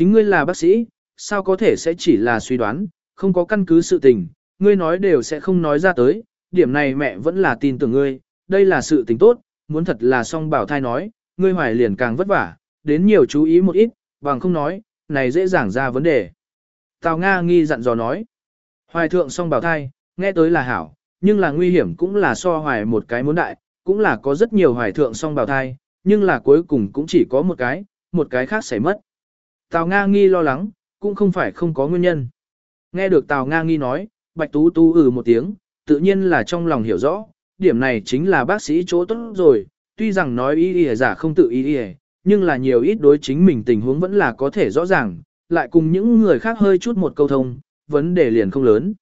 chính ngươi là bác sĩ, sao có thể sẽ chỉ là suy đoán, không có căn cứ sự tình, ngươi nói đều sẽ không nói ra tới, điểm này mẹ vẫn là tin tưởng ngươi, đây là sự tình tốt, muốn thật là song bảo thai nói, ngươi hoài liền càng vất vả, đến nhiều chú ý một ít, bằng không nói, này dễ dàng ra vấn đề. Tào Nga nghi dặn dò nói, hoài thượng song bảo thai, nghe tới là hảo, nhưng là nguy hiểm cũng là so hoài một cái muốn đại, cũng là có rất nhiều hoài thượng song bảo thai, nhưng là cuối cùng cũng chỉ có một cái, một cái khác sẽ mất. Tào Nga nghi lo lắng, cũng không phải không có nguyên nhân. Nghe được Tào Nga nghi nói, Bạch Tú Tú ừ một tiếng, tự nhiên là trong lòng hiểu rõ, điểm này chính là bác sĩ chỗ tốt rồi, tuy rằng nói ý y giả không tự ý y, nhưng là nhiều ít đối chính mình tình huống vẫn là có thể rõ ràng, lại cùng những người khác hơi chút một câu thông, vấn đề liền không lớn.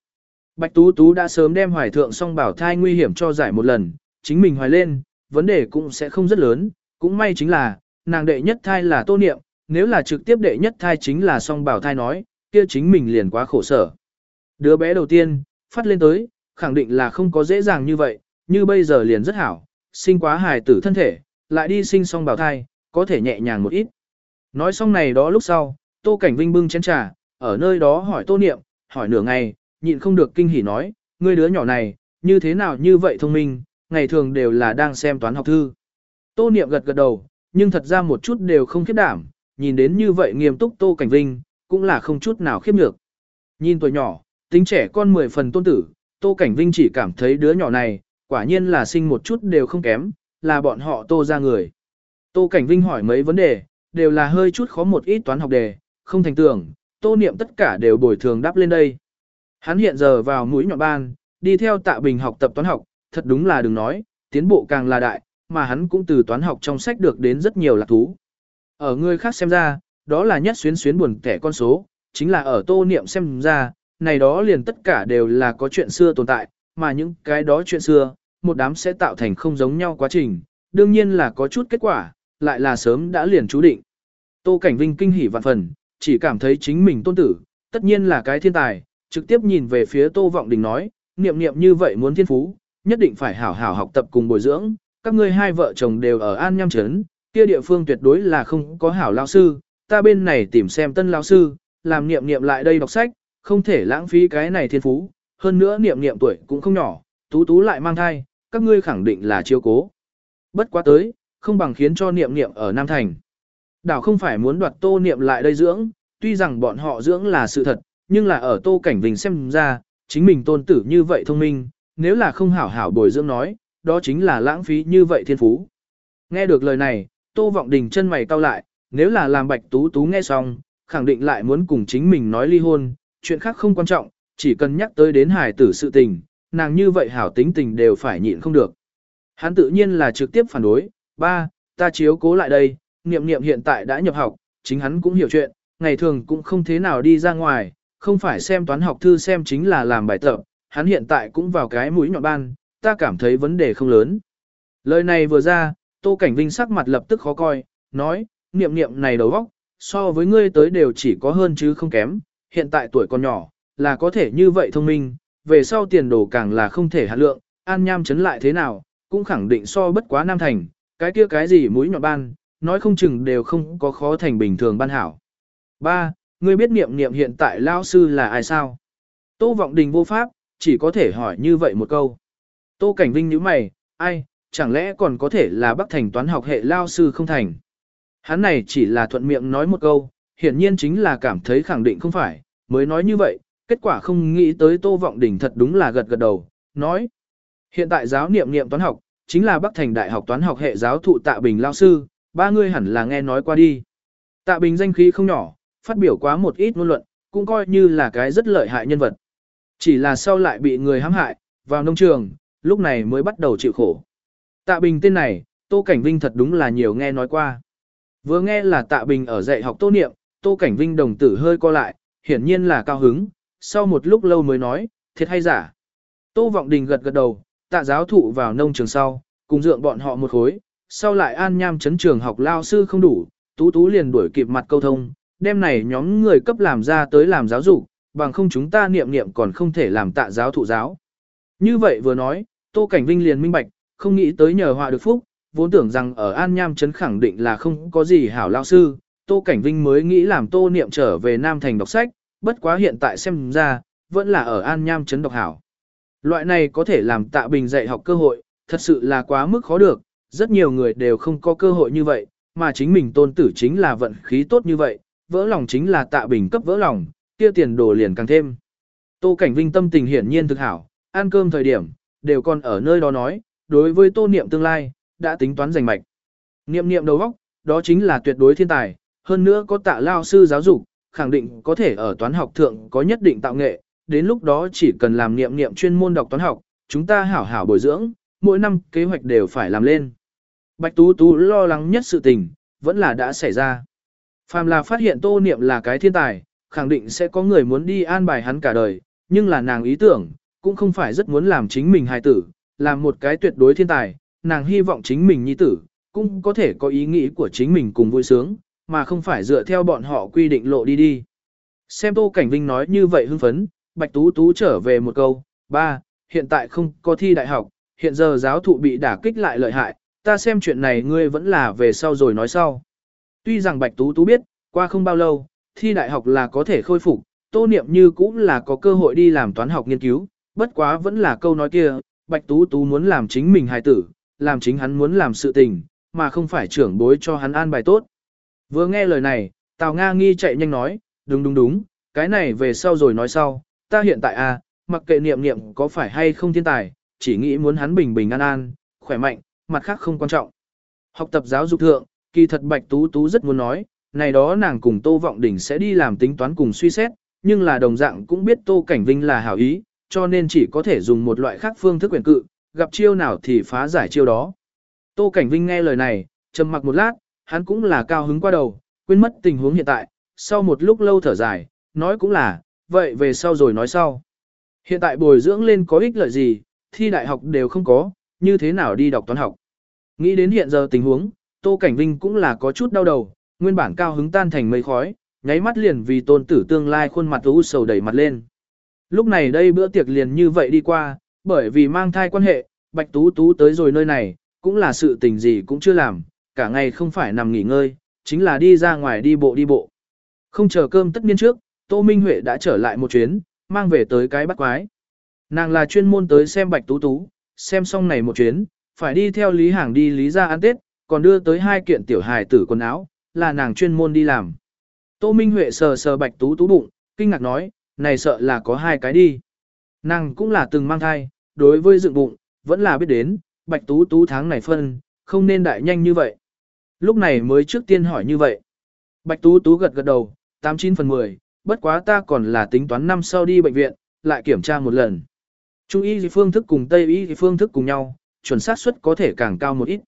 Bạch Tú Tú đã sớm đem hoài thượng song bảo thai nguy hiểm cho giải một lần, chính mình hoài lên, vấn đề cũng sẽ không rất lớn, cũng may chính là, nàng đệ nhất thai là tô niệm, nếu là trực tiếp đệ nhất thai chính là song bảo thai nói, kia chính mình liền quá khổ sở. Đứa bé đầu tiên, phát lên tới, khẳng định là không có dễ dàng như vậy, như bây giờ liền rất hảo, sinh quá hài tử thân thể, lại đi sinh song bảo thai, có thể nhẹ nhàng một ít. Nói xong này đó lúc sau, Tô Cảnh Vinh bưng chén trà, ở nơi đó hỏi Tô Niệm, hỏi nửa ngày, nhịn không được kinh hỉ nói, ngươi đứa nhỏ này, như thế nào như vậy thông minh, ngày thường đều là đang xem toán học thư. Tô Niệm gật gật đầu, nhưng thật ra một chút đều không khiếp đảm, nhìn đến như vậy nghiêm túc Tô Cảnh Vinh, cũng là không chút nào khiếp nhược. Nhìn tuổi nhỏ, tính trẻ con 10 phần tôn tử, Tô Cảnh Vinh chỉ cảm thấy đứa nhỏ này, quả nhiên là sinh một chút đều không kém, là bọn họ Tô ra người. Tô Cảnh Vinh hỏi mấy vấn đề, đều là hơi chút khó một ít toán học đề, không thành tưởng, Tô Niệm tất cả đều bồi thường đáp lên đây. Hắn hiện giờ vào mũi nhọn ban, đi theo tạ bình học tập toán học, thật đúng là đừng nói, tiến bộ càng là đại, mà hắn cũng từ toán học trong sách được đến rất nhiều lạc thú. Ở người khác xem ra, đó là nhất xuyến xuyến buồn kẻ con số, chính là ở tô niệm xem ra, này đó liền tất cả đều là có chuyện xưa tồn tại, mà những cái đó chuyện xưa, một đám sẽ tạo thành không giống nhau quá trình, đương nhiên là có chút kết quả, lại là sớm đã liền chú định. Tô Cảnh Vinh kinh hỉ vạn phần, chỉ cảm thấy chính mình tôn tử, tất nhiên là cái thiên tài, trực tiếp nhìn về phía Tô Vọng Đình nói, niệm niệm như vậy muốn thiên phú, nhất định phải hảo hảo học tập cùng bồi dưỡng, các ngươi hai vợ chồng đều ở An Nham Trấn, kia địa phương tuyệt đối là không có hảo lao sư, ta bên này tìm xem tân lao sư, làm niệm niệm lại đây đọc sách, không thể lãng phí cái này thiên phú, hơn nữa niệm niệm tuổi cũng không nhỏ, tú tú lại mang thai, các ngươi khẳng định là chiêu cố. Bất quá tới, không bằng khiến cho niệm niệm ở Nam Thành. Đảo không phải muốn đoạt tô niệm lại đây dưỡng, tuy rằng bọn họ dưỡng là sự thật, nhưng là ở tô cảnh vinh xem ra, chính mình tôn tử như vậy thông minh, nếu là không hảo hảo bồi dưỡng nói, đó chính là lãng phí như vậy thiên phú. Nghe được lời này, tô vọng đình chân mày cau lại, nếu là làm bạch tú tú nghe xong, khẳng định lại muốn cùng chính mình nói ly hôn, chuyện khác không quan trọng, chỉ cần nhắc tới đến hải tử sự tình, nàng như vậy hảo tính tình đều phải nhịn không được. Hắn tự nhiên là trực tiếp phản đối, ba, ta chiếu cố lại đây, niệm niệm hiện tại đã nhập học, chính hắn cũng hiểu chuyện, ngày thường cũng không thế nào đi ra ngoài, không phải xem toán học thư xem chính là làm bài tập, hắn hiện tại cũng vào cái mũi nhọn ban, ta cảm thấy vấn đề không lớn. Lời này vừa ra, Tô Cảnh Vinh sắc mặt lập tức khó coi, nói, niệm niệm này đầu óc, so với ngươi tới đều chỉ có hơn chứ không kém, hiện tại tuổi còn nhỏ, là có thể như vậy thông minh, về sau tiền đồ càng là không thể hạt lượng, an nham chấn lại thế nào, cũng khẳng định so bất quá Nam Thành, cái kia cái gì mũi nhọn ban, nói không chừng đều không có khó thành bình thường ban hảo. Ba, Ngươi biết niệm niệm hiện tại lao sư là ai sao? Tô Vọng Đình vô pháp, chỉ có thể hỏi như vậy một câu. Tô Cảnh Vinh nhíu mày, ai, chẳng lẽ còn có thể là bác Thành toán học hệ lao sư không thành? Hắn này chỉ là thuận miệng nói một câu, hiển nhiên chính là cảm thấy khẳng định không phải, mới nói như vậy, kết quả không nghĩ tới Tô Vọng Đình thật đúng là gật gật đầu, nói. Hiện tại giáo niệm niệm toán học, chính là Bắc Thành Đại học toán học hệ giáo thụ Tạ Bình lao sư, ba người hẳn là nghe nói qua đi. Tạ Bình danh khí không nhỏ, phát biểu quá một ít ngôn luận, cũng coi như là cái rất lợi hại nhân vật. Chỉ là sau lại bị người hãm hại, vào nông trường, lúc này mới bắt đầu chịu khổ. Tạ Bình tên này, Tô Cảnh Vinh thật đúng là nhiều nghe nói qua. Vừa nghe là Tạ Bình ở dạy học tô niệm, Tô Cảnh Vinh đồng tử hơi co lại, hiển nhiên là cao hứng, sau một lúc lâu mới nói, thiệt hay giả. Tô Vọng Đình gật gật đầu, tạ giáo thụ vào nông trường sau, cùng dượng bọn họ một khối, sau lại an nham chấn trường học lao sư không đủ, tú tú liền đuổi kịp mặt câu thông, đem này nhóm người cấp làm ra tới làm giáo dục, bằng không chúng ta niệm niệm còn không thể làm tạ giáo thụ giáo. Như vậy vừa nói, Tô Cảnh Vinh liền minh bạch, không nghĩ tới nhờ họa được phúc, vốn tưởng rằng ở An Nham Trấn khẳng định là không có gì hảo lao sư, Tô Cảnh Vinh mới nghĩ làm Tô Niệm trở về Nam Thành đọc sách, bất quá hiện tại xem ra, vẫn là ở An Nham Trấn đọc hảo. Loại này có thể làm tạ bình dạy học cơ hội, thật sự là quá mức khó được, rất nhiều người đều không có cơ hội như vậy, mà chính mình tôn tử chính là vận khí tốt như vậy, vỡ lòng chính là tạ bình cấp vỡ lòng, kia tiền đồ liền càng thêm. Tô Cảnh Vinh tâm tình hiển nhiên thực hảo, ăn cơm thời điểm, đều còn ở nơi đó nói, đối với tô niệm tương lai, đã tính toán rành mạch. Niệm niệm đầu óc, đó chính là tuyệt đối thiên tài, hơn nữa có tạ lao sư giáo dục, khẳng định có thể ở toán học thượng có nhất định tạo nghệ, đến lúc đó chỉ cần làm niệm niệm chuyên môn đọc toán học, chúng ta hảo hảo bồi dưỡng, mỗi năm kế hoạch đều phải làm lên. Bạch Tú Tú lo lắng nhất sự tình, vẫn là đã xảy ra. Phàm là phát hiện tô niệm là cái thiên tài, khẳng định sẽ có người muốn đi an bài hắn cả đời, nhưng là nàng ý tưởng, cũng không phải rất muốn làm chính mình hài tử, là một cái tuyệt đối thiên tài, nàng hy vọng chính mình nhi tử, cũng có thể có ý nghĩ của chính mình cùng vui sướng, mà không phải dựa theo bọn họ quy định lộ đi đi. Xem Tô Cảnh Vinh nói như vậy hưng phấn, Bạch Tú Tú trở về một câu, ba, hiện tại không có thi đại học, hiện giờ giáo thụ bị đả kích lại lợi hại, ta xem chuyện này ngươi vẫn là về sau rồi nói sau. Tuy rằng Bạch Tú Tú biết, qua không bao lâu, thi đại học là có thể khôi phục, tô niệm như cũng là có cơ hội đi làm toán học nghiên cứu, bất quá vẫn là câu nói kia, Bạch Tú Tú muốn làm chính mình hài tử, làm chính hắn muốn làm sự tình, mà không phải trưởng bối cho hắn an bài tốt. Vừa nghe lời này, Tào Nga nghi chạy nhanh nói, đúng đúng đúng, cái này về sau rồi nói sau, ta hiện tại à, mặc kệ niệm niệm có phải hay không thiên tài, chỉ nghĩ muốn hắn bình bình an an, khỏe mạnh, mặt khác không quan trọng. Học tập giáo dục thượng, kỳ thật Bạch Tú Tú rất muốn nói, này đó nàng cùng Tô Vọng Đình sẽ đi làm tính toán cùng suy xét, nhưng là đồng dạng cũng biết Tô Cảnh Vinh là hảo ý, cho nên chỉ có thể dùng một loại khác phương thức quyền cự, gặp chiêu nào thì phá giải chiêu đó. Tô Cảnh Vinh nghe lời này, trầm mặc một lát, hắn cũng là cao hứng qua đầu, quên mất tình huống hiện tại, sau một lúc lâu thở dài, nói cũng là, vậy về sau rồi nói sau. Hiện tại bồi dưỡng lên có ích lợi gì, thi đại học đều không có, như thế nào đi đọc toán học. Nghĩ đến hiện giờ tình huống, Tô Cảnh Vinh cũng là có chút đau đầu, nguyên bản cao hứng tan thành mây khói, nháy mắt liền vì tôn tử tương lai khuôn mặt u sầu đầy mặt lên. Lúc này đây bữa tiệc liền như vậy đi qua, bởi vì mang thai quan hệ, Bạch Tú Tú tới rồi nơi này, cũng là sự tình gì cũng chưa làm, cả ngày không phải nằm nghỉ ngơi, chính là đi ra ngoài đi bộ đi bộ. Không chờ cơm tất niên trước, Tô Minh Huệ đã trở lại một chuyến, mang về tới cái bắt quái. Nàng là chuyên môn tới xem Bạch Tú Tú, xem xong này một chuyến, phải đi theo Lý Hàng đi Lý ra ăn Tết, còn đưa tới hai kiện tiểu hài tử quần áo, là nàng chuyên môn đi làm. Tô Minh Huệ sờ sờ Bạch Tú Tú bụng, kinh ngạc nói, này sợ là có hai cái đi. Nàng cũng là từng mang thai, đối với dựng bụng, vẫn là biết đến, Bạch Tú Tú tháng này phân, không nên đại nhanh như vậy. Lúc này mới trước tiên hỏi như vậy. Bạch Tú Tú gật gật đầu, 89 phần 10, bất quá ta còn là tính toán năm sau đi bệnh viện, lại kiểm tra một lần. Trung y phương thức cùng Tây y phương thức cùng nhau, chuẩn xác suất có thể càng cao một ít.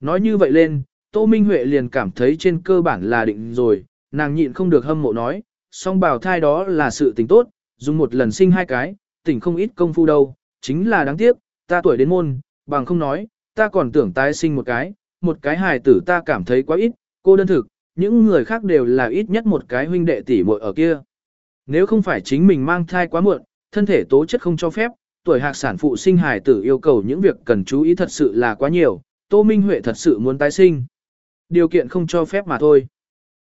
Nói như vậy lên, Tô Minh Huệ liền cảm thấy trên cơ bản là định rồi, nàng nhịn không được hâm mộ nói, song bào thai đó là sự tình tốt, dùng một lần sinh hai cái, tỉnh không ít công phu đâu, chính là đáng tiếc, ta tuổi đến môn, bằng không nói, ta còn tưởng tái sinh một cái, một cái hài tử ta cảm thấy quá ít, cô đơn thực, những người khác đều là ít nhất một cái huynh đệ tỷ muội ở kia. Nếu không phải chính mình mang thai quá muộn, thân thể tố chất không cho phép, tuổi hạc sản phụ sinh hài tử yêu cầu những việc cần chú ý thật sự là quá nhiều, Tô Minh Huệ thật sự muốn tái sinh. Điều kiện không cho phép mà thôi.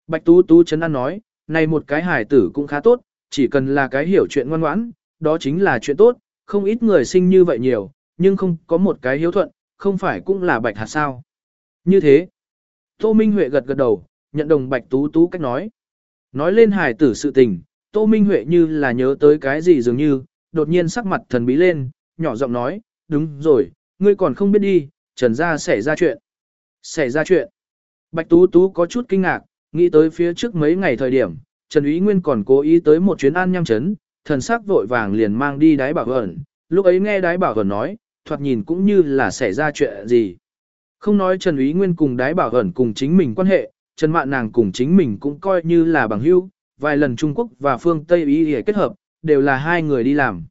Bạch Tú Tú chấn an nói, này một cái hài tử cũng khá tốt, chỉ cần là cái hiểu chuyện ngoan ngoãn, đó chính là chuyện tốt, không ít người sinh như vậy nhiều, nhưng không có một cái hiếu thuận, không phải cũng là bạch hạt sao. Như thế, Tô Minh Huệ gật gật đầu, nhận đồng bạch tú tú cách nói. Nói lên hài tử sự tình, Tô Minh Huệ như là nhớ tới cái gì dường như, đột nhiên sắc mặt thần bí lên, nhỏ giọng nói, đúng rồi, ngươi còn không biết đi, trần gia xảy ra chuyện. Xảy ra chuyện. Bạch Tú Tú có chút kinh ngạc, nghĩ tới phía trước mấy ngày thời điểm, Trần Ý Nguyên còn cố ý tới một chuyến an nhăm chấn, thần sắc vội vàng liền mang đi đái bảo ẩn, lúc ấy nghe đái bảo ẩn nói, thoạt nhìn cũng như là xảy ra chuyện gì. Không nói Trần Ý Nguyên cùng đái bảo ẩn cùng chính mình quan hệ, Trần Mạn nàng cùng chính mình cũng coi như là bằng hữu, vài lần Trung Quốc và phương Tây Ý kết hợp, đều là hai người đi làm.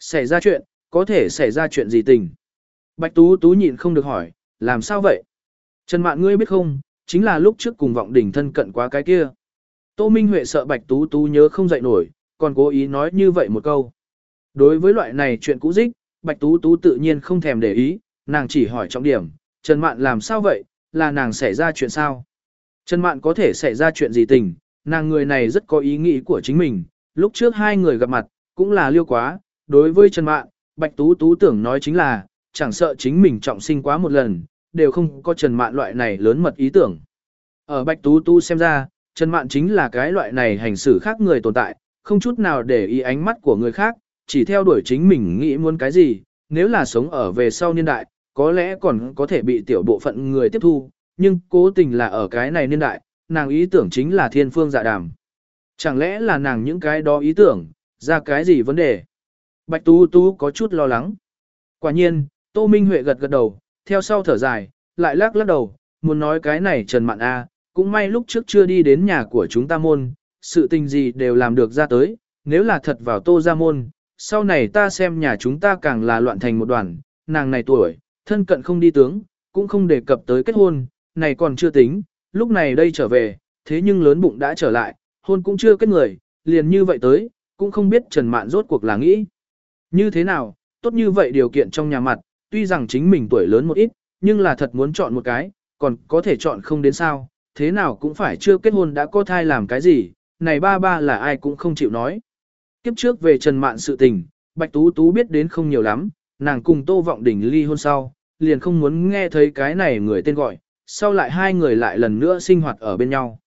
Xảy ra chuyện, có thể xảy ra chuyện gì tình. Bạch Tú Tú nhịn không được hỏi, làm sao vậy? Trần Mạn ngươi biết không, chính là lúc trước cùng vọng đỉnh thân cận quá cái kia. Tô Minh Huệ sợ Bạch Tú Tú nhớ không dậy nổi, còn cố ý nói như vậy một câu. Đối với loại này chuyện cũ dích, Bạch Tú Tú tự nhiên không thèm để ý, nàng chỉ hỏi trọng điểm, Trần Mạn làm sao vậy, là nàng xảy ra chuyện sao? Trần Mạn có thể xảy ra chuyện gì tình, nàng người này rất có ý nghĩ của chính mình, lúc trước hai người gặp mặt, cũng là liêu quá, đối với Trần Mạn, Bạch Tú Tú tưởng nói chính là, chẳng sợ chính mình trọng sinh quá một lần, đều không có Trần Mạn loại này lớn mật ý tưởng. Ở Bạch Tú Tú xem ra, Trần Mạn chính là cái loại này hành xử khác người tồn tại, không chút nào để ý ánh mắt của người khác, chỉ theo đuổi chính mình nghĩ muốn cái gì, nếu là sống ở về sau niên đại, có lẽ còn có thể bị tiểu bộ phận người tiếp thu, nhưng cố tình là ở cái này niên đại, nàng ý tưởng chính là thiên phương dạ đàm. Chẳng lẽ là nàng những cái đó ý tưởng, ra cái gì vấn đề? Bạch Tú Tú có chút lo lắng. Quả nhiên, Tô Minh Huệ gật gật đầu, theo sau thở dài, lại lắc lắc đầu, muốn nói cái này Trần Mạn A, cũng may lúc trước chưa đi đến nhà của chúng ta môn, sự tình gì đều làm được ra tới, nếu là thật vào tô ra môn, sau này ta xem nhà chúng ta càng là loạn thành một đoàn, nàng này tuổi, thân cận không đi tướng, cũng không đề cập tới kết hôn, này còn chưa tính, lúc này đây trở về, thế nhưng lớn bụng đã trở lại, hôn cũng chưa kết người, liền như vậy tới, cũng không biết Trần Mạn rốt cuộc là nghĩ. Như thế nào, tốt như vậy điều kiện trong nhà mặt, tuy rằng chính mình tuổi lớn một ít, nhưng là thật muốn chọn một cái, còn có thể chọn không đến sao, thế nào cũng phải chưa kết hôn đã có thai làm cái gì, này ba ba là ai cũng không chịu nói. Kiếp trước về Trần Mạn sự tình, Bạch Tú Tú biết đến không nhiều lắm, nàng cùng Tô Vọng Đình ly hôn sau, liền không muốn nghe thấy cái này người tên gọi, sau lại hai người lại lần nữa sinh hoạt ở bên nhau.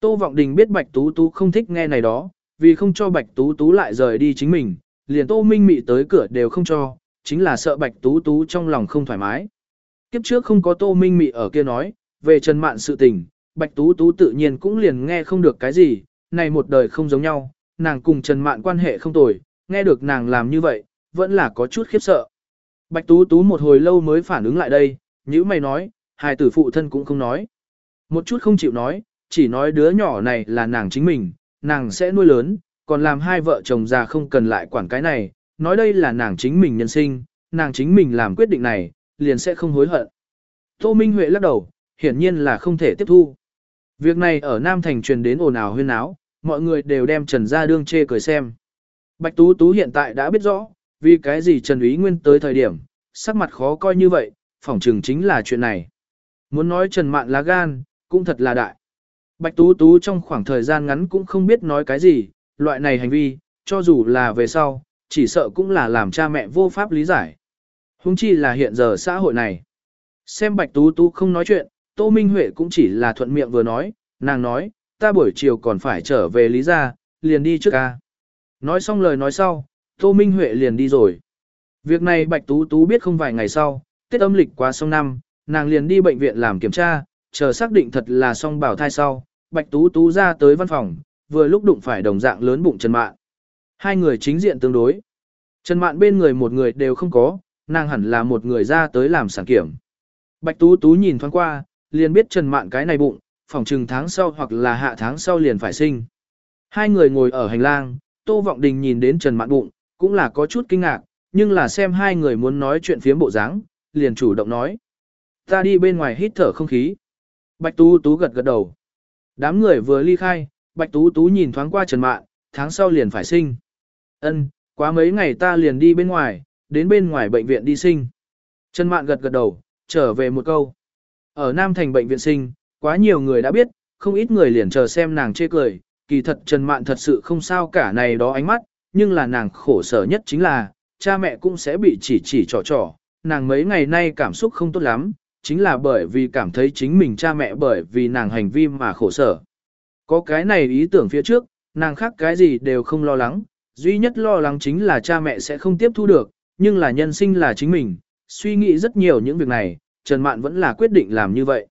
Tô Vọng Đình biết Bạch Tú Tú không thích nghe này đó, vì không cho Bạch Tú Tú lại rời đi chính mình, liền Tô Minh Mị tới cửa đều không cho, chính là sợ Bạch Tú Tú trong lòng không thoải mái. Kiếp trước không có Tô Minh Mị ở kia nói, về Trần Mạn sự tình, Bạch Tú Tú tự nhiên cũng liền nghe không được cái gì, này một đời không giống nhau, nàng cùng Trần Mạn quan hệ không tồi, nghe được nàng làm như vậy, vẫn là có chút khiếp sợ. Bạch Tú Tú một hồi lâu mới phản ứng lại đây, như mày nói, hài tử phụ thân cũng không nói. Một chút không chịu nói, chỉ nói đứa nhỏ này là nàng chính mình, nàng sẽ nuôi lớn, còn làm hai vợ chồng già không cần lại quản cái này, nói đây là nàng chính mình nhân sinh, nàng chính mình làm quyết định này, liền sẽ không hối hận. Tô Minh Huệ lắc đầu, hiển nhiên là không thể tiếp thu. Việc này ở Nam Thành truyền đến ồn ào huyên áo, mọi người đều đem Trần Gia Đương chê cười xem. Bạch Tú Tú hiện tại đã biết rõ, vì cái gì Trần Ý Nguyên tới thời điểm, sắc mặt khó coi như vậy, phỏng chừng chính là chuyện này. Muốn nói Trần Mạn lá gan, cũng thật là đại. Bạch Tú Tú trong khoảng thời gian ngắn cũng không biết nói cái gì, loại này hành vi, cho dù là về sau, chỉ sợ cũng là làm cha mẹ vô pháp lý giải. Hùng chi là hiện giờ xã hội này. Xem Bạch Tú Tú không nói chuyện, Tô Minh Huệ cũng chỉ là thuận miệng vừa nói, nàng nói, ta buổi chiều còn phải trở về Lý Gia, liền đi trước ca. Nói xong lời nói sau, Tô Minh Huệ liền đi rồi. Việc này Bạch Tú Tú biết không vài ngày sau, Tết âm lịch qua xong năm, nàng liền đi bệnh viện làm kiểm tra, chờ xác định thật là xong bảo thai sau, Bạch Tú Tú ra tới văn phòng, vừa lúc đụng phải đồng dạng lớn bụng Trần Mạn. Hai người chính diện tương đối. Trần Mạn bên người một người đều không có, nàng hẳn là một người ra tới làm sản kiểm. Bạch Tú Tú nhìn thoáng qua, liền biết Trần Mạn cái này bụng, phòng trừng tháng sau hoặc là hạ tháng sau liền phải sinh. Hai người ngồi ở hành lang, Tô Vọng Đình nhìn đến Trần Mạn bụng, cũng là có chút kinh ngạc, nhưng là xem hai người muốn nói chuyện phía bộ dáng, liền chủ động nói. Ta đi bên ngoài hít thở không khí. Bạch Tú Tú gật gật đầu. Đám người vừa ly khai, Bạch Tú Tú nhìn thoáng qua Trần Mạn, tháng sau liền phải sinh. Ân, quá mấy ngày ta liền đi bên ngoài, đến bên ngoài bệnh viện đi sinh. Trần Mạn gật gật đầu, trở về một câu. Ở Nam Thành bệnh viện sinh, quá nhiều người đã biết, không ít người liền chờ xem nàng chê cười, kỳ thật Trần Mạn thật sự không sao cả này đó ánh mắt, nhưng là nàng khổ sở nhất chính là, cha mẹ cũng sẽ bị chỉ chỉ trò trò, nàng mấy ngày nay cảm xúc không tốt lắm, chính là bởi vì cảm thấy chính mình cha mẹ bởi vì nàng hành vi mà khổ sở. Có cái này ý tưởng phía trước, nàng khác cái gì đều không lo lắng, duy nhất lo lắng chính là cha mẹ sẽ không tiếp thu được, nhưng là nhân sinh là chính mình, suy nghĩ rất nhiều những việc này, Trần Mạn vẫn là quyết định làm như vậy.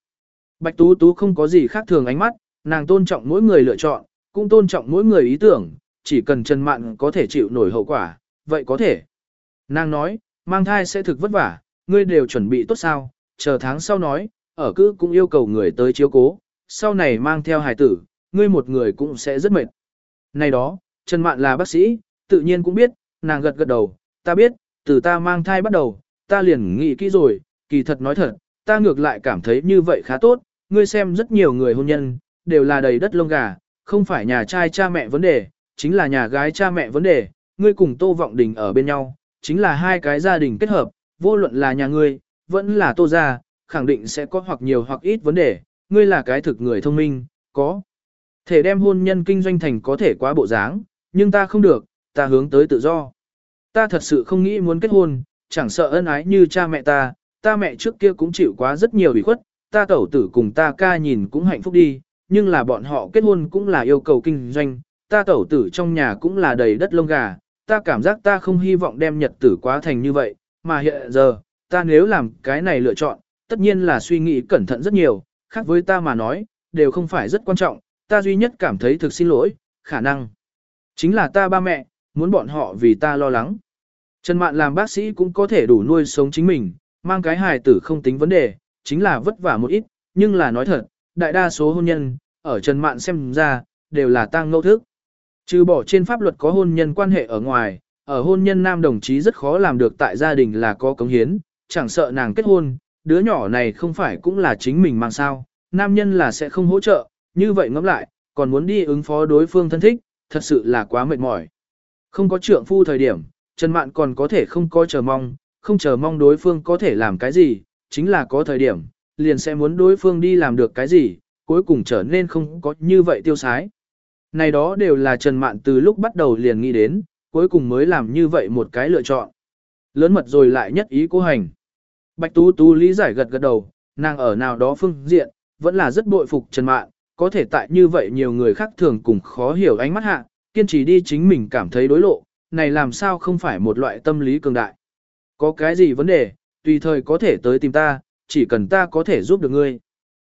Bạch Tú Tú không có gì khác thường ánh mắt, nàng tôn trọng mỗi người lựa chọn, cũng tôn trọng mỗi người ý tưởng, chỉ cần Trần Mạn có thể chịu nổi hậu quả, vậy có thể. Nàng nói, mang thai sẽ thực vất vả, ngươi đều chuẩn bị tốt sao, chờ tháng sau nói, ở cứ cũng yêu cầu người tới chiếu cố, sau này mang theo hài tử, ngươi một người cũng sẽ rất mệt. Này đó, Trần Mạn là bác sĩ, tự nhiên cũng biết, nàng gật gật đầu, ta biết, từ ta mang thai bắt đầu, ta liền nghĩ kỹ rồi, kỳ thật nói thật, ta ngược lại cảm thấy như vậy khá tốt, ngươi xem rất nhiều người hôn nhân, đều là đầy đất lông gà, không phải nhà trai cha mẹ vấn đề, chính là nhà gái cha mẹ vấn đề, ngươi cùng Tô Vọng Đình ở bên nhau, chính là hai cái gia đình kết hợp, vô luận là nhà ngươi, vẫn là Tô gia, khẳng định sẽ có hoặc nhiều hoặc ít vấn đề, ngươi là cái thực người thông minh, có. Thể đem hôn nhân kinh doanh thành có thể quá bộ dáng, nhưng ta không được, ta hướng tới tự do. Ta thật sự không nghĩ muốn kết hôn, chẳng sợ ân ái như cha mẹ ta, ta mẹ trước kia cũng chịu quá rất nhiều ủy khuất, ta tẩu tử cùng ta ca nhìn cũng hạnh phúc đi, nhưng là bọn họ kết hôn cũng là yêu cầu kinh doanh, ta tẩu tử trong nhà cũng là đầy đất lông gà, ta cảm giác ta không hy vọng đem nhật tử quá thành như vậy, mà hiện giờ, ta nếu làm cái này lựa chọn, tất nhiên là suy nghĩ cẩn thận rất nhiều, khác với ta mà nói, đều không phải rất quan trọng, ta duy nhất cảm thấy thực xin lỗi, khả năng. Chính là ta ba mẹ, muốn bọn họ vì ta lo lắng. Trần Mạn làm bác sĩ cũng có thể đủ nuôi sống chính mình, mang cái hài tử không tính vấn đề, chính là vất vả một ít, nhưng là nói thật, đại đa số hôn nhân, ở Trần Mạn xem ra, đều là tang ngẫu thức. Trừ bỏ trên pháp luật có hôn nhân quan hệ ở ngoài, ở hôn nhân nam đồng chí rất khó làm được tại gia đình là có cống hiến, chẳng sợ nàng kết hôn, đứa nhỏ này không phải cũng là chính mình mang sao, nam nhân là sẽ không hỗ trợ, như vậy ngẫm lại, còn muốn đi ứng phó đối phương thân thích, thật sự là quá mệt mỏi. Không có trượng phu thời điểm, Trần Mạn còn có thể không coi chờ mong, không chờ mong đối phương có thể làm cái gì, chính là có thời điểm, liền sẽ muốn đối phương đi làm được cái gì, cuối cùng trở nên không có như vậy tiêu sái. Này đó đều là Trần Mạn từ lúc bắt đầu liền nghĩ đến, cuối cùng mới làm như vậy một cái lựa chọn. Lớn mật rồi lại nhất ý cố hành. Bạch Tú Tú lý giải gật gật đầu, nàng ở nào đó phương diện, vẫn là rất bội phục Trần Mạn, có thể tại như vậy nhiều người khác thường cùng khó hiểu ánh mắt hạ, kiên trì đi chính mình cảm thấy đối lộ, này làm sao không phải một loại tâm lý cường đại. Có cái gì vấn đề, tùy thời có thể tới tìm ta, chỉ cần ta có thể giúp được ngươi.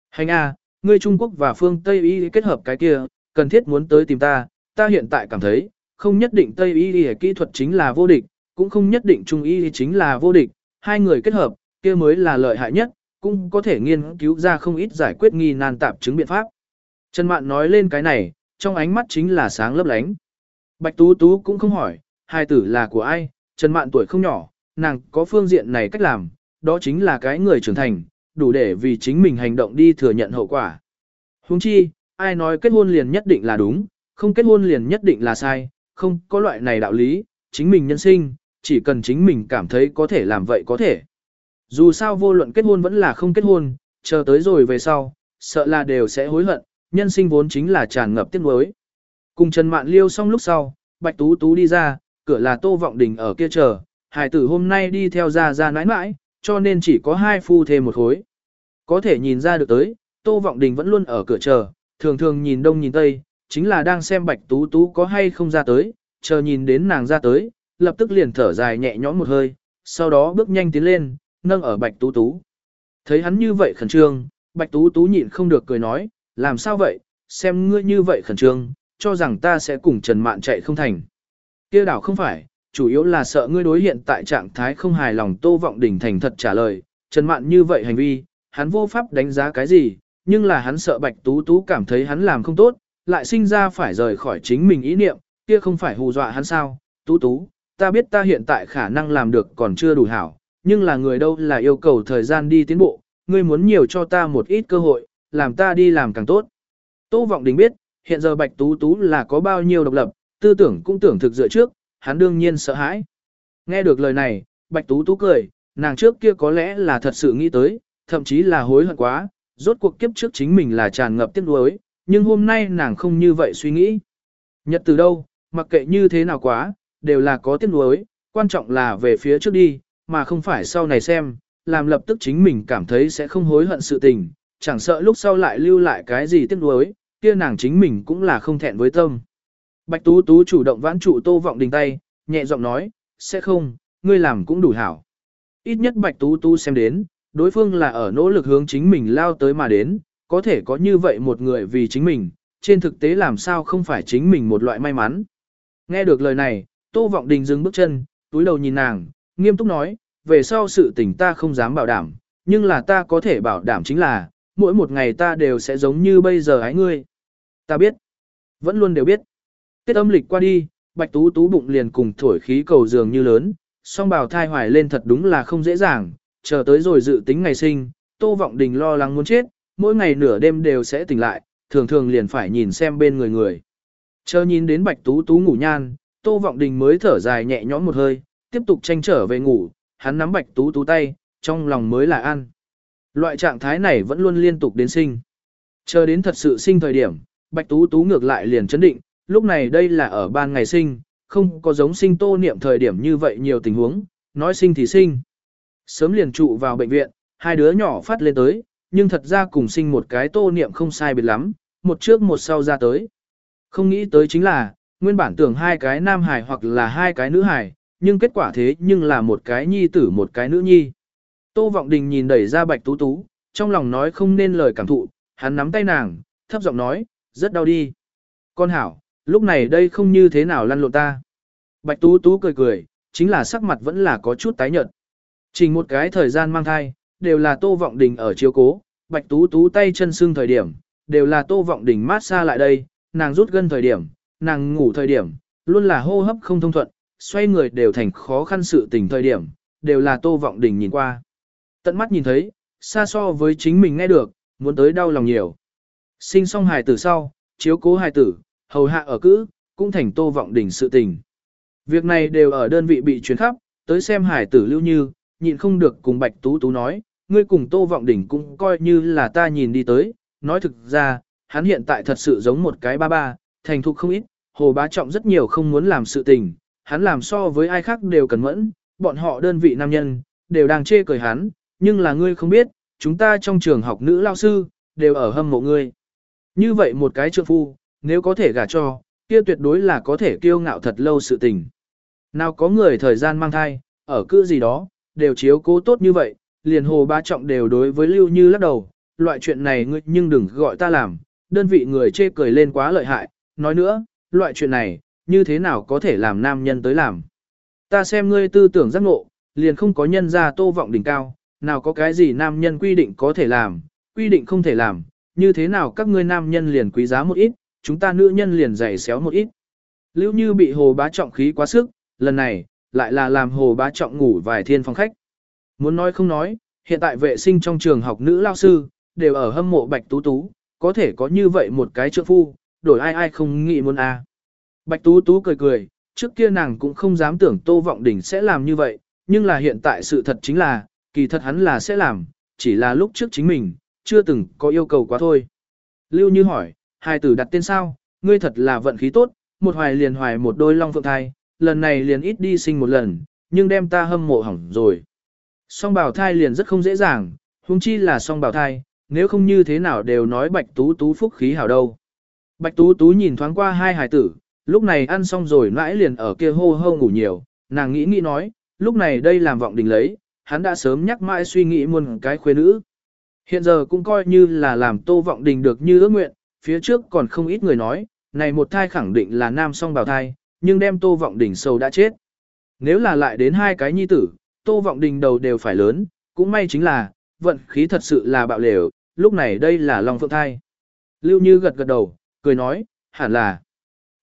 Hành A, ngươi Trung Quốc và phương Tây Y kết hợp cái kia, cần thiết muốn tới tìm ta, ta hiện tại cảm thấy, không nhất định Tây Y kỹ thuật chính là vô địch, cũng không nhất định Trung Y chính là vô địch, hai người kết hợp, kia mới là lợi hại nhất, cũng có thể nghiên cứu ra không ít giải quyết nghi nan tạp chứng biện pháp. Trần Mạn nói lên cái này, trong ánh mắt chính là sáng lấp lánh. Bạch Tú Tú cũng không hỏi, hai tử là của ai, Trần Mạn tuổi không nhỏ, nàng có phương diện này cách làm, đó chính là cái người trưởng thành, đủ để vì chính mình hành động đi thừa nhận hậu quả. Huống chi, ai nói kết hôn liền nhất định là đúng, không kết hôn liền nhất định là sai, không có loại này đạo lý, chính mình nhân sinh, chỉ cần chính mình cảm thấy có thể làm vậy có thể. Dù sao vô luận kết hôn vẫn là không kết hôn, chờ tới rồi về sau, sợ là đều sẽ hối hận, nhân sinh vốn chính là tràn ngập tiếc nuối. Cùng Trần Mạn Liêu xong lúc sau, Bạch Tú Tú đi ra, cửa là Tô Vọng Đình ở kia chờ, hải tử hôm nay đi theo ra ra nãi nãi, cho nên chỉ có hai phu thêm một hối. Có thể nhìn ra được tới, Tô Vọng Đình vẫn luôn ở cửa chờ, thường thường nhìn đông nhìn tây, chính là đang xem Bạch Tú Tú có hay không ra tới, chờ nhìn đến nàng ra tới, lập tức liền thở dài nhẹ nhõm một hơi, sau đó bước nhanh tiến lên, nâng ở Bạch Tú Tú. Thấy hắn như vậy khẩn trương, Bạch Tú Tú nhịn không được cười nói, làm sao vậy, xem ngươi như vậy khẩn trương, cho rằng ta sẽ cùng Trần Mạn chạy không thành. Kia đảo không phải, chủ yếu là sợ ngươi đối hiện tại trạng thái không hài lòng Tô Vọng Đình thành thật trả lời, Trần Mạn như vậy hành vi, hắn vô pháp đánh giá cái gì, nhưng là hắn sợ Bạch Tú Tú cảm thấy hắn làm không tốt, lại sinh ra phải rời khỏi chính mình ý niệm, kia không phải hù dọa hắn sao, Tú Tú, ta biết ta hiện tại khả năng làm được còn chưa đủ hảo, nhưng là người đâu là yêu cầu thời gian đi tiến bộ, ngươi muốn nhiều cho ta một ít cơ hội, làm ta đi làm càng tốt. Tô Vọng Đình biết, hiện giờ Bạch Tú Tú là có bao nhiêu độc lập, tư tưởng cũng tưởng thực dựa trước, hắn đương nhiên sợ hãi. Nghe được lời này, Bạch Tú Tú cười, nàng trước kia có lẽ là thật sự nghĩ tới, thậm chí là hối hận quá, rốt cuộc kiếp trước chính mình là tràn ngập tiếc nuối, nhưng hôm nay nàng không như vậy suy nghĩ. Nhật từ đâu, mặc kệ như thế nào quá, đều là có tiếc nuối, quan trọng là về phía trước đi, mà không phải sau này xem, làm lập tức chính mình cảm thấy sẽ không hối hận sự tình, chẳng sợ lúc sau lại lưu lại cái gì tiếc nuối, kia nàng chính mình cũng là không thẹn với tâm. Bạch Tú Tú chủ động vãn trụ Tô Vọng Đình tay, nhẹ giọng nói, sẽ không, ngươi làm cũng đủ hảo. Ít nhất Bạch Tú Tú xem đến, đối phương là ở nỗ lực hướng chính mình lao tới mà đến, có thể có như vậy một người vì chính mình, trên thực tế làm sao không phải chính mình một loại may mắn. Nghe được lời này, Tô Vọng Đình dừng bước chân, túi đầu nhìn nàng, nghiêm túc nói, về sau sự tình ta không dám bảo đảm, nhưng là ta có thể bảo đảm chính là, mỗi một ngày ta đều sẽ giống như bây giờ ái ngươi. Ta biết, vẫn luôn đều biết. Tết âm lịch qua đi, Bạch Tú Tú bụng liền cùng thổi khí cầu dường như lớn, song bào thai hoài lên thật đúng là không dễ dàng, chờ tới rồi dự tính ngày sinh, Tô Vọng Đình lo lắng muốn chết, mỗi ngày nửa đêm đều sẽ tỉnh lại, thường thường liền phải nhìn xem bên người người. Chờ nhìn đến Bạch Tú Tú ngủ nhan, Tô Vọng Đình mới thở dài nhẹ nhõm một hơi, tiếp tục tranh trở về ngủ, hắn nắm Bạch Tú Tú tay, trong lòng mới là an. Loại trạng thái này vẫn luôn liên tục đến sinh. Chờ đến thật sự sinh thời điểm, Bạch Tú Tú ngược lại liền chấn định, lúc này đây là ở ban ngày sinh, không có giống sinh tô niệm thời điểm như vậy nhiều tình huống, nói sinh thì sinh. Sớm liền trụ vào bệnh viện, hai đứa nhỏ phát lên tới, nhưng thật ra cùng sinh một cái tô niệm không sai biệt lắm, một trước một sau ra tới. Không nghĩ tới chính là, nguyên bản tưởng hai cái nam hài hoặc là hai cái nữ hài, nhưng kết quả thế nhưng là một cái nhi tử một cái nữ nhi. Tô Vọng Đình nhìn đẩy ra Bạch Tú Tú, trong lòng nói không nên lời cảm thụ, hắn nắm tay nàng, thấp giọng nói, rất đau đi. Con hảo, lúc này đây không như thế nào lăn lộn ta. Bạch Tú Tú cười cười, chính là sắc mặt vẫn là có chút tái nhợt. Chỉ một cái thời gian mang thai, đều là Tô Vọng Đình ở chiếu cố, Bạch Tú Tú tay chân sưng thời điểm, đều là Tô Vọng Đình mát xa lại đây, nàng rút gân thời điểm, nàng ngủ thời điểm, luôn là hô hấp không thông thuận, xoay người đều thành khó khăn sự tình thời điểm, đều là Tô Vọng Đình nhìn qua. Tận mắt nhìn thấy, xa so với chính mình nghe được, muốn tới đau lòng nhiều. Sinh xong hài tử sau, chiếu cố hài tử, hầu hạ ở cữ, cũng thành Tô Vọng đỉnh sự tình. Việc này đều ở đơn vị bị truyền khắp, tới xem hài tử lưu như, nhịn không được cùng Bạch Tú Tú nói, ngươi cùng Tô Vọng đỉnh cũng coi như là ta nhìn đi tới, nói thực ra, hắn hiện tại thật sự giống một cái ba ba, thành thục không ít, hồ bá trọng rất nhiều không muốn làm sự tình, hắn làm so với ai khác đều cần mẫn, bọn họ đơn vị nam nhân, đều đang chê cười hắn, nhưng là ngươi không biết, chúng ta trong trường học nữ lao sư, đều ở hâm mộ ngươi. Như vậy một cái trượng phu, nếu có thể gả cho, kia tuyệt đối là có thể kiêu ngạo thật lâu sự tình. Nào có người thời gian mang thai, ở cư gì đó, đều chiếu cố tốt như vậy, liền hồ ba trọng đều đối với lưu như lắc đầu, loại chuyện này ngươi nhưng đừng gọi ta làm, đơn vị người chê cười lên quá lợi hại, nói nữa, loại chuyện này, như thế nào có thể làm nam nhân tới làm. Ta xem ngươi tư tưởng giác ngộ, liền không có nhân ra tô vọng đỉnh cao, nào có cái gì nam nhân quy định có thể làm, quy định không thể làm, như thế nào các ngươi nam nhân liền quý giá một ít, chúng ta nữ nhân liền dày xéo một ít. Lưu như bị hồ bá trọng khí quá sức, lần này, lại là làm hồ bá trọng ngủ vài thiên phòng khách. Muốn nói không nói, hiện tại vệ sinh trong trường học nữ lao sư, đều ở hâm mộ bạch tú tú, có thể có như vậy một cái trượng phu, đổi ai ai không nghĩ muốn a. À. Bạch tú tú cười cười, trước kia nàng cũng không dám tưởng tô vọng đỉnh sẽ làm như vậy, nhưng là hiện tại sự thật chính là, kỳ thật hắn là sẽ làm, chỉ là lúc trước chính mình, chưa từng có yêu cầu quá thôi. Lưu Như hỏi, hai tử đặt tên sao, ngươi thật là vận khí tốt, một hoài liền hoài một đôi long phượng thai, lần này liền ít đi sinh một lần, nhưng đem ta hâm mộ hỏng rồi. Song bào thai liền rất không dễ dàng, huống chi là song bào thai, nếu không như thế nào đều nói bạch tú tú phúc khí hảo đâu. Bạch tú tú nhìn thoáng qua hai hài tử, lúc này ăn xong rồi mãi liền ở kia hô hô ngủ nhiều, nàng nghĩ nghĩ nói, lúc này đây làm vọng đình lấy, hắn đã sớm nhắc mãi suy nghĩ muôn cái khuê nữ. Hiện giờ cũng coi như là làm tô vọng đình được như ước nguyện, phía trước còn không ít người nói, này một thai khẳng định là nam song bào thai, nhưng đem tô vọng đình sâu đã chết. Nếu là lại đến hai cái nhi tử, tô vọng đình đầu đều phải lớn, cũng may chính là, vận khí thật sự là bạo lều, lúc này đây là Long Phượng thai. Lưu Như gật gật đầu, cười nói, hẳn là.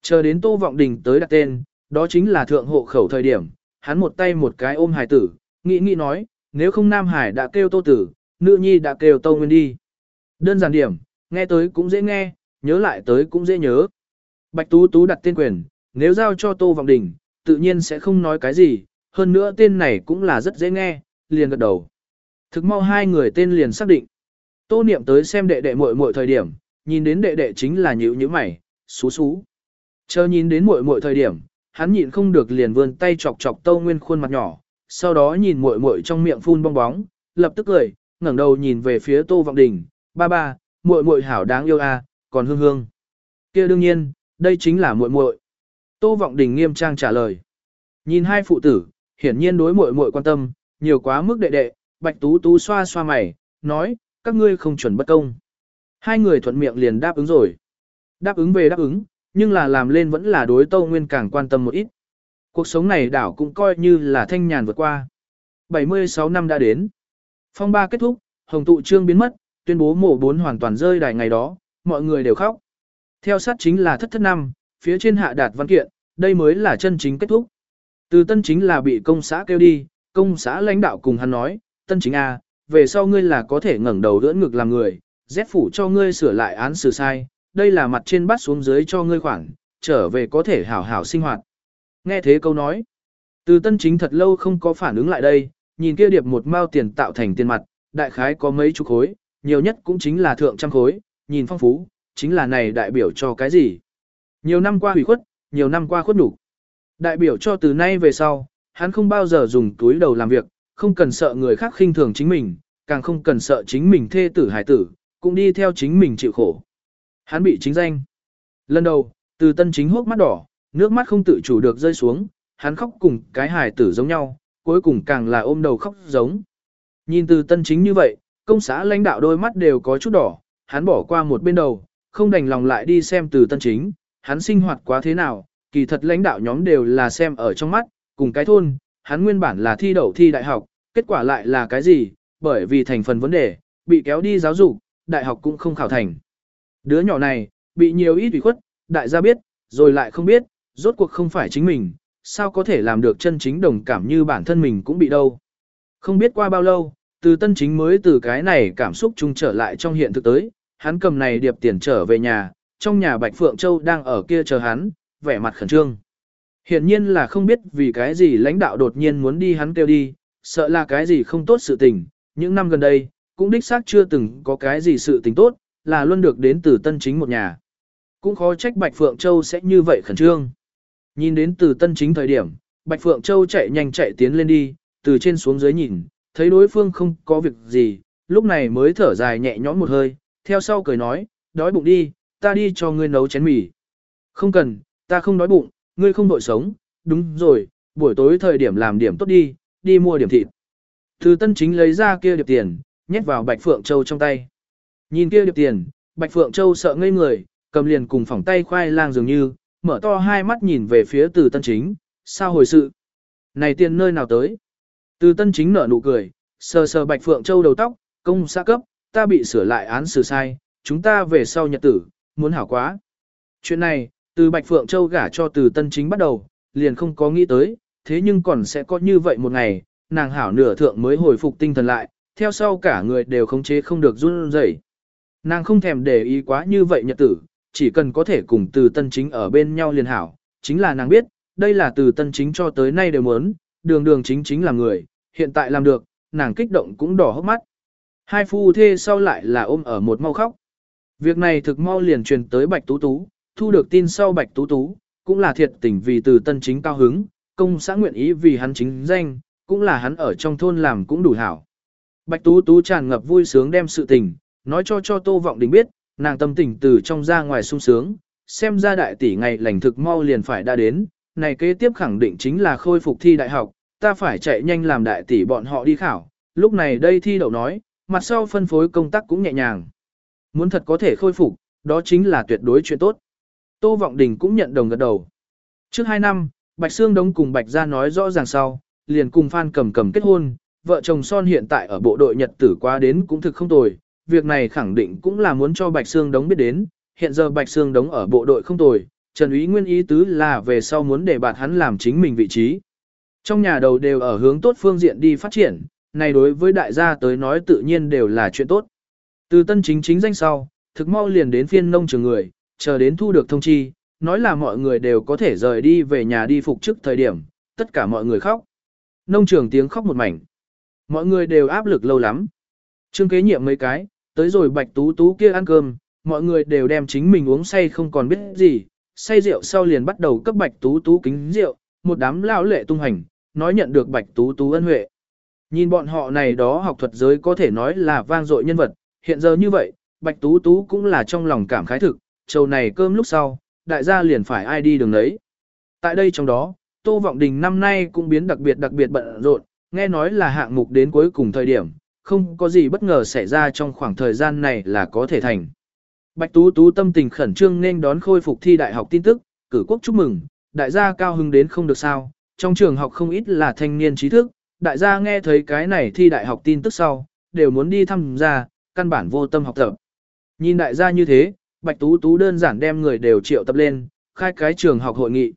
Chờ đến tô vọng đình tới đặt tên, đó chính là thượng hộ khẩu thời điểm, hắn một tay một cái ôm hài tử, nghĩ nghĩ nói, nếu không Nam Hải đã kêu tô tử, nữ nhi đã kêu tô nguyên đi. Đơn giản điểm, nghe tới cũng dễ nghe, nhớ lại tới cũng dễ nhớ. Bạch Tú Tú đặt tên quyền, nếu giao cho Tô Vọng Đình, tự nhiên sẽ không nói cái gì, hơn nữa tên này cũng là rất dễ nghe, liền gật đầu. Thực mau hai người tên liền xác định. Tô Niệm tới xem đệ đệ muội muội thời điểm, nhìn đến đệ đệ chính là nhíu nhíu mày, xú xú. Chờ nhìn đến muội muội thời điểm, hắn nhịn không được liền vươn tay chọc chọc Tô Nguyên khuôn mặt nhỏ, sau đó nhìn muội muội trong miệng phun bong bóng, lập tức cười, ngẩng đầu nhìn về phía Tô Vọng Đình, "Ba ba, muội muội hảo đáng yêu a, à, còn hương hương." Kia đương nhiên, đây chính là muội muội. Tô Vọng Đình nghiêm trang trả lời. Nhìn hai phụ tử, hiển nhiên đối muội muội quan tâm, nhiều quá mức đệ đệ, Bạch Tú Tú xoa xoa mày, nói, các ngươi không chuẩn bất công. Hai người thuận miệng liền đáp ứng rồi. Đáp ứng về đáp ứng, nhưng là làm lên vẫn là đối Tô Nguyên càng quan tâm một ít. Cuộc sống này đảo cũng coi như là thanh nhàn vượt qua. 76 năm đã đến. Phong ba kết thúc, hồng tụ trương biến mất, tuyên bố mổ bốn hoàn toàn rơi đài ngày đó, mọi người đều khóc. Theo sát chính là thất thất năm, phía trên hạ đạt văn kiện, đây mới là chân chính kết thúc. Từ tân chính là bị công xã kêu đi, công xã lãnh đạo cùng hắn nói, tân chính A, về sau ngươi là có thể ngẩng đầu đỡ ngực làm người, rét phủ cho ngươi sửa lại án xử sai, đây là mặt trên bắt xuống dưới cho ngươi khoảng, trở về có thể hảo hảo sinh hoạt. Nghe thế câu nói, từ tân chính thật lâu không có phản ứng lại đây, nhìn kia điệp một mao tiền tạo thành tiền mặt, đại khái có mấy chục khối, nhiều nhất cũng chính là thượng trăm khối, nhìn phong phú, chính là này đại biểu cho cái gì. Nhiều năm qua hủy khuất, nhiều năm qua khuất đủ. Đại biểu cho từ nay về sau, hắn không bao giờ dùng túi đầu làm việc, không cần sợ người khác khinh thường chính mình, càng không cần sợ chính mình thê tử hải tử, cũng đi theo chính mình chịu khổ. Hắn bị chính danh. Lần đầu, từ tân chính hốc mắt đỏ, nước mắt không tự chủ được rơi xuống, hắn khóc cùng cái hài tử giống nhau, cuối cùng càng là ôm đầu khóc giống. Nhìn từ tân chính như vậy, công xã lãnh đạo đôi mắt đều có chút đỏ, hắn bỏ qua một bên đầu, không đành lòng lại đi xem từ tân chính, hắn sinh hoạt quá thế nào, kỳ thật lãnh đạo nhóm đều là xem ở trong mắt, cùng cái thôn, hắn nguyên bản là thi đậu thi đại học, kết quả lại là cái gì, bởi vì thành phần vấn đề, bị kéo đi giáo dục, đại học cũng không khảo thành. Đứa nhỏ này, bị nhiều ít ủy khuất, đại gia biết, rồi lại không biết, rốt cuộc không phải chính mình, sao có thể làm được chân chính đồng cảm như bản thân mình cũng bị đâu. Không biết qua bao lâu, từ tân chính mới từ cái này cảm xúc chung trở lại trong hiện thực tới, hắn cầm này điệp tiền trở về nhà, trong nhà Bạch Phượng Châu đang ở kia chờ hắn, vẻ mặt khẩn trương. Hiện nhiên là không biết vì cái gì lãnh đạo đột nhiên muốn đi hắn kêu đi, sợ là cái gì không tốt sự tình, những năm gần đây, cũng đích xác chưa từng có cái gì sự tình tốt, là luôn được đến từ tân chính một nhà. Cũng khó trách Bạch Phượng Châu sẽ như vậy khẩn trương. Nhìn đến từ tân chính thời điểm, Bạch Phượng Châu chạy nhanh chạy tiến lên đi, từ trên xuống dưới nhìn, thấy đối phương không có việc gì, lúc này mới thở dài nhẹ nhõm một hơi, theo sau cười nói, đói bụng đi, ta đi cho ngươi nấu chén mì. Không cần, ta không đói bụng, ngươi không đội sống, đúng rồi, buổi tối thời điểm làm điểm tốt đi, đi mua điểm thịt. Từ tân chính lấy ra kia điệp tiền, nhét vào Bạch Phượng Châu trong tay. Nhìn kia điệp tiền, Bạch Phượng Châu sợ ngây người, cầm liền cùng phỏng tay khoai lang dường như, mở to hai mắt nhìn về phía từ tân chính, sao hồi sự? Này tiền nơi nào tới? Từ tân chính nở nụ cười, sờ sờ Bạch Phượng Châu đầu tóc, công xã cấp, ta bị sửa lại án xử sai, chúng ta về sau nhật tử, muốn hảo quá. Chuyện này, từ Bạch Phượng Châu gả cho từ tân chính bắt đầu, liền không có nghĩ tới, thế nhưng còn sẽ có như vậy một ngày, nàng hảo nửa thượng mới hồi phục tinh thần lại, theo sau cả người đều khống chế không được run rẩy. Nàng không thèm để ý quá như vậy nhật tử, chỉ cần có thể cùng từ tân chính ở bên nhau liền hảo, chính là nàng biết, đây là từ tân chính cho tới nay đều muốn, đường đường chính chính là người, hiện tại làm được, nàng kích động cũng đỏ hốc mắt. Hai phu thê sau lại là ôm ở một mau khóc. Việc này thực mau liền truyền tới Bạch Tú Tú, thu được tin sau Bạch Tú Tú, cũng là thiệt tình vì từ tân chính cao hứng, công xã nguyện ý vì hắn chính danh, cũng là hắn ở trong thôn làm cũng đủ hảo. Bạch Tú Tú tràn ngập vui sướng đem sự tình, nói cho cho Tô Vọng Đình biết, nàng tâm tình từ trong ra ngoài sung sướng, xem ra đại tỷ ngày lành thực mau liền phải đã đến, này kế tiếp khẳng định chính là khôi phục thi đại học, ta phải chạy nhanh làm đại tỷ bọn họ đi khảo, lúc này đây thi đậu nói, mặt sau phân phối công tác cũng nhẹ nhàng. Muốn thật có thể khôi phục, đó chính là tuyệt đối chuyện tốt. Tô Vọng Đình cũng nhận đồng gật đầu. Trước 2 năm, Bạch Sương Đống cùng Bạch Gia nói rõ ràng sau, liền cùng Phan Cầm Cầm kết hôn, vợ chồng son hiện tại ở bộ đội Nhật tử qua đến cũng thực không tồi, việc này khẳng định cũng là muốn cho Bạch Sương Đống biết đến, hiện giờ Bạch Sương Đống ở bộ đội không tồi, Trần Úy Nguyên ý tứ là về sau muốn để bạn hắn làm chính mình vị trí. Trong nhà đầu đều ở hướng tốt phương diện đi phát triển, này đối với đại gia tới nói tự nhiên đều là chuyện tốt. Từ tân chính chính danh sau, thực mau liền đến phiên nông trường người, chờ đến thu được thông chi, nói là mọi người đều có thể rời đi về nhà đi phục chức thời điểm, tất cả mọi người khóc. Nông trường tiếng khóc một mảnh. Mọi người đều áp lực lâu lắm. Trương kế nhiệm mấy cái, tới rồi bạch tú tú kia ăn cơm, mọi người đều đem chính mình uống say không còn biết gì, say rượu sau liền bắt đầu cấp bạch tú tú kính rượu, một đám lão lệ tung hành, nói nhận được bạch tú tú ân huệ. Nhìn bọn họ này đó học thuật giới có thể nói là vang dội nhân vật, hiện giờ như vậy, bạch tú tú cũng là trong lòng cảm khái thực, trầu này cơm lúc sau, đại gia liền phải ai đi đường đấy. Tại đây trong đó, Tô Vọng Đình năm nay cũng biến đặc biệt đặc biệt bận rộn, nghe nói là hạng mục đến cuối cùng thời điểm, không có gì bất ngờ xảy ra trong khoảng thời gian này là có thể thành. Bạch Tú Tú tâm tình khẩn trương nên đón khôi phục thi đại học tin tức, cử quốc chúc mừng, đại gia cao hứng đến không được sao, trong trường học không ít là thanh niên trí thức, đại gia nghe thấy cái này thi đại học tin tức sau, đều muốn đi thăm gia, căn bản vô tâm học tập. Nhìn đại gia như thế, Bạch Tú Tú đơn giản đem người đều triệu tập lên, khai cái trường học hội nghị.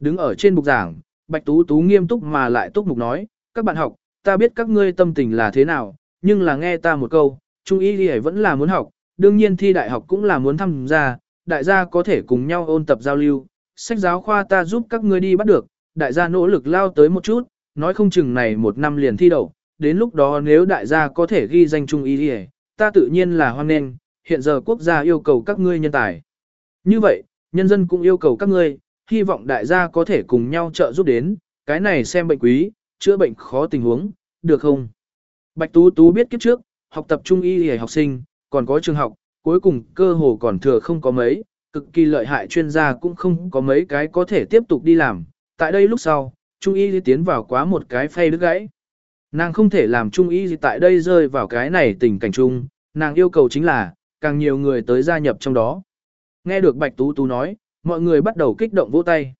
Đứng ở trên bục giảng, Bạch Tú Tú nghiêm túc mà lại túc mục nói, các bạn học, ta biết các ngươi tâm tình là thế nào, nhưng là nghe ta một câu, trung y thì vẫn là muốn học, đương nhiên thi đại học cũng là muốn tham gia, đại gia có thể cùng nhau ôn tập giao lưu, sách giáo khoa ta giúp các ngươi đi bắt được, đại gia nỗ lực lao tới một chút, nói không chừng này một năm liền thi đậu, đến lúc đó nếu đại gia có thể ghi danh trung y thì ta tự nhiên là hoan nghênh, hiện giờ quốc gia yêu cầu các ngươi nhân tài. Như vậy, nhân dân cũng yêu cầu các ngươi, hy vọng đại gia có thể cùng nhau trợ giúp đến, cái này xem bệnh quý, chữa bệnh khó tình huống, được không? Bạch Tú Tú biết kiếp trước, học tập trung y y học sinh, còn có trường học, cuối cùng cơ hồ còn thừa không có mấy, cực kỳ lợi hại chuyên gia cũng không có mấy cái có thể tiếp tục đi làm. Tại đây lúc sau, trung y tiến vào quá một cái phay đứt gãy. Nàng không thể làm trung y gì tại đây rơi vào cái này tình cảnh chung, nàng yêu cầu chính là, càng nhiều người tới gia nhập trong đó. Nghe được Bạch Tú Tú nói, mọi người bắt đầu kích động vỗ tay.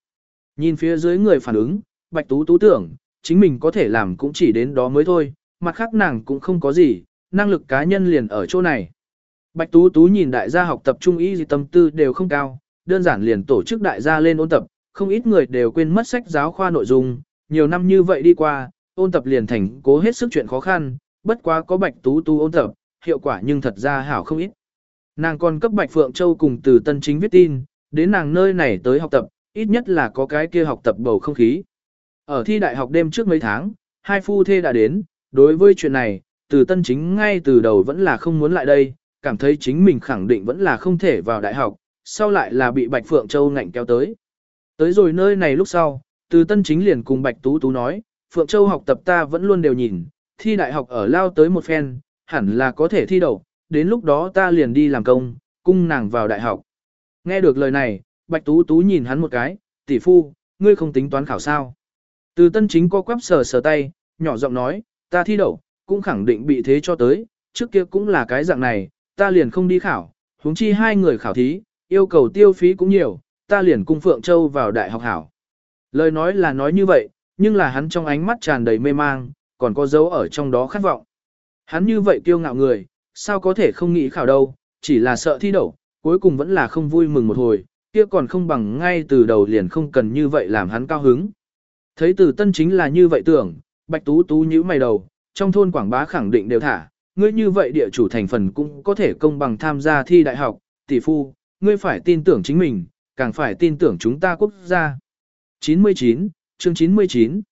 Nhìn phía dưới người phản ứng, Bạch Tú Tú tưởng, chính mình có thể làm cũng chỉ đến đó mới thôi, mặt khác nàng cũng không có gì, năng lực cá nhân liền ở chỗ này. Bạch Tú Tú nhìn đại gia học tập trung ý gì tâm tư đều không cao, đơn giản liền tổ chức đại gia lên ôn tập, không ít người đều quên mất sách giáo khoa nội dung, nhiều năm như vậy đi qua, ôn tập liền thành cố hết sức chuyện khó khăn, bất quá có Bạch Tú Tú ôn tập, hiệu quả nhưng thật ra hảo không ít. Nàng còn cấp Bạch Phượng Châu cùng từ tân chính viết tin, đến nàng nơi này tới học tập, ít nhất là có cái kia học tập bầu không khí. Ở thi đại học đêm trước mấy tháng, hai phu thê đã đến, đối với chuyện này, từ tân chính ngay từ đầu vẫn là không muốn lại đây, cảm thấy chính mình khẳng định vẫn là không thể vào đại học, sau lại là bị Bạch Phượng Châu ngạnh kéo tới. Tới rồi nơi này lúc sau, từ tân chính liền cùng Bạch Tú Tú nói, Phượng Châu học tập ta vẫn luôn đều nhìn, thi đại học ở lao tới một phen, hẳn là có thể thi đậu, đến lúc đó ta liền đi làm công, cung nàng vào đại học. Nghe được lời này, Bạch Tú Tú nhìn hắn một cái, tỷ phu, ngươi không tính toán khảo sao. Từ tân chính co quắp sờ sờ tay, nhỏ giọng nói, ta thi đậu, cũng khẳng định bị thế cho tới, trước kia cũng là cái dạng này, ta liền không đi khảo, huống chi hai người khảo thí, yêu cầu tiêu phí cũng nhiều, ta liền cung Phượng Châu vào đại học hảo. Lời nói là nói như vậy, nhưng là hắn trong ánh mắt tràn đầy mê mang, còn có dấu ở trong đó khát vọng. Hắn như vậy kiêu ngạo người, sao có thể không nghĩ khảo đâu, chỉ là sợ thi đậu, cuối cùng vẫn là không vui mừng một hồi, kia còn không bằng ngay từ đầu liền không cần như vậy làm hắn cao hứng. Thấy từ tân chính là như vậy tưởng, bạch tú tú nhíu mày đầu, trong thôn quảng bá khẳng định đều thả, ngươi như vậy địa chủ thành phần cũng có thể công bằng tham gia thi đại học, tỷ phu, ngươi phải tin tưởng chính mình, càng phải tin tưởng chúng ta quốc gia. 99, chương 99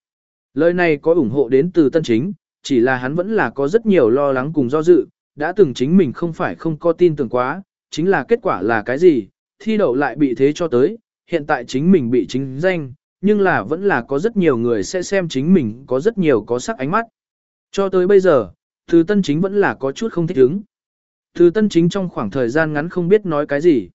Lời này có ủng hộ đến từ tân chính, chỉ là hắn vẫn là có rất nhiều lo lắng cùng do dự, đã từng chính mình không phải không có tin tưởng quá, chính là kết quả là cái gì, thi đậu lại bị thế cho tới, hiện tại chính mình bị chính danh, nhưng là vẫn là có rất nhiều người sẽ xem chính mình có rất nhiều có sắc ánh mắt. Cho tới bây giờ, từ tân chính vẫn là có chút không thích ứng. Từ tân chính trong khoảng thời gian ngắn không biết nói cái gì.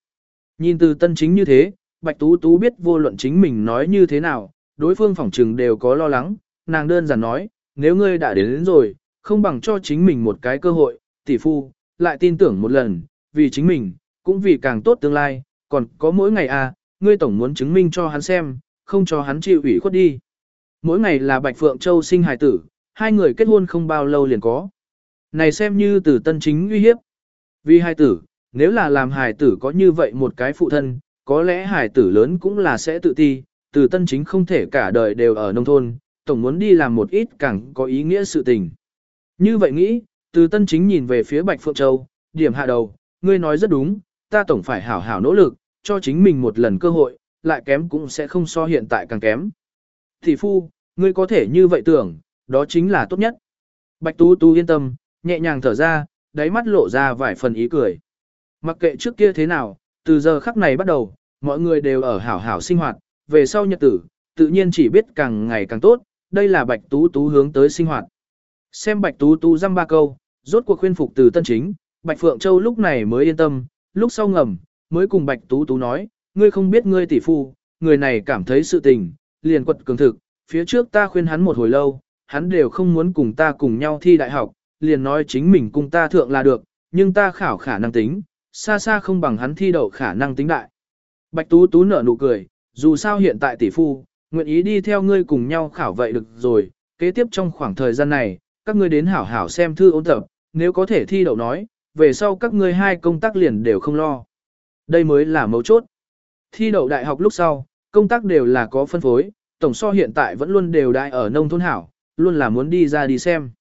Nhìn từ tân chính như thế, Bạch Tú Tú biết vô luận chính mình nói như thế nào, đối phương phỏng trừng đều có lo lắng, nàng đơn giản nói, nếu ngươi đã đến, đến rồi, không bằng cho chính mình một cái cơ hội, tỷ phu, lại tin tưởng một lần, vì chính mình, cũng vì càng tốt tương lai, còn có mỗi ngày à, ngươi tổng muốn chứng minh cho hắn xem, không cho hắn chịu ủy khuất đi. Mỗi ngày là Bạch Phượng Châu sinh hài tử, hai người kết hôn không bao lâu liền có. Này xem như từ tân chính uy hiếp. Vì hài tử, nếu là làm hài tử có như vậy một cái phụ thân, có lẽ hài tử lớn cũng là sẽ tự ti, từ tân chính không thể cả đời đều ở nông thôn, tổng muốn đi làm một ít càng có ý nghĩa sự tình. Như vậy nghĩ, từ tân chính nhìn về phía Bạch Phượng Châu, điểm hạ đầu, ngươi nói rất đúng, ta tổng phải hảo hảo nỗ lực, cho chính mình một lần cơ hội, lại kém cũng sẽ không so hiện tại càng kém. Thị phu, ngươi có thể như vậy tưởng, đó chính là tốt nhất. Bạch Tú Tú yên tâm, nhẹ nhàng thở ra, đáy mắt lộ ra vài phần ý cười. Mặc kệ trước kia thế nào, từ giờ khắc này bắt đầu, mọi người đều ở hảo hảo sinh hoạt, về sau nhật tử, tự nhiên chỉ biết càng ngày càng tốt, đây là Bạch Tú Tú hướng tới sinh hoạt. Xem Bạch Tú Tú dăm ba câu, rốt cuộc khuyên phục từ tân chính, Bạch Phượng Châu lúc này mới yên tâm, lúc sau ngầm, mới cùng Bạch Tú Tú nói, ngươi không biết ngươi tỷ phu, người này cảm thấy sự tình, liền quật cường thực, phía trước ta khuyên hắn một hồi lâu, hắn đều không muốn cùng ta cùng nhau thi đại học, liền nói chính mình cùng ta thượng là được, nhưng ta khảo khả năng tính, xa xa không bằng hắn thi đậu khả năng tính đại. Bạch Tú Tú nở nụ cười, dù sao hiện tại tỷ phu, nguyện ý đi theo ngươi cùng nhau khảo vậy được rồi, kế tiếp trong khoảng thời gian này, các ngươi đến hảo hảo xem thư ôn tập, nếu có thể thi đậu nói, về sau các ngươi hai công tác liền đều không lo. Đây mới là mấu chốt. Thi đậu đại học lúc sau, công tác đều là có phân phối, tổng so hiện tại vẫn luôn đều đại ở nông thôn hảo, luôn là muốn đi ra đi xem.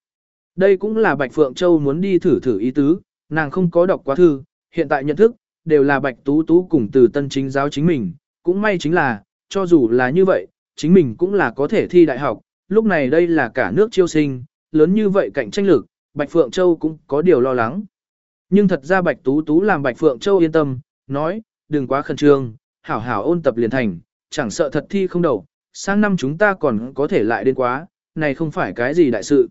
Đây cũng là Bạch Phượng Châu muốn đi thử thử ý tứ, nàng không có đọc quá thư, hiện tại nhận thức, đều là Bạch Tú Tú cùng từ tân chính giáo chính mình, cũng may chính là, cho dù là như vậy, chính mình cũng là có thể thi đại học, lúc này đây là cả nước chiêu sinh, lớn như vậy cạnh tranh lực, Bạch Phượng Châu cũng có điều lo lắng. Nhưng thật ra Bạch Tú Tú làm Bạch Phượng Châu yên tâm, nói, đừng quá khẩn trương, hảo hảo ôn tập liền thành, chẳng sợ thật thi không đầu, sang năm chúng ta còn có thể lại đến quá, này không phải cái gì đại sự.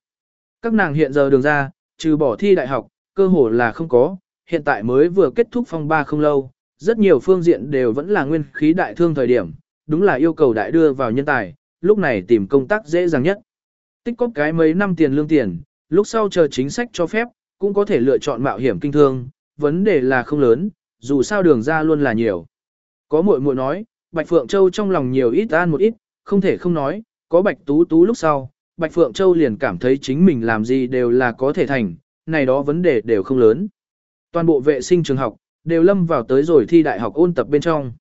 Các nàng hiện giờ đường ra, trừ bỏ thi đại học, cơ hồ là không có, hiện tại mới vừa kết thúc phong ba không lâu, rất nhiều phương diện đều vẫn là nguyên khí đại thương thời điểm, đúng là yêu cầu đại đưa vào nhân tài, lúc này tìm công tác dễ dàng nhất. Tích cóp cái mấy năm tiền lương tiền, lúc sau chờ chính sách cho phép, cũng có thể lựa chọn mạo hiểm kinh thương, vấn đề là không lớn, dù sao đường ra luôn là nhiều. Có muội muội nói, Bạch Phượng Châu trong lòng nhiều ít an một ít, không thể không nói, có Bạch Tú Tú lúc sau, Bạch Phượng Châu liền cảm thấy chính mình làm gì đều là có thể thành, này đó vấn đề đều không lớn. Toàn bộ vệ sinh trường học, đều lâm vào tới rồi thi đại học ôn tập bên trong.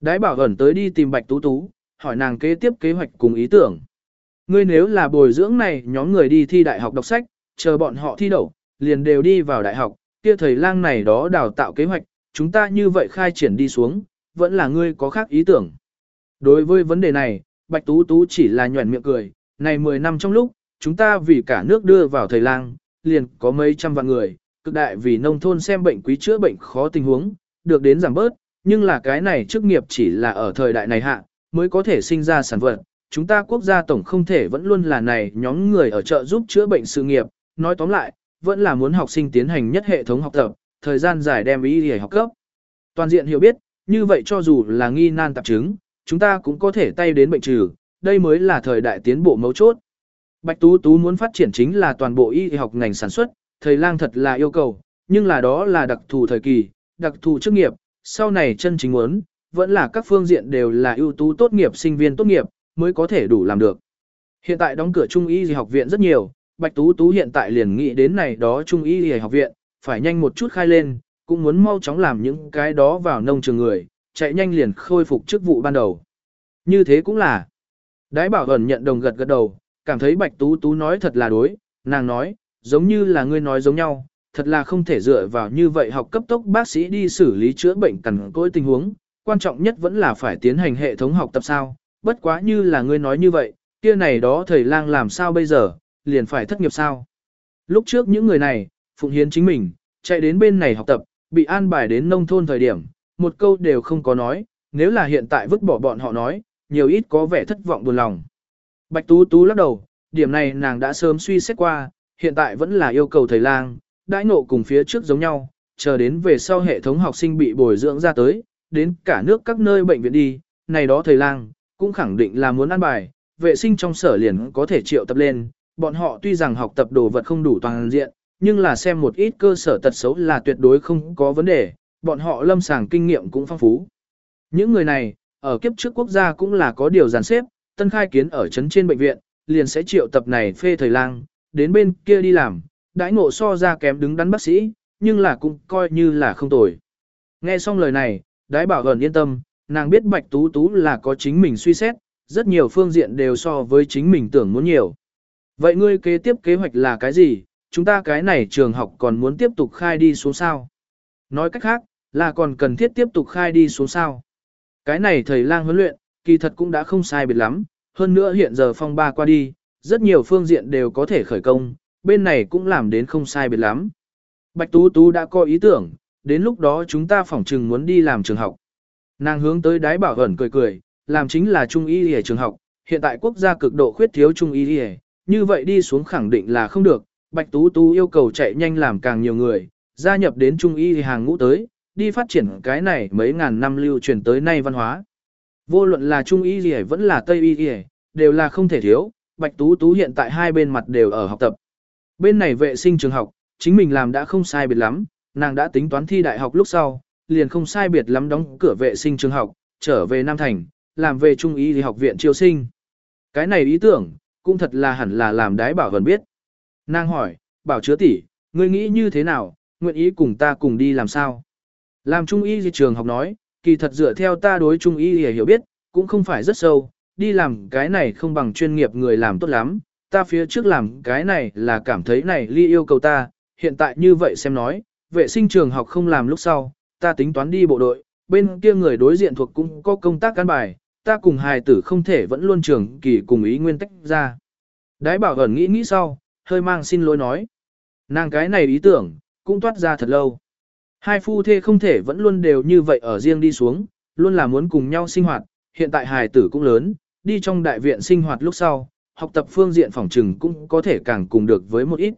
Đái bảo ẩn tới đi tìm Bạch Tú Tú, hỏi nàng kế tiếp kế hoạch cùng ý tưởng. Ngươi nếu là bồi dưỡng này nhóm người đi thi đại học đọc sách, chờ bọn họ thi đậu, liền đều đi vào đại học, kia thầy lang này đó đào tạo kế hoạch, chúng ta như vậy khai triển đi xuống, vẫn là ngươi có khác ý tưởng. Đối với vấn đề này, Bạch Tú Tú chỉ là nhuẩn miệng cười, này 10 năm trong lúc, chúng ta vì cả nước đưa vào thời lang, liền có mấy trăm vạn người, cực đại vì nông thôn xem bệnh quý chữa bệnh khó tình huống, được đến giảm bớt, nhưng là cái này chức nghiệp chỉ là ở thời đại này hạ, mới có thể sinh ra sản vật. Chúng ta quốc gia tổng không thể vẫn luôn là này nhóm người ở chợ giúp chữa bệnh sự nghiệp, nói tóm lại, vẫn là muốn học sinh tiến hành nhất hệ thống học tập, thời gian dài đem ý để học cấp. Toàn diện hiểu biết, như vậy cho dù là nghi nan tạp chứng, chúng ta cũng có thể tay đến bệnh trừ, đây mới là thời đại tiến bộ mấu chốt. Bạch Tú Tú muốn phát triển chính là toàn bộ y học ngành sản xuất, thầy lang thật là yêu cầu, nhưng là đó là đặc thù thời kỳ, đặc thù chức nghiệp, sau này chân chính muốn, vẫn là các phương diện đều là ưu tú tốt nghiệp sinh viên tốt nghiệp, mới có thể đủ làm được. Hiện tại đóng cửa Trung y học viện rất nhiều, Bạch Tú Tú hiện tại liền nghĩ đến này đó Trung y học viện, phải nhanh một chút khai lên, cũng muốn mau chóng làm những cái đó vào nông trường người, chạy nhanh liền khôi phục chức vụ ban đầu. Như thế cũng là. Đái bảo ẩn nhận đồng gật gật đầu, cảm thấy Bạch Tú Tú nói thật là đối, nàng nói, giống như là ngươi nói giống nhau, thật là không thể dựa vào như vậy học cấp tốc bác sĩ đi xử lý chữa bệnh cần cỗi tình huống, quan trọng nhất vẫn là phải tiến hành hệ thống học tập sao, bất quá như là ngươi nói như vậy, kia này đó thầy lang làm sao bây giờ, liền phải thất nghiệp sao. Lúc trước những người này, phụng hiến chính mình, chạy đến bên này học tập, bị an bài đến nông thôn thời điểm, một câu đều không có nói, nếu là hiện tại vứt bỏ bọn họ nói, nhiều ít có vẻ thất vọng buồn lòng. Bạch Tú Tú lắc đầu, điểm này nàng đã sớm suy xét qua, hiện tại vẫn là yêu cầu thầy lang, đãi ngộ cùng phía trước giống nhau, chờ đến về sau hệ thống học sinh bị bồi dưỡng ra tới, đến cả nước các nơi bệnh viện đi, này đó thầy lang, cũng khẳng định là muốn ăn bài, vệ sinh trong sở liền có thể triệu tập lên, bọn họ tuy rằng học tập đồ vật không đủ toàn diện, nhưng là xem một ít cơ sở tật xấu là tuyệt đối không có vấn đề, bọn họ lâm sàng kinh nghiệm cũng phong phú. Những người này, ở kiếp trước quốc gia cũng là có điều giàn xếp, tân khai kiến ở trấn trên bệnh viện, liền sẽ triệu tập này phê thời lang, đến bên kia đi làm, đãi ngộ so ra kém đứng đắn bác sĩ, nhưng là cũng coi như là không tồi. Nghe xong lời này, đái bảo gần yên tâm, nàng biết bạch tú tú là có chính mình suy xét, rất nhiều phương diện đều so với chính mình tưởng muốn nhiều. Vậy ngươi kế tiếp kế hoạch là cái gì? Chúng ta cái này trường học còn muốn tiếp tục khai đi xuống sao? Nói cách khác, là còn cần thiết tiếp tục khai đi xuống sao? Cái này thầy lang huấn luyện, kỳ thật cũng đã không sai biệt lắm, hơn nữa hiện giờ phong ba qua đi, rất nhiều phương diện đều có thể khởi công, bên này cũng làm đến không sai biệt lắm. Bạch Tú Tú đã có ý tưởng, đến lúc đó chúng ta phỏng trừng muốn đi làm trường học. Nàng hướng tới đái bảo ẩn cười cười, làm chính là trung y y trường học, hiện tại quốc gia cực độ khuyết thiếu trung y y, như vậy đi xuống khẳng định là không được, Bạch Tú Tú yêu cầu chạy nhanh làm càng nhiều người, gia nhập đến trung y hàng ngũ tới, đi phát triển cái này mấy ngàn năm lưu truyền tới nay văn hóa. Vô luận là trung y gì vẫn là tây y gì đều là không thể thiếu, Bạch Tú Tú hiện tại hai bên mặt đều ở học tập. Bên này vệ sinh trường học, chính mình làm đã không sai biệt lắm, nàng đã tính toán thi đại học lúc sau, liền không sai biệt lắm đóng cửa vệ sinh trường học, trở về Nam Thành, làm về trung y học viện triều sinh. Cái này ý tưởng, cũng thật là hẳn là làm đái bảo gần biết. Nàng hỏi, bảo chứa tỷ, ngươi nghĩ như thế nào, nguyện ý cùng ta cùng đi làm sao? Làm trung y trường học nói, kỳ thật dựa theo ta đối trung y hiểu biết, cũng không phải rất sâu, đi làm cái này không bằng chuyên nghiệp người làm tốt lắm, ta phía trước làm cái này là cảm thấy này ly yêu cầu ta, hiện tại như vậy xem nói, vệ sinh trường học không làm lúc sau, ta tính toán đi bộ đội, bên kia người đối diện thuộc cũng có công tác cán bài, ta cùng hài tử không thể vẫn luôn trường kỳ cùng ý nguyên tách ra. Đái bảo ẩn nghĩ nghĩ sau, hơi mang xin lỗi nói. Nàng cái này ý tưởng, cũng toát ra thật lâu. Hai phu thê không thể vẫn luôn đều như vậy ở riêng đi xuống, luôn là muốn cùng nhau sinh hoạt, hiện tại hài tử cũng lớn, đi trong đại viện sinh hoạt lúc sau, học tập phương diện phòng trừng cũng có thể càng cùng được với một ít.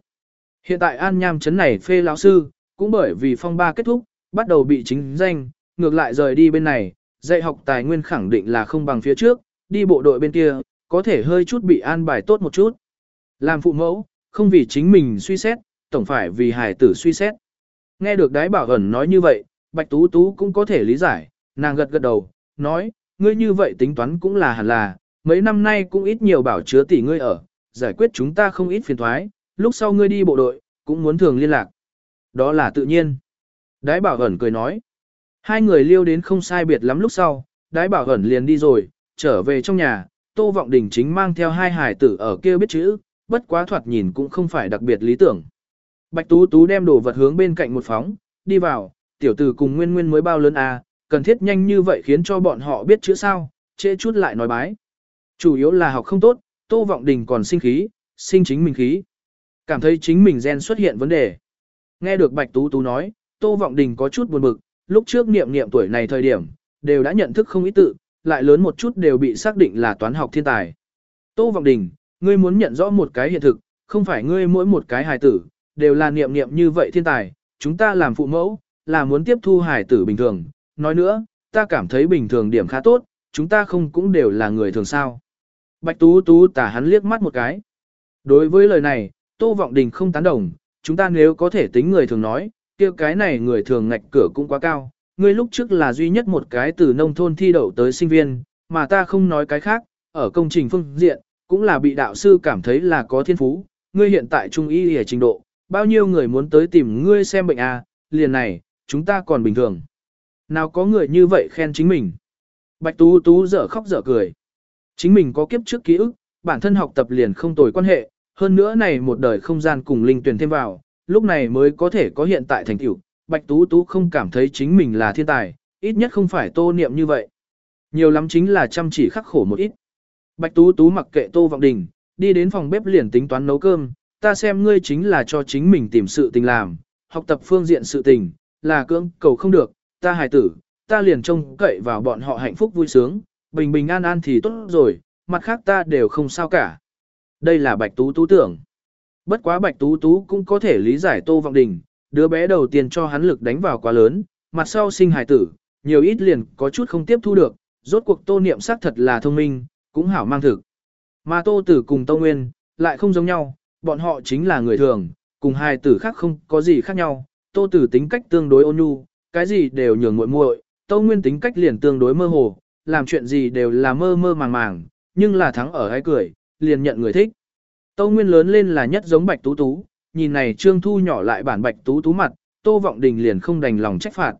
Hiện tại An Nham chấn này phê lão sư, cũng bởi vì phong ba kết thúc, bắt đầu bị chính danh, ngược lại rời đi bên này, dạy học tài nguyên khẳng định là không bằng phía trước, đi bộ đội bên kia, có thể hơi chút bị an bài tốt một chút. Làm phụ mẫu, không vì chính mình suy xét, tổng phải vì hài tử suy xét. Nghe được đái bảo ẩn nói như vậy, Bạch Tú Tú cũng có thể lý giải, nàng gật gật đầu, nói, ngươi như vậy tính toán cũng là hẳn là, mấy năm nay cũng ít nhiều bảo chứa tỷ ngươi ở, giải quyết chúng ta không ít phiền thoái, lúc sau ngươi đi bộ đội, cũng muốn thường liên lạc. Đó là tự nhiên. Đái bảo ẩn cười nói. Hai người liêu đến không sai biệt lắm lúc sau, đái bảo ẩn liền đi rồi, trở về trong nhà, Tô Vọng Đình chính mang theo hai hải tử ở kia biết chữ, bất quá thoạt nhìn cũng không phải đặc biệt lý tưởng. Bạch Tú Tú đem đồ vật hướng bên cạnh một phóng, đi vào, tiểu tử cùng Nguyên Nguyên mới bao lớn à, cần thiết nhanh như vậy khiến cho bọn họ biết chữ sao, trễ chút lại nói bái. Chủ yếu là học không tốt, Tô Vọng Đình còn sinh khí, sinh chính mình khí. Cảm thấy chính mình gen xuất hiện vấn đề. Nghe được Bạch Tú Tú nói, Tô Vọng Đình có chút buồn bực, lúc trước niệm niệm tuổi này thời điểm, đều đã nhận thức không ý tự, lại lớn một chút đều bị xác định là toán học thiên tài. Tô Vọng Đình, ngươi muốn nhận rõ một cái hiện thực, không phải ngươi mỗi một cái hài tử, đều là niệm niệm như vậy thiên tài, chúng ta làm phụ mẫu, là muốn tiếp thu hài tử bình thường. Nói nữa, ta cảm thấy bình thường điểm khá tốt, chúng ta không cũng đều là người thường sao. Bạch Tú Tú tả hắn liếc mắt một cái. Đối với lời này, Tô Vọng Đình không tán đồng, chúng ta nếu có thể tính người thường nói, kia cái này người thường ngạch cửa cũng quá cao. Ngươi lúc trước là duy nhất một cái từ nông thôn thi đậu tới sinh viên, mà ta không nói cái khác, ở công trình phương diện, cũng là bị đạo sư cảm thấy là có thiên phú. Ngươi hiện tại trung y ở trình độ, bao nhiêu người muốn tới tìm ngươi xem bệnh à, liền này, chúng ta còn bình thường. Nào có người như vậy khen chính mình. Bạch Tú Tú dở khóc dở cười. Chính mình có kiếp trước ký ức, bản thân học tập liền không tồi quan hệ, hơn nữa này một đời không gian cùng linh tuyển thêm vào, lúc này mới có thể có hiện tại thành tựu. Bạch Tú Tú không cảm thấy chính mình là thiên tài, ít nhất không phải tô niệm như vậy. Nhiều lắm chính là chăm chỉ khắc khổ một ít. Bạch Tú Tú mặc kệ Tô Vọng Đình, đi đến phòng bếp liền tính toán nấu cơm, ta xem ngươi chính là cho chính mình tìm sự tình làm, học tập phương diện sự tình, là cưỡng cầu không được, ta hài tử, ta liền trông cậy vào bọn họ hạnh phúc vui sướng, bình bình an an thì tốt rồi, mặt khác ta đều không sao cả. Đây là Bạch Tú Tú tưởng. Bất quá Bạch Tú Tú cũng có thể lý giải Tô Vọng Đình, đứa bé đầu tiên cho hắn lực đánh vào quá lớn, mặt sau sinh hài tử, nhiều ít liền có chút không tiếp thu được, rốt cuộc Tô Niệm sắc thật là thông minh, cũng hảo mang thực. Mà Tô Tử cùng Tô Nguyên, lại không giống nhau, bọn họ chính là người thường, cùng hai tử khác không có gì khác nhau. Tô Tử tính cách tương đối ôn nhu, cái gì đều nhường muội muội, Tô Nguyên tính cách liền tương đối mơ hồ, làm chuyện gì đều là mơ mơ màng màng, nhưng là thắng ở hay cười, liền nhận người thích. Tô Nguyên lớn lên là nhất giống Bạch Tú Tú, nhìn này Trương Thu nhỏ lại bản Bạch Tú Tú mặt, Tô Vọng Đình liền không đành lòng trách phạt.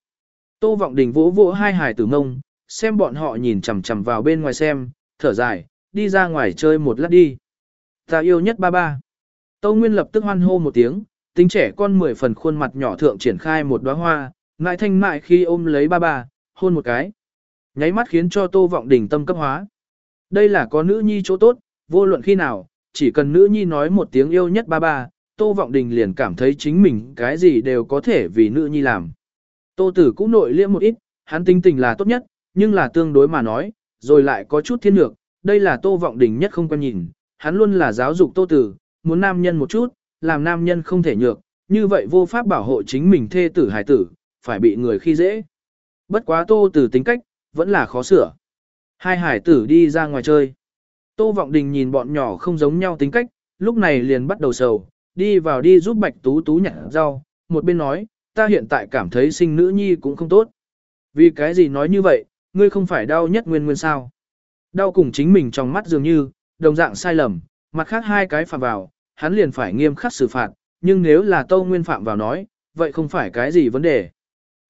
Tô Vọng Đình vỗ vỗ hai hài tử mông, xem bọn họ nhìn chằm chằm vào bên ngoài xem, thở dài, đi ra ngoài chơi một lát đi. Ta yêu nhất ba ba. Tô Nguyên lập tức hoan hô một tiếng, tính trẻ con mười phần khuôn mặt nhỏ thượng triển khai một đóa hoa, ngại thanh mại khi ôm lấy ba ba, hôn một cái. Nháy mắt khiến cho Tô Vọng Đình tâm cấp hóa. Đây là có nữ nhi chỗ tốt, vô luận khi nào, chỉ cần nữ nhi nói một tiếng yêu nhất ba ba, Tô Vọng Đình liền cảm thấy chính mình cái gì đều có thể vì nữ nhi làm. Tô Tử cũng nội liễm một ít, hắn tính tình là tốt nhất, nhưng là tương đối mà nói, rồi lại có chút thiên lược, đây là Tô Vọng Đình nhất không quan nhìn, hắn luôn là giáo dục Tô Tử, muốn nam nhân một chút, làm nam nhân không thể nhược, như vậy vô pháp bảo hộ chính mình thê tử hài tử, phải bị người khi dễ. Bất quá Tô Tử tính cách, vẫn là khó sửa. Hai hải tử đi ra ngoài chơi. Tô Vọng Đình nhìn bọn nhỏ không giống nhau tính cách, lúc này liền bắt đầu sầu, đi vào đi giúp Bạch Tú Tú nhặt rau, một bên nói, ta hiện tại cảm thấy sinh nữ nhi cũng không tốt. Vì cái gì nói như vậy, ngươi không phải đau nhất nguyên nguyên sao. Đau cùng chính mình trong mắt dường như, đồng dạng sai lầm, mặt khác hai cái phạm vào, hắn liền phải nghiêm khắc xử phạt, nhưng nếu là Tô Nguyên phạm vào nói, vậy không phải cái gì vấn đề.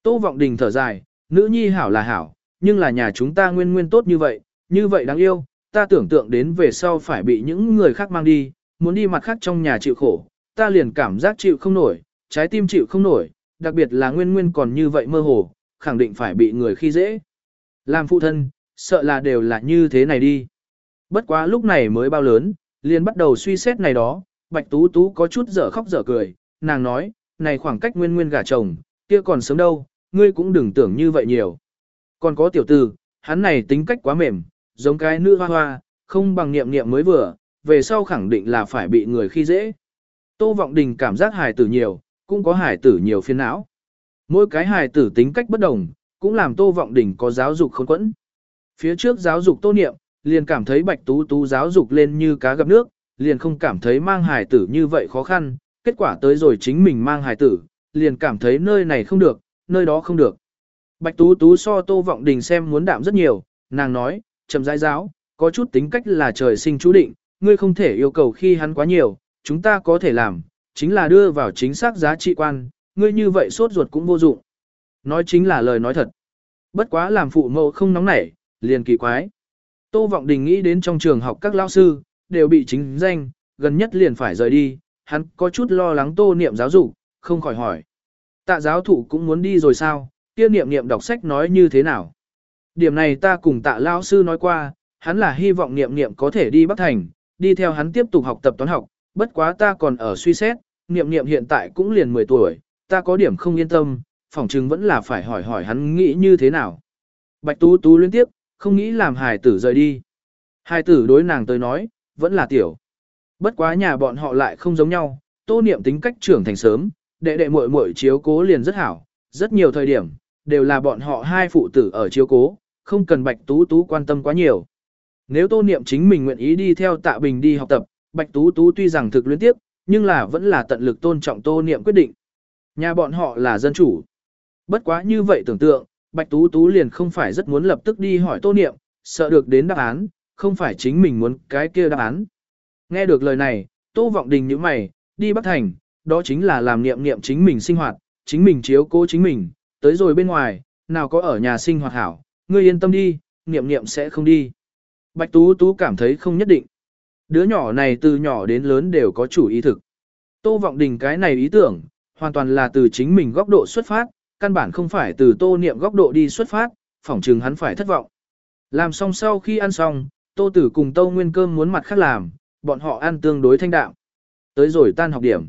Tô Vọng Đình thở dài, nữ nhi hảo là hảo, nhưng là nhà chúng ta nguyên nguyên tốt như vậy, như vậy đáng yêu, ta tưởng tượng đến về sau phải bị những người khác mang đi, muốn đi mặt khác trong nhà chịu khổ, ta liền cảm giác chịu không nổi, trái tim chịu không nổi, đặc biệt là nguyên nguyên còn như vậy mơ hồ, khẳng định phải bị người khi dễ. Làm phụ thân, sợ là đều là như thế này đi. Bất quá lúc này mới bao lớn, liền bắt đầu suy xét này đó, Bạch Tú Tú có chút dở khóc dở cười, nàng nói, này khoảng cách nguyên nguyên gả chồng, kia còn sớm đâu, ngươi cũng đừng tưởng như vậy nhiều. Còn có tiểu tử, hắn này tính cách quá mềm, giống cái nữ hoa hoa, không bằng niệm niệm mới vừa, về sau khẳng định là phải bị người khi dễ. Tô Vọng Đình cảm giác hài tử nhiều, cũng có hài tử nhiều phiền não. Mỗi cái hài tử tính cách bất đồng, cũng làm Tô Vọng Đình có giáo dục khôn quẫn. Phía trước giáo dục Tô Niệm, liền cảm thấy Bạch Tú Tú giáo dục lên như cá gặp nước, liền không cảm thấy mang hài tử như vậy khó khăn, kết quả tới rồi chính mình mang hài tử, liền cảm thấy nơi này không được, nơi đó không được. Bạch Tú Tú so Tô Vọng Đình xem muốn đạm rất nhiều, nàng nói, chậm rãi giáo, có chút tính cách là trời sinh chú định, ngươi không thể yêu cầu khi hắn quá nhiều, chúng ta có thể làm, chính là đưa vào chính xác giá trị quan, ngươi như vậy sốt ruột cũng vô dụng. Nói chính là lời nói thật. Bất quá làm phụ mẫu không nóng nảy, liền kỳ quái. Tô Vọng Đình nghĩ đến trong trường học các lão sư, đều bị chính danh, gần nhất liền phải rời đi, hắn có chút lo lắng tô niệm giáo dục, không khỏi hỏi. Tạ giáo thụ cũng muốn đi rồi sao, kia niệm niệm đọc sách nói như thế nào? Điểm này ta cùng tạ lão sư nói qua, hắn là hy vọng niệm niệm có thể đi Bắc Thành, đi theo hắn tiếp tục học tập toán học, bất quá ta còn ở suy xét, niệm niệm hiện tại cũng liền 10 tuổi, ta có điểm không yên tâm, phỏng chừng vẫn là phải hỏi hỏi hắn nghĩ như thế nào. Bạch Tú Tú liên tiếp, không nghĩ làm hài tử rời đi. Hài tử đối nàng tới nói, vẫn là tiểu. Bất quá nhà bọn họ lại không giống nhau, tô niệm tính cách trưởng thành sớm, đệ đệ muội muội chiếu cố liền rất hảo, rất nhiều thời điểm, đều là bọn họ hai phụ tử ở chiếu cố, không cần Bạch Tú Tú quan tâm quá nhiều. Nếu tô niệm chính mình nguyện ý đi theo tạ bình đi học tập, Bạch Tú Tú tuy rằng thực luyến tiếp, nhưng là vẫn là tận lực tôn trọng tô niệm quyết định. Nhà bọn họ là dân chủ. Bất quá như vậy tưởng tượng, Bạch Tú Tú liền không phải rất muốn lập tức đi hỏi tô niệm, sợ được đến đáp án, không phải chính mình muốn cái kia đáp án. Nghe được lời này, Tô Vọng Đình nhíu mày, đi Bắc Thành, đó chính là làm niệm niệm chính mình sinh hoạt, chính mình chiếu cố chính mình, tới rồi bên ngoài, nào có ở nhà sinh hoạt hảo, ngươi yên tâm đi, niệm niệm sẽ không đi. Bạch Tú Tú cảm thấy không nhất định. Đứa nhỏ này từ nhỏ đến lớn đều có chủ ý thực. Tô Vọng Đình cái này ý tưởng, hoàn toàn là từ chính mình góc độ xuất phát, căn bản không phải từ tô niệm góc độ đi xuất phát, phỏng chừng hắn phải thất vọng. Làm xong sau khi ăn xong, tô tử cùng tô nguyên cơm muốn mặt khác làm, bọn họ ăn tương đối thanh đạm. Tới rồi tan học điểm.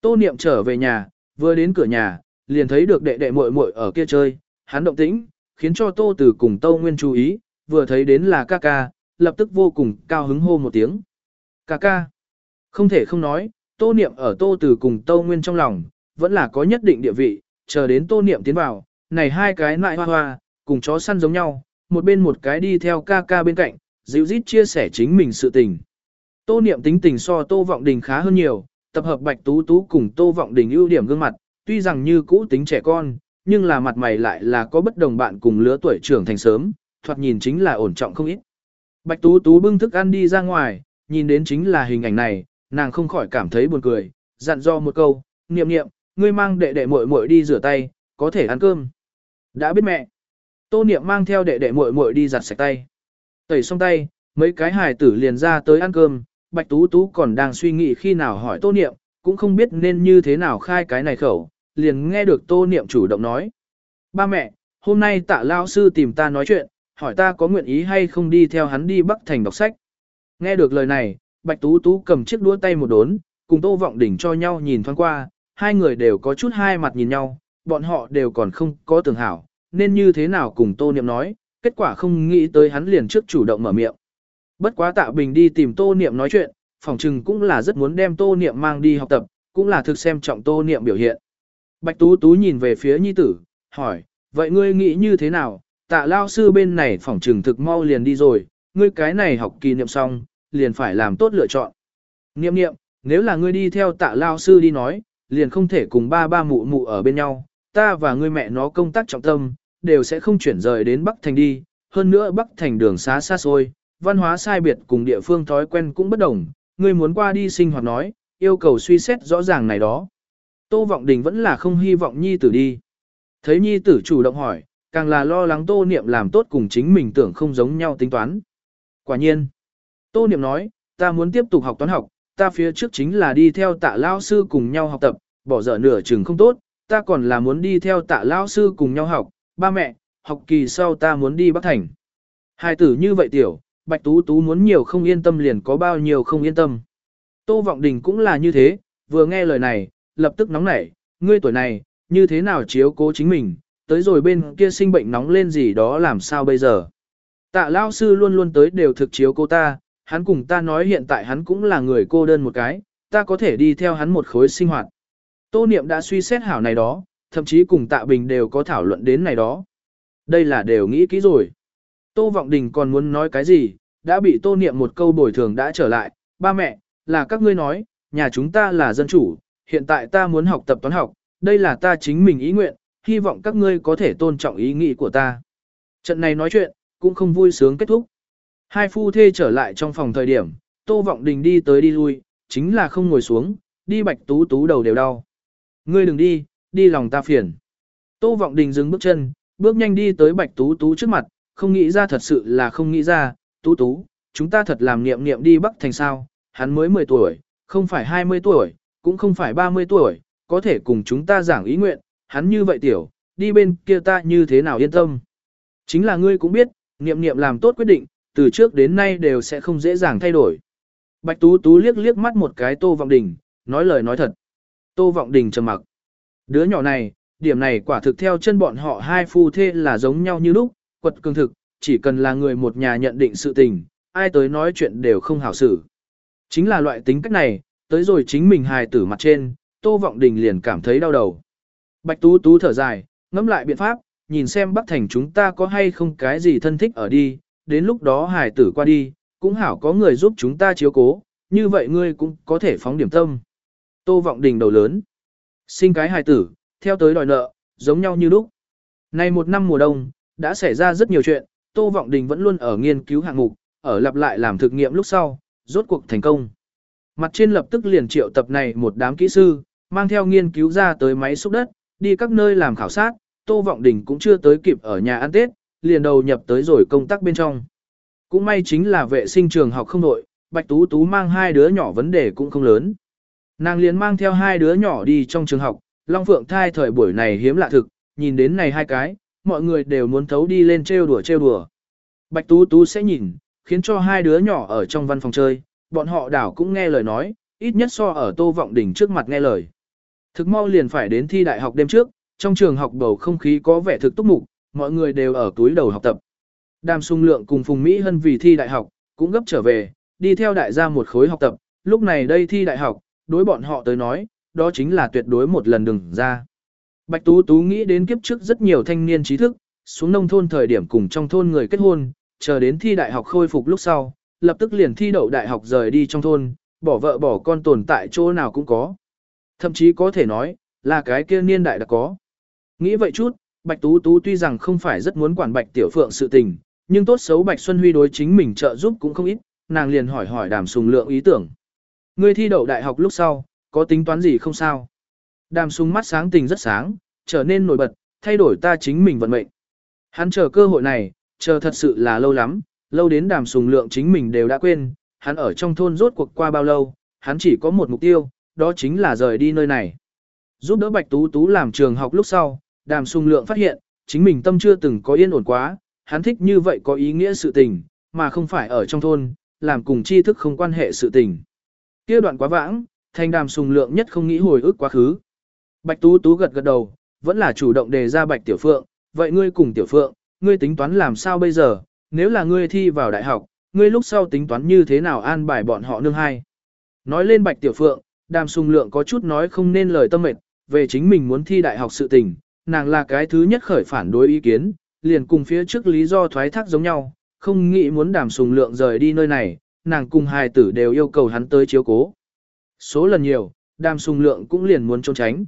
Tô niệm trở về nhà, vừa đến cửa nhà, liền thấy được đệ đệ muội muội ở kia chơi, hắn động tĩnh, khiến cho tô tử cùng tô nguyên chú ý, vừa thấy đến là ca ca, lập tức vô cùng cao hứng hô một tiếng. Ca ca. Không thể không nói, tô niệm ở tô tử cùng tô nguyên trong lòng, vẫn là có nhất định địa vị, chờ đến tô niệm tiến vào, này hai cái nại hoa hoa, cùng chó săn giống nhau, một bên một cái đi theo ca ca bên cạnh, dịu dít chia sẻ chính mình sự tình. Tô niệm tính tình so tô vọng đình khá hơn nhiều, tập hợp bạch tú tú cùng tô vọng đình ưu điểm gương mặt, tuy rằng như cũ tính trẻ con, nhưng là mặt mày lại là có bất đồng bạn cùng lứa tuổi trưởng thành sớm, thoạt nhìn chính là ổn trọng không ít. Bạch tú tú bưng thức ăn đi ra ngoài, nhìn đến chính là hình ảnh này, nàng không khỏi cảm thấy buồn cười, dặn do một câu, niệm niệm, ngươi mang đệ đệ muội muội đi rửa tay, có thể ăn cơm. Đã biết mẹ. Tô niệm mang theo đệ đệ muội muội đi giặt sạch tay. Tẩy xong tay, mấy cái hài tử liền ra tới ăn cơm, Bạch Tú Tú còn đang suy nghĩ khi nào hỏi Tô Niệm, cũng không biết nên như thế nào khai cái này khẩu, liền nghe được Tô Niệm chủ động nói. Ba mẹ, hôm nay tạ lao sư tìm ta nói chuyện, hỏi ta có nguyện ý hay không đi theo hắn đi Bắc Thành đọc sách. Nghe được lời này, Bạch Tú Tú cầm chiếc đũa tay một đốn, cùng Tô Vọng Đỉnh cho nhau nhìn thoáng qua, hai người đều có chút hai mặt nhìn nhau, bọn họ đều còn không có tưởng hảo, nên như thế nào cùng Tô Niệm nói, kết quả không nghĩ tới hắn liền trước chủ động mở miệng. Bất quá Tạ Bình đi tìm Tô Niệm nói chuyện, phòng trừng cũng là rất muốn đem Tô Niệm mang đi học tập, cũng là thực xem trọng Tô Niệm biểu hiện. Bạch Tú Tú nhìn về phía nhi tử, hỏi, vậy ngươi nghĩ như thế nào, tạ lao sư bên này phòng trừng thực mau liền đi rồi, ngươi cái này học kỳ niệm xong, liền phải làm tốt lựa chọn. Niệm niệm, nếu là ngươi đi theo tạ lao sư đi nói, liền không thể cùng ba ba mụ mụ ở bên nhau, ta và ngươi mẹ nó công tác trọng tâm, đều sẽ không chuyển rời đến Bắc Thành đi, hơn nữa Bắc Thành đường xá xa xôi, văn hóa sai biệt cùng địa phương thói quen cũng bất đồng, ngươi muốn qua đi sinh hoạt nói, yêu cầu suy xét rõ ràng này đó. Tô Vọng Đình vẫn là không hy vọng nhi tử đi. Thấy nhi tử chủ động hỏi, càng là lo lắng Tô Niệm làm tốt cùng chính mình tưởng không giống nhau tính toán. Quả nhiên, Tô Niệm nói, ta muốn tiếp tục học toán học, ta phía trước chính là đi theo tạ lao sư cùng nhau học tập, bỏ dở nửa chừng không tốt, ta còn là muốn đi theo tạ lao sư cùng nhau học, ba mẹ, học kỳ sau ta muốn đi Bắc Thành. Hai tử như vậy tiểu, Bạch Tú Tú muốn nhiều không yên tâm liền có bao nhiêu không yên tâm. Tô Vọng Đình cũng là như thế, vừa nghe lời này, lập tức nóng nảy, ngươi tuổi này, như thế nào chiếu cố chính mình, tới rồi bên kia sinh bệnh nóng lên gì đó làm sao bây giờ. Tạ lao sư luôn luôn tới đều thực chiếu cô ta, hắn cùng ta nói hiện tại hắn cũng là người cô đơn một cái, ta có thể đi theo hắn một khối sinh hoạt. Tô Niệm đã suy xét hảo này đó, thậm chí cùng Tạ Bình đều có thảo luận đến này đó. Đây là đều nghĩ kỹ rồi. Tô Vọng Đình còn muốn nói cái gì, đã bị Tô Niệm một câu bồi thường đã trở lại, ba mẹ, là các ngươi nói, nhà chúng ta là dân chủ, hiện tại ta muốn học tập toán học, đây là ta chính mình ý nguyện, hy vọng các ngươi có thể tôn trọng ý nghĩ của ta. Trận này nói chuyện, cũng không vui sướng kết thúc. Hai phu thê trở lại trong phòng thời điểm, Tô Vọng Đình đi tới đi lui, chính là không ngồi xuống, đi bạch tú tú đầu đều đau. Ngươi đừng đi, đi lòng ta phiền. Tô Vọng Đình dừng bước chân, bước nhanh đi tới bạch tú tú trước mặt, không nghĩ ra thật sự là không nghĩ ra, tú tú, chúng ta thật làm niệm niệm đi Bắc Thành sao, hắn mới 10 tuổi, không phải 20 tuổi, cũng không phải 30 tuổi, có thể cùng chúng ta giảng ý nguyện, hắn như vậy tiểu, đi bên kia ta như thế nào yên tâm. Chính là ngươi cũng biết, niệm niệm làm tốt quyết định, từ trước đến nay đều sẽ không dễ dàng thay đổi. Bạch Tú Tú liếc liếc mắt một cái Tô Vọng Đình, nói lời nói thật. Tô Vọng Đình trầm mặc. Đứa nhỏ này, điểm này quả thực theo chân bọn họ hai phu thê là giống nhau như lúc, quật cường thực, chỉ cần là người một nhà nhận định sự tình, ai tới nói chuyện đều không hảo xử. Chính là loại tính cách này, tới rồi chính mình hài tử mặt trên, Tô Vọng Đình liền cảm thấy đau đầu. Bạch Tú Tú thở dài, ngẫm lại biện pháp, nhìn xem Bắc Thành chúng ta có hay không cái gì thân thích ở đi, đến lúc đó hài tử qua đi, cũng hảo có người giúp chúng ta chiếu cố, như vậy ngươi cũng có thể phóng điểm tâm. Tô Vọng Đình đầu lớn, sinh cái hài tử, theo tới đòi nợ, giống nhau như lúc. Nay một năm mùa đông, đã xảy ra rất nhiều chuyện, Tô Vọng Đình vẫn luôn ở nghiên cứu hạng mục, ở lặp lại làm thực nghiệm lúc sau, rốt cuộc thành công. Mặt trên lập tức liền triệu tập này một đám kỹ sư, mang theo nghiên cứu ra tới máy xúc đất, đi các nơi làm khảo sát, Tô Vọng Đình cũng chưa tới kịp ở nhà ăn Tết, liền đầu nhập tới rồi công tác bên trong. Cũng may chính là vệ sinh trường học không nội, Bạch Tú Tú mang hai đứa nhỏ vấn đề cũng không lớn. Nàng liền mang theo hai đứa nhỏ đi trong trường học, Long Phượng thai thời buổi này hiếm lạ thực, nhìn đến này hai cái, mọi người đều muốn thấu đi lên trêu đùa trêu đùa. Bạch Tú Tú sẽ nhìn, khiến cho hai đứa nhỏ ở trong văn phòng chơi, bọn họ đảo cũng nghe lời nói, ít nhất so ở Tô Vọng Đình trước mặt nghe lời. Thực mau liền phải đến thi đại học đêm trước, trong trường học bầu không khí có vẻ thực túc mục, mọi người đều ở túi đầu học tập. Đàm Sung Lượng cùng Phùng Mỹ Hân vì thi đại học, cũng gấp trở về, đi theo đại gia một khối học tập, lúc này đây thi đại học, đối bọn họ tới nói, đó chính là tuyệt đối một lần đừng ra. Bạch Tú Tú nghĩ đến kiếp trước rất nhiều thanh niên trí thức, xuống nông thôn thời điểm cùng trong thôn người kết hôn, chờ đến thi đại học khôi phục lúc sau, lập tức liền thi đậu đại học rời đi trong thôn, bỏ vợ bỏ con tồn tại chỗ nào cũng có. Thậm chí có thể nói, là cái kia niên đại đã có. Nghĩ vậy chút, Bạch Tú Tú tuy rằng không phải rất muốn quản Bạch Tiểu Phượng sự tình, nhưng tốt xấu Bạch Xuân Huy đối chính mình trợ giúp cũng không ít, nàng liền hỏi hỏi đàm sùng lượng ý tưởng. Ngươi thi đậu đại học lúc sau, có tính toán gì không sao? Đàm sùng mắt sáng tình rất sáng, trở nên nổi bật, thay đổi ta chính mình vận mệnh. Hắn chờ cơ hội này, chờ thật sự là lâu lắm, lâu đến đàm sùng lượng chính mình đều đã quên, hắn ở trong thôn rốt cuộc qua bao lâu, hắn chỉ có một mục tiêu, đó chính là rời đi nơi này. Giúp đỡ Bạch Tú Tú làm trường học lúc sau, đàm sùng lượng phát hiện, chính mình tâm chưa từng có yên ổn quá, hắn thích như vậy có ý nghĩa sự tình, mà không phải ở trong thôn, làm cùng tri thức không quan hệ sự tình. kia đoạn quá vãng, thành đàm sùng lượng nhất không nghĩ hồi ức quá khứ. Bạch Tú Tú gật gật đầu, vẫn là chủ động đề ra Bạch Tiểu Phượng, vậy ngươi cùng Tiểu Phượng, ngươi tính toán làm sao bây giờ, nếu là ngươi thi vào đại học, ngươi lúc sau tính toán như thế nào an bài bọn họ nương hai. Nói lên Bạch Tiểu Phượng, đàm sùng lượng có chút nói không nên lời tâm mệt, về chính mình muốn thi đại học sự tình, nàng là cái thứ nhất khởi phản đối ý kiến, liền cùng phía trước lý do thoái thác giống nhau, không nghĩ muốn đàm sùng lượng rời đi nơi này, nàng cùng hài tử đều yêu cầu hắn tới chiếu cố. Số lần nhiều, đàm sùng lượng cũng liền muốn trốn tránh.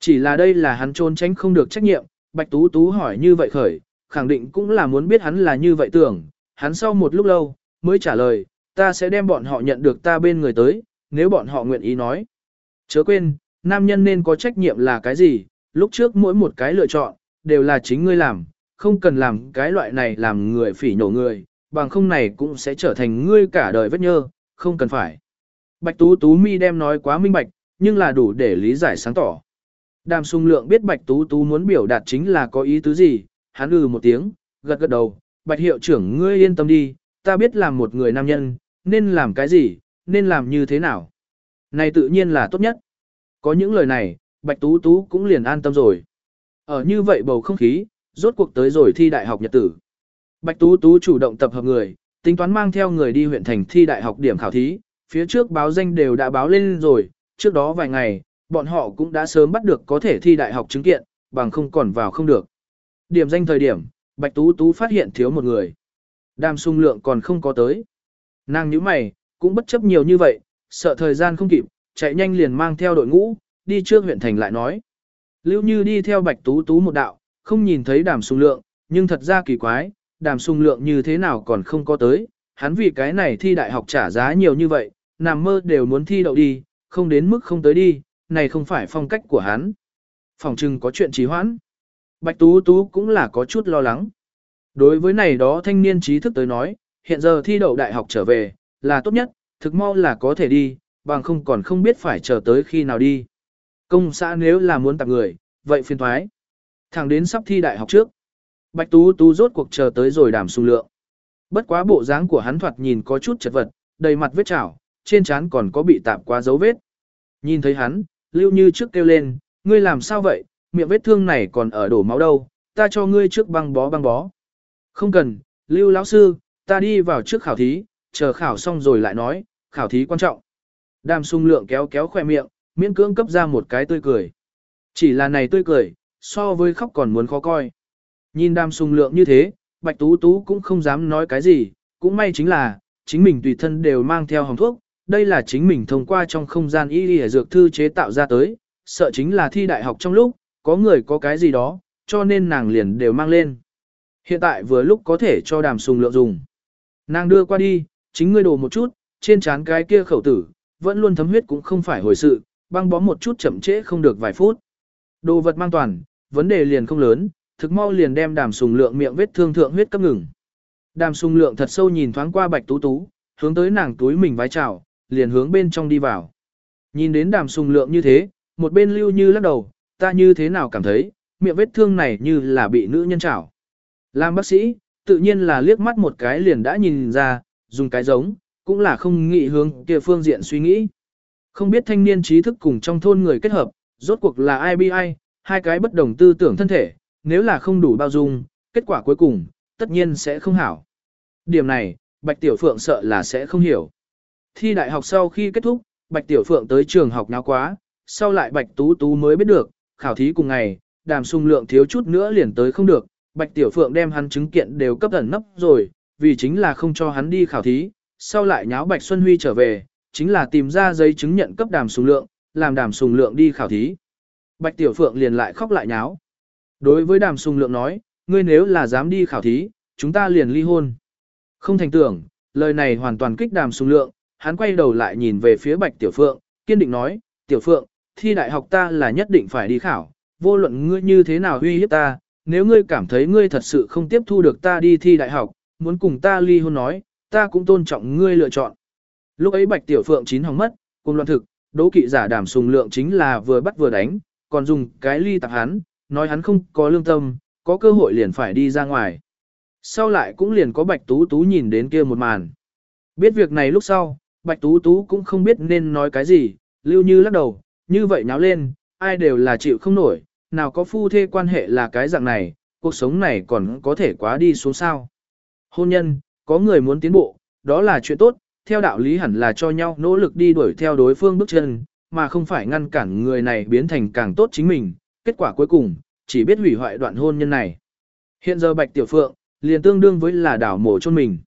Chỉ là đây là hắn trốn tránh không được trách nhiệm, Bạch Tú Tú hỏi như vậy khởi, khẳng định cũng là muốn biết hắn là như vậy tưởng, hắn sau một lúc lâu, mới trả lời, ta sẽ đem bọn họ nhận được ta bên người tới, nếu bọn họ nguyện ý nói. Chớ quên, nam nhân nên có trách nhiệm là cái gì, lúc trước mỗi một cái lựa chọn, đều là chính ngươi làm, không cần làm cái loại này làm người phỉ nhổ người, bằng không này cũng sẽ trở thành ngươi cả đời vết nhơ, không cần phải. Bạch Tú Tú mi đem nói quá minh bạch, nhưng là đủ để lý giải sáng tỏ. Đàm sung lượng biết Bạch Tú Tú muốn biểu đạt chính là có ý tứ gì, hắn ừ một tiếng, gật gật đầu, Bạch hiệu trưởng ngươi yên tâm đi, ta biết làm một người nam nhân, nên làm cái gì, nên làm như thế nào. Này tự nhiên là tốt nhất. Có những lời này, Bạch Tú Tú cũng liền an tâm rồi. Ở như vậy bầu không khí, rốt cuộc tới rồi thi đại học nhật tử. Bạch Tú Tú chủ động tập hợp người, tính toán mang theo người đi huyện thành thi đại học điểm khảo thí, phía trước báo danh đều đã báo lên rồi, trước đó vài ngày, bọn họ cũng đã sớm bắt được có thể thi đại học chứng kiện, bằng không còn vào không được. Điểm danh thời điểm, Bạch Tú Tú phát hiện thiếu một người. Đàm sung lượng còn không có tới. Nàng nhíu mày, cũng bất chấp nhiều như vậy, sợ thời gian không kịp, chạy nhanh liền mang theo đội ngũ, đi trước huyện thành lại nói. Lưu Như đi theo Bạch Tú Tú một đạo, không nhìn thấy đàm sung lượng, nhưng thật ra kỳ quái, đàm sung lượng như thế nào còn không có tới, hắn vì cái này thi đại học trả giá nhiều như vậy, nằm mơ đều muốn thi đậu đi, không đến mức không tới đi, này không phải phong cách của hắn. Phòng trừng có chuyện trì hoãn. Bạch Tú Tú cũng là có chút lo lắng. Đối với này đó thanh niên trí thức tới nói, hiện giờ thi đậu đại học trở về, là tốt nhất, thực mau là có thể đi, bằng không còn không biết phải chờ tới khi nào đi. Công xã nếu là muốn tặng người, vậy phiền thoái. Thẳng đến sắp thi đại học trước. Bạch Tú Tú rốt cuộc chờ tới rồi đàm sung lượng. Bất quá bộ dáng của hắn thoạt nhìn có chút chật vật, đầy mặt vết chảo, trên trán còn có bị tạp qua dấu vết. Nhìn thấy hắn, Lưu Như trước kêu lên, ngươi làm sao vậy, miệng vết thương này còn ở đổ máu đâu, ta cho ngươi trước băng bó băng bó. Không cần, Lưu lão sư, ta đi vào trước khảo thí, chờ khảo xong rồi lại nói, khảo thí quan trọng. Đàm sung lượng kéo kéo khoe miệng, miễn cưỡng cấp ra một cái tươi cười. Chỉ là này tươi cười, so với khóc còn muốn khó coi. Nhìn đàm sung lượng như thế, Bạch Tú Tú cũng không dám nói cái gì, cũng may chính là, chính mình tùy thân đều mang theo hồng thuốc, đây là chính mình thông qua trong không gian y y dược thư chế tạo ra tới, sợ chính là thi đại học trong lúc, có người có cái gì đó, cho nên nàng liền đều mang lên. Hiện tại vừa lúc có thể cho đàm sùng lượng dùng. Nàng đưa qua đi, chính ngươi đổ một chút, trên trán cái kia khẩu tử, vẫn luôn thấm huyết cũng không phải hồi sự, băng bó một chút chậm trễ không được vài phút. Đồ vật mang toàn, vấn đề liền không lớn, thực mau liền đem đàm sùng lượng miệng vết thương thượng huyết cấp ngừng. Đàm sùng lượng thật sâu nhìn thoáng qua bạch tú tú, hướng tới nàng túi mình vái chào, liền hướng bên trong đi vào. Nhìn đến đàm sùng lượng như thế, một bên lưu như lắc đầu, ta như thế nào cảm thấy, miệng vết thương này như là bị nữ nhân chảo. Làm bác sĩ, tự nhiên là liếc mắt một cái liền đã nhìn ra, dùng cái giống, cũng là không nghĩ hướng kia phương diện suy nghĩ. Không biết thanh niên trí thức cùng trong thôn người kết hợp, rốt cuộc là ai bi ai, hai cái bất đồng tư tưởng thân thể, nếu là không đủ bao dung, kết quả cuối cùng, tất nhiên sẽ không hảo. Điểm này, Bạch Tiểu Phượng sợ là sẽ không hiểu. Thi đại học sau khi kết thúc, Bạch Tiểu Phượng tới trường học nháo quá, sau lại Bạch Tú Tú mới biết được, khảo thí cùng ngày, đàm sung lượng thiếu chút nữa liền tới không được, Bạch Tiểu Phượng đem hắn chứng kiện đều cấp ẩn nấp rồi, vì chính là không cho hắn đi khảo thí, sau lại nháo Bạch Xuân Huy trở về, chính là tìm ra giấy chứng nhận cấp đàm sùng lượng, làm đàm sùng lượng đi khảo thí. Bạch Tiểu Phượng liền lại khóc lại nháo. Đối với đàm sùng lượng nói, ngươi nếu là dám đi khảo thí, chúng ta liền ly hôn. Không thành tưởng, lời này hoàn toàn kích đàm sùng lượng, hắn quay đầu lại nhìn về phía Bạch Tiểu Phượng, kiên định nói, Tiểu Phượng, thi đại học ta là nhất định phải đi khảo, vô luận ngươi như thế nào uy hiếp ta, nếu ngươi cảm thấy ngươi thật sự không tiếp thu được ta đi thi đại học, muốn cùng ta ly hôn nói, ta cũng tôn trọng ngươi lựa chọn. Lúc ấy Bạch Tiểu Phượng chín hỏng mất, cùng loạn thực, đố kỵ giả đảm sùng lượng chính là vừa bắt vừa đánh, còn dùng cái ly tạp hắn, nói hắn không có lương tâm, có cơ hội liền phải đi ra ngoài. Sau lại cũng liền có Bạch Tú Tú nhìn đến kia một màn. Biết việc này lúc sau, Bạch Tú Tú cũng không biết nên nói cái gì, lưu như lắc đầu, như vậy nháo lên, ai đều là chịu không nổi, nào có phu thê quan hệ là cái dạng này, cuộc sống này còn có thể quá đi xuống sao. Hôn nhân, có người muốn tiến bộ, đó là chuyện tốt, theo đạo lý hẳn là cho nhau nỗ lực đi đuổi theo đối phương bước chân, mà không phải ngăn cản người này biến thành càng tốt chính mình, kết quả cuối cùng, chỉ biết hủy hoại đoạn hôn nhân này. Hiện giờ Bạch Tiểu Phượng, liền tương đương với là đảo mổ chôn mình.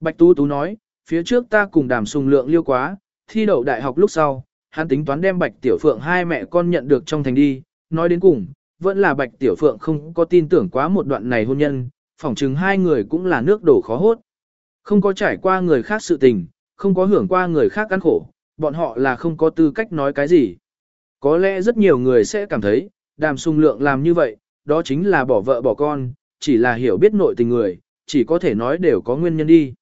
Bạch Tú Tú nói, phía trước ta cùng đàm sùng lượng liêu quá, thi đậu đại học lúc sau, hắn tính toán đem Bạch Tiểu Phượng hai mẹ con nhận được trong thành đi, nói đến cùng, vẫn là Bạch Tiểu Phượng không có tin tưởng quá một đoạn này hôn nhân, phỏng chừng hai người cũng là nước đổ khó hốt. Không có trải qua người khác sự tình, không có hưởng qua người khác ăn khổ, bọn họ là không có tư cách nói cái gì. Có lẽ rất nhiều người sẽ cảm thấy, đàm sung lượng làm như vậy, đó chính là bỏ vợ bỏ con, chỉ là hiểu biết nội tình người, chỉ có thể nói đều có nguyên nhân đi.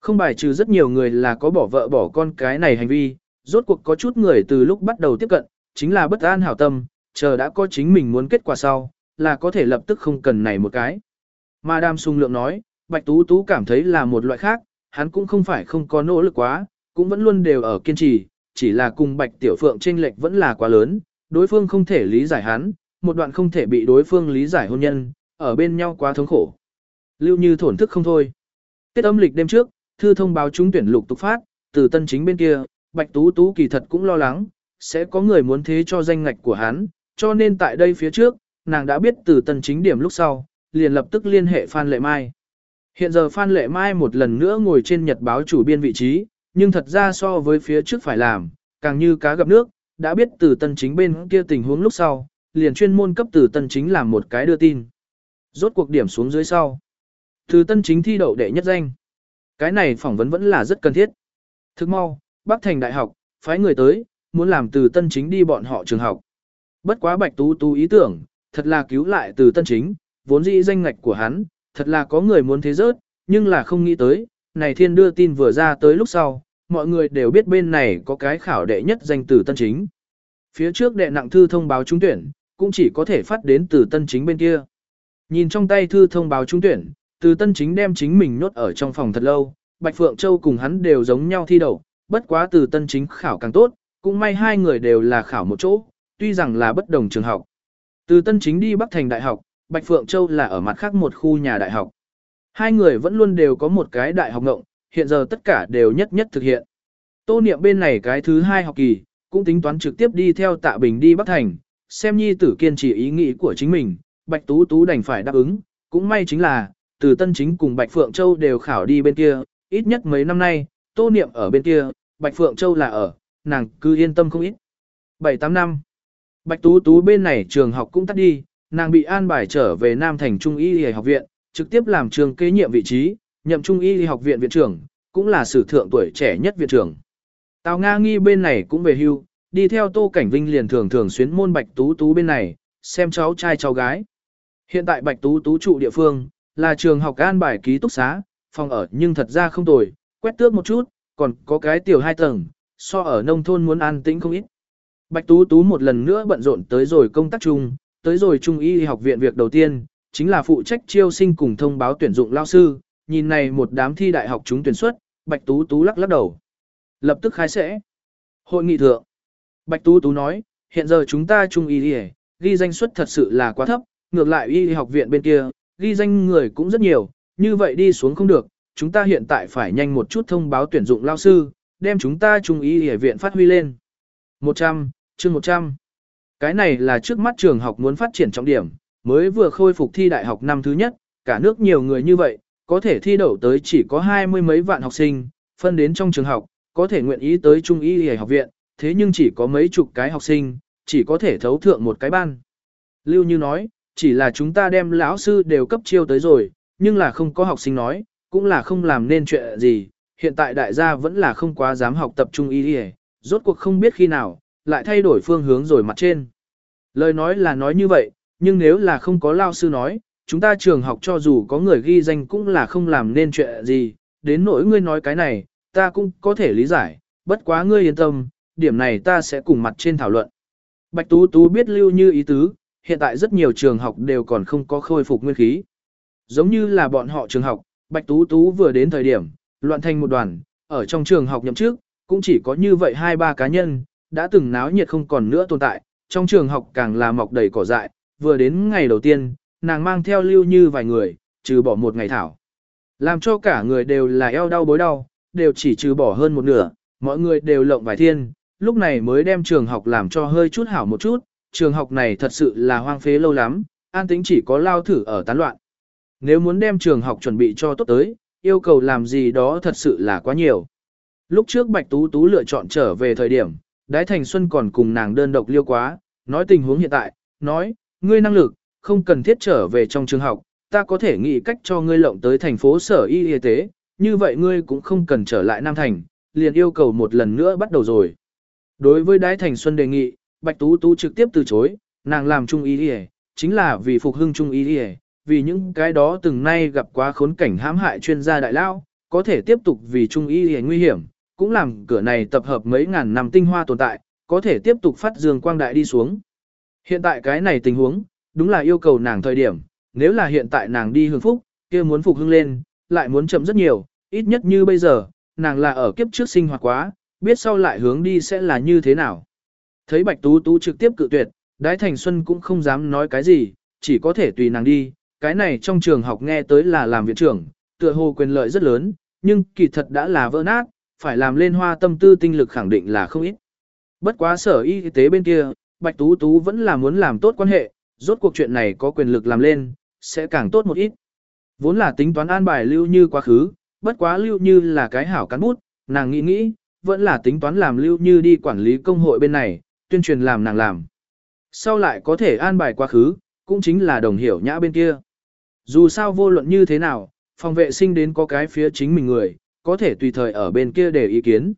Không bài trừ rất nhiều người là có bỏ vợ bỏ con cái này hành vi, rốt cuộc có chút người từ lúc bắt đầu tiếp cận, chính là bất an hảo tâm, chờ đã có chính mình muốn kết quả sau, là có thể lập tức không cần này một cái. Mà Đàm Sung Lượng nói, Bạch Tú Tú cảm thấy là một loại khác, hắn cũng không phải không có nỗ lực quá, cũng vẫn luôn đều ở kiên trì, chỉ là cùng Bạch Tiểu Phượng chênh lệch vẫn là quá lớn, Đối phương không thể lý giải hắn, một đoạn không thể bị đối phương lý giải hôn nhân, ở bên nhau quá thống khổ. Lưu như thổn thức không thôi. Tết âm lịch đêm trước, thư thông báo trúng tuyển lục tục phát, từ tân chính bên kia, Bạch Tú Tú kỳ thật cũng lo lắng, sẽ có người muốn thế cho danh ngạch của hắn, cho nên tại đây phía trước, nàng đã biết từ tân chính điểm lúc sau, liền lập tức liên hệ Phan Lệ Mai. Hiện giờ Phan Lệ Mai một lần nữa ngồi trên nhật báo chủ biên vị trí, nhưng thật ra so với phía trước phải làm, càng như cá gặp nước, đã biết từ tân chính bên kia tình huống lúc sau, liền chuyên môn cấp từ tân chính làm một cái đưa tin. Rốt cuộc điểm xuống dưới sau. Từ tân chính thi đậu đệ nhất danh. Cái này phỏng vấn vẫn là rất cần thiết. Thức mau, Bắc Thành Đại học, phái người tới, muốn làm từ tân chính đi bọn họ trường học. Bất quá Bạch Tú Tú ý tưởng, thật là cứu lại từ tân chính, vốn dĩ danh ngạch của hắn, thật là có người muốn thế rớt, nhưng là không nghĩ tới, này thiên đưa tin vừa ra tới lúc sau, mọi người đều biết bên này có cái khảo đệ nhất danh từ tân chính. Phía trước đệ nặng thư thông báo trúng tuyển, cũng chỉ có thể phát đến từ tân chính bên kia. Nhìn trong tay thư thông báo trúng tuyển, từ tân chính đem chính mình nhốt ở trong phòng thật lâu, Bạch Phượng Châu cùng hắn đều giống nhau thi đậu, bất quá từ tân chính khảo càng tốt, cũng may hai người đều là khảo một chỗ, tuy rằng là bất đồng trường học. Từ tân chính đi Bắc Thành Đại học, Bạch Phượng Châu là ở mặt khác một khu nhà đại học. Hai người vẫn luôn đều có một cái đại học ngộng, hiện giờ tất cả đều nhất nhất thực hiện. Tô niệm bên này cái thứ hai học kỳ, cũng tính toán trực tiếp đi theo tạ bình đi Bắc Thành, xem nhi tử kiên trì ý nghĩ của chính mình, Bạch Tú Tú đành phải đáp ứng, cũng may chính là, từ Tân Chính cùng Bạch Phượng Châu đều khảo đi bên kia, ít nhất mấy năm nay, Tô Niệm ở bên kia, Bạch Phượng Châu là ở, nàng cứ yên tâm không ít. 7-8 năm, Bạch Tú Tú bên này trường học cũng tắt đi, nàng bị an bài trở về Nam Thành Trung Y Y học viện, trực tiếp làm trường kế nhiệm vị trí, nhậm Trung Y Y học viện viện trưởng, cũng là sử thượng tuổi trẻ nhất viện trưởng. Tào Nga nghi bên này cũng về hưu, đi theo Tô Cảnh Vinh liền thường thường xuyến môn Bạch Tú Tú bên này, xem cháu trai cháu gái. Hiện tại Bạch Tú Tú trụ địa phương, là trường học an bài ký túc xá, phòng ở nhưng thật ra không tồi, quét tước một chút, còn có cái tiểu hai tầng, so ở nông thôn muốn an tĩnh không ít. Bạch Tú Tú một lần nữa bận rộn tới rồi công tác chung, tới rồi trung y học viện việc đầu tiên, chính là phụ trách chiêu sinh cùng thông báo tuyển dụng lao sư, nhìn này một đám thi đại học chúng tuyển xuất, Bạch Tú Tú lắc lắc đầu. Lập tức khai sẽ. Hội nghị thượng. Bạch Tú Tú nói, hiện giờ chúng ta trung y đi ghi danh suất thật sự là quá thấp, ngược lại y học viện bên kia, ghi danh người cũng rất nhiều, như vậy đi xuống không được, chúng ta hiện tại phải nhanh một chút thông báo tuyển dụng lao sư, đem chúng ta trung y y viện phát huy lên. 100, chương 100. Cái này là trước mắt trường học muốn phát triển trọng điểm, mới vừa khôi phục thi đại học năm thứ nhất, cả nước nhiều người như vậy, có thể thi đậu tới chỉ có hai mươi mấy vạn học sinh, phân đến trong trường học, có thể nguyện ý tới trung y y học viện, thế nhưng chỉ có mấy chục cái học sinh, chỉ có thể thấu thượng một cái ban. Lưu Như nói, chỉ là chúng ta đem lão sư đều cấp chiêu tới rồi, nhưng là không có học sinh nói, cũng là không làm nên chuyện gì, hiện tại đại gia vẫn là không quá dám học tập trung y y, rốt cuộc không biết khi nào, lại thay đổi phương hướng rồi mặt trên. Lời nói là nói như vậy, nhưng nếu là không có lao sư nói, chúng ta trường học cho dù có người ghi danh cũng là không làm nên chuyện gì, đến nỗi ngươi nói cái này, ta cũng có thể lý giải, bất quá ngươi yên tâm, điểm này ta sẽ cùng mặt trên thảo luận. Bạch Tú Tú biết lưu như ý tứ, hiện tại rất nhiều trường học đều còn không có khôi phục nguyên khí. Giống như là bọn họ trường học, Bạch Tú Tú vừa đến thời điểm, loạn thành một đoàn, ở trong trường học nhậm trước, cũng chỉ có như vậy hai ba cá nhân, đã từng náo nhiệt không còn nữa tồn tại, trong trường học càng là mọc đầy cỏ dại, vừa đến ngày đầu tiên, nàng mang theo lưu như vài người, trừ bỏ một ngày thảo. Làm cho cả người đều là eo đau bối đau, đều chỉ trừ bỏ hơn một nửa, mọi người đều lộng vài thiên, lúc này mới đem trường học làm cho hơi chút hảo một chút, trường học này thật sự là hoang phế lâu lắm, an tính chỉ có lao thử ở tán loạn. Nếu muốn đem trường học chuẩn bị cho tốt tới, yêu cầu làm gì đó thật sự là quá nhiều. Lúc trước Bạch Tú Tú lựa chọn trở về thời điểm, Đái Thành Xuân còn cùng nàng đơn độc liêu quá, nói tình huống hiện tại, nói, ngươi năng lực, không cần thiết trở về trong trường học, ta có thể nghĩ cách cho ngươi lộng tới thành phố sở y y tế, như vậy ngươi cũng không cần trở lại Nam Thành, liền yêu cầu một lần nữa bắt đầu rồi. Đối với Đái Thành Xuân đề nghị, Bạch Tú Tú trực tiếp từ chối, nàng làm trung y y, chính là vì phục hưng trung y y, vì những cái đó từng nay gặp quá khốn cảnh hãm hại chuyên gia đại lao, có thể tiếp tục vì trung y y nguy hiểm, cũng làm cửa này tập hợp mấy ngàn năm tinh hoa tồn tại, có thể tiếp tục phát dương quang đại đi xuống. Hiện tại cái này tình huống, đúng là yêu cầu nàng thời điểm, nếu là hiện tại nàng đi hưởng phúc, kia muốn phục hưng lên, lại muốn chậm rất nhiều, ít nhất như bây giờ, nàng là ở kiếp trước sinh hoạt quá, biết sau lại hướng đi sẽ là như thế nào. Thấy Bạch Tú Tú trực tiếp cự tuyệt, Đái Thành Xuân cũng không dám nói cái gì, chỉ có thể tùy nàng đi, cái này trong trường học nghe tới là làm viện trưởng, tựa hồ quyền lợi rất lớn, nhưng kỳ thật đã là vỡ nát, phải làm lên hoa tâm tư tinh lực khẳng định là không ít. Bất quá sở y tế bên kia, Bạch Tú Tú vẫn là muốn làm tốt quan hệ, rốt cuộc chuyện này có quyền lực làm lên, sẽ càng tốt một ít. Vốn là tính toán an bài lưu như quá khứ, bất quá lưu như là cái hảo cán bút, nàng nghĩ nghĩ, vẫn là tính toán làm lưu như đi quản lý công hội bên này, tuyên truyền làm nàng làm. Sau lại có thể an bài quá khứ, cũng chính là đồng hiểu nhã bên kia. Dù sao vô luận như thế nào, phòng vệ sinh đến có cái phía chính mình người, có thể tùy thời ở bên kia để ý kiến.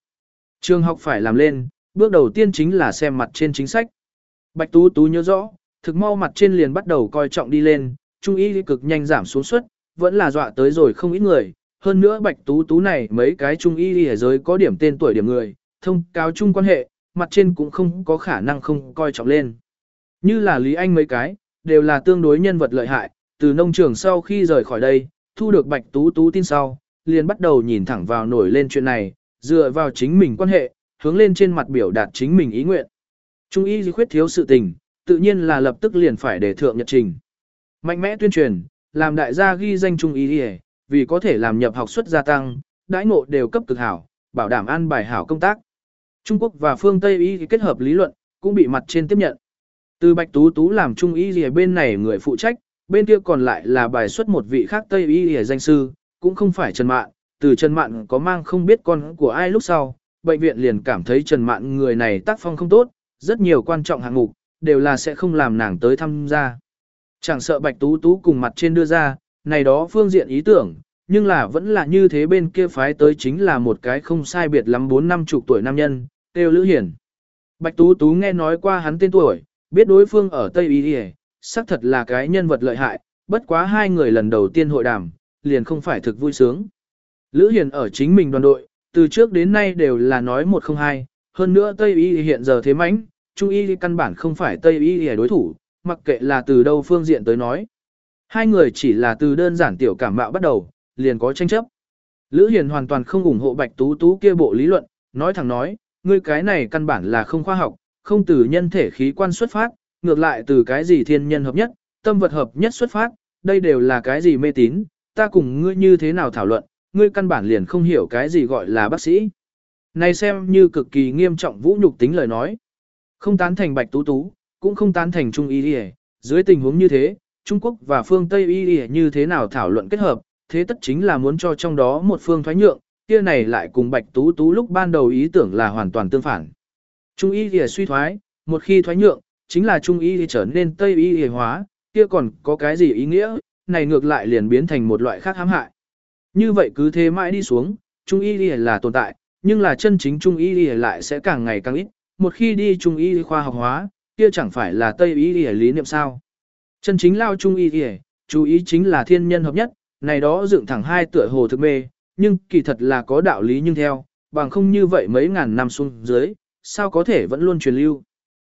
Trường học phải làm lên, bước đầu tiên chính là xem mặt trên chính sách. Bạch Tú Tú nhớ rõ, thực mau mặt trên liền bắt đầu coi trọng đi lên, trung y cực nhanh giảm xuống suất, vẫn là dọa tới rồi không ít người. Hơn nữa Bạch Tú Tú này mấy cái trung y ở giới có điểm tên tuổi điểm người, thông cáo chung quan hệ, mặt trên cũng không có khả năng không coi trọng lên. Như là Lý Anh mấy cái, đều là tương đối nhân vật lợi hại, từ nông trường sau khi rời khỏi đây, thu được Bạch Tú Tú tin sau, liền bắt đầu nhìn thẳng vào nổi lên chuyện này, dựa vào chính mình quan hệ, hướng lên trên mặt biểu đạt chính mình ý nguyện. Trung y khuyết thiếu sự tình, tự nhiên là lập tức liền phải để thượng nhật trình. Mạnh mẽ tuyên truyền, làm đại gia ghi danh trung y đi vì có thể làm nhập học suất gia tăng, đãi ngộ đều cấp cực hảo, bảo đảm an bài hảo công tác. Trung Quốc và phương Tây y kết hợp lý luận, cũng bị mặt trên tiếp nhận. Từ Bạch Tú Tú làm trung y gì bên này người phụ trách, bên kia còn lại là bài xuất một vị khác Tây y gì danh sư, cũng không phải Trần Mạn, từ Trần Mạn có mang không biết con của ai lúc sau, bệnh viện liền cảm thấy Trần Mạn người này tác phong không tốt, rất nhiều quan trọng hạng mục, đều là sẽ không làm nàng tới tham gia. Chẳng sợ Bạch Tú Tú cùng mặt trên đưa ra, này đó phương diện ý tưởng, nhưng là vẫn là như thế bên kia phái tới chính là một cái không sai biệt lắm bốn năm chục tuổi nam nhân, Têu Lữ Hiển. Bạch Tú Tú nghe nói qua hắn tên tuổi, biết đối phương ở Tây Y xác thật là cái nhân vật lợi hại, bất quá hai người lần đầu tiên hội đàm, liền không phải thực vui sướng. Lữ Hiền ở chính mình đoàn đội, từ trước đến nay đều là nói một không hai, hơn nữa Tây Y hiện giờ thế mánh, Trung Y căn bản không phải Tây Y là đối thủ, mặc kệ là từ đâu phương diện tới nói. Hai người chỉ là từ đơn giản tiểu cảm mạo bắt đầu, liền có tranh chấp. Lữ Hiền hoàn toàn không ủng hộ Bạch Tú Tú kia bộ lý luận, nói thẳng nói, ngươi cái này căn bản là không khoa học, không từ nhân thể khí quan xuất phát, ngược lại từ cái gì thiên nhân hợp nhất, tâm vật hợp nhất xuất phát, đây đều là cái gì mê tín, ta cùng ngươi như thế nào thảo luận, ngươi căn bản liền không hiểu cái gì gọi là bác sĩ. Này xem như cực kỳ nghiêm trọng vũ nhục tính lời nói. Không tán thành bạch tú tú, cũng không tán thành trung y đi dưới tình huống như thế, Trung Quốc và phương Tây y đi như thế nào thảo luận kết hợp, thế tất chính là muốn cho trong đó một phương thoái nhượng, kia này lại cùng bạch tú tú lúc ban đầu ý tưởng là hoàn toàn tương phản. Trung y y suy thoái, một khi thoái nhượng, chính là trung y trở nên Tây y y hóa, kia còn có cái gì ý nghĩa, này ngược lại liền biến thành một loại khác hãm hại. Như vậy cứ thế mãi đi xuống, trung y y là tồn tại, nhưng là chân chính trung y y lại sẽ càng ngày càng ít, một khi đi trung y khoa học hóa, kia chẳng phải là tây y y lý niệm sao. Chân chính lao trung y y, chú ý chính là thiên nhân hợp nhất, này đó dựng thẳng hai tựa hồ thực mê, nhưng kỳ thật là có đạo lý nhưng theo, bằng không như vậy mấy ngàn năm xuống dưới, sao có thể vẫn luôn truyền lưu.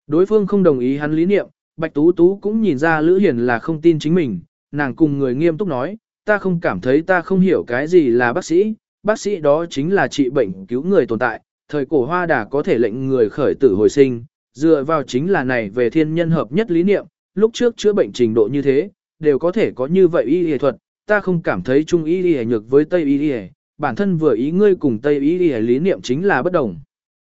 Đối phương không đồng ý hắn lý niệm, Bạch Tú Tú cũng nhìn ra Lữ Hiền là không tin chính mình, nàng cùng người nghiêm túc nói, ta không cảm thấy ta không hiểu cái gì là bác sĩ, bác sĩ đó chính là trị bệnh cứu người tồn tại, thời cổ hoa đà có thể lệnh người khởi tử hồi sinh, dựa vào chính là này về thiên nhân hợp nhất lý niệm, lúc trước chữa bệnh trình độ như thế, đều có thể có như vậy y y thuật, ta không cảm thấy trung y y nhược với tây y y, bản thân vừa ý ngươi cùng tây y y lý niệm chính là bất đồng.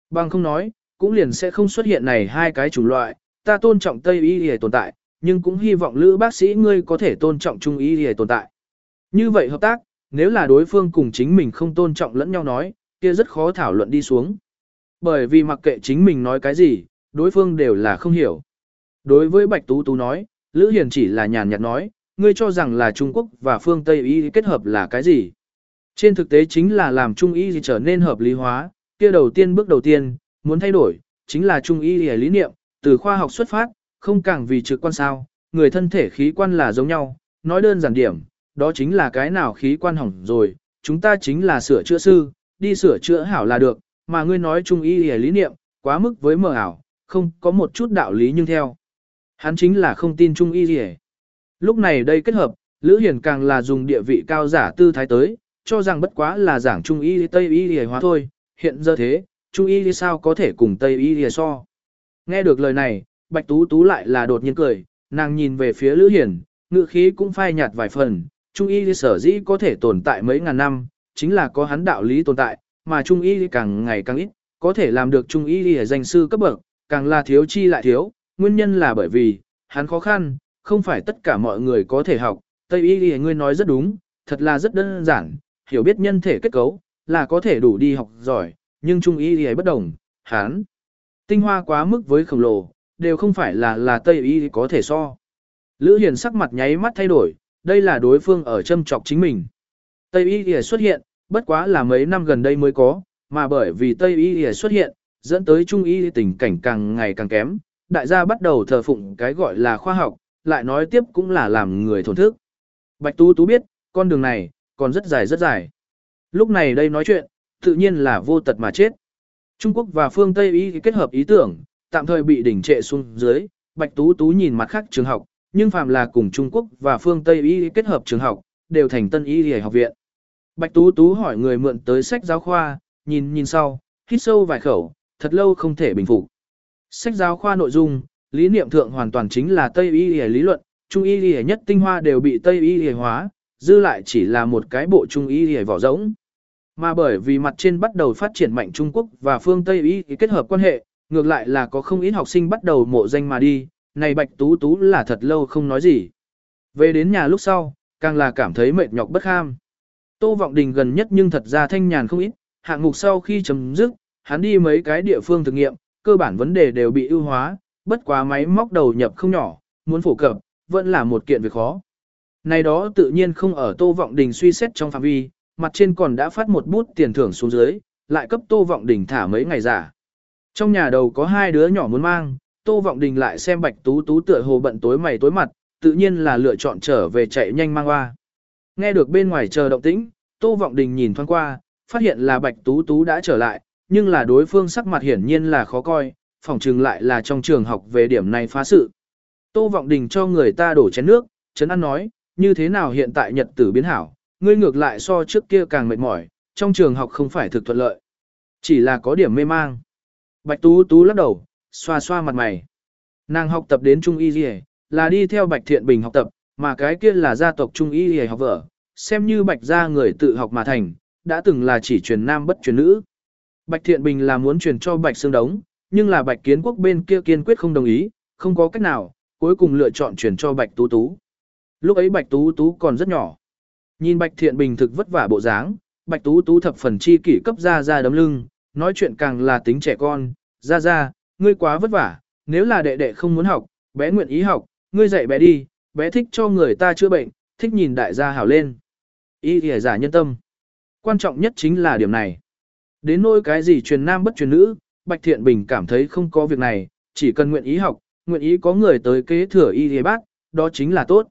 Bằng không nói, cũng liền sẽ không xuất hiện này hai cái chủng loại, ta tôn trọng tây y y tồn tại, nhưng cũng hy vọng lữ bác sĩ ngươi có thể tôn trọng trung y để tồn tại. Như vậy hợp tác, nếu là đối phương cùng chính mình không tôn trọng lẫn nhau nói, kia rất khó thảo luận đi xuống. Bởi vì mặc kệ chính mình nói cái gì, đối phương đều là không hiểu. Đối với Bạch Tú Tú nói, Lữ Hiền chỉ là nhàn nhạt nói, ngươi cho rằng là Trung Quốc và phương Tây y kết hợp là cái gì? Trên thực tế chính là làm Trung y trở nên hợp lý hóa, kia đầu tiên bước đầu tiên, muốn thay đổi, chính là Trung y lý niệm, từ khoa học xuất phát, không càng vì trực quan sao, người thân thể khí quan là giống nhau, nói đơn giản điểm, đó chính là cái nào khí quan hỏng rồi, chúng ta chính là sửa chữa sư, đi sửa chữa hảo là được, mà ngươi nói trung y hề lý niệm, quá mức với mờ ảo, không có một chút đạo lý nhưng theo. Hắn chính là không tin trung y hề. Lúc này đây kết hợp, Lữ hiển càng là dùng địa vị cao giả tư thái tới, cho rằng bất quá là giảng trung y tây y hề hóa thôi, hiện giờ thế, trung y sao có thể cùng tây y hề so. Nghe được lời này, Bạch Tú Tú lại là đột nhiên cười, nàng nhìn về phía Lữ Hiển, ngữ khí cũng phai nhạt vài phần, Trung y sở dĩ có thể tồn tại mấy ngàn năm, chính là có hắn đạo lý tồn tại, mà Trung y càng ngày càng ít, có thể làm được Trung y danh sư cấp bậc, càng là thiếu chi lại thiếu, nguyên nhân là bởi vì, hắn khó khăn, không phải tất cả mọi người có thể học, Tây y ngươi nói rất đúng, thật là rất đơn giản, hiểu biết nhân thể kết cấu, là có thể đủ đi học giỏi, nhưng Trung y bất đồng, hắn tinh hoa quá mức với khổng lồ, đều không phải là là Tây y có thể so. Lữ Hiền sắc mặt nháy mắt thay đổi, đây là đối phương ở châm trọc chính mình. Tây y Y xuất hiện, bất quá là mấy năm gần đây mới có, mà bởi vì Tây y Y xuất hiện, dẫn tới Trung y tình cảnh càng ngày càng kém, đại gia bắt đầu thờ phụng cái gọi là khoa học, lại nói tiếp cũng là làm người thổn thức. Bạch Tú Tú biết, con đường này, còn rất dài rất dài. Lúc này đây nói chuyện, tự nhiên là vô tật mà chết. Trung Quốc và phương Tây y kết hợp ý tưởng, tạm thời bị đỉnh trệ xuống dưới, Bạch Tú Tú nhìn mặt khác trường học, nhưng phàm là cùng Trung Quốc và phương Tây y kết hợp trường học, đều thành tân y y học viện. Bạch Tú Tú hỏi người mượn tới sách giáo khoa, nhìn nhìn sau, hít sâu vài khẩu, thật lâu không thể bình phục. Sách giáo khoa nội dung, lý niệm thượng hoàn toàn chính là Tây y y lý luận, Trung y y nhất tinh hoa đều bị Tây y y hóa, dư lại chỉ là một cái bộ Trung y y vỏ rỗng. Mà bởi vì mặt trên bắt đầu phát triển mạnh Trung Quốc và phương Tây y kết hợp quan hệ, ngược lại là có không ít học sinh bắt đầu mộ danh mà đi, này Bạch Tú Tú là thật lâu không nói gì. Về đến nhà lúc sau, càng là cảm thấy mệt nhọc bất ham. Tô Vọng Đình gần nhất nhưng thật ra thanh nhàn không ít, hạng mục sau khi chấm dứt, hắn đi mấy cái địa phương thực nghiệm, cơ bản vấn đề đều bị ưu hóa, bất quá máy móc đầu nhập không nhỏ, muốn phổ cập, vẫn là một kiện việc khó. Này đó tự nhiên không ở Tô Vọng Đình suy xét trong phạm vi, mặt trên còn đã phát một bút tiền thưởng xuống dưới, lại cấp Tô Vọng Đình thả mấy ngày giả. Trong nhà đầu có hai đứa nhỏ muốn mang, Tô Vọng Đình lại xem Bạch Tú Tú tựa hồ bận tối mày tối mặt, tự nhiên là lựa chọn trở về chạy nhanh mang qua. Nghe được bên ngoài chờ động tĩnh, Tô Vọng Đình nhìn thoáng qua, phát hiện là Bạch Tú Tú đã trở lại, nhưng là đối phương sắc mặt hiển nhiên là khó coi, phòng trường lại là trong trường học về điểm này phá sự. Tô Vọng Đình cho người ta đổ chén nước, chấn an nói, như thế nào hiện tại nhật tử biến hảo, ngươi ngược lại so trước kia càng mệt mỏi, trong trường học không phải thực thuận lợi. Chỉ là có điểm mê mang. Bạch Tú Tú lắc đầu, xoa xoa mặt mày. Nàng học tập đến Trung Y Dì là đi theo Bạch Thiện Bình học tập, mà cái kia là gia tộc Trung Y Dì học vợ, xem như Bạch gia người tự học mà thành, đã từng là chỉ truyền nam bất truyền nữ. Bạch Thiện Bình là muốn truyền cho Bạch Sương Đống, nhưng là Bạch Kiến Quốc bên kia kiên quyết không đồng ý, không có cách nào, cuối cùng lựa chọn truyền cho Bạch Tú Tú. Lúc ấy Bạch Tú Tú còn rất nhỏ. Nhìn Bạch Thiện Bình thực vất vả bộ dáng, Bạch Tú Tú thập phần chi kỷ cấp ra ra đấm lưng, nói chuyện càng là tính trẻ con, ra ra, ngươi quá vất vả, nếu là đệ đệ không muốn học, bé nguyện ý học, ngươi dạy bé đi, bé thích cho người ta chữa bệnh, thích nhìn đại gia hảo lên. Ý thì giả nhân tâm. Quan trọng nhất chính là điểm này. Đến nỗi cái gì truyền nam bất truyền nữ, Bạch Thiện Bình cảm thấy không có việc này, chỉ cần nguyện ý học, nguyện ý có người tới kế thừa y thì bác, đó chính là tốt.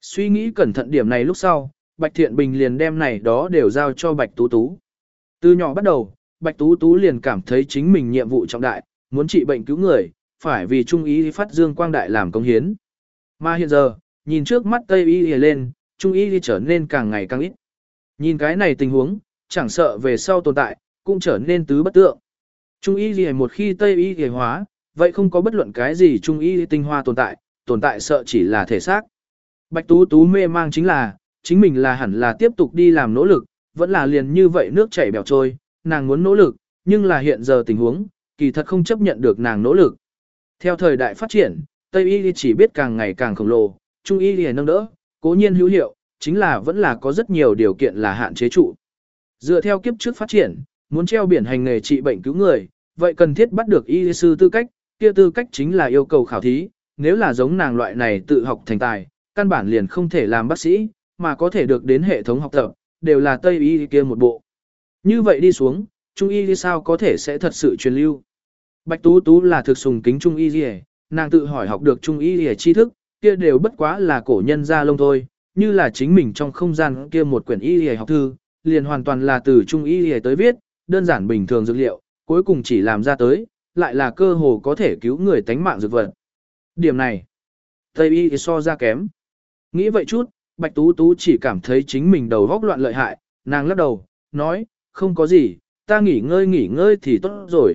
Suy nghĩ cẩn thận điểm này lúc sau, Bạch Thiện Bình liền đem này đó đều giao cho Bạch Tú Tú. Từ nhỏ bắt đầu, Bạch Tú Tú liền cảm thấy chính mình nhiệm vụ trọng đại, muốn trị bệnh cứu người, phải vì trung ý phát dương quang đại làm công hiến. Mà hiện giờ, nhìn trước mắt Tây y lên, trung y trở nên càng ngày càng ít. Nhìn cái này tình huống, chẳng sợ về sau tồn tại, cũng trở nên tứ bất tượng. Trung y gì một khi Tây y gì hóa, vậy không có bất luận cái gì trung y tinh hoa tồn tại, tồn tại sợ chỉ là thể xác. Bạch Tú Tú mê mang chính là, chính mình là hẳn là tiếp tục đi làm nỗ lực, vẫn là liền như vậy nước chảy bèo trôi, nàng muốn nỗ lực, nhưng là hiện giờ tình huống, kỳ thật không chấp nhận được nàng nỗ lực. Theo thời đại phát triển, Tây y chỉ biết càng ngày càng khổng lồ, Trung y thì nâng đỡ, cố nhiên hữu hiệu, chính là vẫn là có rất nhiều điều kiện là hạn chế trụ. Dựa theo kiếp trước phát triển, muốn treo biển hành nghề trị bệnh cứu người, vậy cần thiết bắt được y sư tư cách, kia tư cách chính là yêu cầu khảo thí, nếu là giống nàng loại này tự học thành tài, căn bản liền không thể làm bác sĩ, mà có thể được đến hệ thống học tập, đều là Tây y kia một bộ. Như vậy đi xuống, Trung y sao có thể sẽ thật sự truyền lưu. Bạch Tú Tú là thực sùng kính Trung y nàng tự hỏi học được Trung y tri thức, kia đều bất quá là cổ nhân ra lông thôi, như là chính mình trong không gian kia một quyển y học thư, liền hoàn toàn là từ Trung y tới viết, đơn giản bình thường dược liệu, cuối cùng chỉ làm ra tới, lại là cơ hồ có thể cứu người tánh mạng dược vật. Điểm này, Tây y so ra kém. Nghĩ vậy chút, Bạch Tú Tú chỉ cảm thấy chính mình đầu góc loạn lợi hại, nàng lắc đầu, nói, không có gì, ta nghỉ ngơi nghỉ ngơi thì tốt rồi.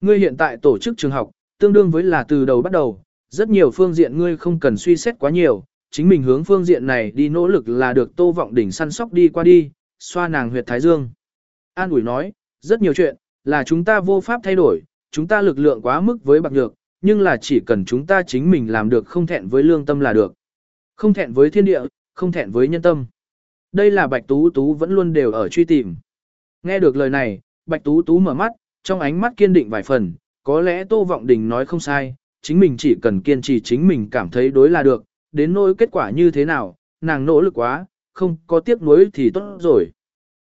Ngươi hiện tại tổ chức trường học, tương đương với là từ đầu bắt đầu, rất nhiều phương diện ngươi không cần suy xét quá nhiều, chính mình hướng phương diện này đi nỗ lực là được Tô Vọng Đỉnh săn sóc đi qua đi, xoa nàng huyệt thái dương. An ủi nói, rất nhiều chuyện, là chúng ta vô pháp thay đổi, chúng ta lực lượng quá mức với bạc nhược, nhưng là chỉ cần chúng ta chính mình làm được không thẹn với lương tâm là được. Không thẹn với thiên địa, không thẹn với nhân tâm. Đây là Bạch Tú Tú vẫn luôn đều ở truy tìm. Nghe được lời này, Bạch Tú Tú mở mắt, trong ánh mắt kiên định vài phần, có lẽ Tô Vọng Đình nói không sai, chính mình chỉ cần kiên trì chính mình cảm thấy đối là được, đến nỗi kết quả như thế nào, nàng nỗ lực quá, không có tiếc nuối thì tốt rồi.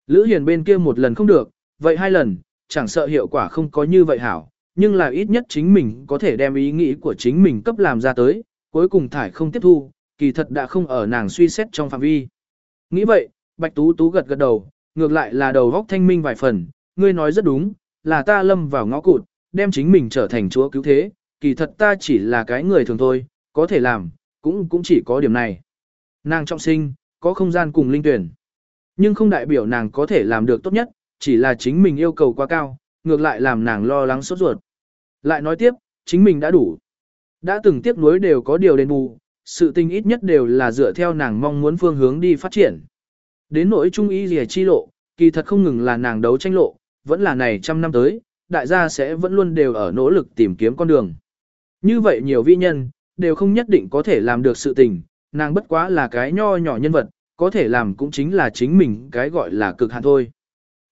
Lữ Hiền bên kia một lần không được, vậy hai lần, chẳng sợ hiệu quả không có như vậy hảo, nhưng là ít nhất chính mình có thể đem ý nghĩ của chính mình cấp làm ra tới, cuối cùng thải không tiếp thu, kỳ thật đã không ở nàng suy xét trong phạm vi. Nghĩ vậy, Bạch Tú Tú gật gật đầu, ngược lại là đầu góc thanh minh vài phần, ngươi nói rất đúng, là ta lâm vào ngõ cụt, đem chính mình trở thành chúa cứu thế, kỳ thật ta chỉ là cái người thường thôi, có thể làm, cũng cũng chỉ có điểm này. Nàng trọng sinh, có không gian cùng linh tuyển. Nhưng không đại biểu nàng có thể làm được tốt nhất, chỉ là chính mình yêu cầu quá cao, ngược lại làm nàng lo lắng sốt ruột. Lại nói tiếp, chính mình đã đủ. Đã từng tiếp nối đều có điều đền bù, sự tình ít nhất đều là dựa theo nàng mong muốn phương hướng đi phát triển. Đến nỗi trung ý rìa chi lộ, kỳ thật không ngừng là nàng đấu tranh lộ, vẫn là này trăm năm tới, đại gia sẽ vẫn luôn đều ở nỗ lực tìm kiếm con đường. Như vậy nhiều vị nhân, đều không nhất định có thể làm được sự tình, nàng bất quá là cái nho nhỏ nhân vật, có thể làm cũng chính là chính mình cái gọi là cực hạn thôi.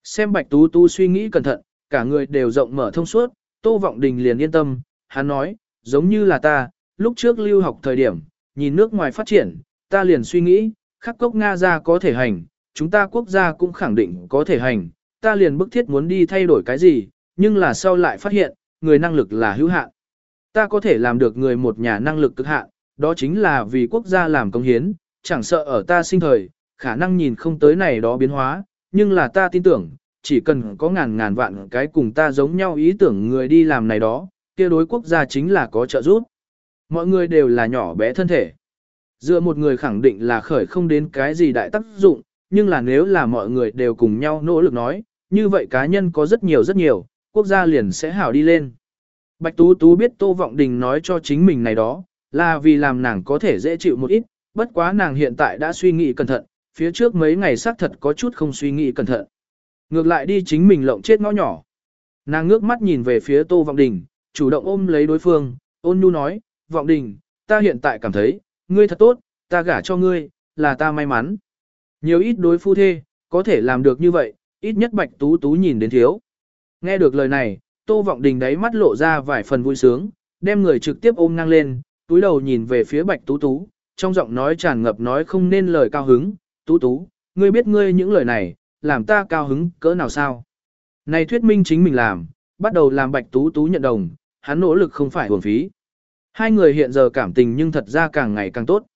Xem Bạch Tú Tú suy nghĩ cẩn thận, cả người đều rộng mở thông suốt, Tô Vọng Đình liền yên tâm, hắn nói, giống như là ta, lúc trước lưu học thời điểm, nhìn nước ngoài phát triển, ta liền suy nghĩ, khắc cốc Nga ra có thể hành, chúng ta quốc gia cũng khẳng định có thể hành, ta liền bức thiết muốn đi thay đổi cái gì, nhưng là sau lại phát hiện, người năng lực là hữu hạn. Ta có thể làm được người một nhà năng lực cực hạn, đó chính là vì quốc gia làm công hiến, chẳng sợ ở ta sinh thời, khả năng nhìn không tới này đó biến hóa, nhưng là ta tin tưởng, chỉ cần có ngàn ngàn vạn cái cùng ta giống nhau ý tưởng người đi làm này đó, kia đối quốc gia chính là có trợ giúp. Mọi người đều là nhỏ bé thân thể. Dựa một người khẳng định là khởi không đến cái gì đại tác dụng, nhưng là nếu là mọi người đều cùng nhau nỗ lực nói, như vậy cá nhân có rất nhiều rất nhiều, quốc gia liền sẽ hảo đi lên. Bạch Tú Tú biết Tô Vọng Đình nói cho chính mình này đó, là vì làm nàng có thể dễ chịu một ít, bất quá nàng hiện tại đã suy nghĩ cẩn thận, phía trước mấy ngày xác thật có chút không suy nghĩ cẩn thận. Ngược lại đi chính mình lộng chết ngõ nhỏ. Nàng ngước mắt nhìn về phía Tô Vọng Đình, chủ động ôm lấy đối phương, ôn nhu nói, Vọng Đình, ta hiện tại cảm thấy, ngươi thật tốt, ta gả cho ngươi, là ta may mắn. Nhiều ít đối phu thê, có thể làm được như vậy, ít nhất Bạch Tú Tú nhìn đến thiếu. Nghe được lời này, Tô Vọng Đình đáy mắt lộ ra vài phần vui sướng, đem người trực tiếp ôm ngang lên, túi đầu nhìn về phía Bạch Tú Tú, trong giọng nói tràn ngập nói không nên lời cao hứng, Tú Tú, ngươi biết ngươi những lời này, làm ta cao hứng cỡ nào sao? Này thuyết minh chính mình làm, bắt đầu làm Bạch Tú Tú nhận đồng, hắn nỗ lực không phải uổng phí. Hai người hiện giờ cảm tình nhưng thật ra càng ngày càng tốt.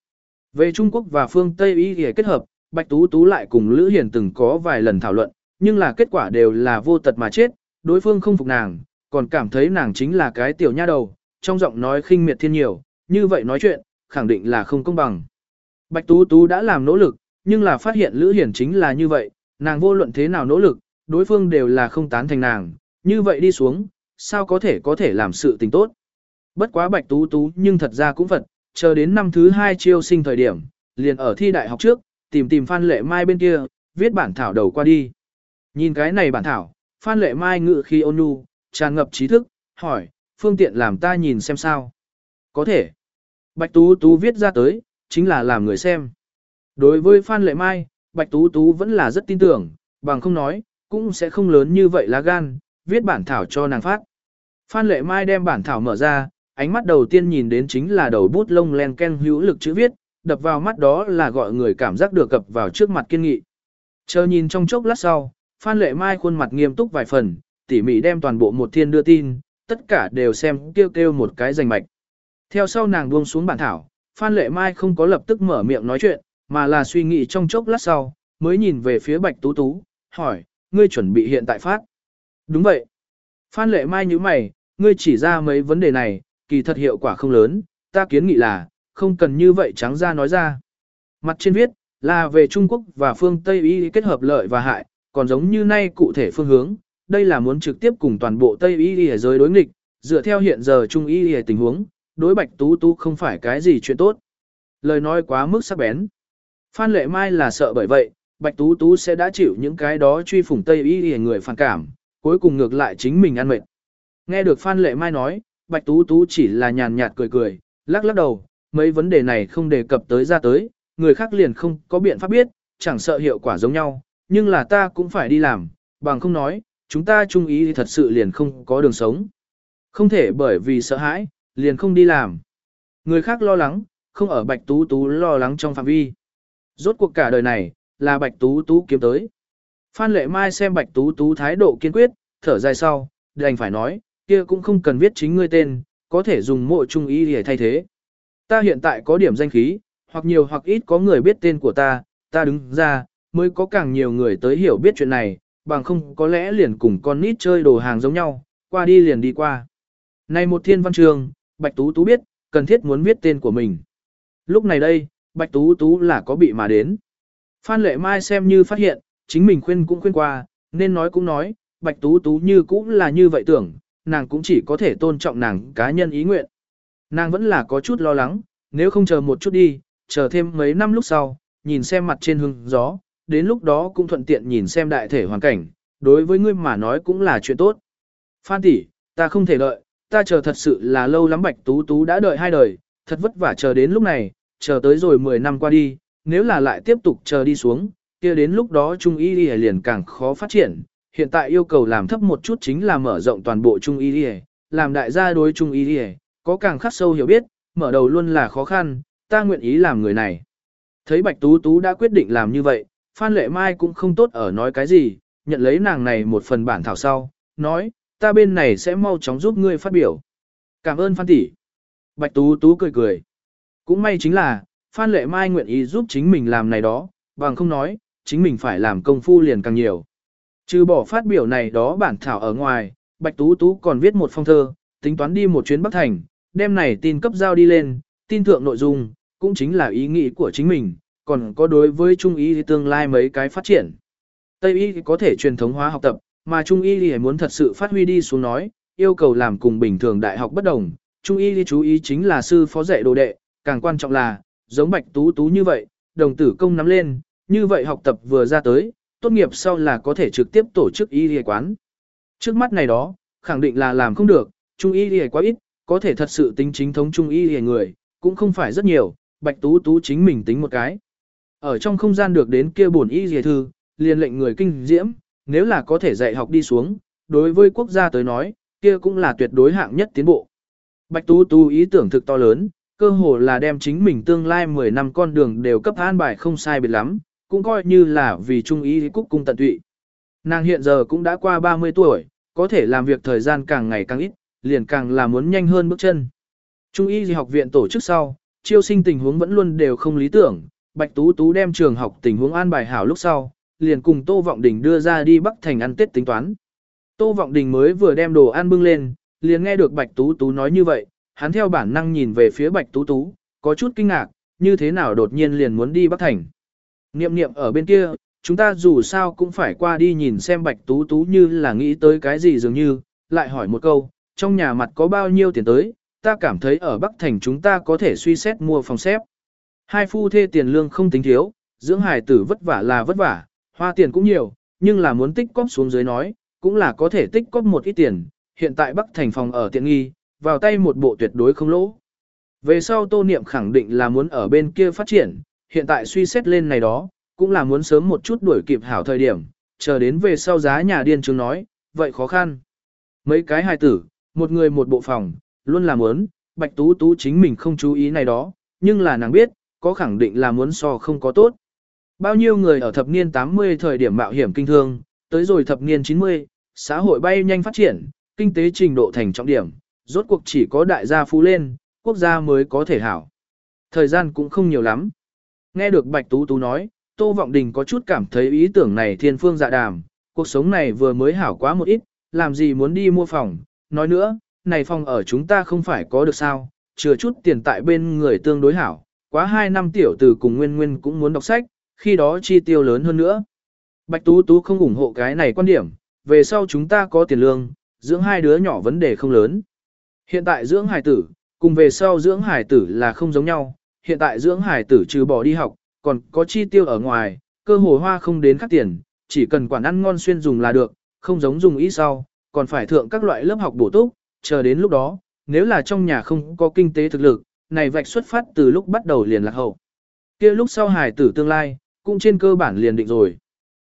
Về Trung Quốc và phương Tây Y thì kết hợp, Bạch Tú Tú lại cùng Lữ Hiền từng có vài lần thảo luận, nhưng là kết quả đều là vô tật mà chết, đối phương không phục nàng, còn cảm thấy nàng chính là cái tiểu nha đầu, trong giọng nói khinh miệt thiên nhiều, như vậy nói chuyện, khẳng định là không công bằng. Bạch Tú Tú đã làm nỗ lực, nhưng là phát hiện Lữ Hiển chính là như vậy, nàng vô luận thế nào nỗ lực, đối phương đều là không tán thành nàng, như vậy đi xuống, sao có thể có thể làm sự tình tốt. Bất quá Bạch Tú Tú nhưng thật ra cũng phật, chờ đến năm thứ hai chiêu sinh thời điểm, liền ở thi đại học trước, tìm tìm Phan Lệ Mai bên kia, viết bản thảo đầu qua đi. Nhìn cái này bản thảo, Phan Lệ Mai ngự khi ôn nhu, tràn ngập trí thức, hỏi, phương tiện làm ta nhìn xem sao. Có thể. Bạch Tú Tú viết ra tới, chính là làm người xem. Đối với Phan Lệ Mai, Bạch Tú Tú vẫn là rất tin tưởng, bằng không nói, cũng sẽ không lớn như vậy lá gan, viết bản thảo cho nàng phát. Phan Lệ Mai đem bản thảo mở ra, ánh mắt đầu tiên nhìn đến chính là đầu bút lông len ken hữu lực chữ viết, đập vào mắt đó là gọi người cảm giác được cập vào trước mặt kiên nghị. Chờ nhìn trong chốc lát sau, Phan Lệ Mai khuôn mặt nghiêm túc vài phần, tỉ mỉ đem toàn bộ một thiên đưa tin, tất cả đều xem kêu kêu một cái rành mạch. Theo sau nàng buông xuống bản thảo, Phan Lệ Mai không có lập tức mở miệng nói chuyện, mà là suy nghĩ trong chốc lát sau, mới nhìn về phía Bạch Tú Tú, hỏi, ngươi chuẩn bị hiện tại phát. Đúng vậy. Phan Lệ Mai như mày, ngươi chỉ ra mấy vấn đề này, kỳ thật hiệu quả không lớn, ta kiến nghị là, không cần như vậy trắng ra nói ra. Mặt trên viết, là về Trung Quốc và phương Tây Y kết hợp lợi và hại, còn giống như nay cụ thể phương hướng, đây là muốn trực tiếp cùng toàn bộ Tây Y ở giới đối nghịch, dựa theo hiện giờ trung y ở tình huống, đối Bạch Tú Tú không phải cái gì chuyện tốt. Lời nói quá mức sắc bén. Phan Lệ Mai là sợ bởi vậy, Bạch Tú Tú sẽ đã chịu những cái đó truy phủng Tây y y người phản cảm, cuối cùng ngược lại chính mình ăn mệt. Nghe được Phan Lệ Mai nói, Bạch Tú Tú chỉ là nhàn nhạt cười cười, lắc lắc đầu, mấy vấn đề này không đề cập tới ra tới, người khác liền không có biện pháp biết, chẳng sợ hiệu quả giống nhau, nhưng là ta cũng phải đi làm, bằng không nói, chúng ta chung ý thì thật sự liền không có đường sống. Không thể bởi vì sợ hãi, liền không đi làm. Người khác lo lắng, không ở Bạch Tú Tú lo lắng trong phạm vi. Rốt cuộc cả đời này, là Bạch Tú Tú kiếm tới. Phan Lệ Mai xem Bạch Tú Tú thái độ kiên quyết, thở dài sau, đành phải nói, kia cũng không cần viết chính ngươi tên, có thể dùng mộ trung ý để thay thế. Ta hiện tại có điểm danh khí, hoặc nhiều hoặc ít có người biết tên của ta, ta đứng ra, mới có càng nhiều người tới hiểu biết chuyện này, bằng không có lẽ liền cùng con nít chơi đồ hàng giống nhau, qua đi liền đi qua. Này một thiên văn trường, Bạch Tú Tú biết, cần thiết muốn viết tên của mình. Lúc này đây, Bạch Tú Tú là có bị mà đến. Phan Lệ Mai xem như phát hiện, chính mình khuyên cũng khuyên qua, nên nói cũng nói, Bạch Tú Tú như cũng là như vậy tưởng, nàng cũng chỉ có thể tôn trọng nàng cá nhân ý nguyện. Nàng vẫn là có chút lo lắng, nếu không chờ một chút đi, chờ thêm mấy năm lúc sau, nhìn xem mặt trên hương gió, đến lúc đó cũng thuận tiện nhìn xem đại thể hoàn cảnh, đối với ngươi mà nói cũng là chuyện tốt. Phan tỷ, ta không thể đợi, ta chờ thật sự là lâu lắm Bạch Tú Tú đã đợi hai đời, thật vất vả chờ đến lúc này, chờ tới rồi 10 năm qua đi, nếu là lại tiếp tục chờ đi xuống, kia đến lúc đó Trung Y liền càng khó phát triển. Hiện tại yêu cầu làm thấp một chút chính là mở rộng toàn bộ Trung Y Lìa, làm đại gia đối Trung Y Lìa, có càng khắc sâu hiểu biết, mở đầu luôn là khó khăn, ta nguyện ý làm người này. Thấy Bạch Tú Tú đã quyết định làm như vậy, Phan Lệ Mai cũng không tốt ở nói cái gì, nhận lấy nàng này một phần bản thảo sau, nói, ta bên này sẽ mau chóng giúp ngươi phát biểu. Cảm ơn Phan tỷ. Bạch Tú Tú cười cười. Cũng may chính là, Phan Lệ Mai nguyện ý giúp chính mình làm này đó, bằng không nói, chính mình phải làm công phu liền càng nhiều. Trừ bỏ phát biểu này đó bản thảo ở ngoài, Bạch Tú Tú còn viết một phong thơ, tính toán đi một chuyến Bắc Thành, đem này tin cấp giao đi lên, tin thượng nội dung, cũng chính là ý nghĩ của chính mình, còn có đối với Trung y thì tương lai mấy cái phát triển. Tây y có thể truyền thống hóa học tập, mà Trung y thì muốn thật sự phát huy đi xuống nói, yêu cầu làm cùng bình thường đại học bất đồng. Trung y thì chú ý chính là sư phó dạy đồ đệ, càng quan trọng là, giống bạch tú tú như vậy, đồng tử công nắm lên, như vậy học tập vừa ra tới, tốt nghiệp sau là có thể trực tiếp tổ chức y y quán. Trước mắt này đó, khẳng định là làm không được, Trung y y quá ít, có thể thật sự tính chính thống Trung y y người, cũng không phải rất nhiều, bạch tú tú chính mình tính một cái. Ở trong không gian được đến kia bổn y y thư, liền lệnh người kinh diễm, nếu là có thể dạy học đi xuống, đối với quốc gia tới nói, kia cũng là tuyệt đối hạng nhất tiến bộ. Bạch Tú Tú ý tưởng thực to lớn, cơ hồ là đem chính mình tương lai 10 năm con đường đều cấp an bài không sai biệt lắm, cũng coi như là vì trung ý cúc cung tận tụy. Nàng hiện giờ cũng đã qua 30 tuổi, có thể làm việc thời gian càng ngày càng ít, liền càng là muốn nhanh hơn bước chân. Trung y học viện tổ chức sau, chiêu sinh tình huống vẫn luôn đều không lý tưởng, Bạch Tú Tú đem trường học tình huống an bài hảo lúc sau, liền cùng Tô Vọng Đình đưa ra đi Bắc Thành ăn Tết tính toán. Tô Vọng Đình mới vừa đem đồ ăn bưng lên, liền nghe được Bạch Tú Tú nói như vậy, hắn theo bản năng nhìn về phía Bạch Tú Tú, có chút kinh ngạc, như thế nào đột nhiên liền muốn đi Bắc Thành. Niệm niệm ở bên kia, chúng ta dù sao cũng phải qua đi nhìn xem Bạch Tú Tú như là nghĩ tới cái gì dường như, lại hỏi một câu, trong nhà mặt có bao nhiêu tiền tới, ta cảm thấy ở Bắc Thành chúng ta có thể suy xét mua phòng xếp. Hai phu thê tiền lương không tính thiếu, dưỡng hài tử vất vả là vất vả, hoa tiền cũng nhiều, nhưng là muốn tích cóp xuống dưới nói, cũng là có thể tích cóp một ít tiền, hiện tại Bắc Thành phòng ở tiện nghi, vào tay một bộ tuyệt đối không lỗ. Về sau tô niệm khẳng định là muốn ở bên kia phát triển, hiện tại suy xét lên này đó, cũng là muốn sớm một chút đuổi kịp hảo thời điểm, chờ đến về sau giá nhà điên chứng nói, vậy khó khăn. Mấy cái hài tử, một người một bộ phòng, luôn là muốn, bạch tú tú chính mình không chú ý này đó, nhưng là nàng biết, có khẳng định là muốn so không có tốt. Bao nhiêu người ở thập niên 80 thời điểm mạo hiểm kinh thương, tới rồi thập niên 90, xã hội bay nhanh phát triển, kinh tế trình độ thành trọng điểm, rốt cuộc chỉ có đại gia phú lên, quốc gia mới có thể hảo. Thời gian cũng không nhiều lắm. Nghe được Bạch Tú Tú nói, Tô Vọng Đình có chút cảm thấy ý tưởng này thiên phương dạ đàm, cuộc sống này vừa mới hảo quá một ít, làm gì muốn đi mua phòng, nói nữa, này phòng ở chúng ta không phải có được sao, chừa chút tiền tại bên người tương đối hảo, quá 2 năm tiểu tử cùng Nguyên Nguyên cũng muốn đọc sách, khi đó chi tiêu lớn hơn nữa. Bạch Tú Tú không ủng hộ cái này quan điểm, về sau chúng ta có tiền lương, dưỡng hai đứa nhỏ vấn đề không lớn. Hiện tại dưỡng hải tử, cùng về sau dưỡng hải tử là không giống nhau, hiện tại dưỡng hải tử trừ bỏ đi học, còn có chi tiêu ở ngoài, cơ hồ hoa không đến khắc tiền, chỉ cần quản ăn ngon xuyên dùng là được, không giống dùng ý sau, còn phải thượng các loại lớp học bổ túc, chờ đến lúc đó, nếu là trong nhà không có kinh tế thực lực, này vạch xuất phát từ lúc bắt đầu liền lạc hậu. kia lúc sau hải tử tương lai, cũng trên cơ bản liền định rồi.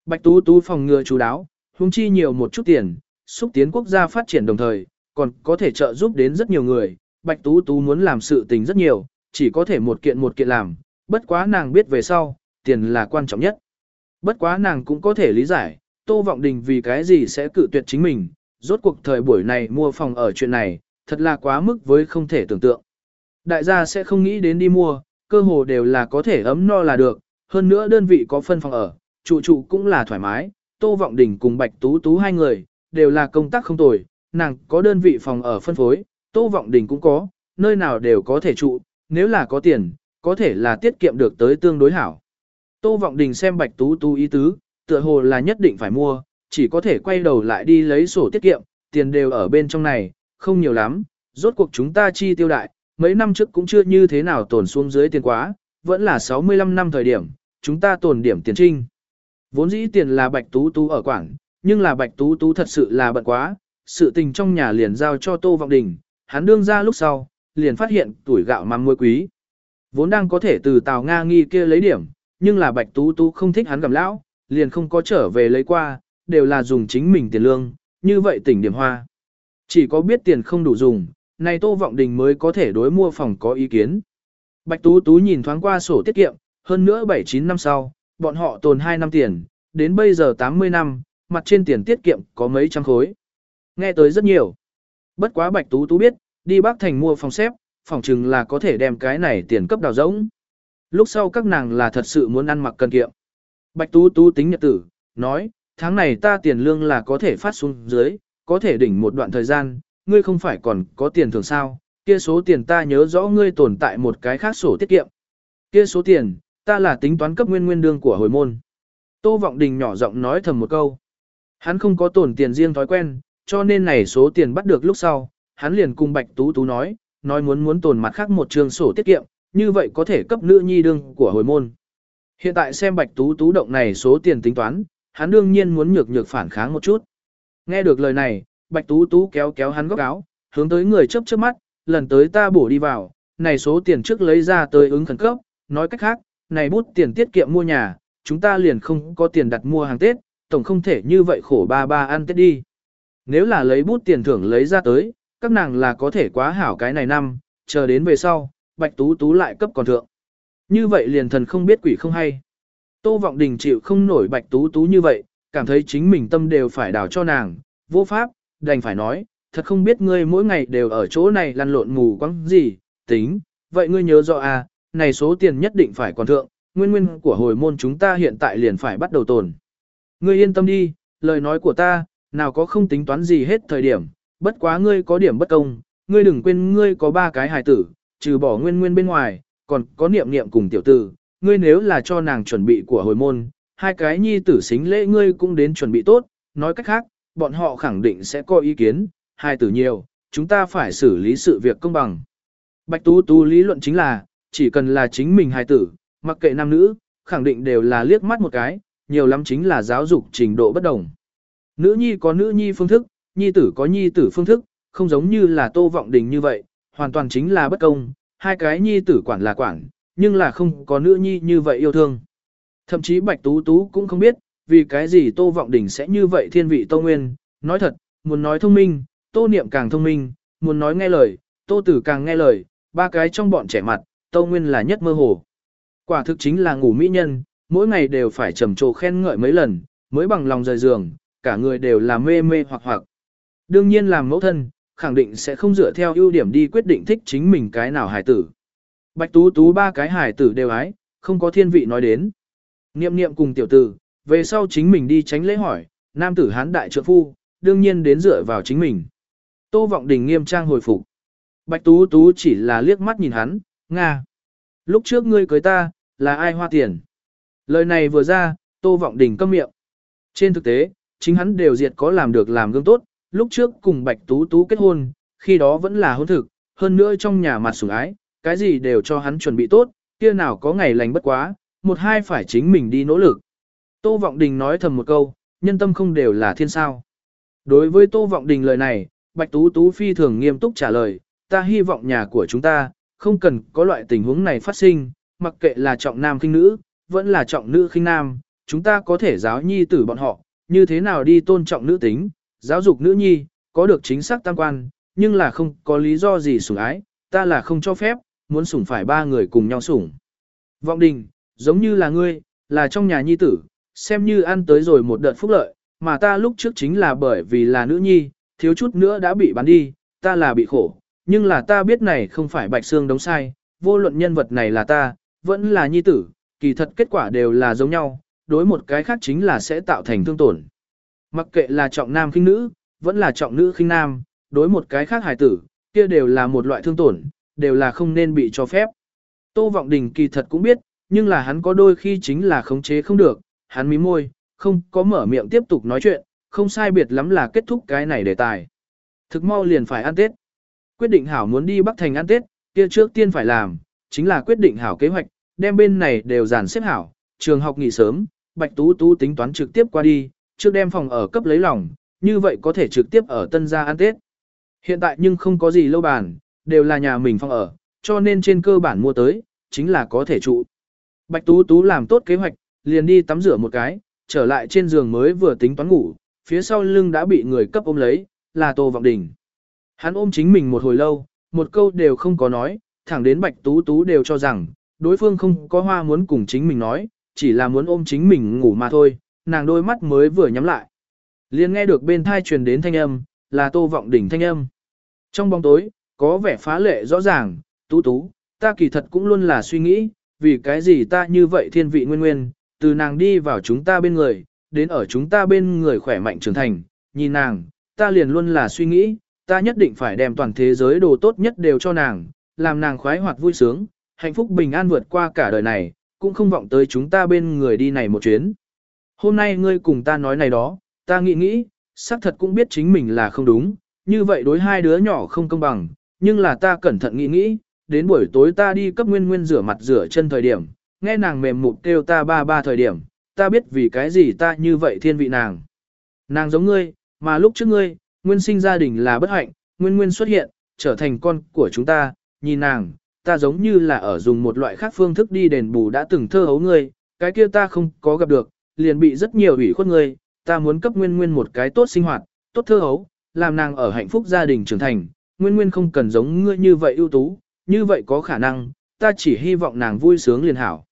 Bạch Tú Tú phòng ngừa chú đáo, huống chi nhiều một chút tiền, xúc tiến quốc gia phát triển đồng thời, còn có thể trợ giúp đến rất nhiều người. Bạch Tú Tú muốn làm sự tình rất nhiều, chỉ có thể một kiện một kiện làm, bất quá nàng biết về sau, tiền là quan trọng nhất. Bất quá nàng cũng có thể lý giải, Tô Vọng Đình vì cái gì sẽ cự tuyệt chính mình, rốt cuộc thời buổi này mua phòng ở chuyện này, thật là quá mức với không thể tưởng tượng. Đại gia sẽ không nghĩ đến đi mua, cơ hồ đều là có thể ấm no là được, hơn nữa đơn vị có phân phòng ở, trụ trụ cũng là thoải mái, Tô Vọng Đình cùng Bạch Tú Tú hai người, đều là công tác không tồi, nàng có đơn vị phòng ở phân phối, Tô Vọng Đình cũng có, nơi nào đều có thể trụ, nếu là có tiền, có thể là tiết kiệm được tới tương đối hảo. Tô Vọng Đình xem Bạch Tú Tú ý tứ, tựa hồ là nhất định phải mua, chỉ có thể quay đầu lại đi lấy sổ tiết kiệm, tiền đều ở bên trong này, không nhiều lắm, rốt cuộc chúng ta chi tiêu đại, mấy năm trước cũng chưa như thế nào tổn xuống dưới tiền quá, vẫn là 65 năm thời điểm, chúng ta tổn điểm tiền trinh. Vốn dĩ tiền là Bạch Tú Tú ở quảng, nhưng là Bạch Tú Tú thật sự là bận quá, sự tình trong nhà liền giao cho Tô Vọng Đình, hắn đương ra lúc sau, liền phát hiện tuổi gạo mắm muối quý. Vốn đang có thể từ Tào Nga nghi kia lấy điểm, nhưng là Bạch Tú Tú không thích hắn gặm lão, liền không có trở về lấy qua, đều là dùng chính mình tiền lương, như vậy tỉnh điểm hoa. Chỉ có biết tiền không đủ dùng, này Tô Vọng Đình mới có thể đối mua phòng có ý kiến. Bạch Tú Tú nhìn thoáng qua sổ tiết kiệm, hơn nữa 7-9 năm sau, bọn họ tồn 2 năm tiền, đến bây giờ 80 năm, mặt trên tiền tiết kiệm có mấy trăm khối. Nghe tới rất nhiều. Bất quá Bạch Tú Tú biết, đi Bắc Thành mua phòng xếp, phòng chừng là có thể đem cái này tiền cấp đào rỗng. Lúc sau các nàng là thật sự muốn ăn mặc cần kiệm. Bạch Tú Tú tính nhật tử, nói, tháng này ta tiền lương là có thể phát xuống dưới, có thể đỉnh một đoạn thời gian, ngươi không phải còn có tiền thường sao, kia số tiền ta nhớ rõ ngươi tồn tại một cái khác sổ tiết kiệm. Kia số tiền, ta là tính toán cấp nguyên nguyên đương của hồi môn. Tô Vọng Đình nhỏ giọng nói thầm một câu. Hắn không có tổn tiền riêng thói quen, cho nên này số tiền bắt được lúc sau, hắn liền cùng Bạch Tú Tú nói, nói muốn muốn tồn mặt khác một trường sổ tiết kiệm, như vậy có thể cấp nữ nhi đương của hồi môn. Hiện tại xem Bạch Tú Tú động này số tiền tính toán, hắn đương nhiên muốn nhược nhược phản kháng một chút. Nghe được lời này, Bạch Tú Tú kéo kéo hắn góc áo, hướng tới người chớp chớp mắt, lần tới ta bổ đi vào, này số tiền trước lấy ra tới ứng khẩn cấp, nói cách khác, này bút tiền tiết kiệm mua nhà, chúng ta liền không có tiền đặt mua hàng Tết, tổng không thể như vậy khổ ba ba ăn Tết đi. Nếu là lấy bút tiền thưởng lấy ra tới, các nàng là có thể quá hảo cái này năm, chờ đến về sau, Bạch Tú Tú lại cấp còn thượng. Như vậy liền thần không biết quỷ không hay. Tô Vọng Đình chịu không nổi Bạch Tú Tú như vậy, cảm thấy chính mình tâm đều phải đào cho nàng, vô pháp, đành phải nói, thật không biết ngươi mỗi ngày đều ở chỗ này lăn lộn ngủ quăng gì, tính, vậy ngươi nhớ rõ à, này số tiền nhất định phải còn thượng, nguyên nguyên của hồi môn chúng ta hiện tại liền phải bắt đầu tồn. Ngươi yên tâm đi, lời nói của ta, nào có không tính toán gì hết thời điểm, bất quá ngươi có điểm bất công, ngươi đừng quên ngươi có ba cái hài tử, trừ bỏ nguyên nguyên bên ngoài, còn có niệm niệm cùng tiểu tử, ngươi nếu là cho nàng chuẩn bị của hồi môn, hai cái nhi tử xính lễ ngươi cũng đến chuẩn bị tốt, nói cách khác, bọn họ khẳng định sẽ có ý kiến, hai tử nhiều, chúng ta phải xử lý sự việc công bằng. Bạch Tú Tú lý luận chính là, chỉ cần là chính mình hài tử, mặc kệ nam nữ, khẳng định đều là liếc mắt một cái, nhiều lắm chính là giáo dục trình độ bất đồng. Nữ nhi có nữ nhi phương thức, nhi tử có nhi tử phương thức, không giống như là tô vọng đình như vậy, hoàn toàn chính là bất công, hai cái nhi tử quản là quản, nhưng là không có nữ nhi như vậy yêu thương. Thậm chí Bạch Tú Tú cũng không biết, vì cái gì Tô Vọng Đình sẽ như vậy thiên vị Tô Nguyên, nói thật, muốn nói thông minh, Tô Niệm càng thông minh, muốn nói nghe lời, Tô Tử càng nghe lời, ba cái trong bọn trẻ mặt, Tô Nguyên là nhất mơ hồ. Quả thực chính là ngủ mỹ nhân, mỗi ngày đều phải trầm trồ khen ngợi mấy lần, mới bằng lòng rời giường, cả người đều là mê mê hoặc hoặc. Đương nhiên làm mẫu thân, khẳng định sẽ không dựa theo ưu điểm đi quyết định thích chính mình cái nào hài tử. Bạch Tú Tú ba cái hài tử đều ái, không có thiên vị nói đến. Niệm niệm cùng tiểu tử, về sau chính mình đi tránh lễ hỏi, nam tử hán đại trượng phu, đương nhiên đến dựa vào chính mình. Tô Vọng Đình nghiêm trang hồi phục. Bạch Tú Tú chỉ là liếc mắt nhìn hắn, Nga. Lúc trước ngươi cưới ta, là ai hoa tiền? Lời này vừa ra, Tô Vọng Đình câm miệng. Trên thực tế, chính hắn đều diệt có làm được làm gương tốt, lúc trước cùng Bạch Tú Tú kết hôn, khi đó vẫn là hôn thực, hơn nữa trong nhà mặt sủng ái, cái gì đều cho hắn chuẩn bị tốt, kia nào có ngày lành bất quá, một hai phải chính mình đi nỗ lực. Tô Vọng Đình nói thầm một câu, nhân tâm không đều là thiên sao. Đối với Tô Vọng Đình lời này, Bạch Tú Tú phi thường nghiêm túc trả lời, ta hy vọng nhà của chúng ta, không cần có loại tình huống này phát sinh, mặc kệ là trọng nam khinh nữ, vẫn là trọng nữ khinh nam, chúng ta có thể giáo nhi tử bọn họ, như thế nào đi tôn trọng nữ tính, giáo dục nữ nhi, có được chính xác tam quan, nhưng là không có lý do gì sủng ái, ta là không cho phép, muốn sủng phải ba người cùng nhau sủng. Vọng đình, giống như là ngươi, là trong nhà nhi tử, xem như ăn tới rồi một đợt phúc lợi, mà ta lúc trước chính là bởi vì là nữ nhi, thiếu chút nữa đã bị bán đi, ta là bị khổ, nhưng là ta biết này không phải bạch xương đóng sai, vô luận nhân vật này là ta, vẫn là nhi tử, kỳ thật kết quả đều là giống nhau, đối một cái khác chính là sẽ tạo thành thương tổn. Mặc kệ là trọng nam khinh nữ, vẫn là trọng nữ khinh nam, đối một cái khác hài tử, kia đều là một loại thương tổn, đều là không nên bị cho phép. Tô Vọng Đình kỳ thật cũng biết, nhưng là hắn có đôi khi chính là khống chế không được, hắn mím môi, không có mở miệng tiếp tục nói chuyện, không sai biệt lắm là kết thúc cái này đề tài. Thực mau liền phải ăn Tết. Quyết định hảo muốn đi Bắc Thành ăn Tết, kia trước tiên phải làm, chính là quyết định hảo kế hoạch, đem bên này đều dàn xếp hảo, trường học nghỉ sớm, Bạch Tú Tú tính toán trực tiếp qua đi, trước đem phòng ở cấp lấy lòng, như vậy có thể trực tiếp ở tân gia ăn Tết. Hiện tại nhưng không có gì lâu bàn, đều là nhà mình phòng ở, cho nên trên cơ bản mua tới, chính là có thể trụ. Bạch Tú Tú làm tốt kế hoạch, liền đi tắm rửa một cái, trở lại trên giường mới vừa tính toán ngủ, phía sau lưng đã bị người cấp ôm lấy, là Tô Vọng Đình. Hắn ôm chính mình một hồi lâu, một câu đều không có nói, thẳng đến Bạch Tú Tú đều cho rằng, đối phương không có hoa muốn cùng chính mình nói, chỉ là muốn ôm chính mình ngủ mà thôi, nàng đôi mắt mới vừa nhắm lại. liền nghe được bên thai truyền đến thanh âm, là Tô Vọng Đình thanh âm. Trong bóng tối, có vẻ phá lệ rõ ràng, Tú Tú, ta kỳ thật cũng luôn là suy nghĩ, vì cái gì ta như vậy thiên vị nguyên nguyên, từ nàng đi vào chúng ta bên người, đến ở chúng ta bên người khỏe mạnh trưởng thành, nhìn nàng, ta liền luôn là suy nghĩ, ta nhất định phải đem toàn thế giới đồ tốt nhất đều cho nàng, làm nàng khoái hoạt vui sướng, hạnh phúc bình an vượt qua cả đời này, cũng không vọng tới chúng ta bên người đi này một chuyến. Hôm nay ngươi cùng ta nói này đó, ta nghĩ nghĩ, xác thật cũng biết chính mình là không đúng, như vậy đối hai đứa nhỏ không công bằng, nhưng là ta cẩn thận nghĩ nghĩ, đến buổi tối ta đi cấp nguyên nguyên rửa mặt rửa chân thời điểm, nghe nàng mềm mục kêu ta ba ba thời điểm, ta biết vì cái gì ta như vậy thiên vị nàng. Nàng giống ngươi, mà lúc trước ngươi, nguyên sinh gia đình là bất hạnh, nguyên nguyên xuất hiện, trở thành con của chúng ta, nhìn nàng, ta giống như là ở dùng một loại khác phương thức đi đền bù đã từng thơ hấu ngươi, cái kia ta không có gặp được, liền bị rất nhiều ủy khuất ngươi, ta muốn cấp nguyên nguyên một cái tốt sinh hoạt, tốt thơ hấu, làm nàng ở hạnh phúc gia đình trưởng thành, nguyên nguyên không cần giống ngươi như vậy ưu tú, như vậy có khả năng, ta chỉ hy vọng nàng vui sướng liền hảo.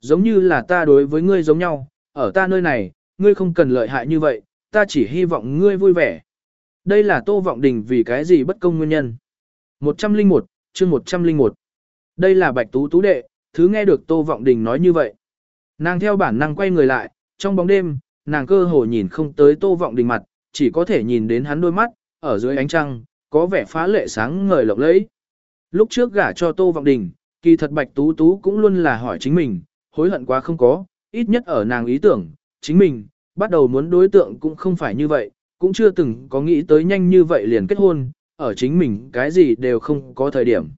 Giống như là ta đối với ngươi giống nhau, ở ta nơi này, ngươi không cần lợi hại như vậy, ta chỉ hy vọng ngươi vui vẻ. Đây là Tô Vọng Đình vì cái gì bất công nguyên nhân. 101, chương 101. Đây là Bạch Tú Tú đệ, thứ nghe được Tô Vọng Đình nói như vậy. Nàng theo bản năng quay người lại, trong bóng đêm, nàng cơ hồ nhìn không tới Tô Vọng Đình mặt, chỉ có thể nhìn đến hắn đôi mắt, ở dưới ánh trăng, có vẻ phá lệ sáng ngời lộng lẫy. Lúc trước gả cho Tô Vọng Đình, kỳ thật Bạch Tú Tú cũng luôn là hỏi chính mình, hối hận quá không có, ít nhất ở nàng ý tưởng, chính mình, bắt đầu muốn đối tượng cũng không phải như vậy, cũng chưa từng có nghĩ tới nhanh như vậy liền kết hôn, ở chính mình cái gì đều không có thời điểm.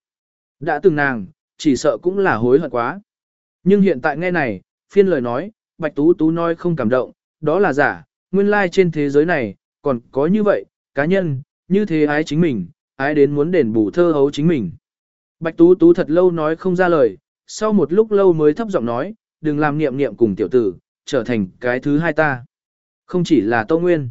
Đã từng nàng, chỉ sợ cũng là hối hận quá. Nhưng hiện tại nghe này, phiên lời nói, Bạch Tú Tú nói không cảm động, đó là giả, nguyên lai like trên thế giới này, còn có như vậy, cá nhân, như thế ái chính mình, ái đến muốn đền bù thơ hấu chính mình. Bạch Tú Tú thật lâu nói không ra lời, sau một lúc lâu mới thấp giọng nói, đừng làm niệm niệm cùng tiểu tử, trở thành cái thứ hai ta. Không chỉ là Tô Nguyên.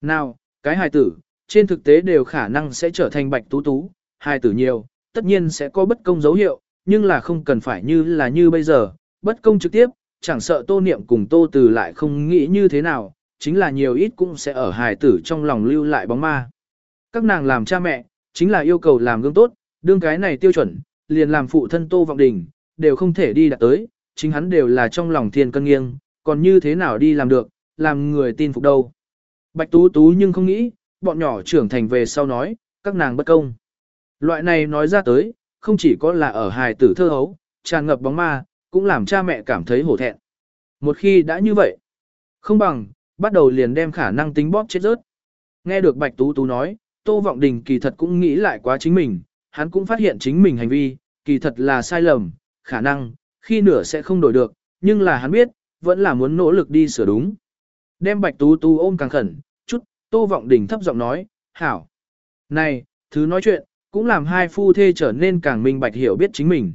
Nào, cái hài tử, trên thực tế đều khả năng sẽ trở thành Bạch Tú Tú, hài tử nhiều, tất nhiên sẽ có bất công dấu hiệu, nhưng là không cần phải như là như bây giờ, bất công trực tiếp, chẳng sợ Tô Niệm cùng Tô Từ lại không nghĩ như thế nào, chính là nhiều ít cũng sẽ ở hài tử trong lòng lưu lại bóng ma. Các nàng làm cha mẹ, chính là yêu cầu làm gương tốt, đương cái này tiêu chuẩn, liền làm phụ thân Tô Vọng Đình, đều không thể đi đạt tới, chính hắn đều là trong lòng thiên cân nghiêng, còn như thế nào đi làm được, làm người tin phục đâu. Bạch Tú Tú nhưng không nghĩ, bọn nhỏ trưởng thành về sau nói, các nàng bất công. Loại này nói ra tới, không chỉ có là ở hài tử thơ hấu, tràn ngập bóng ma, cũng làm cha mẹ cảm thấy hổ thẹn. Một khi đã như vậy, không bằng, bắt đầu liền đem khả năng tính bóp chết rớt. Nghe được Bạch Tú Tú nói, Tô Vọng Đình kỳ thật cũng nghĩ lại quá chính mình, hắn cũng phát hiện chính mình hành vi, kỳ thật là sai lầm, khả năng, khi nửa sẽ không đổi được, nhưng là hắn biết, vẫn là muốn nỗ lực đi sửa đúng. Đem Bạch Tú Tú ôm càng khẩn, chút, Tô Vọng Đình thấp giọng nói, hảo. Này, thứ nói chuyện, cũng làm hai phu thê trở nên càng minh bạch hiểu biết chính mình.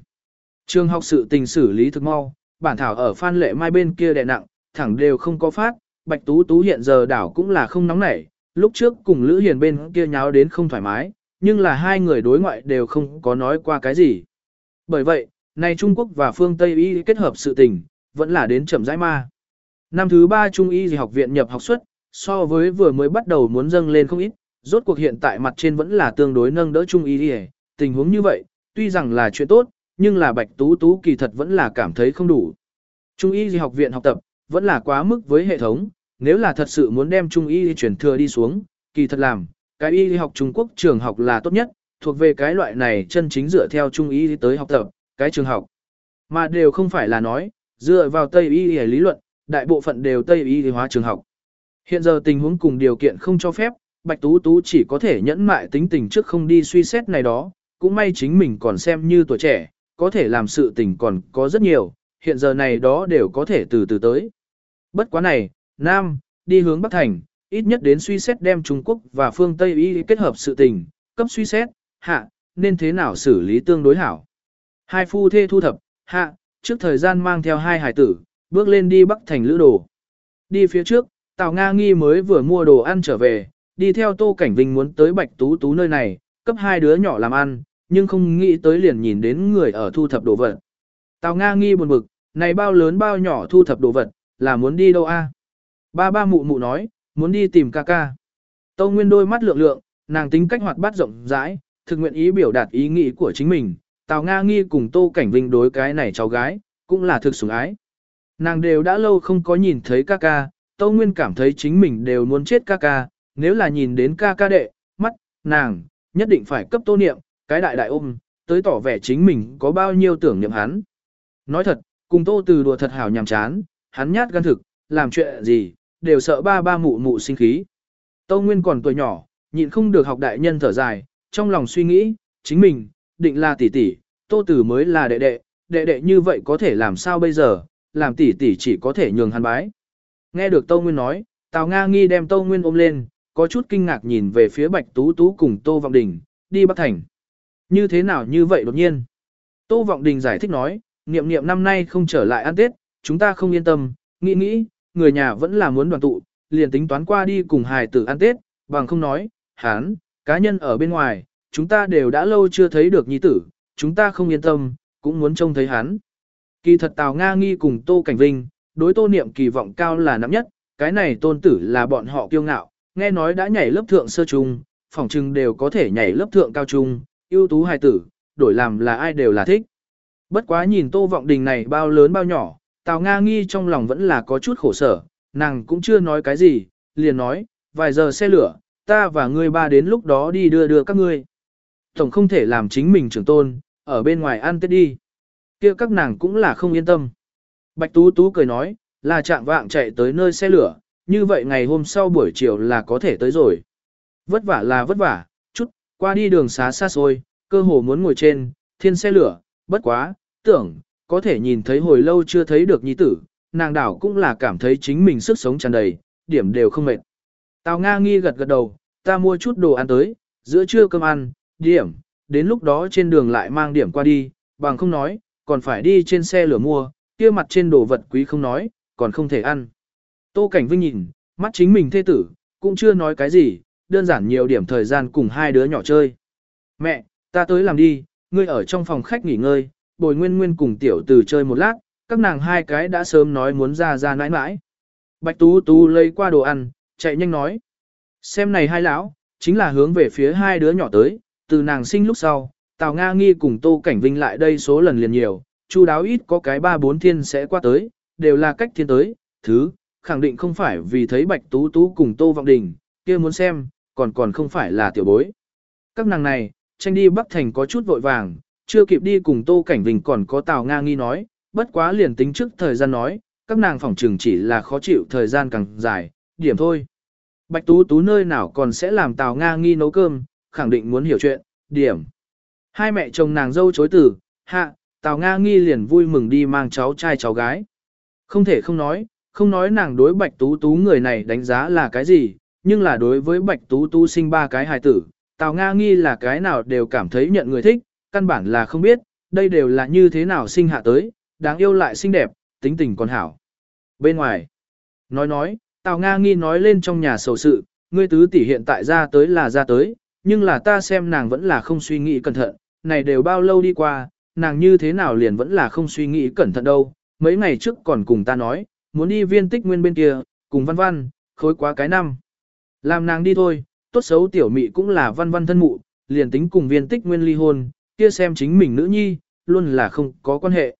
Trường học sự tình xử lý thực mau, bản thảo ở Phan Lệ Mai bên kia đè nặng, thẳng đều không có phát, Bạch Tú Tú hiện giờ đảo cũng là không nóng nảy, lúc trước cùng Lữ Hiền bên kia nháo đến không thoải mái, nhưng là hai người đối ngoại đều không có nói qua cái gì. Bởi vậy, nay Trung Quốc và phương Tây y kết hợp sự tình, vẫn là đến chậm rãi ma. Năm thứ ba Trung y học viện nhập học suất, so với vừa mới bắt đầu muốn dâng lên không ít, rốt cuộc hiện tại mặt trên vẫn là tương đối nâng đỡ Trung y tình huống như vậy, tuy rằng là chuyện tốt, nhưng là Bạch Tú Tú kỳ thật vẫn là cảm thấy không đủ. Trung y học viện học tập, vẫn là quá mức với hệ thống, nếu là thật sự muốn đem Trung y chuyển thừa đi xuống, kỳ thật làm, cái y học Trung Quốc trường học là tốt nhất, thuộc về cái loại này chân chính dựa theo Trung y tới học tập, cái trường học. Mà đều không phải là nói, dựa vào Tây y lý luận, đại bộ phận đều Tây y hóa trường học. Hiện giờ tình huống cùng điều kiện không cho phép, Bạch Tú Tú chỉ có thể nhẫn mại tính tình trước không đi suy xét này đó, cũng may chính mình còn xem như tuổi trẻ, có thể làm sự tình còn có rất nhiều, hiện giờ này đó đều có thể từ từ tới. Bất quá này, Nam, đi hướng Bắc Thành, ít nhất đến suy xét đem Trung Quốc và phương Tây y kết hợp sự tình, cấp suy xét, hạ, nên thế nào xử lý tương đối hảo. Hai phu thê thu thập, hạ, trước thời gian mang theo hai hải tử, bước lên đi Bắc Thành lữ đồ. Đi phía trước, Tào Nga Nghi mới vừa mua đồ ăn trở về, đi theo Tô Cảnh Vinh muốn tới Bạch Tú Tú nơi này, cấp hai đứa nhỏ làm ăn, nhưng không nghĩ tới liền nhìn đến người ở thu thập đồ vật. Tào Nga Nghi buồn bực, này bao lớn bao nhỏ thu thập đồ vật, là muốn đi đâu a? Ba ba mụ mụ nói, muốn đi tìm ca ca. Tâu Nguyên đôi mắt lượng lượng, nàng tính cách hoạt bát rộng rãi, thực nguyện ý biểu đạt ý nghĩ của chính mình. Tào Nga nghi cùng Tô Cảnh Vinh đối cái này cháu gái, cũng là thực sủng ái. Nàng đều đã lâu không có nhìn thấy ca ca, Tâu Nguyên cảm thấy chính mình đều muốn chết ca ca, nếu là nhìn đến ca ca đệ, mắt, nàng, nhất định phải cấp tô niệm, cái đại đại ôm, tới tỏ vẻ chính mình có bao nhiêu tưởng niệm hắn. Nói thật, cùng tô từ đùa thật hảo nhàm chán, hắn nhát gan thực, làm chuyện gì, đều sợ ba ba mụ mụ sinh khí. Tâu Nguyên còn tuổi nhỏ, nhịn không được học đại nhân thở dài, trong lòng suy nghĩ, chính mình, định là tỷ tỷ, tô tử mới là đệ đệ, đệ đệ như vậy có thể làm sao bây giờ, làm tỷ tỷ chỉ có thể nhường hắn bái. Nghe được Tâu Nguyên nói, Tào Nga nghi đem Tâu Nguyên ôm lên, có chút kinh ngạc nhìn về phía Bạch Tú Tú cùng Tô Vọng Đình, đi Bắc Thành. Như thế nào như vậy đột nhiên? Tô Vọng Đình giải thích nói, niệm niệm năm nay không trở lại ăn Tết, chúng ta không yên tâm, nghĩ nghĩ, người nhà vẫn là muốn đoàn tụ, liền tính toán qua đi cùng hài tử ăn Tết, bằng không nói, hán, cá nhân ở bên ngoài, chúng ta đều đã lâu chưa thấy được nhi tử, chúng ta không yên tâm, cũng muốn trông thấy hắn. Kỳ thật Tào Nga nghi cùng Tô Cảnh Vinh, đối tô niệm kỳ vọng cao là nắm nhất, cái này tôn tử là bọn họ kiêu ngạo, nghe nói đã nhảy lớp thượng sơ trung, phỏng chừng đều có thể nhảy lớp thượng cao trung, ưu tú hài tử, đổi làm là ai đều là thích. Bất quá nhìn tô vọng đình này bao lớn bao nhỏ, Tào Nga nghi trong lòng vẫn là có chút khổ sở, nàng cũng chưa nói cái gì, liền nói, vài giờ xe lửa, ta và ngươi ba đến lúc đó đi đưa đưa các ngươi. Tổng không thể làm chính mình trưởng tôn, ở bên ngoài ăn tết đi. kia các nàng cũng là không yên tâm. Bạch Tú Tú cười nói, là trạng vạng chạy tới nơi xe lửa, như vậy ngày hôm sau buổi chiều là có thể tới rồi. Vất vả là vất vả, qua đi đường xá xa xôi, cơ hồ muốn ngồi trên, thiên xe lửa, bất quá, tưởng, có thể nhìn thấy hồi lâu chưa thấy được nhi tử, nàng đảo cũng là cảm thấy chính mình sức sống tràn đầy, điểm đều không mệt. Tào Nga nghi gật gật đầu, ta mua chút đồ ăn tới, giữa trưa cơm ăn, điểm, đến lúc đó trên đường lại mang điểm qua đi, bằng không nói, còn phải đi trên xe lửa mua, kia mặt trên đồ vật quý không nói, còn không thể ăn. Tô Cảnh Vinh nhìn, mắt chính mình thê tử, cũng chưa nói cái gì, đơn giản nhiều điểm thời gian cùng hai đứa nhỏ chơi. Mẹ, ta tới làm đi, ngươi ở trong phòng khách nghỉ ngơi, bồi nguyên nguyên cùng tiểu từ chơi một lát, các nàng hai cái đã sớm nói muốn ra ra nãi nãi. Bạch Tú Tú lấy qua đồ ăn, chạy nhanh nói. Xem này hai lão, chính là hướng về phía hai đứa nhỏ tới, từ nàng sinh lúc sau, Tào Nga Nghi cùng Tô Cảnh Vinh lại đây số lần liền nhiều, chu đáo ít có cái ba bốn thiên sẽ qua tới, đều là cách thiên tới, thứ, khẳng định không phải vì thấy Bạch Tú Tú cùng Tô Vọng Đình, kia muốn xem, còn còn không phải là tiểu bối. Các nàng này, tranh đi Bắc Thành có chút vội vàng, chưa kịp đi cùng Tô Cảnh Vinh còn có Tào Nga nghi nói, bất quá liền tính trước thời gian nói, các nàng phỏng trường chỉ là khó chịu thời gian càng dài, điểm thôi. Bạch Tú Tú nơi nào còn sẽ làm Tào Nga nghi nấu cơm, khẳng định muốn hiểu chuyện, điểm. Hai mẹ chồng nàng dâu chối từ, hạ, Tào Nga nghi liền vui mừng đi mang cháu trai cháu gái. Không thể không nói, không nói nàng đối Bạch Tú Tú người này đánh giá là cái gì, nhưng là đối với Bạch Tú Tú sinh ba cái hài tử, Tào Nga nghi là cái nào đều cảm thấy nhận người thích, căn bản là không biết, đây đều là như thế nào sinh hạ tới, đáng yêu lại xinh đẹp, tính tình còn hảo. Bên ngoài, nói nói, Tào Nga nghi nói lên trong nhà sầu sự, ngươi tứ tỷ hiện tại ra tới là ra tới, nhưng là ta xem nàng vẫn là không suy nghĩ cẩn thận, này đều bao lâu đi qua, nàng như thế nào liền vẫn là không suy nghĩ cẩn thận đâu, mấy ngày trước còn cùng ta nói, muốn đi viên tích nguyên bên kia, cùng văn văn, khối quá cái năm. Làm nàng đi thôi, tốt xấu tiểu mị cũng là văn văn thân mụ, liền tính cùng viên tích nguyên ly hôn, kia xem chính mình nữ nhi, luôn là không có quan hệ.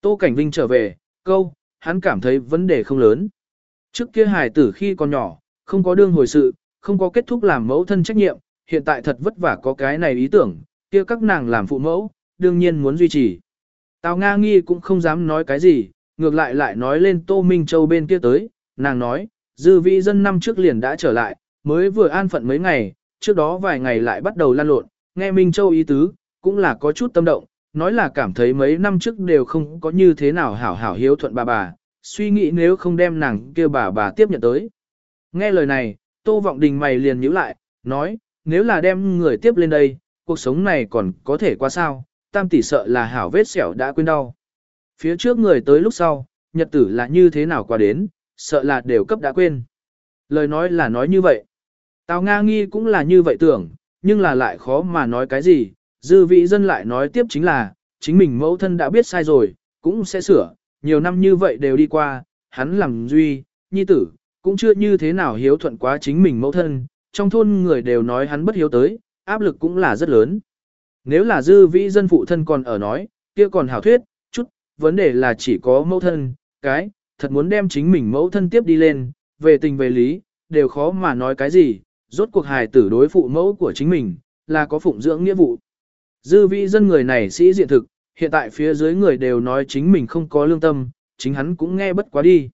Tô Cảnh Vinh trở về, câu, hắn cảm thấy vấn đề không lớn. Trước kia hài tử khi còn nhỏ, không có đương hồi sự, không có kết thúc làm mẫu thân trách nhiệm, hiện tại thật vất vả có cái này ý tưởng, kia các nàng làm phụ mẫu, đương nhiên muốn duy trì. Tào Nga Nghi cũng không dám nói cái gì, ngược lại lại nói lên Tô Minh Châu bên kia tới, nàng nói, dư vị dân năm trước liền đã trở lại, mới vừa an phận mấy ngày, trước đó vài ngày lại bắt đầu lan lộn, nghe Minh Châu ý tứ, cũng là có chút tâm động, nói là cảm thấy mấy năm trước đều không có như thế nào hảo hảo hiếu thuận bà bà, suy nghĩ nếu không đem nàng kia bà bà tiếp nhận tới. Nghe lời này, Tô Vọng Đình mày liền nhíu lại, nói, nếu là đem người tiếp lên đây, cuộc sống này còn có thể qua sao, tam tỷ sợ là hảo vết sẹo đã quên đau. Phía trước người tới lúc sau, nhật tử là như thế nào qua đến, sợ là đều cấp đã quên. Lời nói là nói như vậy. Tào Nga nghi cũng là như vậy tưởng, nhưng là lại khó mà nói cái gì, dư vị dân lại nói tiếp chính là, chính mình mẫu thân đã biết sai rồi, cũng sẽ sửa, nhiều năm như vậy đều đi qua, hắn làm duy, nhi tử, cũng chưa như thế nào hiếu thuận quá chính mình mẫu thân, trong thôn người đều nói hắn bất hiếu tới, áp lực cũng là rất lớn. Nếu là dư vĩ dân phụ thân còn ở nói, kia còn hảo thuyết, chút, vấn đề là chỉ có mẫu thân, cái, thật muốn đem chính mình mẫu thân tiếp đi lên, về tình về lý, đều khó mà nói cái gì, rốt cuộc hài tử đối phụ mẫu của chính mình, là có phụng dưỡng nghĩa vụ. Dư vị dân người này sĩ diện thực, hiện tại phía dưới người đều nói chính mình không có lương tâm, chính hắn cũng nghe bất quá đi.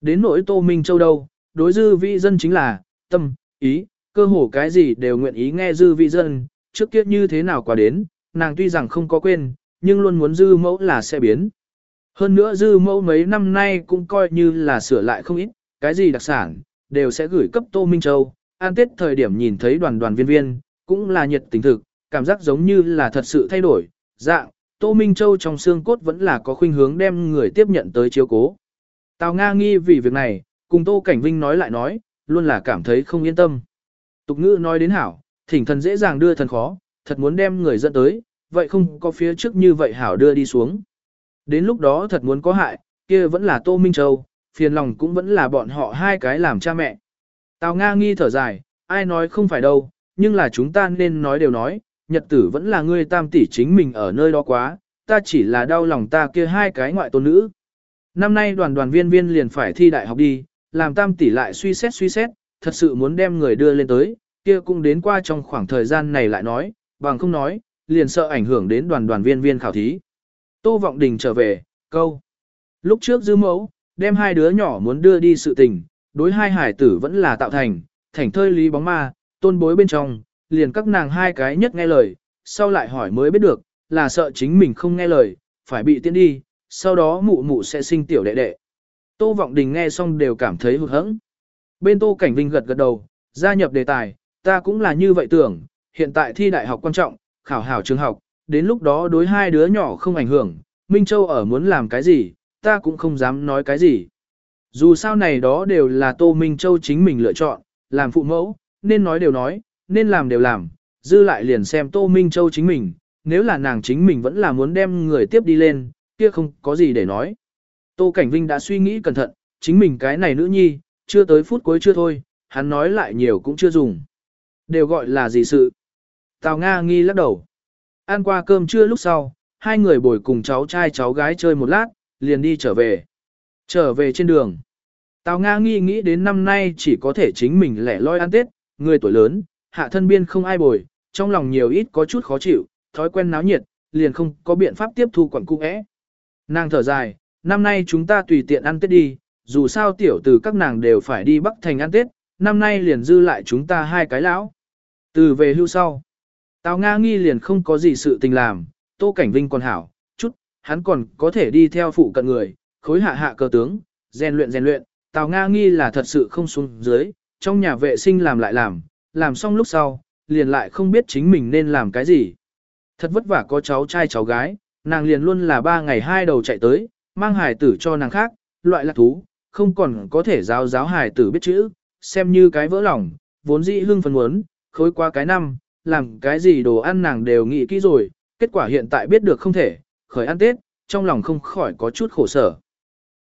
Đến nỗi Tô Minh Châu đâu, đối dư vị dân chính là, tâm, ý, cơ hồ cái gì đều nguyện ý nghe dư vị dân, trước kia như thế nào quả đến, nàng tuy rằng không có quên, nhưng luôn muốn dư mẫu là sẽ biến. Hơn nữa dư mẫu mấy năm nay cũng coi như là sửa lại không ít, cái gì đặc sản, đều sẽ gửi cấp Tô Minh Châu, an tết thời điểm nhìn thấy đoàn đoàn viên viên, cũng là nhiệt tình thực, cảm giác giống như là thật sự thay đổi, dạng, Tô Minh Châu trong xương cốt vẫn là có khuynh hướng đem người tiếp nhận tới chiếu cố. Tào Nga nghi vì việc này, cùng Tô Cảnh Vinh nói lại nói, luôn là cảm thấy không yên tâm. Tục ngữ nói đến hảo, thỉnh thần dễ dàng đưa thần khó, thật muốn đem người dẫn tới, vậy không có phía trước như vậy hảo đưa đi xuống. Đến lúc đó thật muốn có hại, kia vẫn là Tô Minh Châu, phiền lòng cũng vẫn là bọn họ hai cái làm cha mẹ. Tào Nga nghi thở dài, ai nói không phải đâu, nhưng là chúng ta nên nói đều nói, nhật tử vẫn là ngươi tam tỷ chính mình ở nơi đó quá, ta chỉ là đau lòng ta kia hai cái ngoại tôn nữ. Năm nay đoàn đoàn viên viên liền phải thi đại học đi, làm tam tỷ lại suy xét suy xét, thật sự muốn đem người đưa lên tới, kia cũng đến qua trong khoảng thời gian này lại nói, bằng không nói, liền sợ ảnh hưởng đến đoàn đoàn viên viên khảo thí. Tô Vọng Đình trở về, câu. Lúc trước dư mẫu, đem hai đứa nhỏ muốn đưa đi sự tình, đối hai hải tử vẫn là tạo thành, thành thơi lý bóng ma, tôn bối bên trong, liền các nàng hai cái nhất nghe lời, sau lại hỏi mới biết được, là sợ chính mình không nghe lời, phải bị tiễn đi, sau đó mụ mụ sẽ sinh tiểu đệ đệ. Tô Vọng Đình nghe xong đều cảm thấy hụt hẫng. Bên Tô Cảnh Vinh gật gật đầu, gia nhập đề tài, ta cũng là như vậy tưởng, hiện tại thi đại học quan trọng, khảo hảo trường học, đến lúc đó đối hai đứa nhỏ không ảnh hưởng, Minh Châu ở muốn làm cái gì, ta cũng không dám nói cái gì. Dù sao này đó đều là Tô Minh Châu chính mình lựa chọn, làm phụ mẫu, nên nói đều nói, nên làm đều làm, dư lại liền xem Tô Minh Châu chính mình, nếu là nàng chính mình vẫn là muốn đem người tiếp đi lên, kia không có gì để nói. Tô Cảnh Vinh đã suy nghĩ cẩn thận, chính mình cái này nữ nhi, chưa tới phút cuối chưa thôi, hắn nói lại nhiều cũng chưa dùng. Đều gọi là gì sự. Tào Nga nghi lắc đầu. Ăn qua cơm trưa lúc sau, hai người bồi cùng cháu trai cháu gái chơi một lát, liền đi trở về. Trở về trên đường. Tào Nga nghi nghĩ đến năm nay chỉ có thể chính mình lẻ loi ăn Tết, người tuổi lớn, hạ thân biên không ai bồi, trong lòng nhiều ít có chút khó chịu, thói quen náo nhiệt, liền không có biện pháp tiếp thu quẩn cung ẽ. Nàng thở dài, năm nay chúng ta tùy tiện ăn Tết đi, dù sao tiểu từ các nàng đều phải đi Bắc Thành ăn Tết, năm nay liền dư lại chúng ta hai cái lão. Từ về hưu sau, Tào Nga nghi liền không có gì sự tình làm, Tô Cảnh Vinh còn hảo, chút, hắn còn có thể đi theo phụ cận người, khối hạ hạ cơ tướng, rèn luyện rèn luyện, Tào Nga nghi là thật sự không xuống dưới, trong nhà vệ sinh làm lại làm, làm xong lúc sau, liền lại không biết chính mình nên làm cái gì. Thật vất vả có cháu trai cháu gái, nàng liền luôn là ba ngày hai đầu chạy tới, mang hài tử cho nàng khác, loại lạc thú, không còn có thể giáo giáo hài tử biết chữ, xem như cái vỡ lòng, vốn dĩ hưng phấn muốn, khối qua cái năm, làm cái gì đồ ăn nàng đều nghĩ kỹ rồi, kết quả hiện tại biết được không thể, khởi ăn Tết, trong lòng không khỏi có chút khổ sở.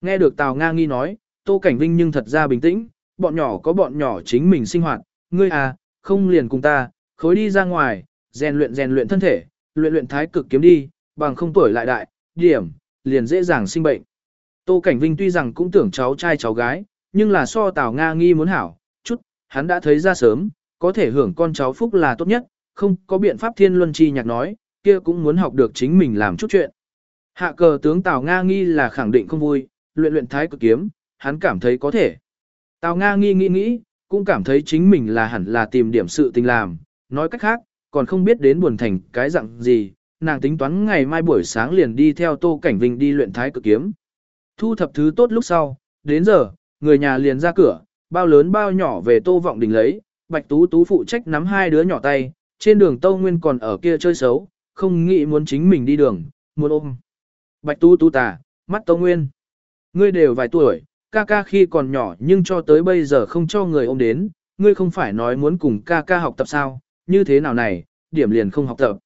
Nghe được Tào Nga nghi nói, Tô Cảnh Vinh nhưng thật ra bình tĩnh, bọn nhỏ có bọn nhỏ chính mình sinh hoạt, ngươi à, không liền cùng ta, khối đi ra ngoài, rèn luyện rèn luyện thân thể, luyện luyện thái cực kiếm đi, bằng không tuổi lại đại, điểm, liền dễ dàng sinh bệnh. Tô Cảnh Vinh tuy rằng cũng tưởng cháu trai cháu gái, nhưng là so Tào Nga nghi muốn hảo, chút, hắn đã thấy ra sớm, có thể hưởng con cháu phúc là tốt nhất, không có biện pháp thiên luân chi nhạc nói, kia cũng muốn học được chính mình làm chút chuyện. Hạ cờ tướng Tào Nga nghi là khẳng định không vui, luyện luyện thái cực kiếm, hắn cảm thấy có thể. Tào Nga nghi nghĩ nghĩ, cũng cảm thấy chính mình là hẳn là tìm điểm sự tình làm, nói cách khác, còn không biết đến buồn thành cái dạng gì, nàng tính toán ngày mai buổi sáng liền đi theo Tô Cảnh Vinh đi luyện thái cực kiếm. Thu thập thứ tốt lúc sau, đến giờ, người nhà liền ra cửa, bao lớn bao nhỏ về Tô Vọng Đình lấy, Bạch Tú Tú phụ trách nắm hai đứa nhỏ tay, trên đường Tô Nguyên còn ở kia chơi xấu, không nghĩ muốn chính mình đi đường, muốn ôm. Bạch tu tu tà, mắt Tô Nguyên. Ngươi đều vài tuổi, ca ca khi còn nhỏ nhưng cho tới bây giờ không cho người ôm đến, ngươi không phải nói muốn cùng ca ca học tập sao, như thế nào này, điểm liền không học tập.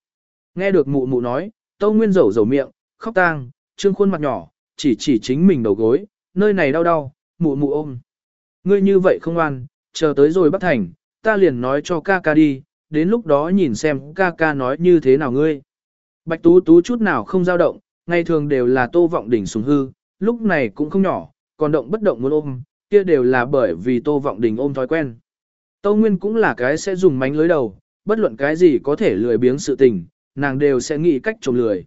Nghe được mụ mụ nói, Tâu Nguyên rầu rầu miệng, khóc tang, trương khuôn mặt nhỏ, chỉ chỉ chính mình đầu gối, nơi này đau đau, mụ mụ ôm. Ngươi như vậy không ăn, chờ tới rồi bắt thành, ta liền nói cho ca ca đi, đến lúc đó nhìn xem ca ca nói như thế nào ngươi. Bạch Tú Tú chút nào không dao động, ngày thường đều là tô vọng đỉnh sủng hư, lúc này cũng không nhỏ, còn động bất động muốn ôm, kia đều là bởi vì tô vọng đỉnh ôm thói quen. Tô Nguyên cũng là cái sẽ dùng mánh lưới đầu, bất luận cái gì có thể lười biếng sự tình, nàng đều sẽ nghĩ cách trộm lười.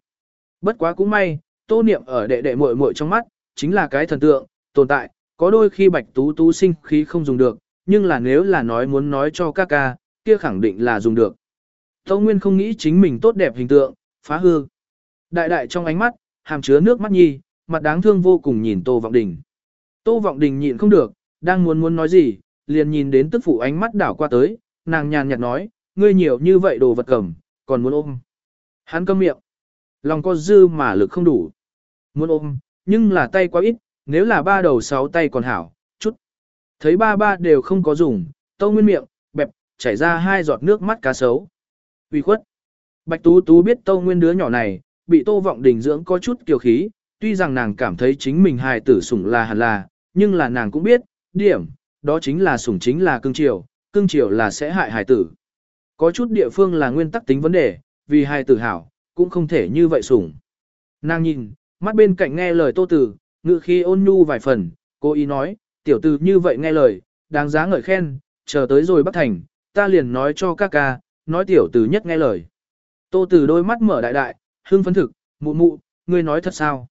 Bất quá cũng may, tô niệm ở đệ đệ muội muội trong mắt, chính là cái thần tượng, tồn tại, có đôi khi bạch tú tú sinh khí không dùng được, nhưng là nếu là nói muốn nói cho ca ca, kia khẳng định là dùng được. Tô Nguyên không nghĩ chính mình tốt đẹp hình tượng, phá hư. Đại đại trong ánh mắt, hàm chứa nước mắt nhi, mặt đáng thương vô cùng nhìn Tô Vọng Đình. Tô Vọng Đình nhịn không được, đang muốn muốn nói gì, liền nhìn đến tức phụ ánh mắt đảo qua tới, nàng nhàn nhạt nói, ngươi nhiều như vậy đồ vật cầm, còn muốn ôm. Hắn câm miệng. Lòng có dư mà lực không đủ. Muốn ôm, nhưng là tay quá ít, nếu là ba đầu sáu tay còn hảo, chút. Thấy ba ba đều không có dùng, tâu nguyên miệng, chảy ra hai giọt nước mắt cá sấu. Uy khuất. Bạch Tú Tú biết tâu nguyên đứa nhỏ này, bị tô vọng đình dưỡng có chút kiêu khí, tuy rằng nàng cảm thấy chính mình hài tử sủng là hẳn là, nhưng là nàng cũng biết, điểm, đó chính là sủng chính là cưng chiều, cưng chiều là sẽ hại hài tử. Có chút địa phương là nguyên tắc tính vấn đề, vì hài tử hảo, cũng không thể như vậy sủng. Nàng nhìn, mắt bên cạnh nghe lời tô tử, ngữ khí ôn nhu vài phần, cô ý nói, tiểu tử như vậy nghe lời, đáng giá ngợi khen, chờ tới rồi bắt thành, ta liền nói cho ca ca, nói tiểu tử nhất nghe lời. Tô tử đôi mắt mở đại đại, hương phấn thực, mụ mụ, ngươi nói thật sao?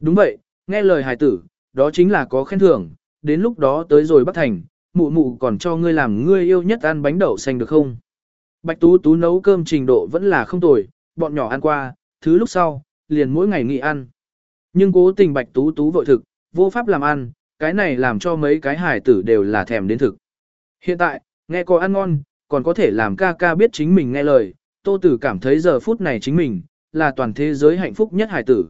Đúng vậy, nghe lời hài tử, đó chính là có khen thưởng, đến lúc đó tới rồi bắt thành, mụ mụ còn cho ngươi làm ngươi yêu nhất ăn bánh đậu xanh được không? Bạch Tú Tú nấu cơm trình độ vẫn là không tồi, bọn nhỏ ăn qua, thứ lúc sau, liền mỗi ngày nghỉ ăn. Nhưng cố tình Bạch Tú Tú vội thực, vô pháp làm ăn, cái này làm cho mấy cái hải tử đều là thèm đến thực. Hiện tại, nghe có ăn ngon, còn có thể làm ca ca biết chính mình nghe lời, Tô Tử cảm thấy giờ phút này chính mình, là toàn thế giới hạnh phúc nhất hải tử.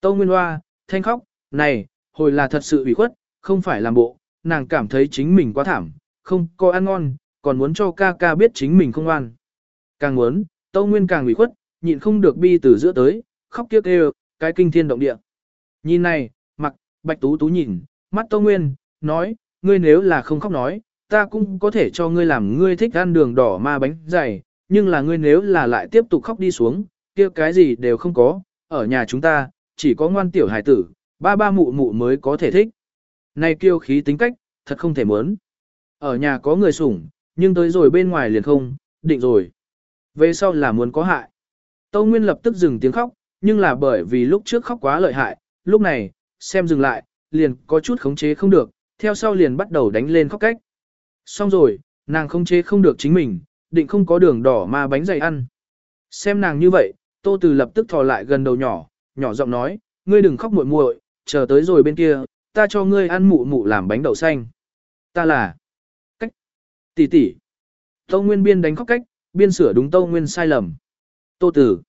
Tô Nguyên Hoa, thanh khóc, này, hồi là thật sự ủy khuất, không phải làm bộ, nàng cảm thấy chính mình quá thảm, không có ăn ngon, còn muốn cho ca ca biết chính mình không ăn. Càng muốn, Tô Nguyên càng ủy khuất, nhịn không được bi từ giữa tới, khóc tiếc kêu, cái kinh thiên động địa. Nhìn này, mặc, bạch tú tú nhìn, mắt Tô Nguyên, nói, ngươi nếu là không khóc nói, ta cũng có thể cho ngươi làm ngươi thích ăn đường đỏ ma bánh dày, nhưng là ngươi nếu là lại tiếp tục khóc đi xuống, kia cái gì đều không có, ở nhà chúng ta, chỉ có ngoan tiểu hải tử, ba ba mụ mụ mới có thể thích. Này kiêu khí tính cách, thật không thể muốn. Ở nhà có người sủng, nhưng tới rồi bên ngoài liền không, định rồi. Về sau là muốn có hại. Tâu Nguyên lập tức dừng tiếng khóc, nhưng là bởi vì lúc trước khóc quá lợi hại, lúc này, xem dừng lại, liền có chút khống chế không được, theo sau liền bắt đầu đánh lên khóc cách. Xong rồi, nàng không chế không được chính mình, định không có đường đỏ mà bánh dày ăn. Xem nàng như vậy, Tô Từ lập tức thò lại gần đầu nhỏ, nhỏ giọng nói, ngươi đừng khóc muội muội, chờ tới rồi bên kia, ta cho ngươi ăn mụ mụ làm bánh đậu xanh. Ta là cách tỷ tỷ. Tô Nguyên biên đánh khóc cách, biên sửa đúng Tô Nguyên sai lầm. Tô từ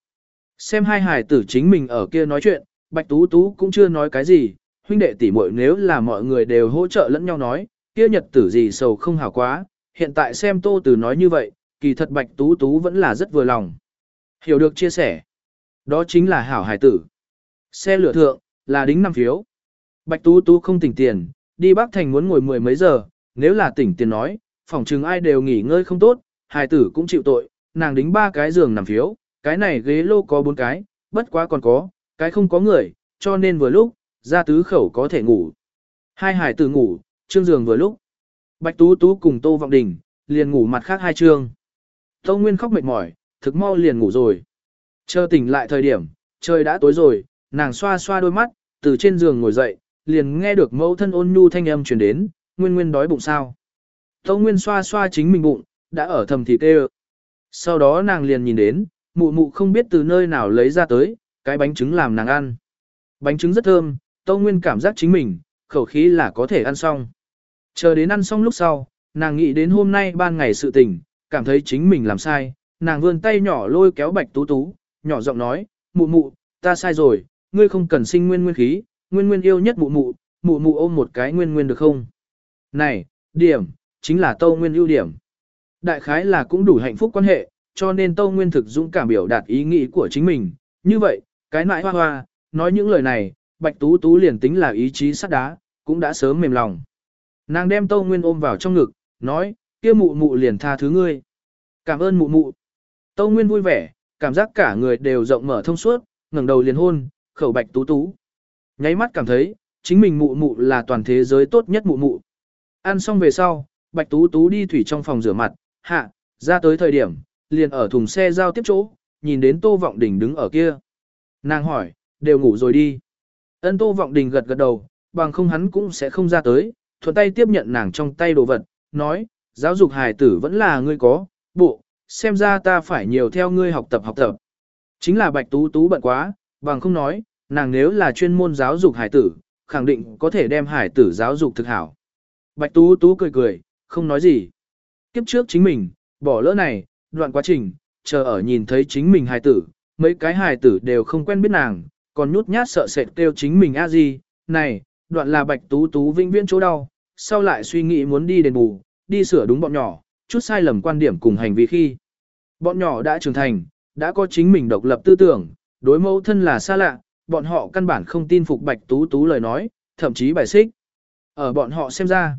xem hai hải tử chính mình ở kia nói chuyện, Bạch Tú Tú cũng chưa nói cái gì, huynh đệ tỷ muội nếu là mọi người đều hỗ trợ lẫn nhau nói, kia nhật tử gì sầu không hảo quá, hiện tại xem Tô từ nói như vậy, kỳ thật Bạch Tú Tú vẫn là rất vừa lòng. Hiểu được chia sẻ. Đó chính là hảo hải tử. Xe lửa thượng, là đính năm phiếu. Bạch Tú Tú không tỉnh tiền, đi bác Thành muốn ngồi mười mấy giờ, nếu là tỉnh tiền nói, phòng chừng ai đều nghỉ ngơi không tốt, hải tử cũng chịu tội, nàng đính ba cái giường nằm phiếu, cái này ghế lô có bốn cái, bất quá còn có, cái không có người, cho nên vừa lúc, ra tứ khẩu có thể ngủ. Hai hải tử ngủ, trương giường vừa lúc. Bạch Tú Tú cùng Tô Vọng Đình, liền ngủ mặt khác hai trương. Tô Nguyên khóc mệt mỏi, thực mau liền ngủ rồi. Chờ tỉnh lại thời điểm, trời đã tối rồi, nàng xoa xoa đôi mắt, từ trên giường ngồi dậy, liền nghe được mẫu thân ôn nhu thanh âm truyền đến, Nguyên Nguyên đói bụng sao. Tô Nguyên xoa xoa chính mình bụng, đã ở thầm thì tê Sau đó nàng liền nhìn đến, mụ mụ không biết từ nơi nào lấy ra tới, cái bánh trứng làm nàng ăn. Bánh trứng rất thơm, Tô Nguyên cảm giác chính mình, khẩu khí là có thể ăn xong. Chờ đến ăn xong lúc sau, nàng nghĩ đến hôm nay ban ngày sự tình, cảm thấy chính mình làm sai, nàng vươn tay nhỏ lôi kéo bạch tú tú, nhỏ giọng nói, mụ mụ, ta sai rồi, ngươi không cần sinh nguyên nguyên khí, nguyên nguyên yêu nhất mụ mụ, mụ mụ ôm một cái nguyên nguyên được không? Này, điểm, chính là tâu nguyên ưu điểm. Đại khái là cũng đủ hạnh phúc quan hệ, cho nên tâu nguyên thực dũng cảm biểu đạt ý nghĩ của chính mình. Như vậy, cái nại hoa hoa, nói những lời này, bạch tú tú liền tính là ý chí sắt đá, cũng đã sớm mềm lòng. Nàng đem tâu nguyên ôm vào trong ngực, nói, kia mụ mụ liền tha thứ ngươi. Cảm ơn mụ mụ. Tâu Nguyên vui vẻ, cảm giác cả người đều rộng mở thông suốt, ngẩng đầu liền hôn, khẩu bạch tú tú. Nháy mắt cảm thấy, chính mình mụ mụ là toàn thế giới tốt nhất mụ mụ. Ăn xong về sau, bạch tú tú đi thủy trong phòng rửa mặt, hạ, ra tới thời điểm, liền ở thùng xe giao tiếp chỗ, nhìn đến Tô Vọng Đình đứng ở kia. Nàng hỏi, đều ngủ rồi đi. Ân Tô Vọng Đình gật gật đầu, bằng không hắn cũng sẽ không ra tới, thuận tay tiếp nhận nàng trong tay đồ vật, nói, giáo dục hài tử vẫn là ngươi có, bộ, xem ra ta phải nhiều theo ngươi học tập học tập. Chính là Bạch Tú Tú bận quá, bằng không nói, nàng nếu là chuyên môn giáo dục hải tử, khẳng định có thể đem hải tử giáo dục thực hảo. Bạch Tú Tú cười cười, không nói gì. Kiếp trước chính mình, bỏ lỡ này, đoạn quá trình, chờ ở nhìn thấy chính mình hải tử, mấy cái hải tử đều không quen biết nàng, còn nhút nhát sợ sệt kêu chính mình a gì, này, đoạn là Bạch Tú Tú vinh viễn chỗ đau, sau lại suy nghĩ muốn đi đền bù, đi sửa đúng bọn nhỏ, chút sai lầm quan điểm cùng hành vi khi. Bọn nhỏ đã trưởng thành, đã có chính mình độc lập tư tưởng, đối mẫu thân là xa lạ, bọn họ căn bản không tin phục Bạch Tú Tú lời nói, thậm chí bài xích. Ở bọn họ xem ra,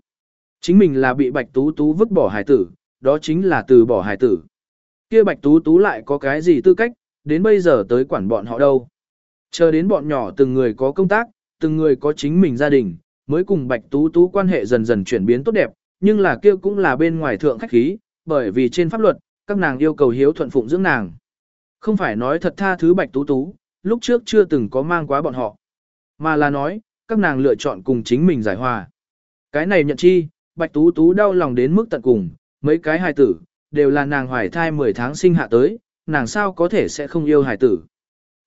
chính mình là bị Bạch Tú Tú vứt bỏ hải tử, đó chính là từ bỏ hải tử. Kia Bạch Tú Tú lại có cái gì tư cách, đến bây giờ tới quản bọn họ đâu. Chờ đến bọn nhỏ từng người có công tác, từng người có chính mình gia đình, mới cùng Bạch Tú Tú quan hệ dần dần chuyển biến tốt đẹp, nhưng là kia cũng là bên ngoài thượng khách khí, bởi vì trên pháp luật, các nàng yêu cầu hiếu thuận phụng dưỡng nàng. Không phải nói thật tha thứ Bạch Tú Tú, lúc trước chưa từng có mang quá bọn họ, mà là nói, các nàng lựa chọn cùng chính mình giải hòa. Cái này nhận chi, Bạch Tú Tú đau lòng đến mức tận cùng, mấy cái hài tử, đều là nàng hoài thai 10 tháng sinh hạ tới, nàng sao có thể sẽ không yêu hài tử.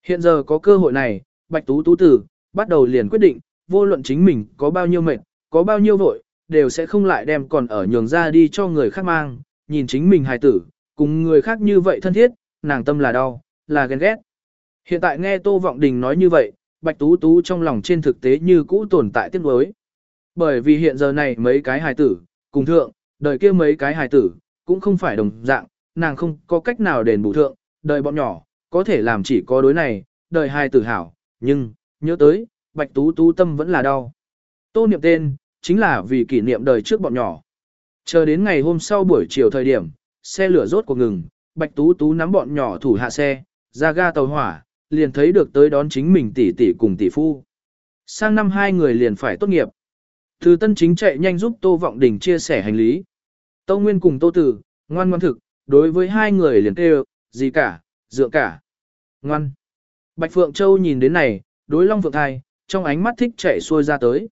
Hiện giờ có cơ hội này, Bạch Tú Tú tử, bắt đầu liền quyết định, vô luận chính mình có bao nhiêu mệt, có bao nhiêu vội, đều sẽ không lại đem còn ở nhường ra đi cho người khác mang, nhìn chính mình hài tử, cùng người khác như vậy thân thiết, nàng tâm là đau, là ghen ghét. Hiện tại nghe Tô Vọng Đình nói như vậy, Bạch Tú Tú trong lòng trên thực tế như cũ tồn tại tiếc nuối. Bởi vì hiện giờ này mấy cái hài tử, cùng thượng, đời kia mấy cái hài tử, cũng không phải đồng dạng, nàng không có cách nào đền bù thượng, đời bọn nhỏ, có thể làm chỉ có đối này, đời hài tử hảo, nhưng, nhớ tới, Bạch Tú Tú tâm vẫn là đau. Tô niệm tên, chính là vì kỷ niệm đời trước bọn nhỏ. Chờ đến ngày hôm sau buổi chiều thời điểm, xe lửa rốt cuộc ngừng, Bạch Tú Tú nắm bọn nhỏ thủ hạ xe, ra ga tàu hỏa, liền thấy được tới đón chính mình tỷ tỷ cùng tỷ phu. Sang năm hai người liền phải tốt nghiệp. Từ tân chính chạy nhanh giúp Tô Vọng Đình chia sẻ hành lý. Tô Nguyên cùng Tô Tử, ngoan ngoan thực, đối với hai người liền kêu, gì cả, dựa cả. Ngoan. Bạch Phượng Châu nhìn đến này, đối Long Phượng Thai, trong ánh mắt thích chạy xuôi ra tới.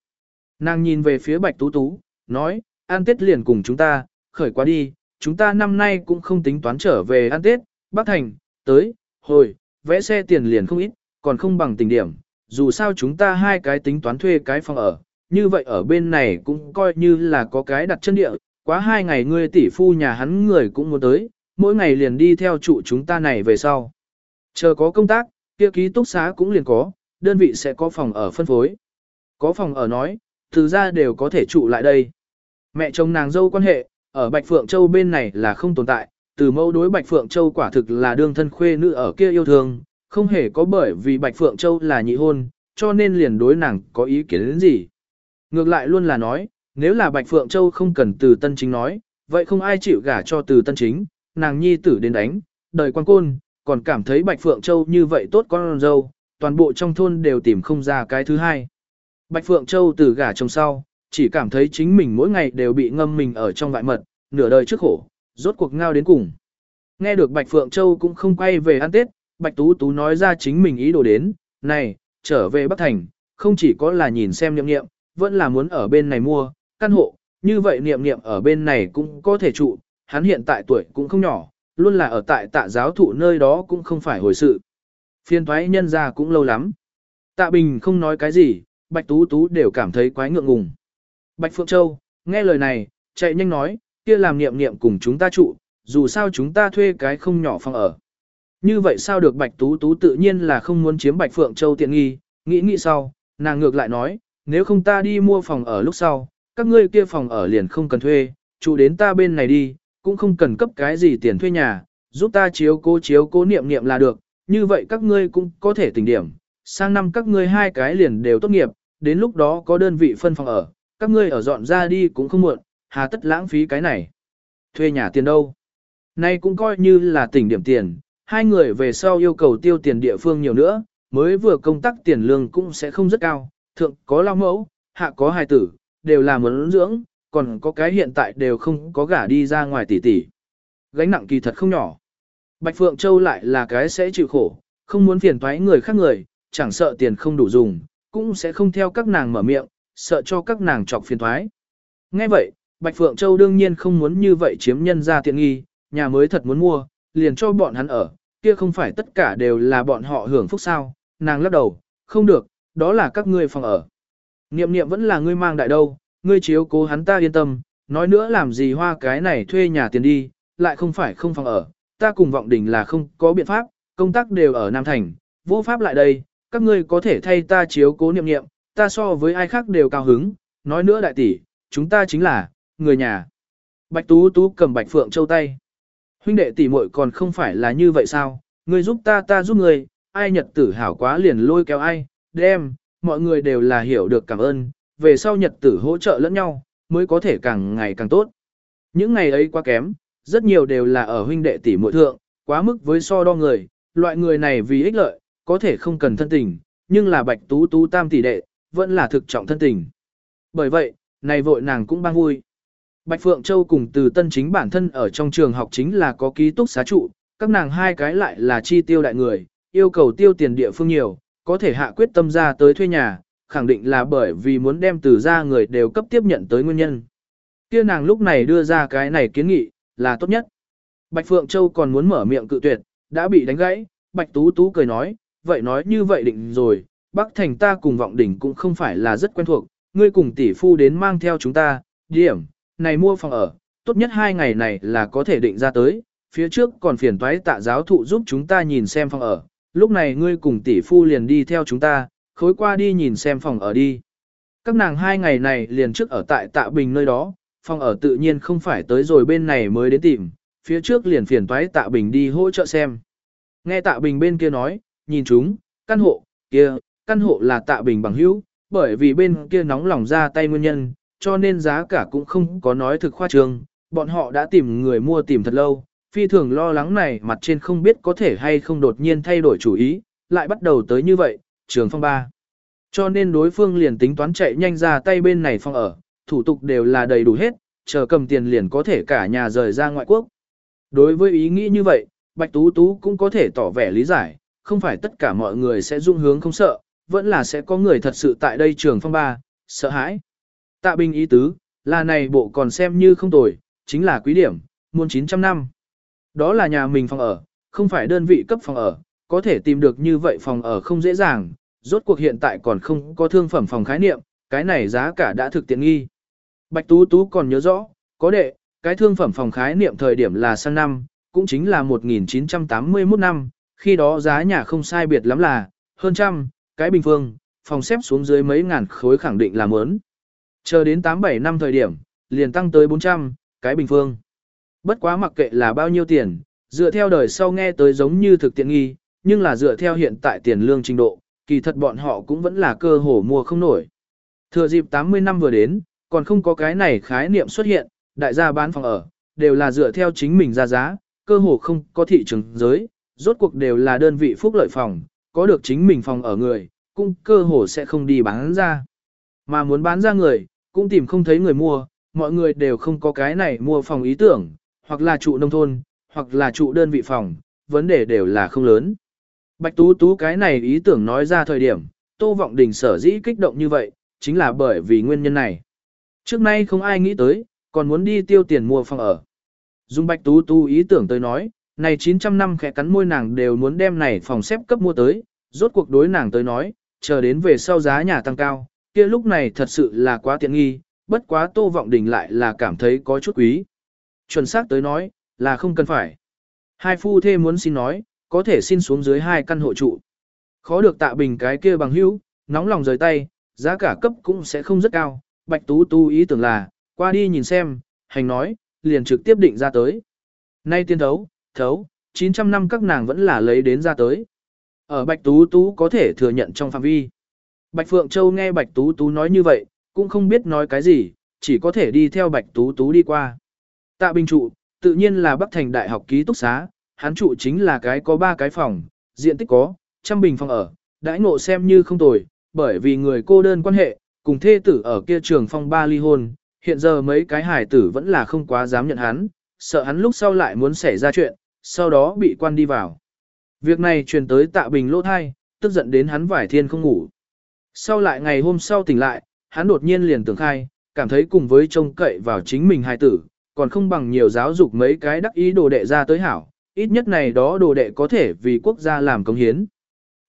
Nàng nhìn về phía Bạch Tú Tú, nói, an tết liền cùng chúng ta, khởi quá đi, chúng ta năm nay cũng không tính toán trở về ăn Tết, Bắc Thành, tới, hồi, vẽ xe tiền liền không ít, còn không bằng tình điểm, dù sao chúng ta hai cái tính toán thuê cái phòng ở, như vậy ở bên này cũng coi như là có cái đặt chân địa, quá hai ngày ngươi tỷ phu nhà hắn người cũng muốn tới, mỗi ngày liền đi theo trụ chúng ta này về sau. Chờ có công tác, kia ký túc xá cũng liền có, đơn vị sẽ có phòng ở phân phối. Có phòng ở nói, từ ra đều có thể trụ lại đây. Mẹ chồng nàng dâu quan hệ, ở Bạch Phượng Châu bên này là không tồn tại, từ mẫu đối Bạch Phượng Châu quả thực là đương thân khuê nữ ở kia yêu thương, không hề có bởi vì Bạch Phượng Châu là nhị hôn, cho nên liền đối nàng có ý kiến đến gì. Ngược lại luôn là nói, nếu là Bạch Phượng Châu không cần từ tân chính nói, vậy không ai chịu gả cho từ tân chính, nàng nhi tử đến đánh, đời quan côn, còn cảm thấy Bạch Phượng Châu như vậy tốt con dâu, toàn bộ trong thôn đều tìm không ra cái thứ hai. Bạch Phượng Châu từ gả chồng sau, chỉ cảm thấy chính mình mỗi ngày đều bị ngâm mình ở trong vại mật, nửa đời trước khổ, rốt cuộc ngao đến cùng. Nghe được Bạch Phượng Châu cũng không quay về ăn Tết, Bạch Tú Tú nói ra chính mình ý đồ đến, này, trở về Bắc Thành, không chỉ có là nhìn xem niệm niệm, vẫn là muốn ở bên này mua, căn hộ, như vậy niệm niệm ở bên này cũng có thể trụ, hắn hiện tại tuổi cũng không nhỏ, luôn là ở tại tạ giáo thụ nơi đó cũng không phải hồi sự. Phiên thoái nhân ra cũng lâu lắm. Tạ Bình không nói cái gì, Bạch Tú Tú đều cảm thấy quái ngượng ngùng. Bạch Phượng Châu, nghe lời này, chạy nhanh nói, kia làm niệm niệm cùng chúng ta trụ, dù sao chúng ta thuê cái không nhỏ phòng ở. Như vậy sao được Bạch Tú Tú tự nhiên là không muốn chiếm Bạch Phượng Châu tiện nghi, nghĩ nghĩ sau, nàng ngược lại nói, nếu không ta đi mua phòng ở lúc sau, các ngươi kia phòng ở liền không cần thuê, trụ đến ta bên này đi, cũng không cần cấp cái gì tiền thuê nhà, giúp ta chiếu cố chiếu cố niệm niệm là được, như vậy các ngươi cũng có thể tỉnh điểm, sang năm các ngươi hai cái liền đều tốt nghiệp, đến lúc đó có đơn vị phân phòng ở, các ngươi ở dọn ra đi cũng không muộn, hà tất lãng phí cái này. Thuê nhà tiền đâu? Nay cũng coi như là tỉnh điểm tiền, hai người về sau yêu cầu tiêu tiền địa phương nhiều nữa, mới vừa công tác tiền lương cũng sẽ không rất cao, thượng có lao mẫu, hạ có hài tử, đều là muốn dưỡng, còn có cái hiện tại đều không có gả đi ra ngoài tỷ tỷ. Gánh nặng kỳ thật không nhỏ. Bạch Phượng Châu lại là cái sẽ chịu khổ, không muốn phiền toái người khác người, chẳng sợ tiền không đủ dùng, cũng sẽ không theo các nàng mở miệng, sợ cho các nàng chọc phiền toái. Nghe vậy, Bạch Phượng Châu đương nhiên không muốn như vậy chiếm nhân ra tiện nghi, nhà mới thật muốn mua, liền cho bọn hắn ở, kia không phải tất cả đều là bọn họ hưởng phúc sao, nàng lắc đầu, không được, đó là các ngươi phòng ở. Niệm niệm vẫn là ngươi mang đại đâu, ngươi chiếu cố hắn ta yên tâm, nói nữa làm gì hoa cái này thuê nhà tiền đi, lại không phải không phòng ở, ta cùng vọng đình là không có biện pháp, công tác đều ở Nam Thành, vô pháp lại đây, các ngươi có thể thay ta chiếu cố niệm niệm, ta so với ai khác đều cao hứng, nói nữa đại tỷ, chúng ta chính là, người nhà. Bạch Tú Tú cầm Bạch Phượng Châu tay. Huynh đệ tỷ muội còn không phải là như vậy sao, ngươi giúp ta ta giúp ngươi, ai nhật tử hảo quá liền lôi kéo ai, đem, mọi người đều là hiểu được cảm ơn, về sau nhật tử hỗ trợ lẫn nhau, mới có thể càng ngày càng tốt. Những ngày ấy quá kém, rất nhiều đều là ở huynh đệ tỷ muội thượng, quá mức với so đo người, loại người này vì ích lợi, có thể không cần thân tình, nhưng là bạch tú tú tam tỷ đệ, vẫn là thực trọng thân tình. Bởi vậy, này vội nàng cũng bang vui. Bạch Phượng Châu cùng từ tân chính bản thân ở trong trường học chính là có ký túc xá trụ, các nàng hai cái lại là chi tiêu đại người, yêu cầu tiêu tiền địa phương nhiều, có thể hạ quyết tâm ra tới thuê nhà, khẳng định là bởi vì muốn đem từ ra người đều cấp tiếp nhận tới nguyên nhân. Kia nàng lúc này đưa ra cái này kiến nghị, là tốt nhất. Bạch Phượng Châu còn muốn mở miệng cự tuyệt, đã bị đánh gãy, Bạch Tú Tú cười nói, vậy nói như vậy định rồi, Bắc Thành ta cùng vọng đỉnh cũng không phải là rất quen thuộc, ngươi cùng tỷ phu đến mang theo chúng ta, điểm, này mua phòng ở, tốt nhất hai ngày này là có thể định ra tới, phía trước còn phiền toái tạ giáo thụ giúp chúng ta nhìn xem phòng ở, lúc này ngươi cùng tỷ phu liền đi theo chúng ta, khối qua đi nhìn xem phòng ở đi. Các nàng hai ngày này liền trước ở tại tạ bình nơi đó, phòng ở tự nhiên không phải tới rồi bên này mới đến tìm, phía trước liền phiền toái tạ bình đi hỗ trợ xem. Nghe tạ bình bên kia nói, nhìn chúng, căn hộ, kia, căn hộ là tạ bình bằng hữu, bởi vì bên kia nóng lòng ra tay nguyên nhân, cho nên giá cả cũng không có nói thực khoa trương, bọn họ đã tìm người mua tìm thật lâu, phi thường lo lắng này mặt trên không biết có thể hay không đột nhiên thay đổi chủ ý, lại bắt đầu tới như vậy, trường phong ba. Cho nên đối phương liền tính toán chạy nhanh ra tay bên này phong ở, thủ tục đều là đầy đủ hết, chờ cầm tiền liền có thể cả nhà rời ra ngoại quốc. Đối với ý nghĩ như vậy, Bạch Tú Tú cũng có thể tỏ vẻ lý giải, không phải tất cả mọi người sẽ dung hướng không sợ, vẫn là sẽ có người thật sự tại đây trường phong ba, sợ hãi. Tạ Bình ý tứ, là này bộ còn xem như không tồi, chính là quý điểm, muôn 900 năm. Đó là nhà mình phòng ở, không phải đơn vị cấp phòng ở, có thể tìm được như vậy phòng ở không dễ dàng, rốt cuộc hiện tại còn không có thương phẩm phòng khái niệm, cái này giá cả đã thực tiện nghi. Bạch Tú Tú còn nhớ rõ, có đệ, cái thương phẩm phòng khái niệm thời điểm là sang năm, cũng chính là 1981 năm, khi đó giá nhà không sai biệt lắm là, hơn trăm, cái bình phương, phòng xếp xuống dưới mấy ngàn khối khẳng định là mớn. Chờ đến 87 năm thời điểm, liền tăng tới 400, cái bình phương. Bất quá mặc kệ là bao nhiêu tiền, dựa theo đời sau nghe tới giống như thực tiện nghi, nhưng là dựa theo hiện tại tiền lương trình độ, kỳ thật bọn họ cũng vẫn là cơ hồ mua không nổi. Thừa dịp 80 năm vừa đến, còn không có cái này khái niệm xuất hiện, đại gia bán phòng ở, đều là dựa theo chính mình ra giá, cơ hồ không có thị trường giới, rốt cuộc đều là đơn vị phúc lợi phòng, có được chính mình phòng ở người, cũng cơ hồ sẽ không đi bán ra. Mà muốn bán ra người, cũng tìm không thấy người mua, mọi người đều không có cái này mua phòng ý tưởng, hoặc là trụ nông thôn, hoặc là trụ đơn vị phòng, vấn đề đều là không lớn. Bạch Tú Tú cái này ý tưởng nói ra thời điểm, Tô Vọng Đình sở dĩ kích động như vậy, chính là bởi vì nguyên nhân này. Trước nay không ai nghĩ tới, còn muốn đi tiêu tiền mua phòng ở. Dung Bạch Tú Tú ý tưởng tới nói, này 900 năm khẽ cắn môi nàng đều muốn đem này phòng xếp cấp mua tới, rốt cuộc đối nàng tới nói, chờ đến về sau giá nhà tăng cao, kia lúc này thật sự là quá tiện nghi, bất quá Tô Vọng Đình lại là cảm thấy có chút quý. Chuẩn xác tới nói, là không cần phải. Hai phu thê muốn xin nói, có thể xin xuống dưới hai căn hộ trụ. Khó được tạ bình cái kia bằng hữu, nóng lòng rời tay, giá cả cấp cũng sẽ không rất cao. Bạch Tú Tu ý tưởng là, qua đi nhìn xem, hành nói, liền trực tiếp định ra tới. Nay tiên thấu, thấu, 900 năm các nàng vẫn là lấy đến ra tới. Ở Bạch Tú Tú có thể thừa nhận trong phạm vi. Bạch Phượng Châu nghe Bạch Tú Tú nói như vậy, cũng không biết nói cái gì, chỉ có thể đi theo Bạch Tú Tú đi qua. Tạ Bình trụ, tự nhiên là Bắc Thành Đại học ký túc xá, hắn trụ chính là cái có ba cái phòng, diện tích có, trăm bình phòng ở, đãi ngộ xem như không tồi, bởi vì người cô đơn quan hệ, cùng thê tử ở kia trường phong ba ly hôn, hiện giờ mấy cái hải tử vẫn là không quá dám nhận hắn, sợ hắn lúc sau lại muốn xảy ra chuyện, sau đó bị quan đi vào. Việc này truyền tới tạ bình lỗ thai, tức giận đến hắn vải thiên không ngủ. Sau lại ngày hôm sau tỉnh lại, hắn đột nhiên liền tưởng khai, cảm thấy cùng với trông cậy vào chính mình hài tử, còn không bằng nhiều giáo dục mấy cái đắc ý đồ đệ ra tới hảo, ít nhất này đó đồ đệ có thể vì quốc gia làm công hiến.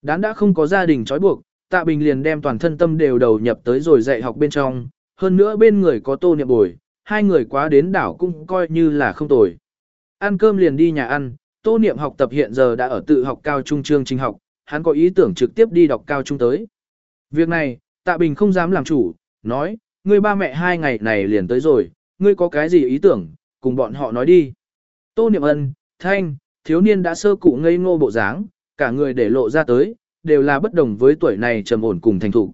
Đán đã không có gia đình trói buộc, tạ bình liền đem toàn thân tâm đều đầu nhập tới rồi dạy học bên trong, hơn nữa bên người có tô niệm bồi, hai người quá đến đảo cũng coi như là không tồi. Ăn cơm liền đi nhà ăn, tô niệm học tập hiện giờ đã ở tự học cao trung chương trình học, hắn có ý tưởng trực tiếp đi đọc cao trung tới. Việc này, tạ bình không dám làm chủ, nói, ngươi ba mẹ hai ngày này liền tới rồi, ngươi có cái gì ý tưởng, cùng bọn họ nói đi. Tô niệm ân, thanh, thiếu niên đã sơ cụ ngây ngô bộ dáng, cả người để lộ ra tới, đều là bất đồng với tuổi này trầm ổn cùng thành thủ.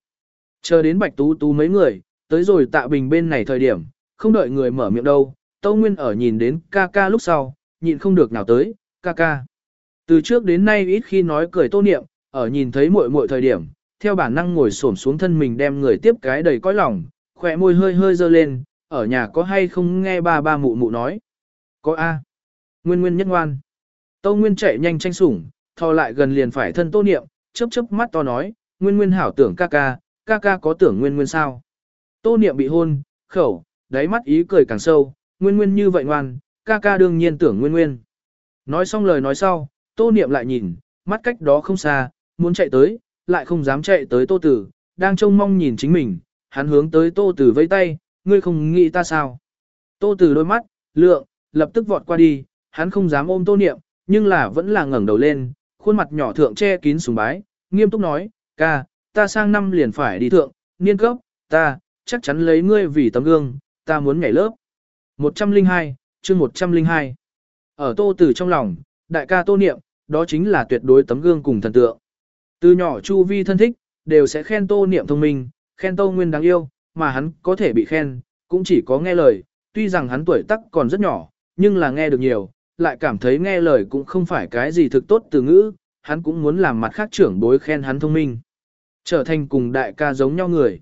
Chờ đến bạch tú tú mấy người, tới rồi tạ bình bên này thời điểm, không đợi người mở miệng đâu, Tâu Nguyên ở nhìn đến ca ca lúc sau, nhịn không được nào tới, ca ca. Từ trước đến nay ít khi nói cười tô niệm, ở nhìn thấy muội muội thời điểm, theo bản năng ngồi xổm xuống thân mình đem người tiếp cái đầy cõi lòng, khỏe môi hơi hơi dơ lên, ở nhà có hay không nghe ba ba mụ mụ nói. Có A. Nguyên nguyên nhất ngoan. Tâu Nguyên chạy nhanh tranh sủng, thò lại gần liền phải thân tô niệm, chớp chớp mắt to nói, Nguyên Nguyên hảo tưởng ca ca, ca ca có tưởng Nguyên Nguyên sao. Tô niệm bị hôn, khẩu, đáy mắt ý cười càng sâu, Nguyên Nguyên như vậy ngoan, ca ca đương nhiên tưởng Nguyên Nguyên. Nói xong lời nói sau, tô niệm lại nhìn, mắt cách đó không xa, muốn chạy tới, lại không dám chạy tới tô tử, đang trông mong nhìn chính mình, hắn hướng tới tô tử vây tay, ngươi không nghĩ ta sao. Tô tử đôi mắt, lượng, lập tức vọt qua đi, hắn không dám ôm tô niệm, nhưng là vẫn là ngẩng đầu lên, khuôn mặt nhỏ thượng che kín sùng bái, nghiêm túc nói, ca, ta sang năm liền phải đi thượng, niên cấp, ta, chắc chắn lấy ngươi vì tấm gương, ta muốn nhảy lớp. 102, chương 102. Ở tô tử trong lòng, đại ca tô niệm, đó chính là tuyệt đối tấm gương cùng thần tượng. Từ nhỏ chu vi thân thích, đều sẽ khen tô niệm thông minh, khen tô nguyên đáng yêu, mà hắn có thể bị khen, cũng chỉ có nghe lời, tuy rằng hắn tuổi tác còn rất nhỏ, nhưng là nghe được nhiều, lại cảm thấy nghe lời cũng không phải cái gì thực tốt từ ngữ, hắn cũng muốn làm mặt khác trưởng bối khen hắn thông minh. Trở thành cùng đại ca giống nhau người.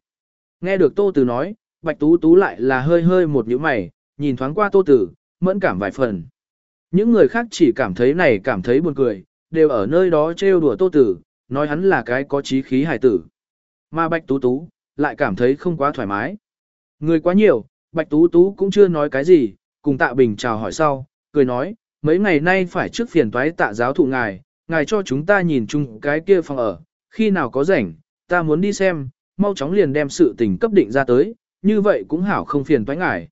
Nghe được Tô Tử nói, Bạch Tú Tú lại là hơi hơi một nhíu mày, nhìn thoáng qua Tô Tử, mẫn cảm vài phần. Những người khác chỉ cảm thấy này cảm thấy buồn cười, đều ở nơi đó trêu đùa Tô Tử, nói hắn là cái có trí khí hải tử. Mà Bạch Tú Tú, lại cảm thấy không quá thoải mái. Người quá nhiều, Bạch Tú Tú cũng chưa nói cái gì, cùng tạ bình chào hỏi sau, cười nói, mấy ngày nay phải trước phiền toái tạ giáo thụ ngài, ngài cho chúng ta nhìn chung cái kia phòng ở, khi nào có rảnh, ta muốn đi xem, mau chóng liền đem sự tình cấp định ra tới, như vậy cũng hảo không phiền toái ngài.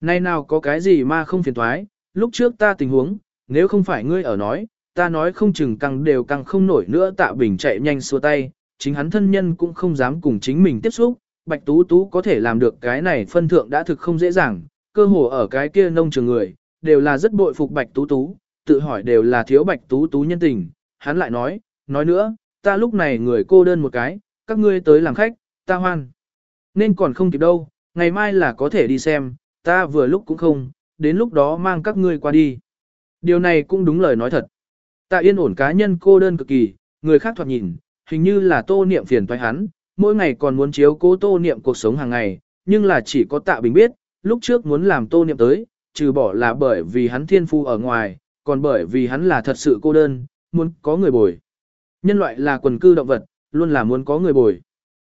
Nay nào có cái gì mà không phiền toái, lúc trước ta tình huống, nếu không phải ngươi ở nói, ta nói không chừng căng đều căng không nổi nữa tạ bình chạy nhanh xua tay, chính hắn thân nhân cũng không dám cùng chính mình tiếp xúc, bạch tú tú có thể làm được cái này phân thượng đã thực không dễ dàng, cơ hồ ở cái kia nông trường người, đều là rất bội phục bạch tú tú, tự hỏi đều là thiếu bạch tú tú nhân tình, hắn lại nói, nói nữa, ta lúc này người cô đơn một cái, các ngươi tới làm khách, ta hoan. Nên còn không kịp đâu, ngày mai là có thể đi xem, ta vừa lúc cũng không, đến lúc đó mang các ngươi qua đi. Điều này cũng đúng lời nói thật. Tạ yên ổn cá nhân cô đơn cực kỳ, người khác thoạt nhìn, hình như là tô niệm phiền toái hắn, mỗi ngày còn muốn chiếu cố tô niệm cuộc sống hàng ngày, nhưng là chỉ có tạ bình biết, lúc trước muốn làm tô niệm tới, trừ bỏ là bởi vì hắn thiên phu ở ngoài, còn bởi vì hắn là thật sự cô đơn, muốn có người bồi. Nhân loại là quần cư động vật, luôn là muốn có người bồi.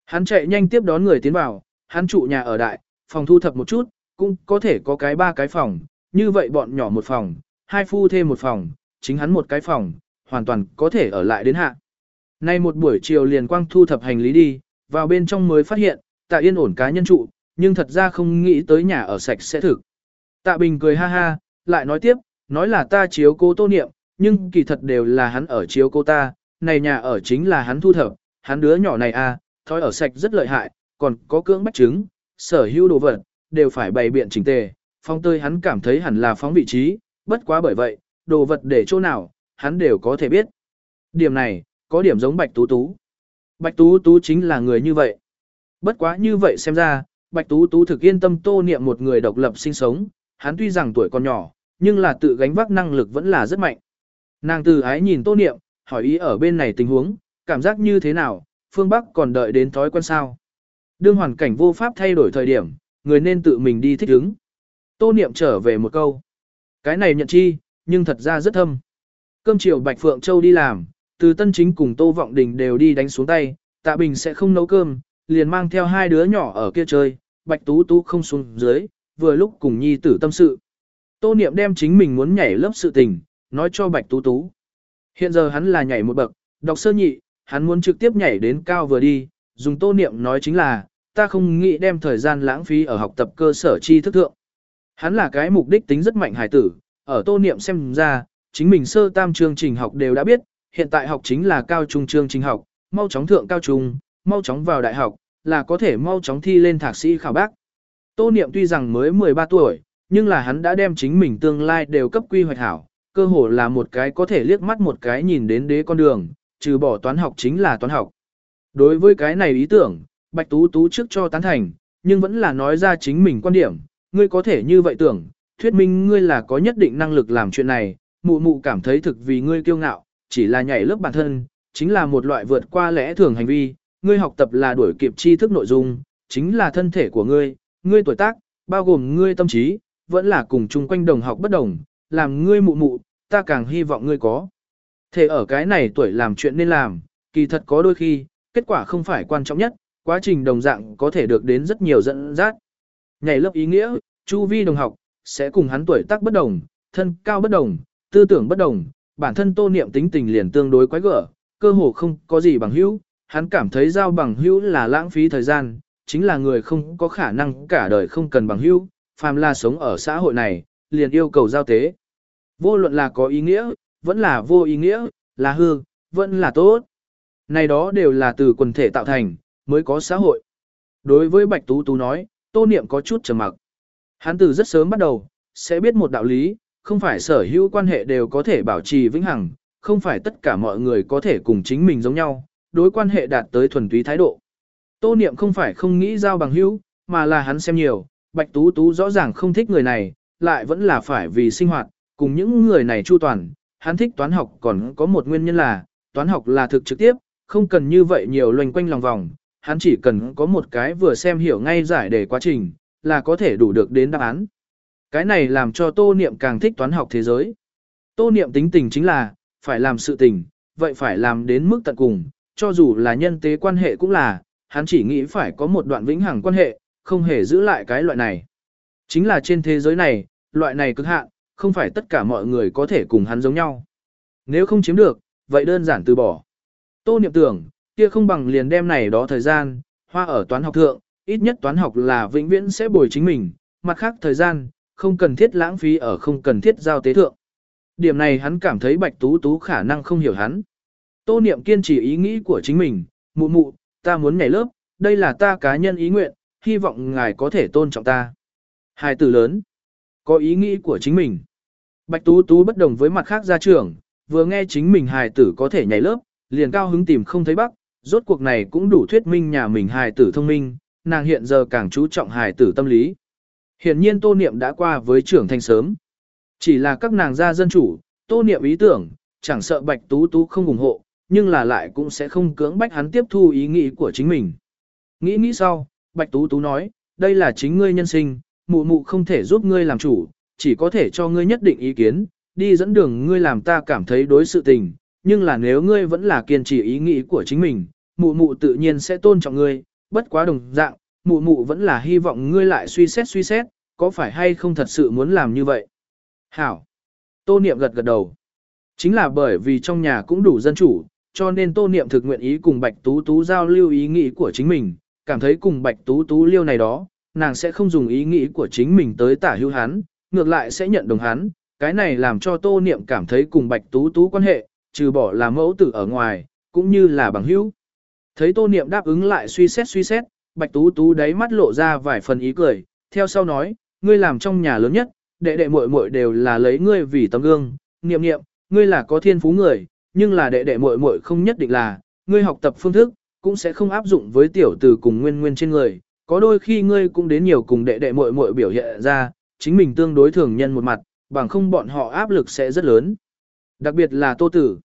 Hắn chạy nhanh tiếp đón người tiến vào, hắn trụ nhà ở đại, phòng thu thập một chút, cũng có thể có cái ba cái phòng, như vậy bọn nhỏ một phòng, hai phu thêm một phòng, chính hắn một cái phòng, hoàn toàn có thể ở lại đến hạ. Nay một buổi chiều liền quang thu thập hành lý đi, vào bên trong mới phát hiện, tạ yên ổn cá nhân trụ, nhưng thật ra không nghĩ tới nhà ở sạch sẽ thực. Tạ Bình cười ha ha, lại nói tiếp, nói là ta chiếu cô tô niệm, nhưng kỳ thật đều là hắn ở chiếu cô ta, này nhà ở chính là hắn thu thập, hắn đứa nhỏ này à, thói ở sạch rất lợi hại, còn có cưỡng bách chứng, sở hữu đồ vật, đều phải bày biện chỉnh tề, phong tơi hắn cảm thấy hẳn là phóng vị trí, bất quá bởi vậy, đồ vật để chỗ nào, hắn đều có thể biết. Điểm này, có điểm giống Bạch Tú Tú. Bạch Tú Tú chính là người như vậy. Bất quá như vậy xem ra, Bạch Tú Tú thực yên tâm tô niệm một người độc lập sinh sống, hắn tuy rằng tuổi còn nhỏ, nhưng là tự gánh vác năng lực vẫn là rất mạnh. Nàng từ ái nhìn tô niệm, hỏi ý ở bên này tình huống, cảm giác như thế nào, phương Bắc còn đợi đến thói quen sao. Đương hoàn cảnh vô pháp thay đổi thời điểm, người nên tự mình đi thích ứng. Tô niệm trở về một câu. Cái này nhận chi, nhưng thật ra rất thâm. Cơm chiều Bạch Phượng Châu đi làm, từ Tân Chính cùng Tô Vọng Đình đều đi đánh xuống tay, Tạ Bình sẽ không nấu cơm, liền mang theo hai đứa nhỏ ở kia chơi, Bạch Tú Tú không xuống dưới, vừa lúc cùng nhi tử tâm sự. Tô Niệm đem chính mình muốn nhảy lớp sự tình, nói cho Bạch Tú Tú. Hiện giờ hắn là nhảy một bậc, đọc sơ nhị, hắn muốn trực tiếp nhảy đến cao vừa đi, dùng Tô Niệm nói chính là, ta không nghĩ đem thời gian lãng phí ở học tập cơ sở tri thức thượng. Hắn là cái mục đích tính rất mạnh hải tử, ở Tô Niệm xem ra, chính mình sơ tam chương trình học đều đã biết, hiện tại học chính là cao trung chương trình học, mau chóng thượng cao trung, mau chóng vào đại học, là có thể mau chóng thi lên thạc sĩ khảo bác. Tô Niệm tuy rằng mới 13 tuổi, nhưng là hắn đã đem chính mình tương lai đều cấp quy hoạch hảo, cơ hồ là một cái có thể liếc mắt một cái nhìn đến đế con đường, trừ bỏ toán học chính là toán học. Đối với cái này ý tưởng, Bạch Tú Tú trước cho tán thành, nhưng vẫn là nói ra chính mình quan điểm, ngươi có thể như vậy tưởng, thuyết minh ngươi là có nhất định năng lực làm chuyện này, mụ mụ cảm thấy thực vì ngươi kiêu ngạo, chỉ là nhảy lớp bản thân, chính là một loại vượt qua lẽ thường hành vi, ngươi học tập là đuổi kịp tri thức nội dung, chính là thân thể của ngươi, ngươi tuổi tác, bao gồm ngươi tâm trí, vẫn là cùng chung quanh đồng học bất đồng, làm ngươi mụ mụ, ta càng hy vọng ngươi có. Thế ở cái này tuổi làm chuyện nên làm, kỳ thật có đôi khi, kết quả không phải quan trọng nhất, quá trình đồng dạng có thể được đến rất nhiều dẫn dắt. Nhảy lớp ý nghĩa, chu vi đồng học, sẽ cùng hắn tuổi tác bất đồng, thân cao bất đồng, tư tưởng bất đồng, bản thân tô niệm tính tình liền tương đối quái gở, cơ hồ không có gì bằng hữu, hắn cảm thấy giao bằng hữu là lãng phí thời gian, chính là người không có khả năng cả đời không cần bằng hữu, phàm là sống ở xã hội này, liền yêu cầu giao tế. Vô luận là có ý nghĩa, vẫn là vô ý nghĩa, là hư, vẫn là tốt. Này đó đều là từ quần thể tạo thành, mới có xã hội. Đối với Bạch Tú Tú nói, tô niệm có chút trầm mặc. Hắn từ rất sớm bắt đầu, sẽ biết một đạo lý, không phải sở hữu quan hệ đều có thể bảo trì vĩnh hằng, không phải tất cả mọi người có thể cùng chính mình giống nhau, đối quan hệ đạt tới thuần túy thái độ. Tô niệm không phải không nghĩ giao bằng hữu, mà là hắn xem nhiều, Bạch Tú Tú rõ ràng không thích người này, lại vẫn là phải vì sinh hoạt, cùng những người này chu toàn, hắn thích toán học còn có một nguyên nhân là, toán học là thực trực tiếp, không cần như vậy nhiều loanh quanh lòng vòng, hắn chỉ cần có một cái vừa xem hiểu ngay giải đề quá trình, là có thể đủ được đến đáp án. Cái này làm cho tô niệm càng thích toán học thế giới. Tô niệm tính tình chính là, phải làm sự tình, vậy phải làm đến mức tận cùng, cho dù là nhân tế quan hệ cũng là, hắn chỉ nghĩ phải có một đoạn vĩnh hằng quan hệ, không hề giữ lại cái loại này. Chính là trên thế giới này, loại này cực hạn, không phải tất cả mọi người có thể cùng hắn giống nhau. Nếu không chiếm được, vậy đơn giản từ bỏ. Tô niệm tưởng, kia không bằng liền đem này đó thời gian, hoa ở toán học thượng, ít nhất toán học là vĩnh viễn sẽ bồi chính mình, mặt khác thời gian, không cần thiết lãng phí ở không cần thiết giao tế thượng. Điểm này hắn cảm thấy Bạch Tú Tú khả năng không hiểu hắn. Tô Niệm kiên trì ý nghĩ của chính mình, mụ mụ, ta muốn nhảy lớp, đây là ta cá nhân ý nguyện, hy vọng ngài có thể tôn trọng ta. Hai tử lớn, có ý nghĩ của chính mình. Bạch Tú Tú bất đồng với mặt khác gia trưởng, vừa nghe chính mình hài tử có thể nhảy lớp, liền cao hứng tìm không thấy bắc, rốt cuộc này cũng đủ thuyết minh nhà mình hài tử thông minh, nàng hiện giờ càng chú trọng hài tử tâm lý. Hiện nhiên tô niệm đã qua với trưởng thành sớm. Chỉ là các nàng gia dân chủ, tô niệm ý tưởng, chẳng sợ bạch tú tú không ủng hộ, nhưng là lại cũng sẽ không cưỡng bách hắn tiếp thu ý nghĩ của chính mình. Nghĩ nghĩ sau, bạch tú tú nói, đây là chính ngươi nhân sinh, mụ mụ không thể giúp ngươi làm chủ, chỉ có thể cho ngươi nhất định ý kiến, đi dẫn đường ngươi làm ta cảm thấy đối sự tình, nhưng là nếu ngươi vẫn là kiên trì ý nghĩ của chính mình, mụ mụ tự nhiên sẽ tôn trọng ngươi, bất quá đồng dạng, mụ mụ vẫn là hy vọng ngươi lại suy xét suy xét, có phải hay không thật sự muốn làm như vậy. Hảo. Tô Niệm gật gật đầu. Chính là bởi vì trong nhà cũng đủ dân chủ, cho nên Tô Niệm thực nguyện ý cùng Bạch Tú Tú giao lưu ý nghĩ của chính mình, cảm thấy cùng Bạch Tú Tú liêu này đó, nàng sẽ không dùng ý nghĩ của chính mình tới tả hữu hắn, ngược lại sẽ nhận đồng hắn, cái này làm cho Tô Niệm cảm thấy cùng Bạch Tú Tú quan hệ, trừ bỏ là mẫu tử ở ngoài, cũng như là bằng hữu. Thấy Tô Niệm đáp ứng lại suy xét suy xét, Bạch Tú Tú đáy mắt lộ ra vài phần ý cười, theo sau nói, ngươi làm trong nhà lớn nhất, đệ đệ muội muội đều là lấy ngươi vì tấm gương, niệm niệm, ngươi là có thiên phú người, nhưng là đệ đệ muội muội không nhất định là, ngươi học tập phương thức, cũng sẽ không áp dụng với tiểu tử cùng nguyên nguyên trên người, có đôi khi ngươi cũng đến nhiều cùng đệ đệ muội muội biểu hiện ra, chính mình tương đối thường nhân một mặt, bằng không bọn họ áp lực sẽ rất lớn. Đặc biệt là tô tử.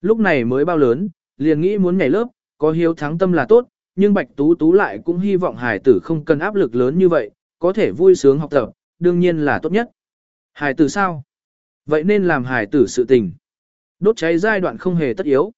Lúc này mới bao lớn, liền nghĩ muốn nhảy lớp, có hiếu thắng tâm là tốt, nhưng Bạch Tú Tú lại cũng hy vọng hải tử không cần áp lực lớn như vậy, có thể vui sướng học tập, đương nhiên là tốt nhất. Hải tử sao? Vậy nên làm hải tử sự tình. Đốt cháy giai đoạn không hề tất yếu.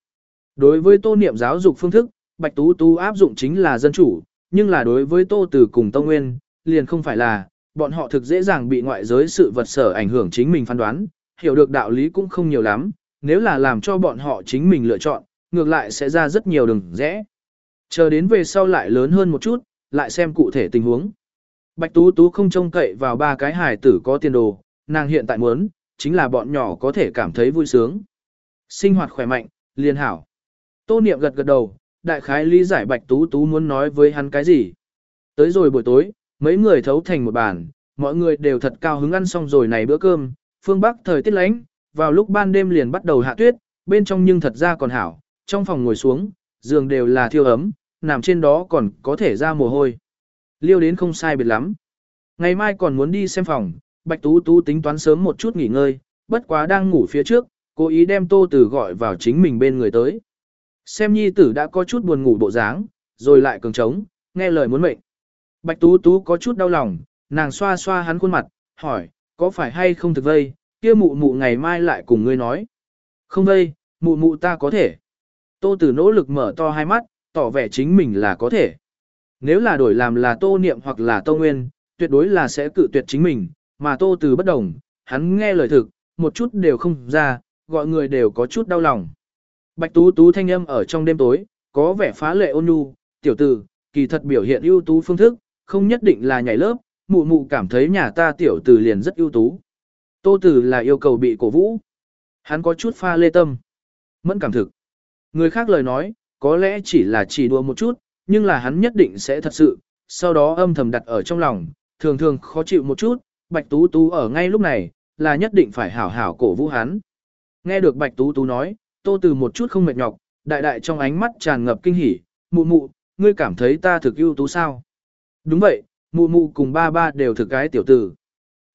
Đối với tô niệm giáo dục phương thức, Bạch Tú Tú áp dụng chính là dân chủ, nhưng là đối với tô từ cùng Tông Nguyên, liền không phải là, bọn họ thực dễ dàng bị ngoại giới sự vật sở ảnh hưởng chính mình phán đoán, hiểu được đạo lý cũng không nhiều lắm, nếu là làm cho bọn họ chính mình lựa chọn, ngược lại sẽ ra rất nhiều đường rẽ. Chờ đến về sau lại lớn hơn một chút, lại xem cụ thể tình huống. Bạch Tú Tú không trông cậy vào ba cái hài tử có tiền đồ, nàng hiện tại muốn, chính là bọn nhỏ có thể cảm thấy vui sướng. Sinh hoạt khỏe mạnh, liên hảo. Tô Niệm gật gật đầu, đại khái lý giải Bạch Tú Tú muốn nói với hắn cái gì. Tới rồi buổi tối, mấy người thấu thành một bàn, mọi người đều thật cao hứng ăn xong rồi này bữa cơm, phương Bắc thời tiết lánh, vào lúc ban đêm liền bắt đầu hạ tuyết, bên trong nhưng thật ra còn hảo, trong phòng ngồi xuống, giường đều là thiêu ấm, nằm trên đó còn có thể ra mồ hôi. Liêu đến không sai biệt lắm. Ngày mai còn muốn đi xem phòng, Bạch Tú Tú tính toán sớm một chút nghỉ ngơi, bất quá đang ngủ phía trước, cố ý đem Tô Tử gọi vào chính mình bên người tới. Xem nhi tử đã có chút buồn ngủ bộ dáng, rồi lại cường trống, nghe lời muốn mệnh. Bạch Tú Tú có chút đau lòng, nàng xoa xoa hắn khuôn mặt, hỏi, có phải hay không thực vây, kia mụ mụ ngày mai lại cùng ngươi nói. Không vây, mụ mụ ta có thể. Tô Tử nỗ lực mở to hai mắt, tỏ vẻ chính mình là có thể. Nếu là đổi làm là Tô Niệm hoặc là Tô Nguyên, tuyệt đối là sẽ cự tuyệt chính mình, mà Tô Tử bất đồng, hắn nghe lời thực, một chút đều không ra, gọi người đều có chút đau lòng. Bạch Tú Tú thanh âm ở trong đêm tối, có vẻ phá lệ ôn nhu, tiểu tử, kỳ thật biểu hiện ưu tú phương thức, không nhất định là nhảy lớp, mụ mụ cảm thấy nhà ta tiểu tử liền rất ưu tú. Tô Tử là yêu cầu bị cổ vũ. Hắn có chút pha lê tâm. Mẫn cảm thực. Người khác lời nói, có lẽ chỉ là chỉ đùa một chút, nhưng là hắn nhất định sẽ thật sự, sau đó âm thầm đặt ở trong lòng, thường thường khó chịu một chút, Bạch Tú Tú ở ngay lúc này, là nhất định phải hảo hảo cổ vũ hắn. Nghe được Bạch Tú Tú nói, Tô Từ một chút không mệt nhọc, đại đại trong ánh mắt tràn ngập kinh hỉ, mụ mụ, ngươi cảm thấy ta thực ưu tú sao? Đúng vậy, mụ mụ cùng ba ba đều thực cái tiểu tử.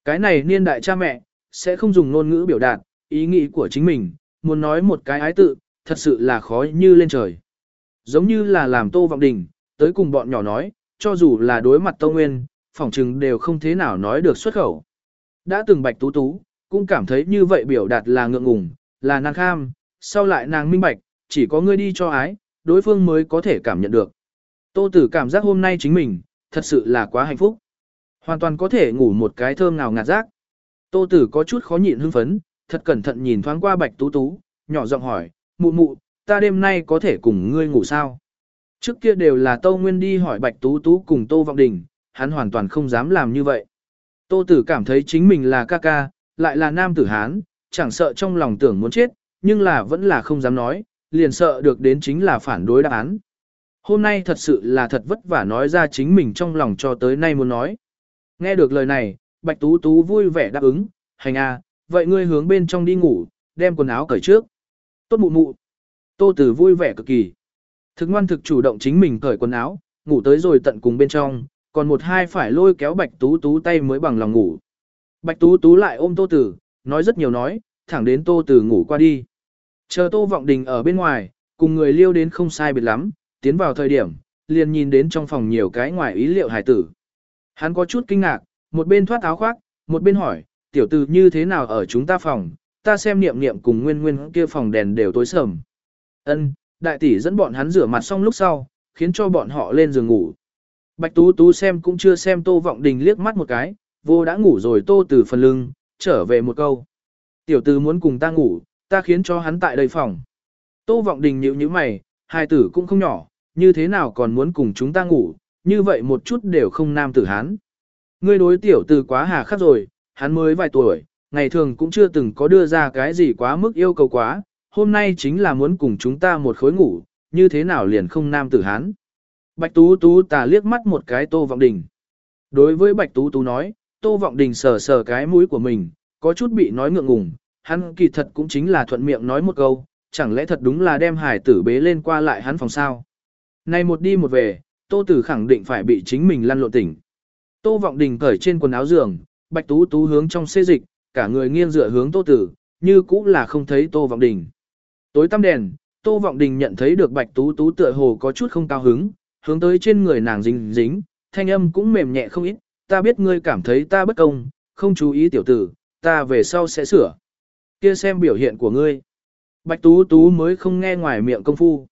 Cái này niên đại cha mẹ, sẽ không dùng ngôn ngữ biểu đạt, ý nghĩ của chính mình, muốn nói một cái ái tự, thật sự là khó như lên trời. Giống như là làm tô vọng đình, tới cùng bọn nhỏ nói, cho dù là đối mặt tô nguyên, phỏng chừng đều không thế nào nói được xuất khẩu. Đã từng bạch tú tú, cũng cảm thấy như vậy biểu đạt là ngượng ngùng, là nàng kham, sau lại nàng minh bạch, chỉ có ngươi đi cho ái, đối phương mới có thể cảm nhận được. Tô tử cảm giác hôm nay chính mình, thật sự là quá hạnh phúc. Hoàn toàn có thể ngủ một cái thơm nào ngạt giác. Tô tử có chút khó nhịn hưng phấn, thật cẩn thận nhìn thoáng qua bạch tú tú, nhỏ giọng hỏi, mụ mụ, ta đêm nay có thể cùng ngươi ngủ sao? Trước kia đều là Tô Nguyên đi hỏi bạch tú tú cùng Tô Vọng Đình, hắn hoàn toàn không dám làm như vậy. Tô tử cảm thấy chính mình là ca ca, lại là nam tử Hán, chẳng sợ trong lòng tưởng muốn chết, nhưng là vẫn là không dám nói, liền sợ được đến chính là phản đối đáp án. Hôm nay thật sự là thật vất vả nói ra chính mình trong lòng cho tới nay muốn nói. Nghe được lời này, Bạch Tú Tú vui vẻ đáp ứng, hành à, vậy ngươi hướng bên trong đi ngủ, đem quần áo cởi trước. Tốt mụ mụ. Tô Tử vui vẻ cực kỳ. Thực ngoan thực chủ động chính mình cởi quần áo, ngủ tới rồi tận cùng bên trong, còn một hai phải lôi kéo Bạch Tú Tú tay mới bằng lòng ngủ. Bạch Tú Tú lại ôm Tô Tử, nói rất nhiều nói, thẳng đến Tô từ ngủ qua đi. Chờ Tô Vọng Đình ở bên ngoài, cùng người liêu đến không sai biệt lắm, tiến vào thời điểm, liền nhìn đến trong phòng nhiều cái ngoài ý liệu hài tử. Hắn có chút kinh ngạc, một bên thoát áo khoác, một bên hỏi, tiểu tử như thế nào ở chúng ta phòng, ta xem niệm niệm cùng nguyên nguyên kia phòng đèn đều tối sầm. Ân, đại tỷ dẫn bọn hắn rửa mặt xong lúc sau, khiến cho bọn họ lên giường ngủ. Bạch Tú Tú xem cũng chưa xem Tô Vọng Đình liếc mắt một cái, vô đã ngủ rồi Tô từ phần lưng, trở về một câu. Tiểu tử muốn cùng ta ngủ, ta khiến cho hắn tại đây phòng. Tô Vọng Đình nhíu nhíu mày, hai tử cũng không nhỏ, như thế nào còn muốn cùng chúng ta ngủ, như vậy một chút đều không nam tử hán. Ngươi đối tiểu tử quá hà khắc rồi, hắn mới vài tuổi, ngày thường cũng chưa từng có đưa ra cái gì quá mức yêu cầu quá, hôm nay chính là muốn cùng chúng ta một khối ngủ, như thế nào liền không nam tử hán. Bạch Tú Tú tà liếc mắt một cái Tô Vọng Đình. Đối với Bạch Tú Tú nói, Tô Vọng Đình sờ sờ cái mũi của mình, có chút bị nói ngượng ngùng, hắn kỳ thật cũng chính là thuận miệng nói một câu, chẳng lẽ thật đúng là đem hải tử bế lên qua lại hắn phòng sao. Này một đi một về, Tô Tử khẳng định phải bị chính mình lăn lộn tỉnh. Tô Vọng Đình cởi trên quần áo giường, Bạch Tú Tú hướng trong xê dịch, cả người nghiêng dựa hướng Tô Tử, như cũng là không thấy Tô Vọng Đình. Tối tăm đèn, Tô Vọng Đình nhận thấy được Bạch Tú Tú tựa hồ có chút không cao hứng, hướng tới trên người nàng dính dính, thanh âm cũng mềm nhẹ không ít, ta biết ngươi cảm thấy ta bất công, không chú ý tiểu tử, ta về sau sẽ sửa. Kia xem biểu hiện của ngươi. Bạch Tú Tú mới không nghe ngoài miệng công phu.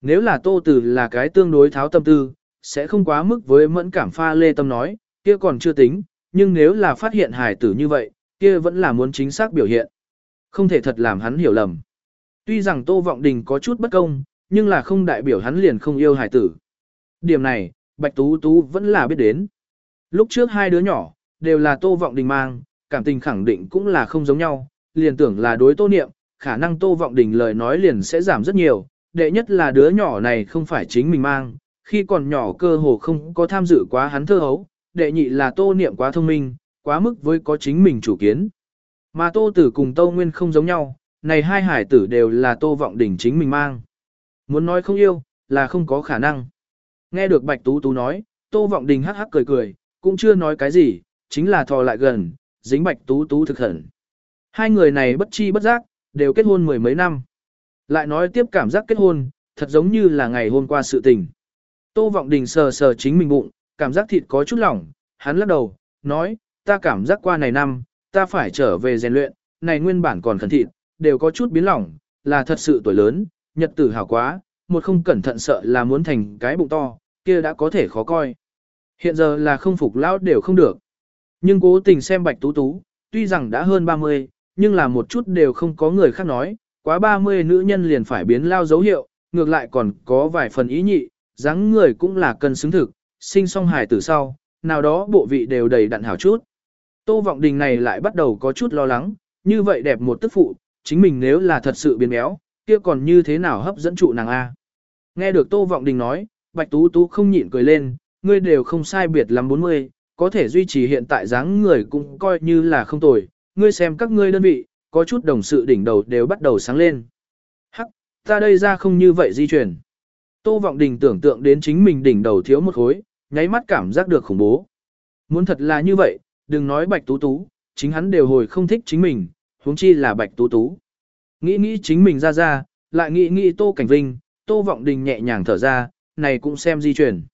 Nếu là Tô Tử là cái tương đối tháo tâm tư, sẽ không quá mức với mẫn cảm pha lê tâm nói, kia còn chưa tính, nhưng nếu là phát hiện hài tử như vậy, kia vẫn là muốn chính xác biểu hiện. Không thể thật làm hắn hiểu lầm. Tuy rằng Tô Vọng Đình có chút bất công, nhưng là không đại biểu hắn liền không yêu hài tử. Điểm này, Bạch Tú Tú vẫn là biết đến. Lúc trước hai đứa nhỏ, đều là Tô Vọng Đình mang, cảm tình khẳng định cũng là không giống nhau, liền tưởng là đối Tô Niệm, khả năng Tô Vọng Đình lời nói liền sẽ giảm rất nhiều, đệ nhất là đứa nhỏ này không phải chính mình mang, khi còn nhỏ cơ hồ không có tham dự quá hắn thơ hấu, đệ nhị là Tô Niệm quá thông minh, quá mức với có chính mình chủ kiến. Mà Tô Tử cùng Tô Nguyên không giống nhau, này hai hải tử đều là Tô Vọng Đình chính mình mang. Muốn nói không yêu, là không có khả năng. Nghe được Bạch Tú Tú nói, Tô Vọng Đình hắc hắc cười cười, cũng chưa nói cái gì, chính là thò lại gần, dính Bạch Tú Tú thực hận. Hai người này bất chi bất giác, đều kết hôn mười mấy năm. Lại nói tiếp cảm giác kết hôn, thật giống như là ngày hôm qua sự tình. Tô Vọng Đình sờ sờ chính mình bụng, cảm giác thịt có chút lỏng, hắn lắc đầu, nói, ta cảm giác qua này năm, ta phải trở về rèn luyện, này nguyên bản còn khẩn thịt, đều có chút biến lỏng, là thật sự tuổi lớn, nhật tử hảo quá, một không cẩn thận sợ là muốn thành cái bụng to, kia đã có thể khó coi. Hiện giờ là không phục lão đều không được. Nhưng cố tình xem bạch tú tú, tuy rằng đã hơn 30, nhưng là một chút đều không có người khác nói, quá 30 nữ nhân liền phải biến lao dấu hiệu, ngược lại còn có vài phần ý nhị, dáng người cũng là cần xứng thực, sinh song hài tử sau, nào đó bộ vị đều đầy đặn hảo chút. Tô Vọng Đình này lại bắt đầu có chút lo lắng, như vậy đẹp một tức phụ, chính mình nếu là thật sự biến béo, kia còn như thế nào hấp dẫn trụ nàng A. Nghe được Tô Vọng Đình nói, Bạch Tú Tú không nhịn cười lên, ngươi đều không sai biệt lắm 40, có thể duy trì hiện tại dáng người cũng coi như là không tồi, ngươi xem các ngươi đơn vị, có chút đồng sự đỉnh đầu đều bắt đầu sáng lên. Hắc, ta đây ra không như vậy di chuyển. Tô Vọng Đình tưởng tượng đến chính mình đỉnh đầu thiếu một khối, nháy mắt cảm giác được khủng bố. Muốn thật là như vậy, đừng nói Bạch Tú Tú, chính hắn đều hồi không thích chính mình, huống chi là Bạch Tú Tú. Nghĩ nghĩ chính mình ra ra, lại nghĩ nghĩ Tô Cảnh Vinh, Tô Vọng Đình nhẹ nhàng thở ra, này cũng xem di chuyển.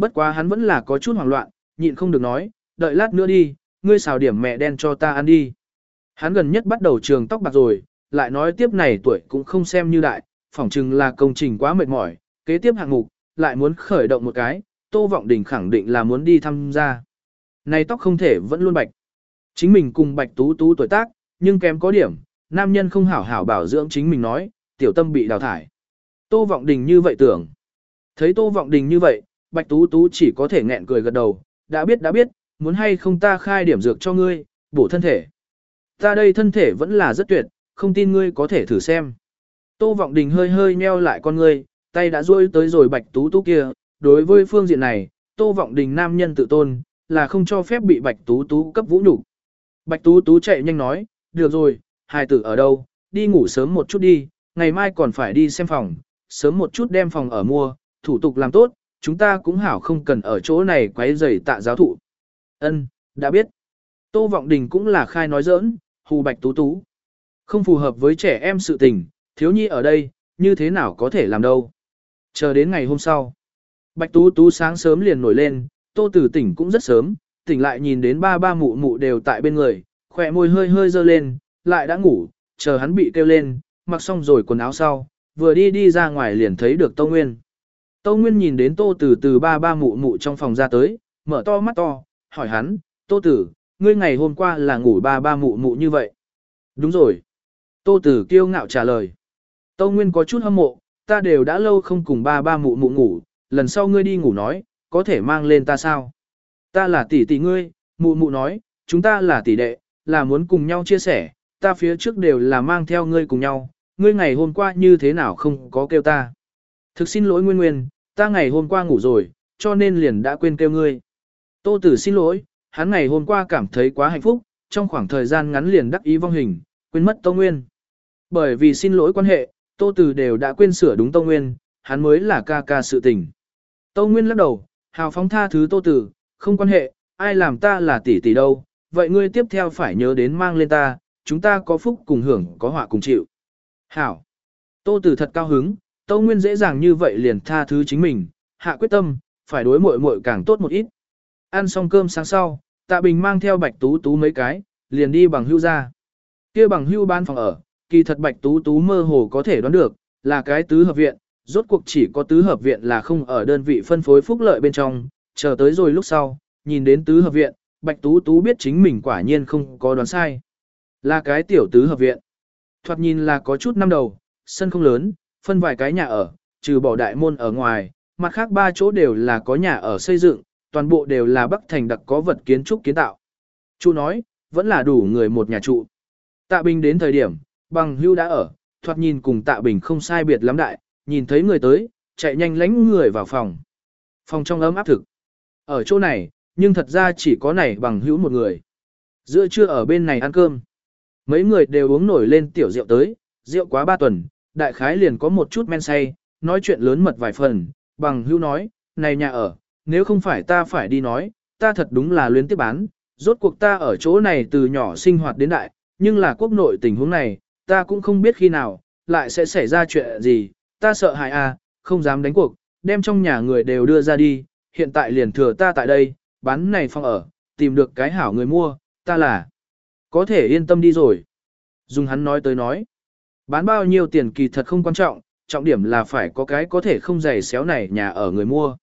Bất quá hắn vẫn là có chút hoảng loạn, nhịn không được nói, đợi lát nữa đi, ngươi xào điểm mẹ đen cho ta ăn đi. Hắn gần nhất bắt đầu trường tóc bạc rồi, lại nói tiếp này tuổi cũng không xem như đại, phỏng chừng là công trình quá mệt mỏi, kế tiếp hạng mục, lại muốn khởi động một cái, Tô Vọng Đình khẳng định là muốn đi tham gia. Này tóc không thể vẫn luôn bạch. Chính mình cùng Bạch Tú Tú tuổi tác, nhưng kém có điểm, nam nhân không hảo hảo bảo dưỡng chính mình nói, tiểu tâm bị đào thải. Tô Vọng Đình như vậy tưởng. Thấy Tô Vọng Đình như vậy, Bạch Tú Tú chỉ có thể nghẹn cười gật đầu, đã biết đã biết, muốn hay không ta khai điểm dược cho ngươi, bổ thân thể. Ta đây thân thể vẫn là rất tuyệt, không tin ngươi có thể thử xem. Tô Vọng Đình hơi hơi nheo lại con ngươi, tay đã duỗi tới rồi Bạch Tú Tú kia, đối với phương diện này, Tô Vọng Đình nam nhân tự tôn, là không cho phép bị Bạch Tú Tú cấp vũ nhục. Bạch Tú Tú chạy nhanh nói, được rồi, hài tử ở đâu, đi ngủ sớm một chút đi, ngày mai còn phải đi xem phòng, sớm một chút đem phòng ở mua, thủ tục làm tốt, chúng ta cũng hảo không cần ở chỗ này quấy rầy tạ giáo thụ. Ân, đã biết. Tô Vọng Đình cũng là khai nói giỡn, hù Bạch Tú Tú. Không phù hợp với trẻ em sự tình, thiếu nhi ở đây, như thế nào có thể làm đâu. Chờ đến ngày hôm sau. Bạch Tú Tú sáng sớm liền nổi lên, Tô Tử tỉnh cũng rất sớm, tỉnh lại nhìn đến ba ba mụ mụ đều tại bên người, khỏe môi hơi hơi dơ lên, lại đã ngủ, chờ hắn bị kêu lên, mặc xong rồi quần áo sau, vừa đi đi ra ngoài liền thấy được Tô Nguyên. Tô Nguyên nhìn đến Tô Tử từ ba ba mụ mụ trong phòng ra tới, mở to mắt to, hỏi hắn, Tô Tử, ngươi ngày hôm qua là ngủ ba ba mụ mụ như vậy. Đúng rồi. Tô Tử kiêu ngạo trả lời. Tô Nguyên có chút hâm mộ, ta đều đã lâu không cùng ba ba mụ mụ ngủ, lần sau ngươi đi ngủ nói, có thể mang lên ta sao? Ta là tỷ tỷ ngươi, mụ mụ nói, chúng ta là tỷ đệ, là muốn cùng nhau chia sẻ, ta phía trước đều là mang theo ngươi cùng nhau, ngươi ngày hôm qua như thế nào không có kêu ta. Thực xin lỗi Nguyên Nguyên, ta ngày hôm qua ngủ rồi, cho nên liền đã quên kêu ngươi. Tô Tử xin lỗi, hắn ngày hôm qua cảm thấy quá hạnh phúc, trong khoảng thời gian ngắn liền đắc ý vong hình, quên mất Tô Nguyên. Bởi vì xin lỗi quan hệ, Tô Tử đều đã quên sửa đúng Tô Nguyên, hắn mới là ca ca sự tình. Tô Nguyên lắc đầu, hào phóng tha thứ Tô Tử, không quan hệ, ai làm ta là tỷ tỷ đâu, vậy ngươi tiếp theo phải nhớ đến mang lên ta, chúng ta có phúc cùng hưởng, có họa cùng chịu. Hảo. Tô Tử thật cao hứng, Tâu Nguyên dễ dàng như vậy liền tha thứ chính mình, hạ quyết tâm, phải đối muội muội càng tốt một ít. Ăn xong cơm sáng sau, Tạ Bình mang theo Bạch Tú Tú mấy cái, liền đi bằng hưu ra. Kia bằng hưu ban phòng ở, kỳ thật Bạch Tú Tú mơ hồ có thể đoán được, là cái tứ hợp viện, rốt cuộc chỉ có tứ hợp viện là không ở đơn vị phân phối phúc lợi bên trong, chờ tới rồi lúc sau, nhìn đến tứ hợp viện, Bạch Tú Tú biết chính mình quả nhiên không có đoán sai. Là cái tiểu tứ hợp viện. Thoạt nhìn là có chút năm đầu, sân không lớn, phân vài cái nhà ở, trừ bỏ đại môn ở ngoài, mặt khác ba chỗ đều là có nhà ở xây dựng, toàn bộ đều là Bắc Thành đặc có vật kiến trúc kiến tạo. Chu nói, vẫn là đủ người một nhà trụ. Tạ Bình đến thời điểm, bằng hưu đã ở, thoạt nhìn cùng Tạ Bình không sai biệt lắm đại, nhìn thấy người tới, chạy nhanh lánh người vào phòng. Phòng trong ấm áp thực. Ở chỗ này, nhưng thật ra chỉ có này bằng hữu một người. Giữa trưa ở bên này ăn cơm. Mấy người đều uống nổi lên tiểu rượu tới, rượu quá ba tuần, đại khái liền có một chút men say, nói chuyện lớn mật vài phần, bằng hữu nói, này nhà ở, nếu không phải ta phải đi nói, ta thật đúng là luyến tiếp bán, rốt cuộc ta ở chỗ này từ nhỏ sinh hoạt đến đại, nhưng là quốc nội tình huống này, ta cũng không biết khi nào, lại sẽ xảy ra chuyện gì, ta sợ hại à, không dám đánh cuộc, đem trong nhà người đều đưa ra đi, hiện tại liền thừa ta tại đây, bán này phòng ở, tìm được cái hảo người mua, ta là có thể yên tâm đi rồi. Dùng hắn nói tới nói, bán bao nhiêu tiền kỳ thật không quan trọng, trọng điểm là phải có cái có thể không giày xéo này nhà ở người mua.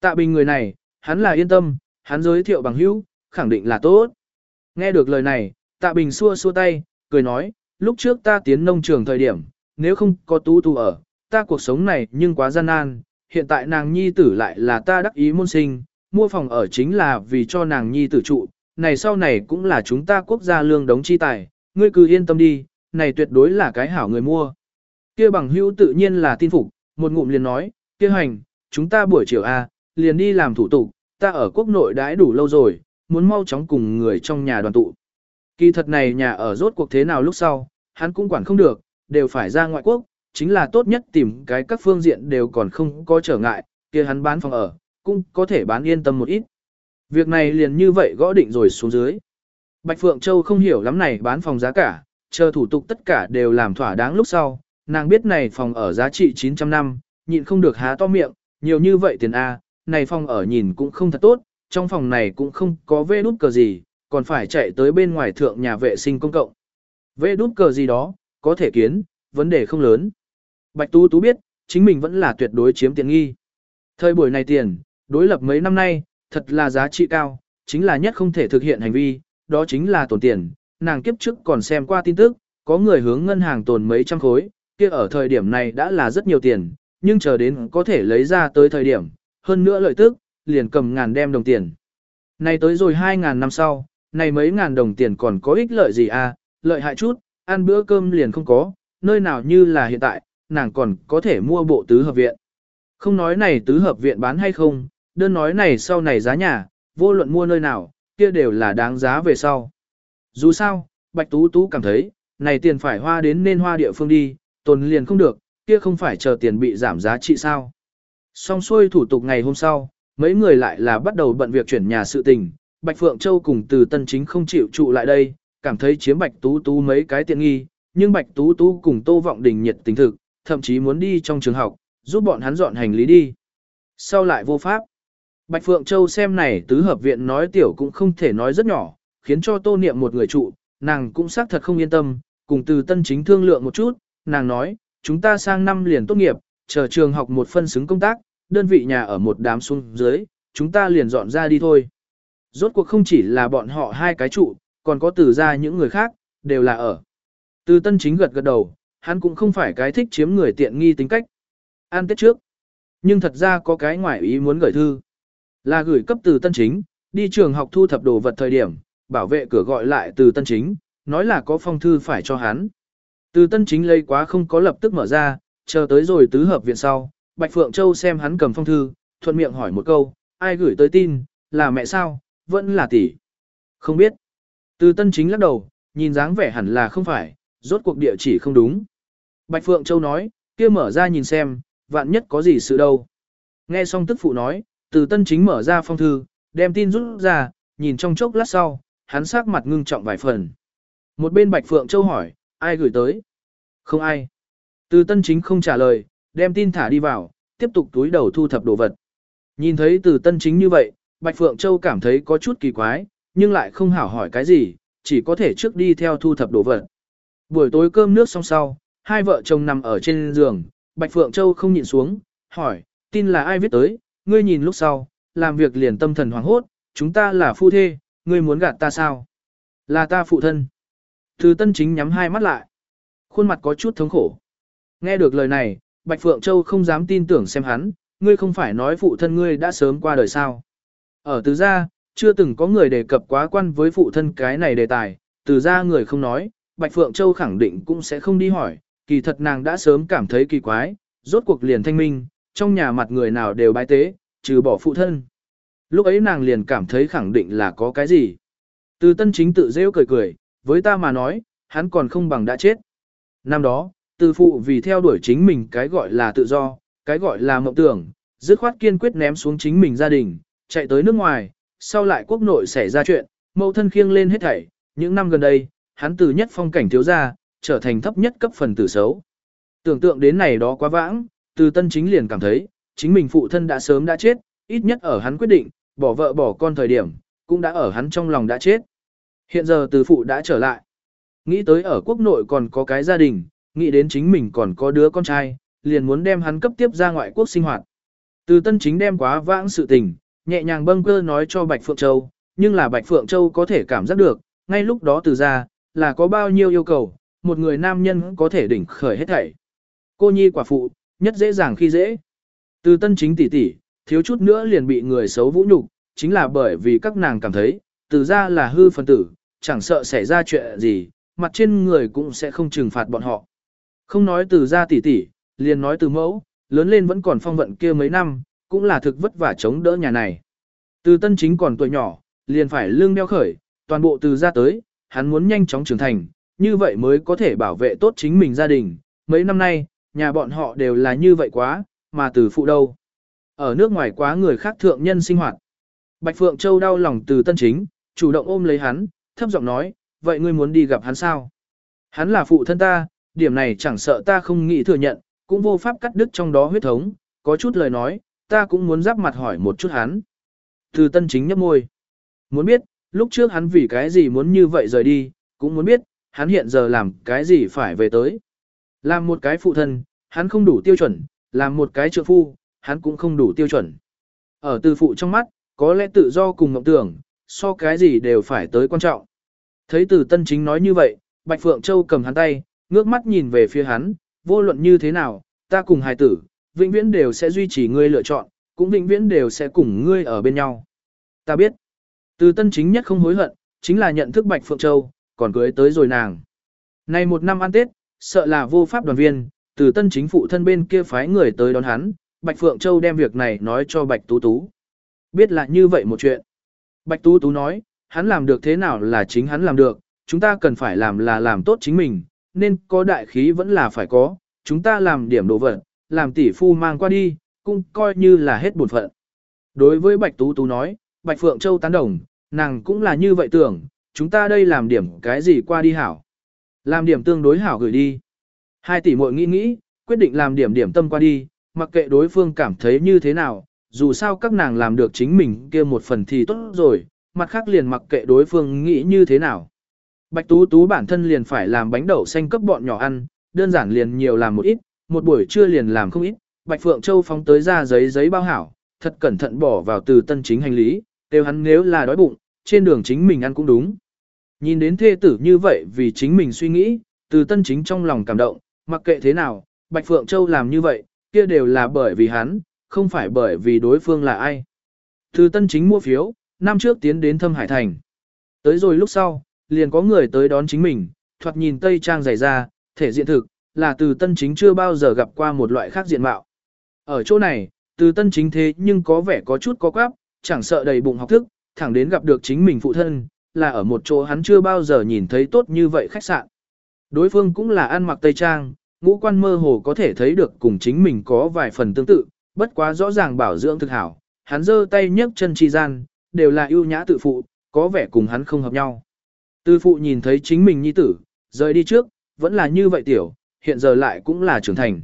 Tạ Bình người này, hắn là yên tâm, hắn giới thiệu bằng hữu, khẳng định là tốt. Nghe được lời này, Tạ Bình xua xua tay, cười nói, lúc trước ta tiến nông trường thời điểm, nếu không có tú tu ở, ta cuộc sống này nhưng quá gian nan, hiện tại nàng nhi tử lại là ta đắc ý môn sinh, mua phòng ở chính là vì cho nàng nhi tử trụ, này sau này cũng là chúng ta quốc gia lương đống chi tài, ngươi cứ yên tâm đi, này tuyệt đối là cái hảo người mua. Kia bằng hữu tự nhiên là tin phục, một ngụm liền nói, kia hành, chúng ta buổi chiều A, liền đi làm thủ tục, ta ở quốc nội đãi đủ lâu rồi, muốn mau chóng cùng người trong nhà đoàn tụ. Kỳ thật này nhà ở rốt cuộc thế nào lúc sau, hắn cũng quản không được, đều phải ra ngoại quốc, chính là tốt nhất tìm cái các phương diện đều còn không có trở ngại, kia hắn bán phòng ở, cũng có thể bán yên tâm một ít. Việc này liền như vậy gõ định rồi xuống dưới. Bạch Phượng Châu không hiểu lắm này bán phòng giá cả, chờ thủ tục tất cả đều làm thỏa đáng lúc sau, nàng biết này phòng ở giá trị 900 năm, nhịn không được há to miệng, nhiều như vậy tiền A, này phòng ở nhìn cũng không thật tốt, trong phòng này cũng không có vê đút cờ gì, còn phải chạy tới bên ngoài thượng nhà vệ sinh công cộng. Vê đút cờ gì đó, có thể kiến, vấn đề không lớn. Bạch Tú Tú biết, chính mình vẫn là tuyệt đối chiếm tiện nghi. Thời buổi này tiền, đối lập mấy năm nay, thật là giá trị cao, chính là nhất không thể thực hiện hành vi, đó chính là tổn tiền, nàng kiếp trước còn xem qua tin tức, có người hướng ngân hàng tồn mấy trăm khối, kia ở thời điểm này đã là rất nhiều tiền, nhưng chờ đến có thể lấy ra tới thời điểm, hơn nữa lợi tức, liền cầm ngàn đem đồng tiền. Này tới rồi 2.000 năm sau, này mấy ngàn đồng tiền còn có ích lợi gì à, lợi hại chút, ăn bữa cơm liền không có, nơi nào như là hiện tại, nàng còn có thể mua bộ tứ hợp viện. Không nói này tứ hợp viện bán hay không, đơn nói này sau này giá nhà, vô luận mua nơi nào, kia đều là đáng giá về sau. Dù sao, Bạch Tú Tú cảm thấy, này tiền phải hoa đến nên hoa địa phương đi, tồn liền không được, kia không phải chờ tiền bị giảm giá trị sao. Xong xuôi thủ tục ngày hôm sau, mấy người lại là bắt đầu bận việc chuyển nhà sự tình, Bạch Phượng Châu cùng từ tân chính không chịu trụ lại đây, cảm thấy chiếm Bạch Tú Tú mấy cái tiện nghi, nhưng Bạch Tú Tú cùng Tô Vọng Đình nhiệt tình thực, thậm chí muốn đi trong trường học, giúp bọn hắn dọn hành lý đi. Sau lại vô pháp. Bạch Phượng Châu xem này tứ hợp viện nói tiểu cũng không thể nói rất nhỏ, khiến cho Tô Niệm một người trụ, nàng cũng xác thật không yên tâm, cùng từ tân chính thương lượng một chút, nàng nói, chúng ta sang năm liền tốt nghiệp, chờ trường học một phân xứng công tác, đơn vị nhà ở một đám xuống dưới, chúng ta liền dọn ra đi thôi. Rốt cuộc không chỉ là bọn họ hai cái trụ, còn có từ ra những người khác, đều là ở. Từ tân chính gật gật đầu, hắn cũng không phải cái thích chiếm người tiện nghi tính cách. An tết trước. Nhưng thật ra có cái ngoại ý muốn gửi thư. Là gửi cấp từ tân chính, đi trường học thu thập đồ vật thời điểm, bảo vệ cửa gọi lại từ tân chính, nói là có phong thư phải cho hắn. Từ tân chính lấy quá không có lập tức mở ra, chờ tới rồi tứ hợp viện sau, Bạch Phượng Châu xem hắn cầm phong thư, thuận miệng hỏi một câu, ai gửi tới tin, là mẹ sao, vẫn là tỷ. Không biết. Từ tân chính lắc đầu, nhìn dáng vẻ hẳn là không phải, rốt cuộc địa chỉ không đúng. Bạch Phượng Châu nói, kia mở ra nhìn xem, vạn nhất có gì sự đâu. Nghe xong tức phụ nói, từ tân chính mở ra phong thư, đem tin rút ra, nhìn trong chốc lát sau, hắn sắc mặt ngưng trọng vài phần. Một bên Bạch Phượng Châu hỏi, ai gửi tới? Không ai. Từ tân chính không trả lời, đem tin thả đi vào, tiếp tục túi đầu thu thập đồ vật. Nhìn thấy từ tân chính như vậy, Bạch Phượng Châu cảm thấy có chút kỳ quái, nhưng lại không hảo hỏi cái gì, chỉ có thể trước đi theo thu thập đồ vật. Buổi tối cơm nước xong sau, hai vợ chồng nằm ở trên giường, Bạch Phượng Châu không nhịn xuống, hỏi, tin là ai viết tới, ngươi nhìn lúc sau, làm việc liền tâm thần hoảng hốt, chúng ta là phu thê, ngươi muốn gạt ta sao? Là ta phụ thân. Từ tân chính nhắm hai mắt lại. Khuôn mặt có chút thống khổ. Nghe được lời này, Bạch Phượng Châu không dám tin tưởng xem hắn, ngươi không phải nói phụ thân ngươi đã sớm qua đời sao. Ở từ gia, chưa từng có người đề cập quá quan với phụ thân cái này đề tài, từ gia người không nói, Bạch Phượng Châu khẳng định cũng sẽ không đi hỏi, kỳ thật nàng đã sớm cảm thấy kỳ quái, rốt cuộc liền thanh minh, trong nhà mặt người nào đều bái tế, trừ bỏ phụ thân. Lúc ấy nàng liền cảm thấy khẳng định là có cái gì. Từ tân chính tự rêu cười cười, với ta mà nói, hắn còn không bằng đã chết. Năm đó, từ phụ vì theo đuổi chính mình cái gọi là tự do, cái gọi là mộng tưởng, dứt khoát kiên quyết ném xuống chính mình gia đình, chạy tới nước ngoài, sau lại quốc nội xảy ra chuyện, mẫu thân khiêng lên hết thảy, những năm gần đây, hắn từ nhất phong cảnh thiếu gia, trở thành thấp nhất cấp phần tử xấu. Tưởng tượng đến này đó quá vãng, từ tân chính liền cảm thấy, chính mình phụ thân đã sớm đã chết, ít nhất ở hắn quyết định, bỏ vợ bỏ con thời điểm, cũng đã ở hắn trong lòng đã chết. Hiện giờ từ phụ đã trở lại. Nghĩ tới ở quốc nội còn có cái gia đình, nghĩ đến chính mình còn có đứa con trai, liền muốn đem hắn cấp tiếp ra ngoại quốc sinh hoạt. Từ tân chính đem quá vãng sự tình, nhẹ nhàng bâng cơ nói cho Bạch Phượng Châu, nhưng là Bạch Phượng Châu có thể cảm giác được, ngay lúc đó từ ra, là có bao nhiêu yêu cầu, một người nam nhân có thể đỉnh khởi hết thảy. Cô nhi quả phụ, nhất dễ dàng khi dễ. Từ tân chính tỷ tỷ, thiếu chút nữa liền bị người xấu vũ nhục, chính là bởi vì các nàng cảm thấy, từ ra là hư phân tử, chẳng sợ xảy ra chuyện gì, mặt trên người cũng sẽ không trừng phạt bọn họ. Không nói từ ra tỷ tỷ, liền nói từ mẫu, lớn lên vẫn còn phong vận kia mấy năm, cũng là thực vất vả chống đỡ nhà này. Từ tân chính còn tuổi nhỏ, liền phải lương đeo khởi, toàn bộ từ ra tới, hắn muốn nhanh chóng trưởng thành, như vậy mới có thể bảo vệ tốt chính mình gia đình. Mấy năm nay, nhà bọn họ đều là như vậy quá, mà từ phụ đâu. Ở nước ngoài quá người khác thượng nhân sinh hoạt. Bạch Phượng Châu đau lòng từ tân chính, chủ động ôm lấy hắn, thấp giọng nói, vậy ngươi muốn đi gặp hắn sao? Hắn là phụ thân ta, điểm này chẳng sợ ta không nghĩ thừa nhận, cũng vô pháp cắt đứt trong đó huyết thống, có chút lời nói, ta cũng muốn giáp mặt hỏi một chút hắn. Từ tân chính nhấp môi. Muốn biết, lúc trước hắn vì cái gì muốn như vậy rời đi, cũng muốn biết, hắn hiện giờ làm cái gì phải về tới. Làm một cái phụ thân, hắn không đủ tiêu chuẩn, làm một cái trượng phu, hắn cũng không đủ tiêu chuẩn. Ở từ phụ trong mắt, có lẽ tự do cùng mộng tưởng, so cái gì đều phải tới quan trọng. Thấy từ tân chính nói như vậy, Bạch Phượng Châu cầm hắn tay, ngước mắt nhìn về phía hắn, vô luận như thế nào, ta cùng hài tử, vĩnh viễn đều sẽ duy trì ngươi lựa chọn, cũng vĩnh viễn đều sẽ cùng ngươi ở bên nhau. Ta biết, từ tân chính nhất không hối hận, chính là nhận thức Bạch Phượng Châu, còn cưới tới rồi nàng. Này một năm ăn Tết, sợ là vô pháp đoàn viên, từ tân chính phụ thân bên kia phái người tới đón hắn, Bạch Phượng Châu đem việc này nói cho Bạch Tú Tú. Biết là như vậy một chuyện. Bạch Tú Tú nói, hắn làm được thế nào là chính hắn làm được, chúng ta cần phải làm là làm tốt chính mình, nên có đại khí vẫn là phải có, chúng ta làm điểm đồ vật, làm tỷ phu mang qua đi, cũng coi như là hết bổn phận. Đối với Bạch Tú Tú nói, Bạch Phượng Châu tán đồng, nàng cũng là như vậy tưởng, chúng ta đây làm điểm cái gì qua đi hảo. Làm điểm tương đối hảo gửi đi. Hai tỷ muội nghĩ nghĩ, quyết định làm điểm điểm tâm qua đi, mặc kệ đối phương cảm thấy như thế nào, dù sao các nàng làm được chính mình kia một phần thì tốt rồi, mặt khác liền mặc kệ đối phương nghĩ như thế nào. Bạch Tú Tú bản thân liền phải làm bánh đậu xanh cấp bọn nhỏ ăn, đơn giản liền nhiều làm một ít, một buổi trưa liền làm không ít, Bạch Phượng Châu phóng tới ra giấy giấy bao hảo, thật cẩn thận bỏ vào từ tân chính hành lý, đều hắn nếu là đói bụng, trên đường chính mình ăn cũng đúng. Nhìn đến thê tử như vậy vì chính mình suy nghĩ, từ tân chính trong lòng cảm động, mặc kệ thế nào, Bạch Phượng Châu làm như vậy, kia đều là bởi vì hắn, không phải bởi vì đối phương là ai. Từ tân chính mua phiếu, năm trước tiến đến thâm hải thành. Tới rồi lúc sau, liền có người tới đón chính mình, thoạt nhìn tây trang dày ra, thể diện thực, là từ tân chính chưa bao giờ gặp qua một loại khác diện mạo. Ở chỗ này, từ tân chính thế nhưng có vẻ có chút có quáp, chẳng sợ đầy bụng học thức, thẳng đến gặp được chính mình phụ thân, là ở một chỗ hắn chưa bao giờ nhìn thấy tốt như vậy khách sạn. Đối phương cũng là ăn mặc tây trang, ngũ quan mơ hồ có thể thấy được cùng chính mình có vài phần tương tự, bất quá rõ ràng bảo dưỡng thực hảo, hắn giơ tay nhấc chân chi gian, đều là ưu nhã tự phụ, có vẻ cùng hắn không hợp nhau. Tư phụ nhìn thấy chính mình nhi tử, rời đi trước, vẫn là như vậy tiểu, hiện giờ lại cũng là trưởng thành.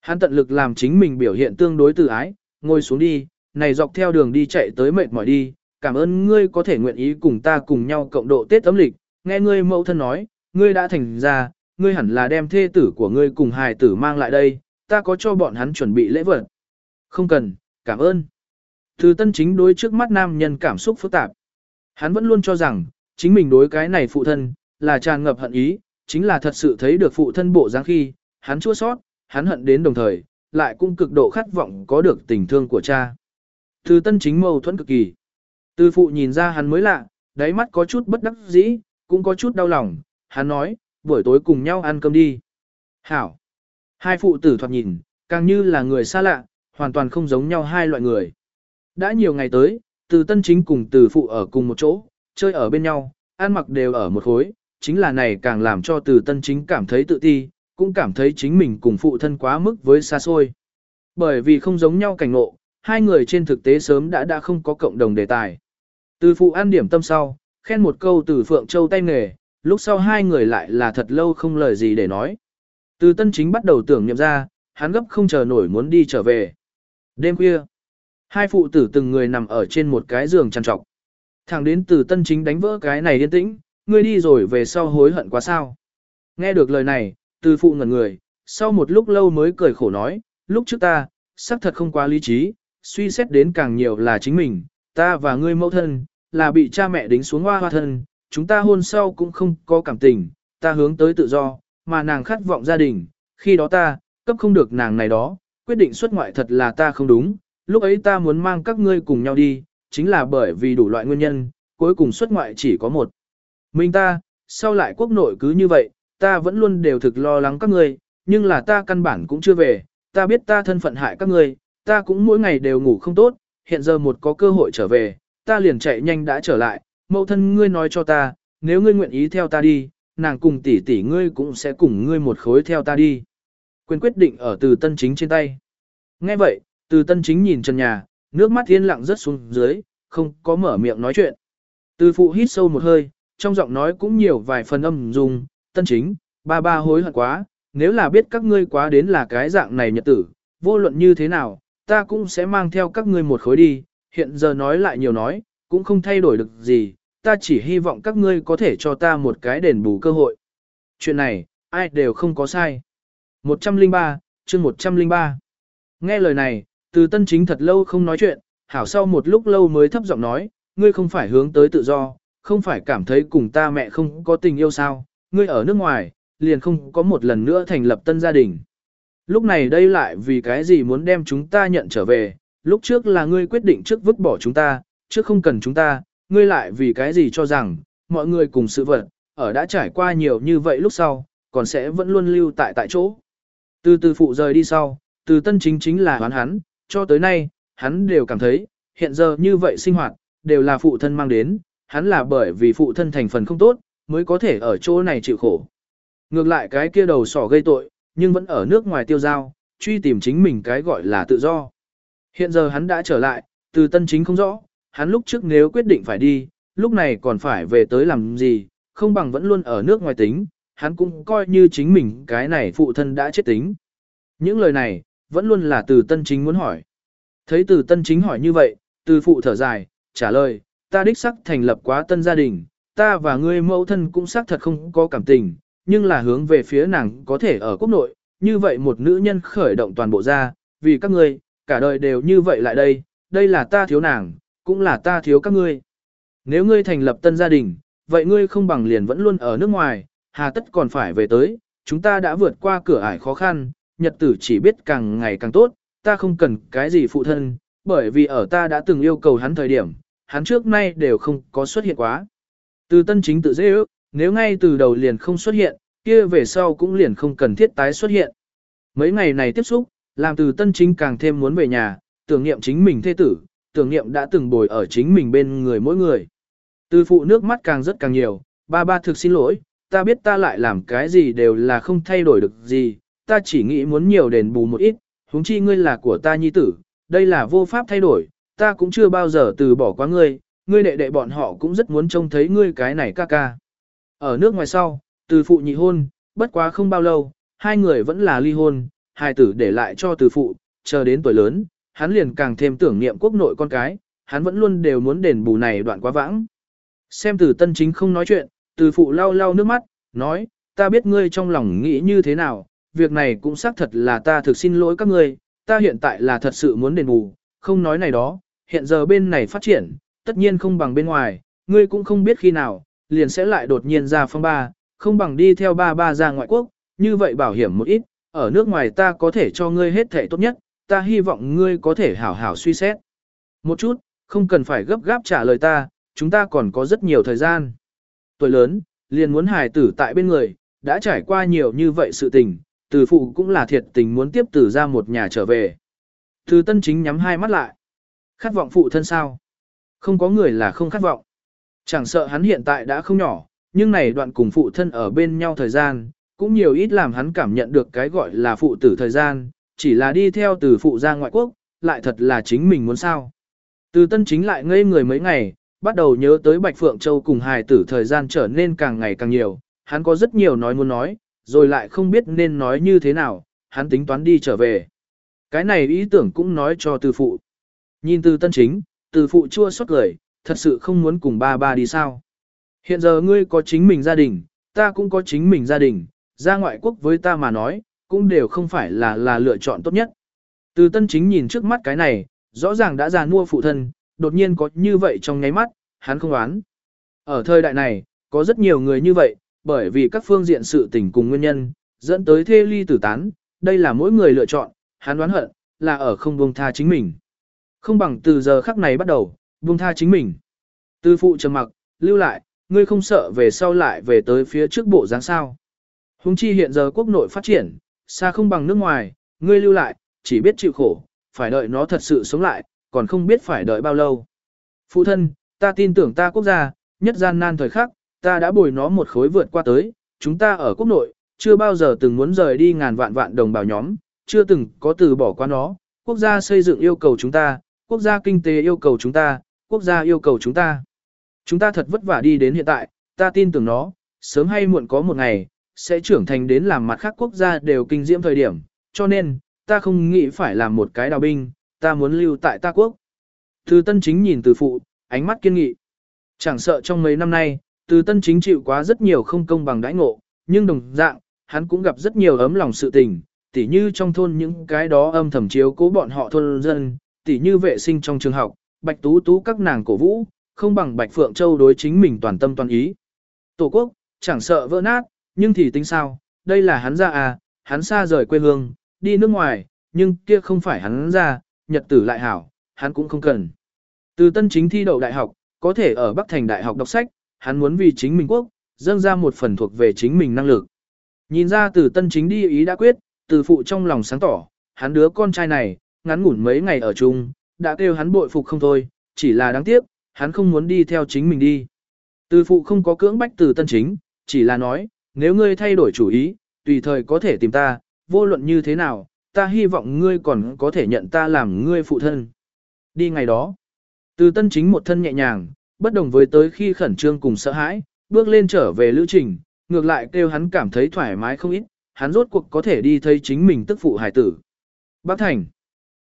Hắn tận lực làm chính mình biểu hiện tương đối tự ái, ngồi xuống đi, này dọc theo đường đi chạy tới mệt mỏi đi, cảm ơn ngươi có thể nguyện ý cùng ta cùng nhau cộng độ Tết ấm lịch, nghe ngươi mẫu thân nói, ngươi đã thành ra, ngươi hẳn là đem thê tử của ngươi cùng hài tử mang lại đây, ta có cho bọn hắn chuẩn bị lễ vật. Không cần, cảm ơn. Từ tân chính đối trước mắt nam nhân cảm xúc phức tạp. Hắn vẫn luôn cho rằng, chính mình đối cái này phụ thân, là tràn ngập hận ý, chính là thật sự thấy được phụ thân bộ dáng khi, hắn chua sót, hắn hận đến đồng thời, lại cũng cực độ khát vọng có được tình thương của cha. Từ tân chính mâu thuẫn cực kỳ. Từ phụ nhìn ra hắn mới lạ, đáy mắt có chút bất đắc dĩ, cũng có chút đau lòng, hắn nói, buổi tối cùng nhau ăn cơm đi. Hảo. Hai phụ tử thoạt nhìn, càng như là người xa lạ, hoàn toàn không giống nhau hai loại người. Đã nhiều ngày tới, từ tân chính cùng từ phụ ở cùng một chỗ, chơi ở bên nhau, ăn mặc đều ở một khối, chính là này càng làm cho từ tân chính cảm thấy tự ti, cũng cảm thấy chính mình cùng phụ thân quá mức với xa xôi. Bởi vì không giống nhau cảnh ngộ, hai người trên thực tế sớm đã đã không có cộng đồng đề tài. Từ phụ ăn điểm tâm sau, khen một câu từ Phượng Châu tay nghề, lúc sau hai người lại là thật lâu không lời gì để nói. Từ tân chính bắt đầu tưởng nhậm ra, hắn gấp không chờ nổi muốn đi trở về. Đêm khuya, hai phụ tử từng người nằm ở trên một cái giường trằn trọc. Thẳng đến từ tân chính đánh vỡ cái này điên tĩnh, ngươi đi rồi về sau hối hận quá sao. Nghe được lời này, từ phụ ngẩn người, sau một lúc lâu mới cười khổ nói, lúc trước ta, xác thật không quá lý trí, suy xét đến càng nhiều là chính mình, ta và ngươi mẫu thân, là bị cha mẹ đính xuống hoa hoa thân, chúng ta hôn sau cũng không có cảm tình, ta hướng tới tự do, mà nàng khát vọng gia đình, khi đó ta, cấp không được nàng này đó, quyết định xuất ngoại thật là ta không đúng, lúc ấy ta muốn mang các ngươi cùng nhau đi, chính là bởi vì đủ loại nguyên nhân, cuối cùng xuất ngoại chỉ có một. Mình ta, sau lại quốc nội cứ như vậy, ta vẫn luôn đều thực lo lắng các ngươi, nhưng là ta căn bản cũng chưa về, ta biết ta thân phận hại các ngươi, ta cũng mỗi ngày đều ngủ không tốt, hiện giờ một có cơ hội trở về, ta liền chạy nhanh đã trở lại, mẫu thân ngươi nói cho ta, nếu ngươi nguyện ý theo ta đi, nàng cùng tỷ tỷ ngươi cũng sẽ cùng ngươi một khối theo ta đi. Quyền quyết định ở từ tân chính trên tay. Nghe vậy, từ tân chính nhìn trần nhà, nước mắt yên lặng rất xuống dưới, không có mở miệng nói chuyện. Từ phụ hít sâu một hơi, trong giọng nói cũng nhiều vài phần âm dùng, tân chính, ba ba hối hận quá, nếu là biết các ngươi quá đến là cái dạng này nhật tử, vô luận như thế nào, ta cũng sẽ mang theo các ngươi một khối đi, hiện giờ nói lại nhiều nói, cũng không thay đổi được gì, ta chỉ hy vọng các ngươi có thể cho ta một cái đền bù cơ hội. Chuyện này, ai đều không có sai. 103, chương 103. Nghe lời này, từ tân chính thật lâu không nói chuyện, hảo sau một lúc lâu mới thấp giọng nói, ngươi không phải hướng tới tự do, không phải cảm thấy cùng ta mẹ không có tình yêu sao, ngươi ở nước ngoài, liền không có một lần nữa thành lập tân gia đình. Lúc này đây lại vì cái gì muốn đem chúng ta nhận trở về, lúc trước là ngươi quyết định trước vứt bỏ chúng ta, trước không cần chúng ta, ngươi lại vì cái gì cho rằng, mọi người cùng sự vật, ở đã trải qua nhiều như vậy lúc sau, còn sẽ vẫn luôn lưu tại tại chỗ. Từ từ phụ rời đi sau, từ tân chính chính là hoán hắn, cho tới nay, hắn đều cảm thấy, hiện giờ như vậy sinh hoạt, đều là phụ thân mang đến, hắn là bởi vì phụ thân thành phần không tốt, mới có thể ở chỗ này chịu khổ. Ngược lại cái kia đầu sỏ gây tội, nhưng vẫn ở nước ngoài tiêu giao, truy tìm chính mình cái gọi là tự do. Hiện giờ hắn đã trở lại, từ tân chính không rõ, hắn lúc trước nếu quyết định phải đi, lúc này còn phải về tới làm gì, không bằng vẫn luôn ở nước ngoài tính, hắn cũng coi như chính mình cái này phụ thân đã chết tính. Những lời này, vẫn luôn là từ tân chính muốn hỏi. Thấy từ tân chính hỏi như vậy, từ phụ thở dài, trả lời, ta đích sắc thành lập quá tân gia đình, ta và ngươi mẫu thân cũng xác thật không có cảm tình, nhưng là hướng về phía nàng có thể ở quốc nội, như vậy một nữ nhân khởi động toàn bộ ra, vì các ngươi, cả đời đều như vậy lại đây, đây là ta thiếu nàng, cũng là ta thiếu các ngươi. Nếu ngươi thành lập tân gia đình, vậy ngươi không bằng liền vẫn luôn ở nước ngoài, hà tất còn phải về tới, chúng ta đã vượt qua cửa ải khó khăn, nhật tử chỉ biết càng ngày càng tốt, ta không cần cái gì phụ thân, bởi vì ở ta đã từng yêu cầu hắn thời điểm, hắn trước nay đều không có xuất hiện quá. Từ tân chính tự dễ ước, nếu ngay từ đầu liền không xuất hiện, kia về sau cũng liền không cần thiết tái xuất hiện. Mấy ngày này tiếp xúc, làm từ tân chính càng thêm muốn về nhà, tưởng niệm chính mình thê tử, tưởng niệm đã từng bồi ở chính mình bên người mỗi người. Từ phụ nước mắt càng rất càng nhiều, ba ba thực xin lỗi, ta biết ta lại làm cái gì đều là không thay đổi được gì, ta chỉ nghĩ muốn nhiều đền bù một ít, huống chi ngươi là của ta nhi tử, đây là vô pháp thay đổi, ta cũng chưa bao giờ từ bỏ qua ngươi, ngươi đệ đệ bọn họ cũng rất muốn trông thấy ngươi cái này ca ca. Ở nước ngoài sau, từ phụ nhị hôn, bất quá không bao lâu, hai người vẫn là ly hôn, hai tử để lại cho từ phụ, chờ đến tuổi lớn, hắn liền càng thêm tưởng niệm quốc nội con cái, hắn vẫn luôn đều muốn đền bù này đoạn quá vãng. Xem từ tân chính không nói chuyện, từ phụ lau lau nước mắt, nói, ta biết ngươi trong lòng nghĩ như thế nào, việc này cũng xác thật là ta thực xin lỗi các ngươi, ta hiện tại là thật sự muốn đền bù, không nói này đó, hiện giờ bên này phát triển, tất nhiên không bằng bên ngoài, ngươi cũng không biết khi nào, liền sẽ lại đột nhiên ra phong ba, không bằng đi theo ba ba ra ngoại quốc, như vậy bảo hiểm một ít, ở nước ngoài ta có thể cho ngươi hết thể tốt nhất, ta hy vọng ngươi có thể hảo hảo suy xét. Một chút, không cần phải gấp gáp trả lời ta, chúng ta còn có rất nhiều thời gian. Tuổi lớn, liền muốn hài tử tại bên người, đã trải qua nhiều như vậy sự tình, từ phụ cũng là thiệt tình muốn tiếp tử ra một nhà trở về. Từ tân chính nhắm hai mắt lại. Khát vọng phụ thân sao? Không có người là không khát vọng. Chẳng sợ hắn hiện tại đã không nhỏ, nhưng này đoạn cùng phụ thân ở bên nhau thời gian, cũng nhiều ít làm hắn cảm nhận được cái gọi là phụ tử thời gian, chỉ là đi theo từ phụ ra ngoại quốc, lại thật là chính mình muốn sao. Từ tân chính lại ngây người mấy ngày, bắt đầu nhớ tới Bạch Phượng Châu cùng hài tử thời gian trở nên càng ngày càng nhiều, hắn có rất nhiều nói muốn nói, rồi lại không biết nên nói như thế nào, hắn tính toán đi trở về. Cái này ý tưởng cũng nói cho từ phụ. Nhìn từ tân chính, từ phụ chua xót cười, thật sự không muốn cùng ba ba đi sao. Hiện giờ ngươi có chính mình gia đình, ta cũng có chính mình gia đình, ra ngoại quốc với ta mà nói, cũng đều không phải là là lựa chọn tốt nhất. Từ tân chính nhìn trước mắt cái này, rõ ràng đã già mua phụ thân, đột nhiên có như vậy trong nháy mắt, hắn không đoán. Ở thời đại này, có rất nhiều người như vậy, bởi vì các phương diện sự tình cùng nguyên nhân, dẫn tới thê ly tử tán, đây là mỗi người lựa chọn, hắn đoán hận, là ở không buông tha chính mình. Không bằng từ giờ khắc này bắt đầu, buông tha chính mình. Từ phụ trầm mặc, lưu lại, ngươi không sợ về sau lại về tới phía trước bộ dáng sao. Hùng chi hiện giờ quốc nội phát triển, xa không bằng nước ngoài, ngươi lưu lại, chỉ biết chịu khổ, phải đợi nó thật sự sống lại, còn không biết phải đợi bao lâu. Phụ thân, ta tin tưởng ta quốc gia, nhất gian nan thời khắc, ta đã bồi nó một khối vượt qua tới, chúng ta ở quốc nội, chưa bao giờ từng muốn rời đi ngàn vạn vạn đồng bào nhóm, chưa từng có từ bỏ qua nó, quốc gia xây dựng yêu cầu chúng ta, quốc gia kinh tế yêu cầu chúng ta, quốc gia yêu cầu chúng ta. Chúng ta thật vất vả đi đến hiện tại, ta tin tưởng nó, sớm hay muộn có một ngày, sẽ trưởng thành đến làm mặt khác quốc gia đều kinh diễm thời điểm, cho nên, ta không nghĩ phải làm một cái đào binh, ta muốn lưu tại ta quốc. Từ tân chính nhìn từ phụ, ánh mắt kiên nghị. Chẳng sợ trong mấy năm nay, từ tân chính chịu quá rất nhiều không công bằng đãi ngộ, nhưng đồng dạng, hắn cũng gặp rất nhiều ấm lòng sự tình, tỉ như trong thôn những cái đó âm thầm chiếu cố bọn họ thôn dân, tỉ như vệ sinh trong trường học, bạch tú tú các nàng cổ vũ, Không bằng Bạch Phượng Châu đối chính mình toàn tâm toàn ý. Tổ quốc, chẳng sợ vỡ nát, nhưng thì tính sao, đây là hắn ra à, hắn xa rời quê hương, đi nước ngoài, nhưng kia không phải hắn ra, nhật tử lại hảo, hắn cũng không cần. Từ tân chính thi đậu đại học, có thể ở Bắc Thành Đại học đọc sách, hắn muốn vì chính mình quốc, dâng ra một phần thuộc về chính mình năng lực. Nhìn ra từ tân chính đi ý đã quyết, từ phụ trong lòng sáng tỏ, hắn đứa con trai này, ngắn ngủn mấy ngày ở chung, đã kêu hắn bội phục không thôi, chỉ là đáng tiếc, hắn không muốn đi theo chính mình đi. Từ phụ không có cưỡng bách từ tân chính, chỉ là nói, nếu ngươi thay đổi chủ ý, tùy thời có thể tìm ta, vô luận như thế nào, ta hy vọng ngươi còn có thể nhận ta làm ngươi phụ thân. Đi ngày đó, từ tân chính một thân nhẹ nhàng, bất đồng với tới khi khẩn trương cùng sợ hãi, bước lên trở về lữ trình, ngược lại kêu hắn cảm thấy thoải mái không ít, hắn rốt cuộc có thể đi thấy chính mình tức phụ hải tử. Bác Thành,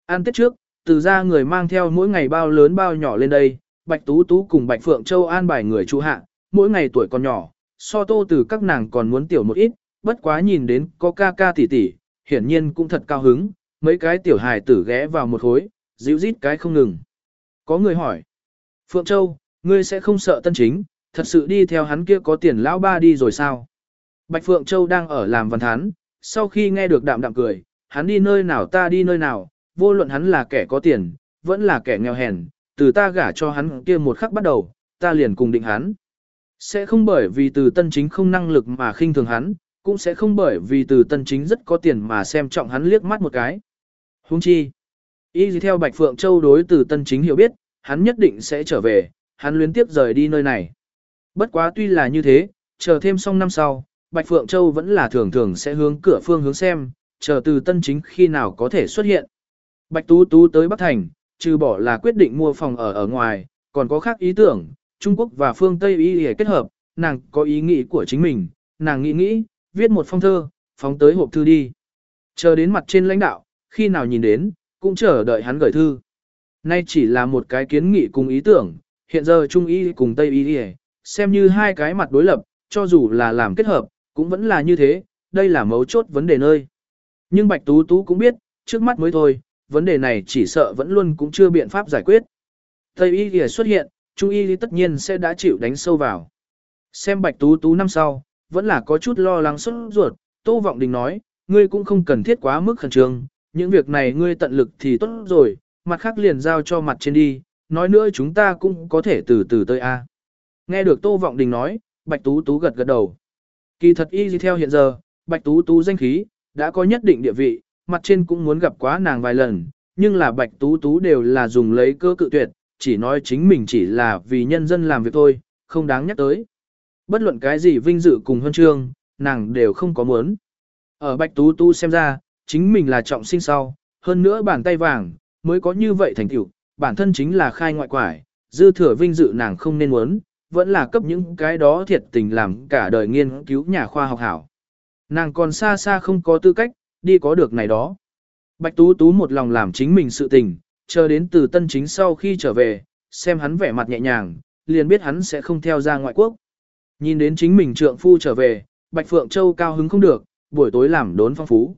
an tết trước, từ ra người mang theo mỗi ngày bao lớn bao nhỏ lên đây, Bạch Tú Tú cùng Bạch Phượng Châu an bài người trụ hạ, mỗi ngày tuổi còn nhỏ, so tô từ các nàng còn muốn tiểu một ít, bất quá nhìn đến có ca ca tỷ tỷ, hiển nhiên cũng thật cao hứng, mấy cái tiểu hài tử ghé vào một hối, dịu rít cái không ngừng. Có người hỏi, Phượng Châu, ngươi sẽ không sợ tân chính, thật sự đi theo hắn kia có tiền lão ba đi rồi sao? Bạch Phượng Châu đang ở làm văn thán, sau khi nghe được đạm đạm cười, hắn đi nơi nào ta đi nơi nào, vô luận hắn là kẻ có tiền, vẫn là kẻ nghèo hèn, từ ta gả cho hắn kia một khắc bắt đầu, ta liền cùng định hắn. Sẽ không bởi vì từ tân chính không năng lực mà khinh thường hắn, cũng sẽ không bởi vì từ tân chính rất có tiền mà xem trọng hắn liếc mắt một cái. Hung chi, y gì theo Bạch Phượng Châu đối từ tân chính hiểu biết, hắn nhất định sẽ trở về, hắn luyến tiếp rời đi nơi này. Bất quá tuy là như thế, chờ thêm xong năm sau, Bạch Phượng Châu vẫn là thường thường sẽ hướng cửa phương hướng xem, chờ từ tân chính khi nào có thể xuất hiện. Bạch Tú Tú tới Bắc Thành, trừ bỏ là quyết định mua phòng ở ở ngoài, còn có khác ý tưởng, Trung Quốc và phương Tây y kết hợp, nàng có ý nghĩ của chính mình, nàng nghĩ nghĩ, viết một phong thơ, phóng tới hộp thư đi. Chờ đến mặt trên lãnh đạo, khi nào nhìn đến, cũng chờ đợi hắn gửi thư. Nay chỉ là một cái kiến nghị cùng ý tưởng, hiện giờ Trung y cùng Tây y xem như hai cái mặt đối lập, cho dù là làm kết hợp, cũng vẫn là như thế, đây là mấu chốt vấn đề nơi. Nhưng Bạch Tú Tú cũng biết, trước mắt mới thôi, vấn đề này chỉ sợ vẫn luôn cũng chưa biện pháp giải quyết. Tây y xuất hiện, Trung y tất nhiên sẽ đã chịu đánh sâu vào. Xem Bạch Tú Tú năm sau, vẫn là có chút lo lắng xuất ruột, Tô Vọng Đình nói, ngươi cũng không cần thiết quá mức khẩn trương, những việc này ngươi tận lực thì tốt rồi, mặt khác liền giao cho mặt trên đi, nói nữa chúng ta cũng có thể từ từ tới A. Nghe được Tô Vọng Đình nói, Bạch Tú Tú gật gật đầu. Kỳ thật y gì theo hiện giờ, Bạch Tú Tú danh khí, đã có nhất định địa vị, mặt trên cũng muốn gặp quá nàng vài lần, nhưng là Bạch Tú Tú đều là dùng lấy cơ cự tuyệt, chỉ nói chính mình chỉ là vì nhân dân làm việc thôi, không đáng nhắc tới. Bất luận cái gì vinh dự cùng huân chương, nàng đều không có muốn. Ở Bạch Tú Tú xem ra, chính mình là trọng sinh sau, hơn nữa bàn tay vàng, mới có như vậy thành tựu, bản thân chính là khai ngoại quải, dư thừa vinh dự nàng không nên muốn, vẫn là cấp những cái đó thiệt tình làm cả đời nghiên cứu nhà khoa học hảo. Nàng còn xa xa không có tư cách, đi có được này đó. Bạch Tú Tú một lòng làm chính mình sự tình, chờ đến từ tân chính sau khi trở về, xem hắn vẻ mặt nhẹ nhàng, liền biết hắn sẽ không theo ra ngoại quốc. Nhìn đến chính mình trượng phu trở về, Bạch Phượng Châu cao hứng không được, buổi tối làm đốn phong phú.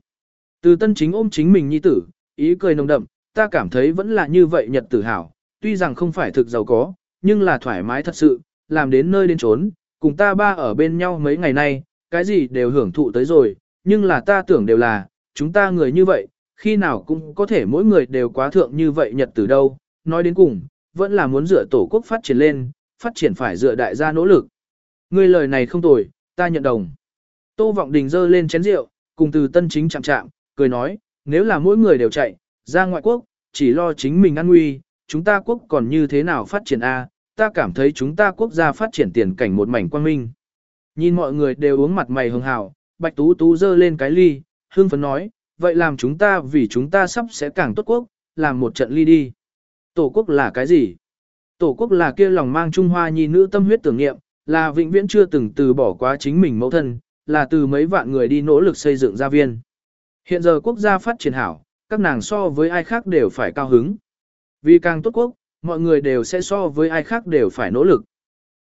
Từ tân chính ôm chính mình nhi tử, ý cười nồng đậm, ta cảm thấy vẫn là như vậy nhật tử hảo, tuy rằng không phải thực giàu có, nhưng là thoải mái thật sự, làm đến nơi đến trốn, cùng ta ba ở bên nhau mấy ngày nay, cái gì đều hưởng thụ tới rồi, nhưng là ta tưởng đều là, chúng ta người như vậy, khi nào cũng có thể mỗi người đều quá thượng như vậy nhật từ đâu, nói đến cùng, vẫn là muốn dựa tổ quốc phát triển lên, phát triển phải dựa đại gia nỗ lực. Người lời này không tồi, ta nhận đồng. Tô Vọng Đình dơ lên chén rượu, cùng từ tân chính chạm chạm, cười nói, nếu là mỗi người đều chạy, ra ngoại quốc, chỉ lo chính mình an nguy, chúng ta quốc còn như thế nào phát triển A, ta cảm thấy chúng ta quốc gia phát triển tiền cảnh một mảnh quang minh. Nhìn mọi người đều uống mặt mày hưng hào, Bạch Tú Tú dơ lên cái ly, hương phấn nói, vậy làm chúng ta vì chúng ta sắp sẽ càng tốt quốc, làm một trận ly đi. Tổ quốc là cái gì? Tổ quốc là kia lòng mang Trung Hoa nhi nữ tâm huyết tưởng niệm, là vĩnh viễn chưa từng từ bỏ quá chính mình mẫu thân, là từ mấy vạn người đi nỗ lực xây dựng gia viên. Hiện giờ quốc gia phát triển hảo, các nàng so với ai khác đều phải cao hứng. Vì càng tốt quốc, mọi người đều sẽ so với ai khác đều phải nỗ lực.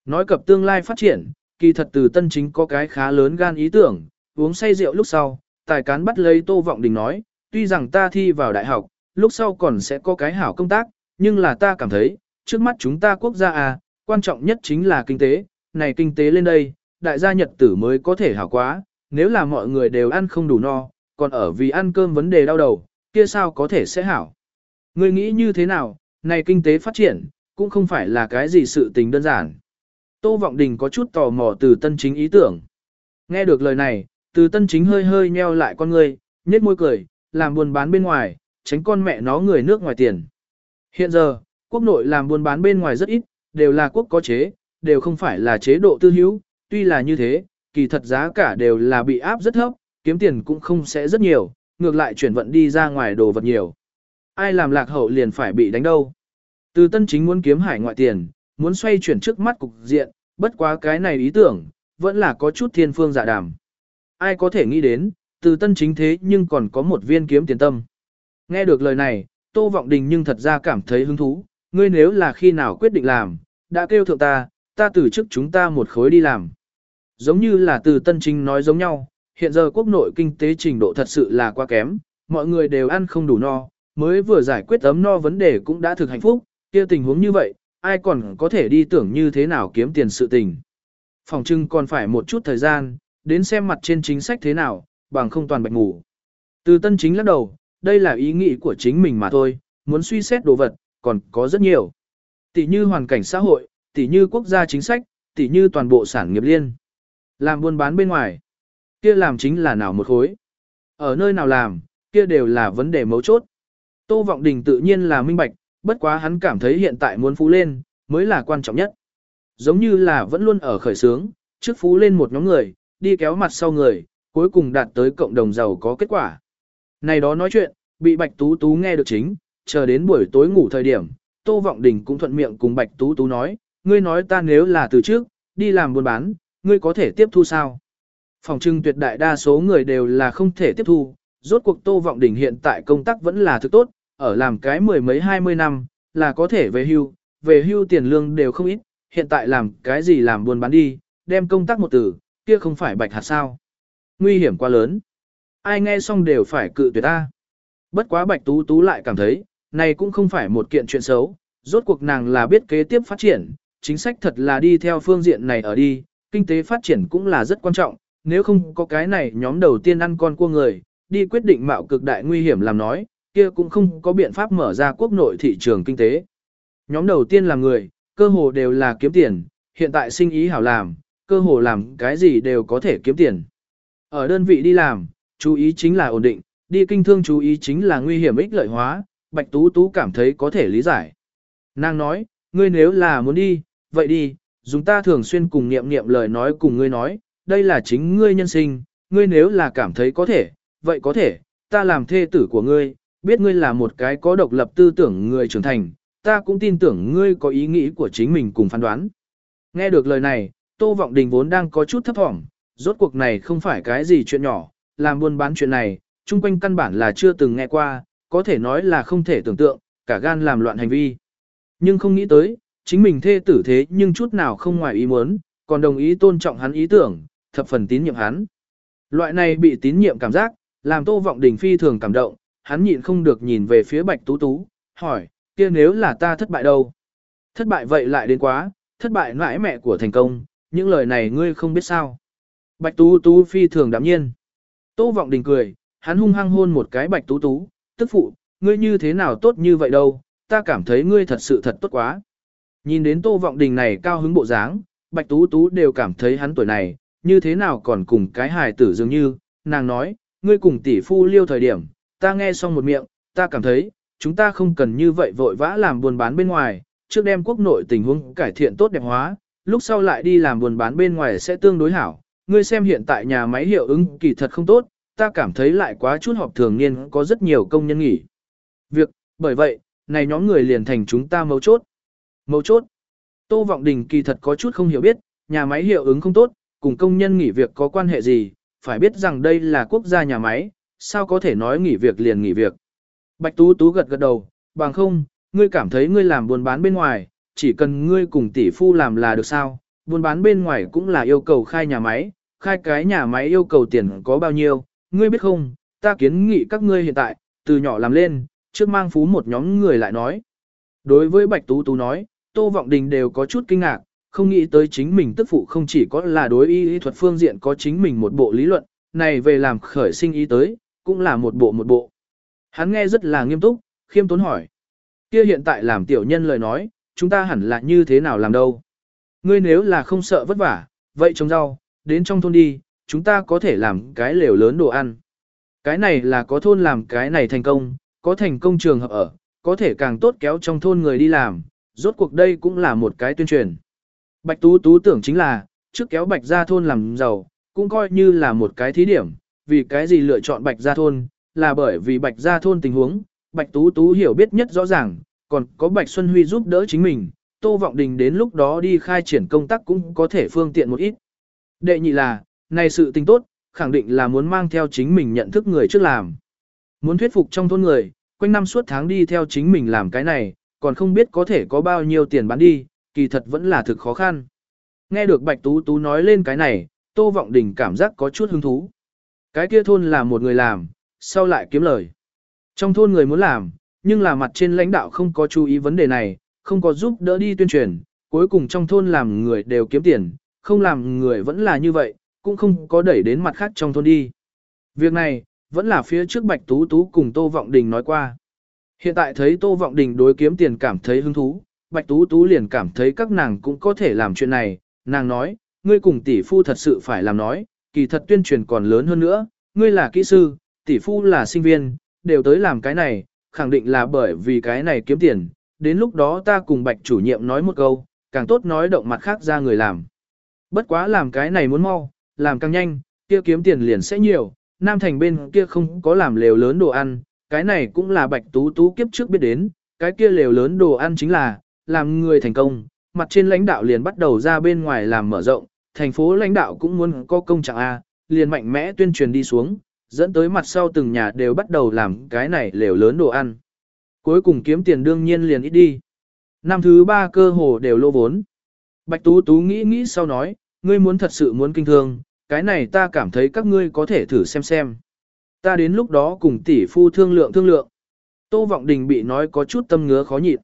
Nói cập tương lai phát triển, kỳ thật từ tân chính có cái khá lớn gan ý tưởng, uống say rượu lúc sau, tài cán bắt lấy Tô Vọng Đình nói, tuy rằng ta thi vào đại học, lúc sau còn sẽ có cái hảo công tác, nhưng là ta cảm thấy, trước mắt chúng ta quốc gia à, quan trọng nhất chính là kinh tế, này kinh tế lên đây, đại gia nhật tử mới có thể hảo quá, nếu là mọi người đều ăn không đủ no, còn ở vì ăn cơm vấn đề đau đầu, kia sao có thể sẽ hảo. Ngươi nghĩ như thế nào, này kinh tế phát triển, cũng không phải là cái gì sự tình đơn giản. Tô Vọng Đình có chút tò mò từ tân chính ý tưởng. Nghe được lời này, từ tân chính hơi hơi nheo lại con người, nhếch môi cười, làm buôn bán bên ngoài, tránh con mẹ nó người nước ngoài tiền. Hiện giờ, quốc nội làm buôn bán bên ngoài rất ít, đều là quốc có chế, đều không phải là chế độ tư hữu, tuy là như thế, kỳ thật giá cả đều là bị áp rất thấp, kiếm tiền cũng không sẽ rất nhiều, ngược lại chuyển vận đi ra ngoài đồ vật nhiều. Ai làm lạc hậu liền phải bị đánh đâu. Từ tân chính muốn kiếm hải ngoại tiền, muốn xoay chuyển trước mắt cục diện, bất quá cái này ý tưởng, vẫn là có chút thiên phương dạ đàm. Ai có thể nghĩ đến, từ tân chính thế nhưng còn có một viên kiếm tiền tâm. Nghe được lời này, Tô Vọng Đình nhưng thật ra cảm thấy hứng thú, ngươi nếu là khi nào quyết định làm, đã kêu thượng ta, ta từ chức chúng ta một khối đi làm. Giống như là từ tân chính nói giống nhau, hiện giờ quốc nội kinh tế trình độ thật sự là quá kém, mọi người đều ăn không đủ no, mới vừa giải quyết ấm no vấn đề cũng đã thực hạnh phúc, kia tình huống như vậy, ai còn có thể đi tưởng như thế nào kiếm tiền sự tình. Phòng trưng còn phải một chút thời gian, đến xem mặt trên chính sách thế nào, bằng không toàn bạch ngủ. Từ tân chính lắc đầu, đây là ý nghĩ của chính mình mà thôi, muốn suy xét đồ vật, còn có rất nhiều. Tỷ như hoàn cảnh xã hội, tỷ như quốc gia chính sách, tỷ như toàn bộ sản nghiệp liên. Làm buôn bán bên ngoài, kia làm chính là nào một khối. Ở nơi nào làm, kia đều là vấn đề mấu chốt. Tô Vọng Đình tự nhiên là minh bạch, bất quá hắn cảm thấy hiện tại muốn phú lên, mới là quan trọng nhất. Giống như là vẫn luôn ở khởi sướng, trước phú lên một nhóm người, đi kéo mặt sau người, cuối cùng đạt tới cộng đồng giàu có kết quả. Này đó nói chuyện, bị Bạch Tú Tú nghe được chính, chờ đến buổi tối ngủ thời điểm, Tô Vọng Đình cũng thuận miệng cùng Bạch Tú Tú nói, ngươi nói ta nếu là từ trước, đi làm buôn bán, ngươi có thể tiếp thu sao? Phòng trưng tuyệt đại đa số người đều là không thể tiếp thu, rốt cuộc Tô Vọng Đình hiện tại công tác vẫn là thực tốt, ở làm cái mười mấy hai mươi năm, là có thể về hưu, về hưu tiền lương đều không ít, hiện tại làm cái gì làm buôn bán đi, đem công tác một từ, kia không phải bạch hạt sao. Nguy hiểm quá lớn. Ai nghe xong đều phải cự tuyệt ta. Bất quá bạch tú tú lại cảm thấy, này cũng không phải một kiện chuyện xấu, rốt cuộc nàng là biết kế tiếp phát triển, chính sách thật là đi theo phương diện này ở đi, kinh tế phát triển cũng là rất quan trọng, nếu không có cái này nhóm đầu tiên ăn con cua người, đi quyết định mạo cực đại nguy hiểm làm nói, kia cũng không có biện pháp mở ra quốc nội thị trường kinh tế. Nhóm đầu tiên là người, cơ hồ đều là kiếm tiền, hiện tại sinh ý hảo làm, cơ hồ làm cái gì đều có thể kiếm tiền. Ở đơn vị đi làm, chú ý chính là ổn định, đi kinh thương chú ý chính là nguy hiểm ích lợi hóa, Bạch Tú Tú cảm thấy có thể lý giải. Nàng nói, ngươi nếu là muốn đi, vậy đi, dùng ta thường xuyên cùng niệm niệm lời nói cùng ngươi nói, đây là chính ngươi nhân sinh, ngươi nếu là cảm thấy có thể, vậy có thể, ta làm thê tử của ngươi, biết ngươi là một cái có độc lập tư tưởng người trưởng thành, ta cũng tin tưởng ngươi có ý nghĩ của chính mình cùng phán đoán. Nghe được lời này, Tô Vọng Đình vốn đang có chút thấp thỏm, rốt cuộc này không phải cái gì chuyện nhỏ, làm buôn bán chuyện này, chung quanh căn bản là chưa từng nghe qua, có thể nói là không thể tưởng tượng, cả gan làm loạn hành vi. Nhưng không nghĩ tới, chính mình thê tử thế nhưng chút nào không ngoài ý muốn, còn đồng ý tôn trọng hắn ý tưởng, thập phần tín nhiệm hắn. Loại này bị tín nhiệm cảm giác, làm Tô Vọng Đình phi thường cảm động, hắn nhịn không được nhìn về phía Bạch Tú Tú, hỏi, kia nếu là ta thất bại đâu? Thất bại vậy lại đến quá, thất bại mãi mẹ của thành công, những lời này ngươi không biết sao. Bạch Tú Tú phi thường đạm nhiên. Tô Vọng Đình cười, hắn hung hăng hôn một cái Bạch Tú Tú, tức phụ, ngươi như thế nào tốt như vậy đâu, ta cảm thấy ngươi thật sự thật tốt quá. Nhìn đến Tô Vọng Đình này cao hứng bộ dáng, Bạch Tú Tú đều cảm thấy hắn tuổi này, như thế nào còn cùng cái hài tử dường như, nàng nói, ngươi cùng tỷ phu liêu thời điểm, ta nghe xong một miệng, ta cảm thấy, chúng ta không cần như vậy vội vã làm buôn bán bên ngoài, trước đem quốc nội tình huống cải thiện tốt đẹp hóa, lúc sau lại đi làm buôn bán bên ngoài sẽ tương đối hảo. Ngươi xem hiện tại nhà máy hiệu ứng kỳ thật không tốt, ta cảm thấy lại quá chút họp thường niên có rất nhiều công nhân nghỉ. Việc, bởi vậy, này nhóm người liền thành chúng ta mấu chốt. Mấu chốt. Tô Vọng Đình kỳ thật có chút không hiểu biết, nhà máy hiệu ứng không tốt, cùng công nhân nghỉ việc có quan hệ gì, phải biết rằng đây là quốc gia nhà máy, sao có thể nói nghỉ việc liền nghỉ việc. Bạch Tú Tú gật gật đầu, bằng không, ngươi cảm thấy ngươi làm buôn bán bên ngoài, chỉ cần ngươi cùng tỷ phu làm là được sao, buôn bán bên ngoài cũng là yêu cầu khai nhà máy, khai cái nhà máy yêu cầu tiền có bao nhiêu, ngươi biết không, ta kiến nghị các ngươi hiện tại, từ nhỏ làm lên, trước mang phú một nhóm người lại nói. Đối với Bạch Tú Tú nói, Tô Vọng Đình đều có chút kinh ngạc, không nghĩ tới chính mình tức phụ không chỉ có là đối y y thuật phương diện có chính mình một bộ lý luận, này về làm khởi sinh ý tới, cũng là một bộ một bộ. Hắn nghe rất là nghiêm túc, khiêm tốn hỏi. Kia hiện tại làm tiểu nhân lời nói, chúng ta hẳn là như thế nào làm đâu? Ngươi nếu là không sợ vất vả, vậy trồng rau, đến trong thôn đi, chúng ta có thể làm cái lều lớn đồ ăn. Cái này là có thôn làm cái này thành công, có thành công trường hợp ở, có thể càng tốt kéo trong thôn người đi làm, rốt cuộc đây cũng là một cái tuyên truyền. Bạch Tú Tú tưởng chính là, trước kéo Bạch ra thôn làm giàu, cũng coi như là một cái thí điểm, vì cái gì lựa chọn Bạch ra thôn, là bởi vì Bạch ra thôn tình huống, Bạch Tú Tú hiểu biết nhất rõ ràng, còn có Bạch Xuân Huy giúp đỡ chính mình, Tô Vọng Đình đến lúc đó đi khai triển công tác cũng có thể phương tiện một ít. Đệ nhị là, này sự tình tốt, khẳng định là muốn mang theo chính mình nhận thức người trước làm. Muốn thuyết phục trong thôn người, quanh năm suốt tháng đi theo chính mình làm cái này, còn không biết có thể có bao nhiêu tiền bán đi, kỳ thật vẫn là thực khó khăn. Nghe được Bạch Tú Tú nói lên cái này, Tô Vọng Đình cảm giác có chút hứng thú. Cái kia thôn là một người làm, sau lại kiếm lời. Trong thôn người muốn làm, nhưng là mặt trên lãnh đạo không có chú ý vấn đề này, không có giúp đỡ đi tuyên truyền, cuối cùng trong thôn làm người đều kiếm tiền, không làm người vẫn là như vậy, cũng không có đẩy đến mặt khác trong thôn đi. Việc này, vẫn là phía trước Bạch Tú Tú cùng Tô Vọng Đình nói qua. Hiện tại thấy Tô Vọng Đình đối kiếm tiền cảm thấy hứng thú, Bạch Tú Tú liền cảm thấy các nàng cũng có thể làm chuyện này, nàng nói, ngươi cùng tỷ phu thật sự phải làm nói, kỳ thật tuyên truyền còn lớn hơn nữa, ngươi là kỹ sư, tỷ phu là sinh viên, đều tới làm cái này, khẳng định là bởi vì cái này kiếm tiền, đến lúc đó ta cùng Bạch chủ nhiệm nói một câu, càng tốt nói động mặt khác ra người làm. Bất quá làm cái này muốn mau, làm càng nhanh, kia kiếm tiền liền sẽ nhiều, Nam Thành bên kia không có làm lều lớn đồ ăn, cái này cũng là Bạch Tú Tú kiếp trước biết đến, cái kia lều lớn đồ ăn chính là, làm người thành công, mặt trên lãnh đạo liền bắt đầu ra bên ngoài làm mở rộng, thành phố lãnh đạo cũng muốn có công trạng A, liền mạnh mẽ tuyên truyền đi xuống, dẫn tới mặt sau từng nhà đều bắt đầu làm cái này lều lớn đồ ăn. Cuối cùng kiếm tiền đương nhiên liền ít đi. Năm thứ ba cơ hồ đều lô vốn. Bạch Tú Tú nghĩ nghĩ sau nói, ngươi muốn thật sự muốn kinh thương, cái này ta cảm thấy các ngươi có thể thử xem xem. Ta đến lúc đó cùng tỷ phu thương lượng thương lượng. Tô Vọng Đình bị nói có chút tâm ngứa khó nhịn.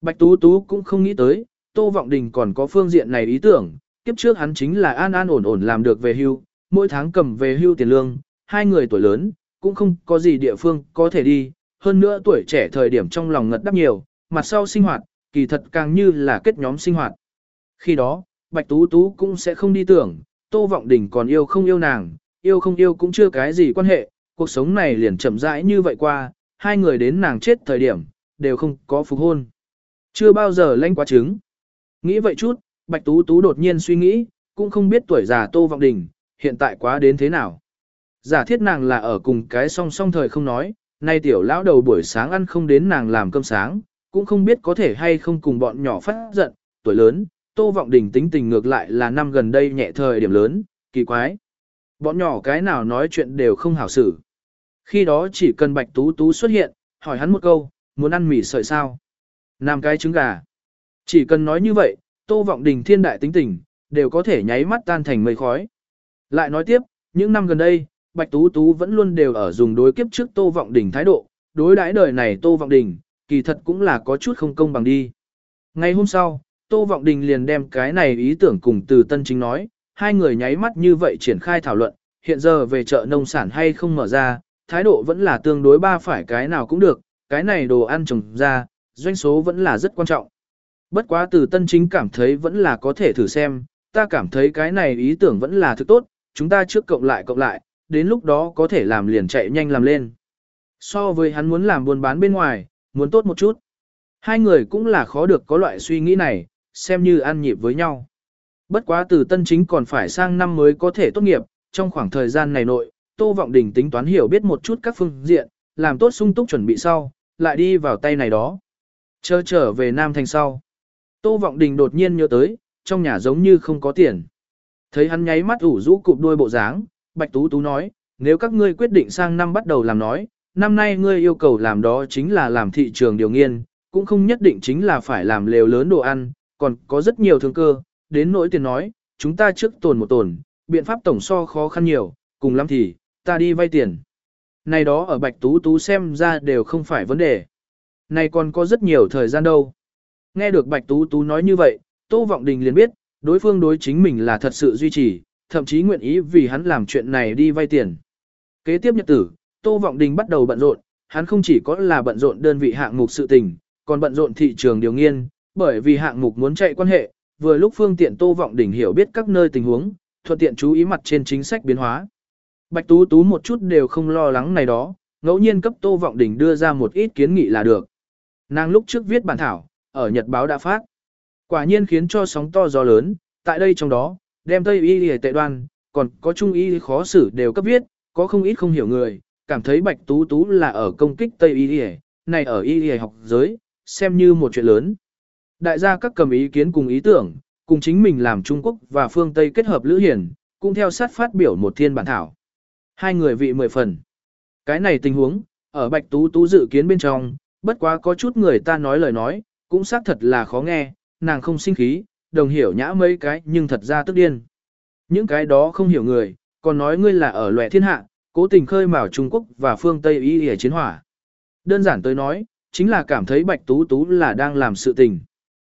Bạch Tú Tú cũng không nghĩ tới, Tô Vọng Đình còn có phương diện này ý tưởng, kiếp trước hắn chính là an an ổn ổn làm được về hưu, mỗi tháng cầm về hưu tiền lương, hai người tuổi lớn, cũng không có gì địa phương có thể đi, hơn nữa tuổi trẻ thời điểm trong lòng ngật đắp nhiều, mặt sau sinh hoạt, kỳ thật càng như là kết nhóm sinh hoạt. Khi đó, Bạch Tú Tú cũng sẽ không đi tưởng, Tô Vọng Đình còn yêu không yêu nàng, yêu không yêu cũng chưa cái gì quan hệ, cuộc sống này liền chậm rãi như vậy qua, hai người đến nàng chết thời điểm, đều không có phục hôn. Chưa bao giờ lanh quá trứng. Nghĩ vậy chút, Bạch Tú Tú đột nhiên suy nghĩ, cũng không biết tuổi già Tô Vọng Đình, hiện tại quá đến thế nào. Giả thiết nàng là ở cùng cái song song thời không nói, nay tiểu lão đầu buổi sáng ăn không đến nàng làm cơm sáng, cũng không biết có thể hay không cùng bọn nhỏ phát giận, tuổi lớn, Tô Vọng Đình tính tình ngược lại là năm gần đây nhẹ thời điểm lớn, kỳ quái. Bọn nhỏ cái nào nói chuyện đều không hảo xử. Khi đó chỉ cần Bạch Tú Tú xuất hiện, hỏi hắn một câu, muốn ăn mì sợi sao? Nam cái trứng gà. Chỉ cần nói như vậy, Tô Vọng Đình thiên đại tính tình, đều có thể nháy mắt tan thành mây khói. Lại nói tiếp, những năm gần đây, Bạch Tú Tú vẫn luôn đều ở dùng đối kiếp trước Tô Vọng Đình thái độ, đối đãi đời này Tô Vọng Đình, kỳ thật cũng là có chút không công bằng đi. Ngày hôm sau, Tô Vọng Đình liền đem cái này ý tưởng cùng từ Tân Chính nói, hai người nháy mắt như vậy triển khai thảo luận, hiện giờ về chợ nông sản hay không mở ra, thái độ vẫn là tương đối ba phải cái nào cũng được, cái này đồ ăn trồng ra, doanh số vẫn là rất quan trọng. Bất quá từ Tân Chính cảm thấy vẫn là có thể thử xem, ta cảm thấy cái này ý tưởng vẫn là thứ tốt, chúng ta trước cộng lại cộng lại, đến lúc đó có thể làm liền chạy nhanh làm lên. So với hắn muốn làm buôn bán bên ngoài, muốn tốt một chút. Hai người cũng là khó được có loại suy nghĩ này, xem như ăn nhịp với nhau. Bất quá từ tân chính còn phải sang năm mới có thể tốt nghiệp, trong khoảng thời gian này nội, Tô Vọng Đình tính toán hiểu biết một chút các phương diện, làm tốt sung túc chuẩn bị sau, lại đi vào tay này đó. Chờ trở về Nam Thành sau. Tô Vọng Đình đột nhiên nhớ tới, trong nhà giống như không có tiền. Thấy hắn nháy mắt ủ rũ cụp đuôi bộ dáng, Bạch Tú Tú nói, nếu các ngươi quyết định sang năm bắt đầu làm nói, năm nay ngươi yêu cầu làm đó chính là làm thị trường điều nghiên, cũng không nhất định chính là phải làm lều lớn đồ ăn, còn có rất nhiều thương cơ, đến nỗi tiền nói, chúng ta trước tồn một tồn, biện pháp tổng so khó khăn nhiều, cùng lắm thì, ta đi vay tiền. Này đó ở Bạch Tú Tú xem ra đều không phải vấn đề. Này còn có rất nhiều thời gian đâu. Nghe được Bạch Tú Tú nói như vậy, Tô Vọng Đình liền biết, đối phương đối chính mình là thật sự duy trì, thậm chí nguyện ý vì hắn làm chuyện này đi vay tiền. Kế tiếp nhật tử, Tô Vọng Đình bắt đầu bận rộn, hắn không chỉ có là bận rộn đơn vị hạng mục sự tình, còn bận rộn thị trường điều nghiên, bởi vì hạng mục muốn chạy quan hệ, vừa lúc phương tiện Tô Vọng Đình hiểu biết các nơi tình huống, thuận tiện chú ý mặt trên chính sách biến hóa. Bạch Tú Tú một chút đều không lo lắng này đó, ngẫu nhiên cấp Tô Vọng Đình đưa ra một ít kiến nghị là được. Nàng lúc trước viết bản thảo, ở Nhật báo đã phát. Quả nhiên khiến cho sóng to gió lớn, tại đây trong đó, đem Tây y y tệ đoan, còn có Trung y khó xử đều cấp viết, có không ít không hiểu người, cảm thấy Bạch Tú Tú là ở công kích Tây y y, này ở y y học giới, xem như một chuyện lớn. Đại gia các cầm ý kiến cùng ý tưởng, cùng chính mình làm Trung Quốc và phương Tây kết hợp lữ hiển, cũng theo sát phát biểu một thiên bản thảo. Hai người vị mười phần. Cái này tình huống, ở Bạch Tú Tú dự kiến bên trong, bất quá có chút người ta nói lời nói, cũng xác thật là khó nghe, nàng không sinh khí, đồng hiểu nhã mấy cái nhưng thật ra tức điên. Những cái đó không hiểu người, còn nói ngươi là ở lòe thiên hạ, cố tình khơi mào Trung Quốc và phương Tây ý để chiến hỏa. Đơn giản tới nói, chính là cảm thấy Bạch Tú Tú là đang làm sự tình.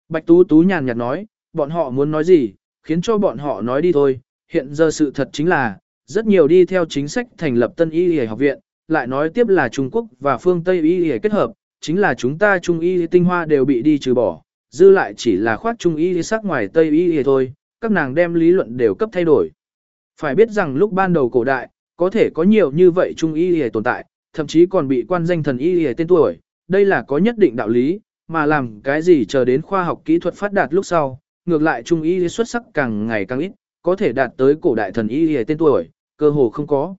Bạch Tú Tú nhàn nhạt nói, bọn họ muốn nói gì, khiến cho bọn họ nói đi thôi, hiện giờ sự thật chính là, rất nhiều đi theo chính sách thành lập tân y y học viện, lại nói tiếp là Trung Quốc và phương Tây y y kết hợp, chính là chúng ta Trung y tinh hoa đều bị đi trừ bỏ, dư lại chỉ là khoác Trung y sắc ngoài Tây y thôi, các nàng đem lý luận đều cấp thay đổi. Phải biết rằng lúc ban đầu cổ đại, có thể có nhiều như vậy Trung y tồn tại, thậm chí còn bị quan danh thần y tên tuổi, đây là có nhất định đạo lý, mà làm cái gì chờ đến khoa học kỹ thuật phát đạt lúc sau, ngược lại Trung y xuất sắc càng ngày càng ít, có thể đạt tới cổ đại thần y tên tuổi, cơ hồ không có.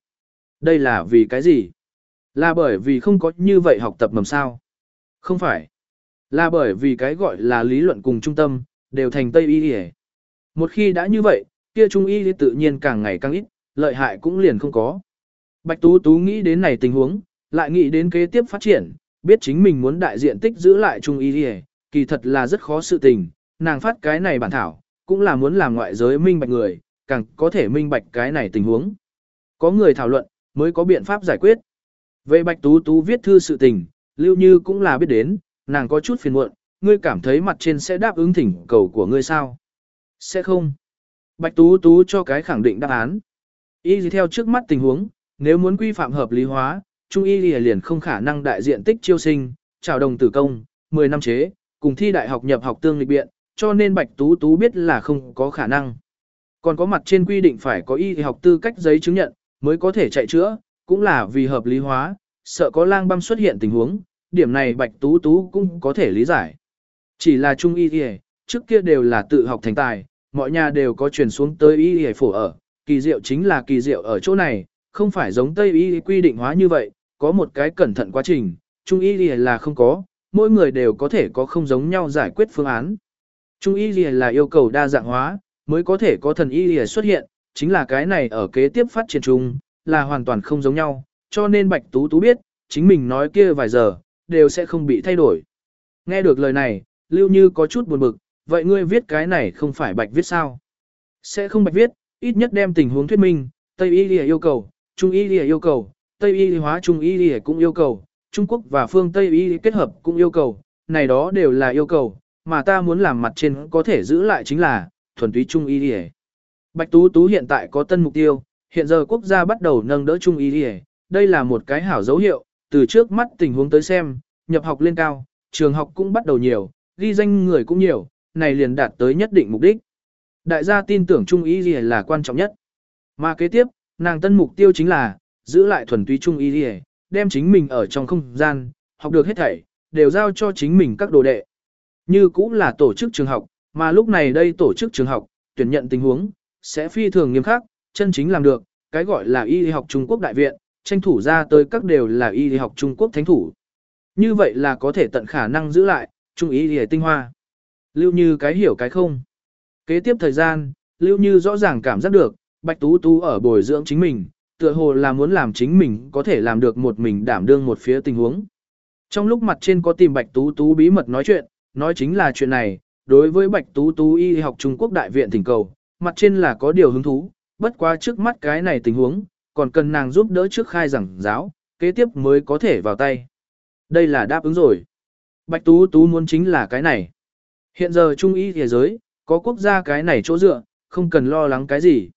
Đây là vì cái gì? Là bởi vì không có như vậy học tập mầm sao? Không phải. Là bởi vì cái gọi là lý luận cùng trung tâm, đều thành Tây Y Y. Một khi đã như vậy, kia Trung Y tự nhiên càng ngày càng ít, lợi hại cũng liền không có. Bạch Tú Tú nghĩ đến này tình huống, lại nghĩ đến kế tiếp phát triển, biết chính mình muốn đại diện tích giữ lại Trung Y Y, kỳ thật là rất khó sự tình, nàng phát cái này bản thảo, cũng là muốn làm ngoại giới minh bạch người, càng có thể minh bạch cái này tình huống. Có người thảo luận, mới có biện pháp giải quyết. Về Bạch Tú Tú viết thư sự tình, Lưu Như cũng là biết đến, nàng có chút phiền muộn, ngươi cảm thấy mặt trên sẽ đáp ứng thỉnh cầu của ngươi sao? Sẽ không. Bạch Tú Tú cho cái khẳng định đáp án. Y dì theo trước mắt tình huống, nếu muốn quy phạm hợp lý hóa, Trung Y liền không khả năng đại diện tích chiêu sinh, chào đồng tử công, 10 năm chế, cùng thi đại học nhập học tương lịch biện, cho nên Bạch Tú Tú biết là không có khả năng. Còn có mặt trên quy định phải có y học tư cách giấy chứng nhận, mới có thể chạy chữa, cũng là vì hợp lý hóa, sợ có lang băm xuất hiện tình huống, điểm này Bạch Tú Tú cũng có thể lý giải. Chỉ là trung y y, trước kia đều là tự học thành tài, mọi nhà đều có truyền xuống tới y y phổ ở, kỳ diệu chính là kỳ diệu ở chỗ này, không phải giống Tây y quy định hóa như vậy, có một cái cẩn thận quá trình, trung y y là không có, mỗi người đều có thể có không giống nhau giải quyết phương án. Trung y y là yêu cầu đa dạng hóa, mới có thể có thần y y xuất hiện, chính là cái này ở kế tiếp phát triển chung, là hoàn toàn không giống nhau, cho nên Bạch Tú Tú biết, chính mình nói kia vài giờ, đều sẽ không bị thay đổi. Nghe được lời này, Lưu Như có chút buồn bực, vậy ngươi viết cái này không phải Bạch viết sao? Sẽ không Bạch viết, ít nhất đem tình huống thuyết minh, Tây Y Lìa yêu cầu, Trung Y Lìa yêu cầu, Tây Y hóa Trung Y Lìa cũng yêu cầu, Trung Quốc và phương Tây Y kết hợp cũng yêu cầu, này đó đều là yêu cầu, mà ta muốn làm mặt trên có thể giữ lại chính là, thuần túy Trung Y Lìa. Bạch Tú Tú hiện tại có tân mục tiêu, hiện giờ quốc gia bắt đầu nâng đỡ Trung Y Lìa, đây là một cái hảo dấu hiệu, từ trước mắt tình huống tới xem, nhập học lên cao, trường học cũng bắt đầu nhiều, ghi danh người cũng nhiều, này liền đạt tới nhất định mục đích. Đại gia tin tưởng Trung Y gì là quan trọng nhất. Mà kế tiếp, nàng tân mục tiêu chính là, giữ lại thuần túy Trung Y gì, đem chính mình ở trong không gian, học được hết thảy, đều giao cho chính mình các đồ đệ. Như cũng là tổ chức trường học, mà lúc này đây tổ chức trường học, tuyển nhận tình huống, sẽ phi thường nghiêm khắc, chân chính làm được, cái gọi là y học Trung Quốc đại viện, tranh thủ ra tới các đều là y học Trung Quốc thánh thủ. Như vậy là có thể tận khả năng giữ lại, trung y y tinh hoa. Lưu Như cái hiểu cái không. Kế tiếp thời gian, Lưu Như rõ ràng cảm giác được, Bạch Tú Tú ở bồi dưỡng chính mình, tựa hồ là muốn làm chính mình có thể làm được một mình đảm đương một phía tình huống. Trong lúc mặt trên có tìm Bạch Tú Tú bí mật nói chuyện, nói chính là chuyện này, đối với Bạch Tú Tú y học Trung Quốc đại viện thỉnh cầu, mặt trên là có điều hứng thú, bất quá trước mắt cái này tình huống, còn cần nàng giúp đỡ trước khai giảng giáo, kế tiếp mới có thể vào tay. Đây là đáp ứng rồi. Bạch Tú Tú muốn chính là cái này. Hiện giờ trung ý thế giới, có quốc gia cái này chỗ dựa, không cần lo lắng cái gì.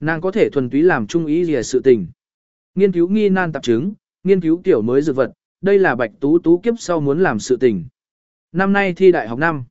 Nàng có thể thuần túy làm trung ý gì sự tình. Nghiên cứu nghi nan tạp chứng, nghiên cứu tiểu mới dược vật, đây là bạch tú tú kiếp sau muốn làm sự tình. Năm nay thi đại học năm.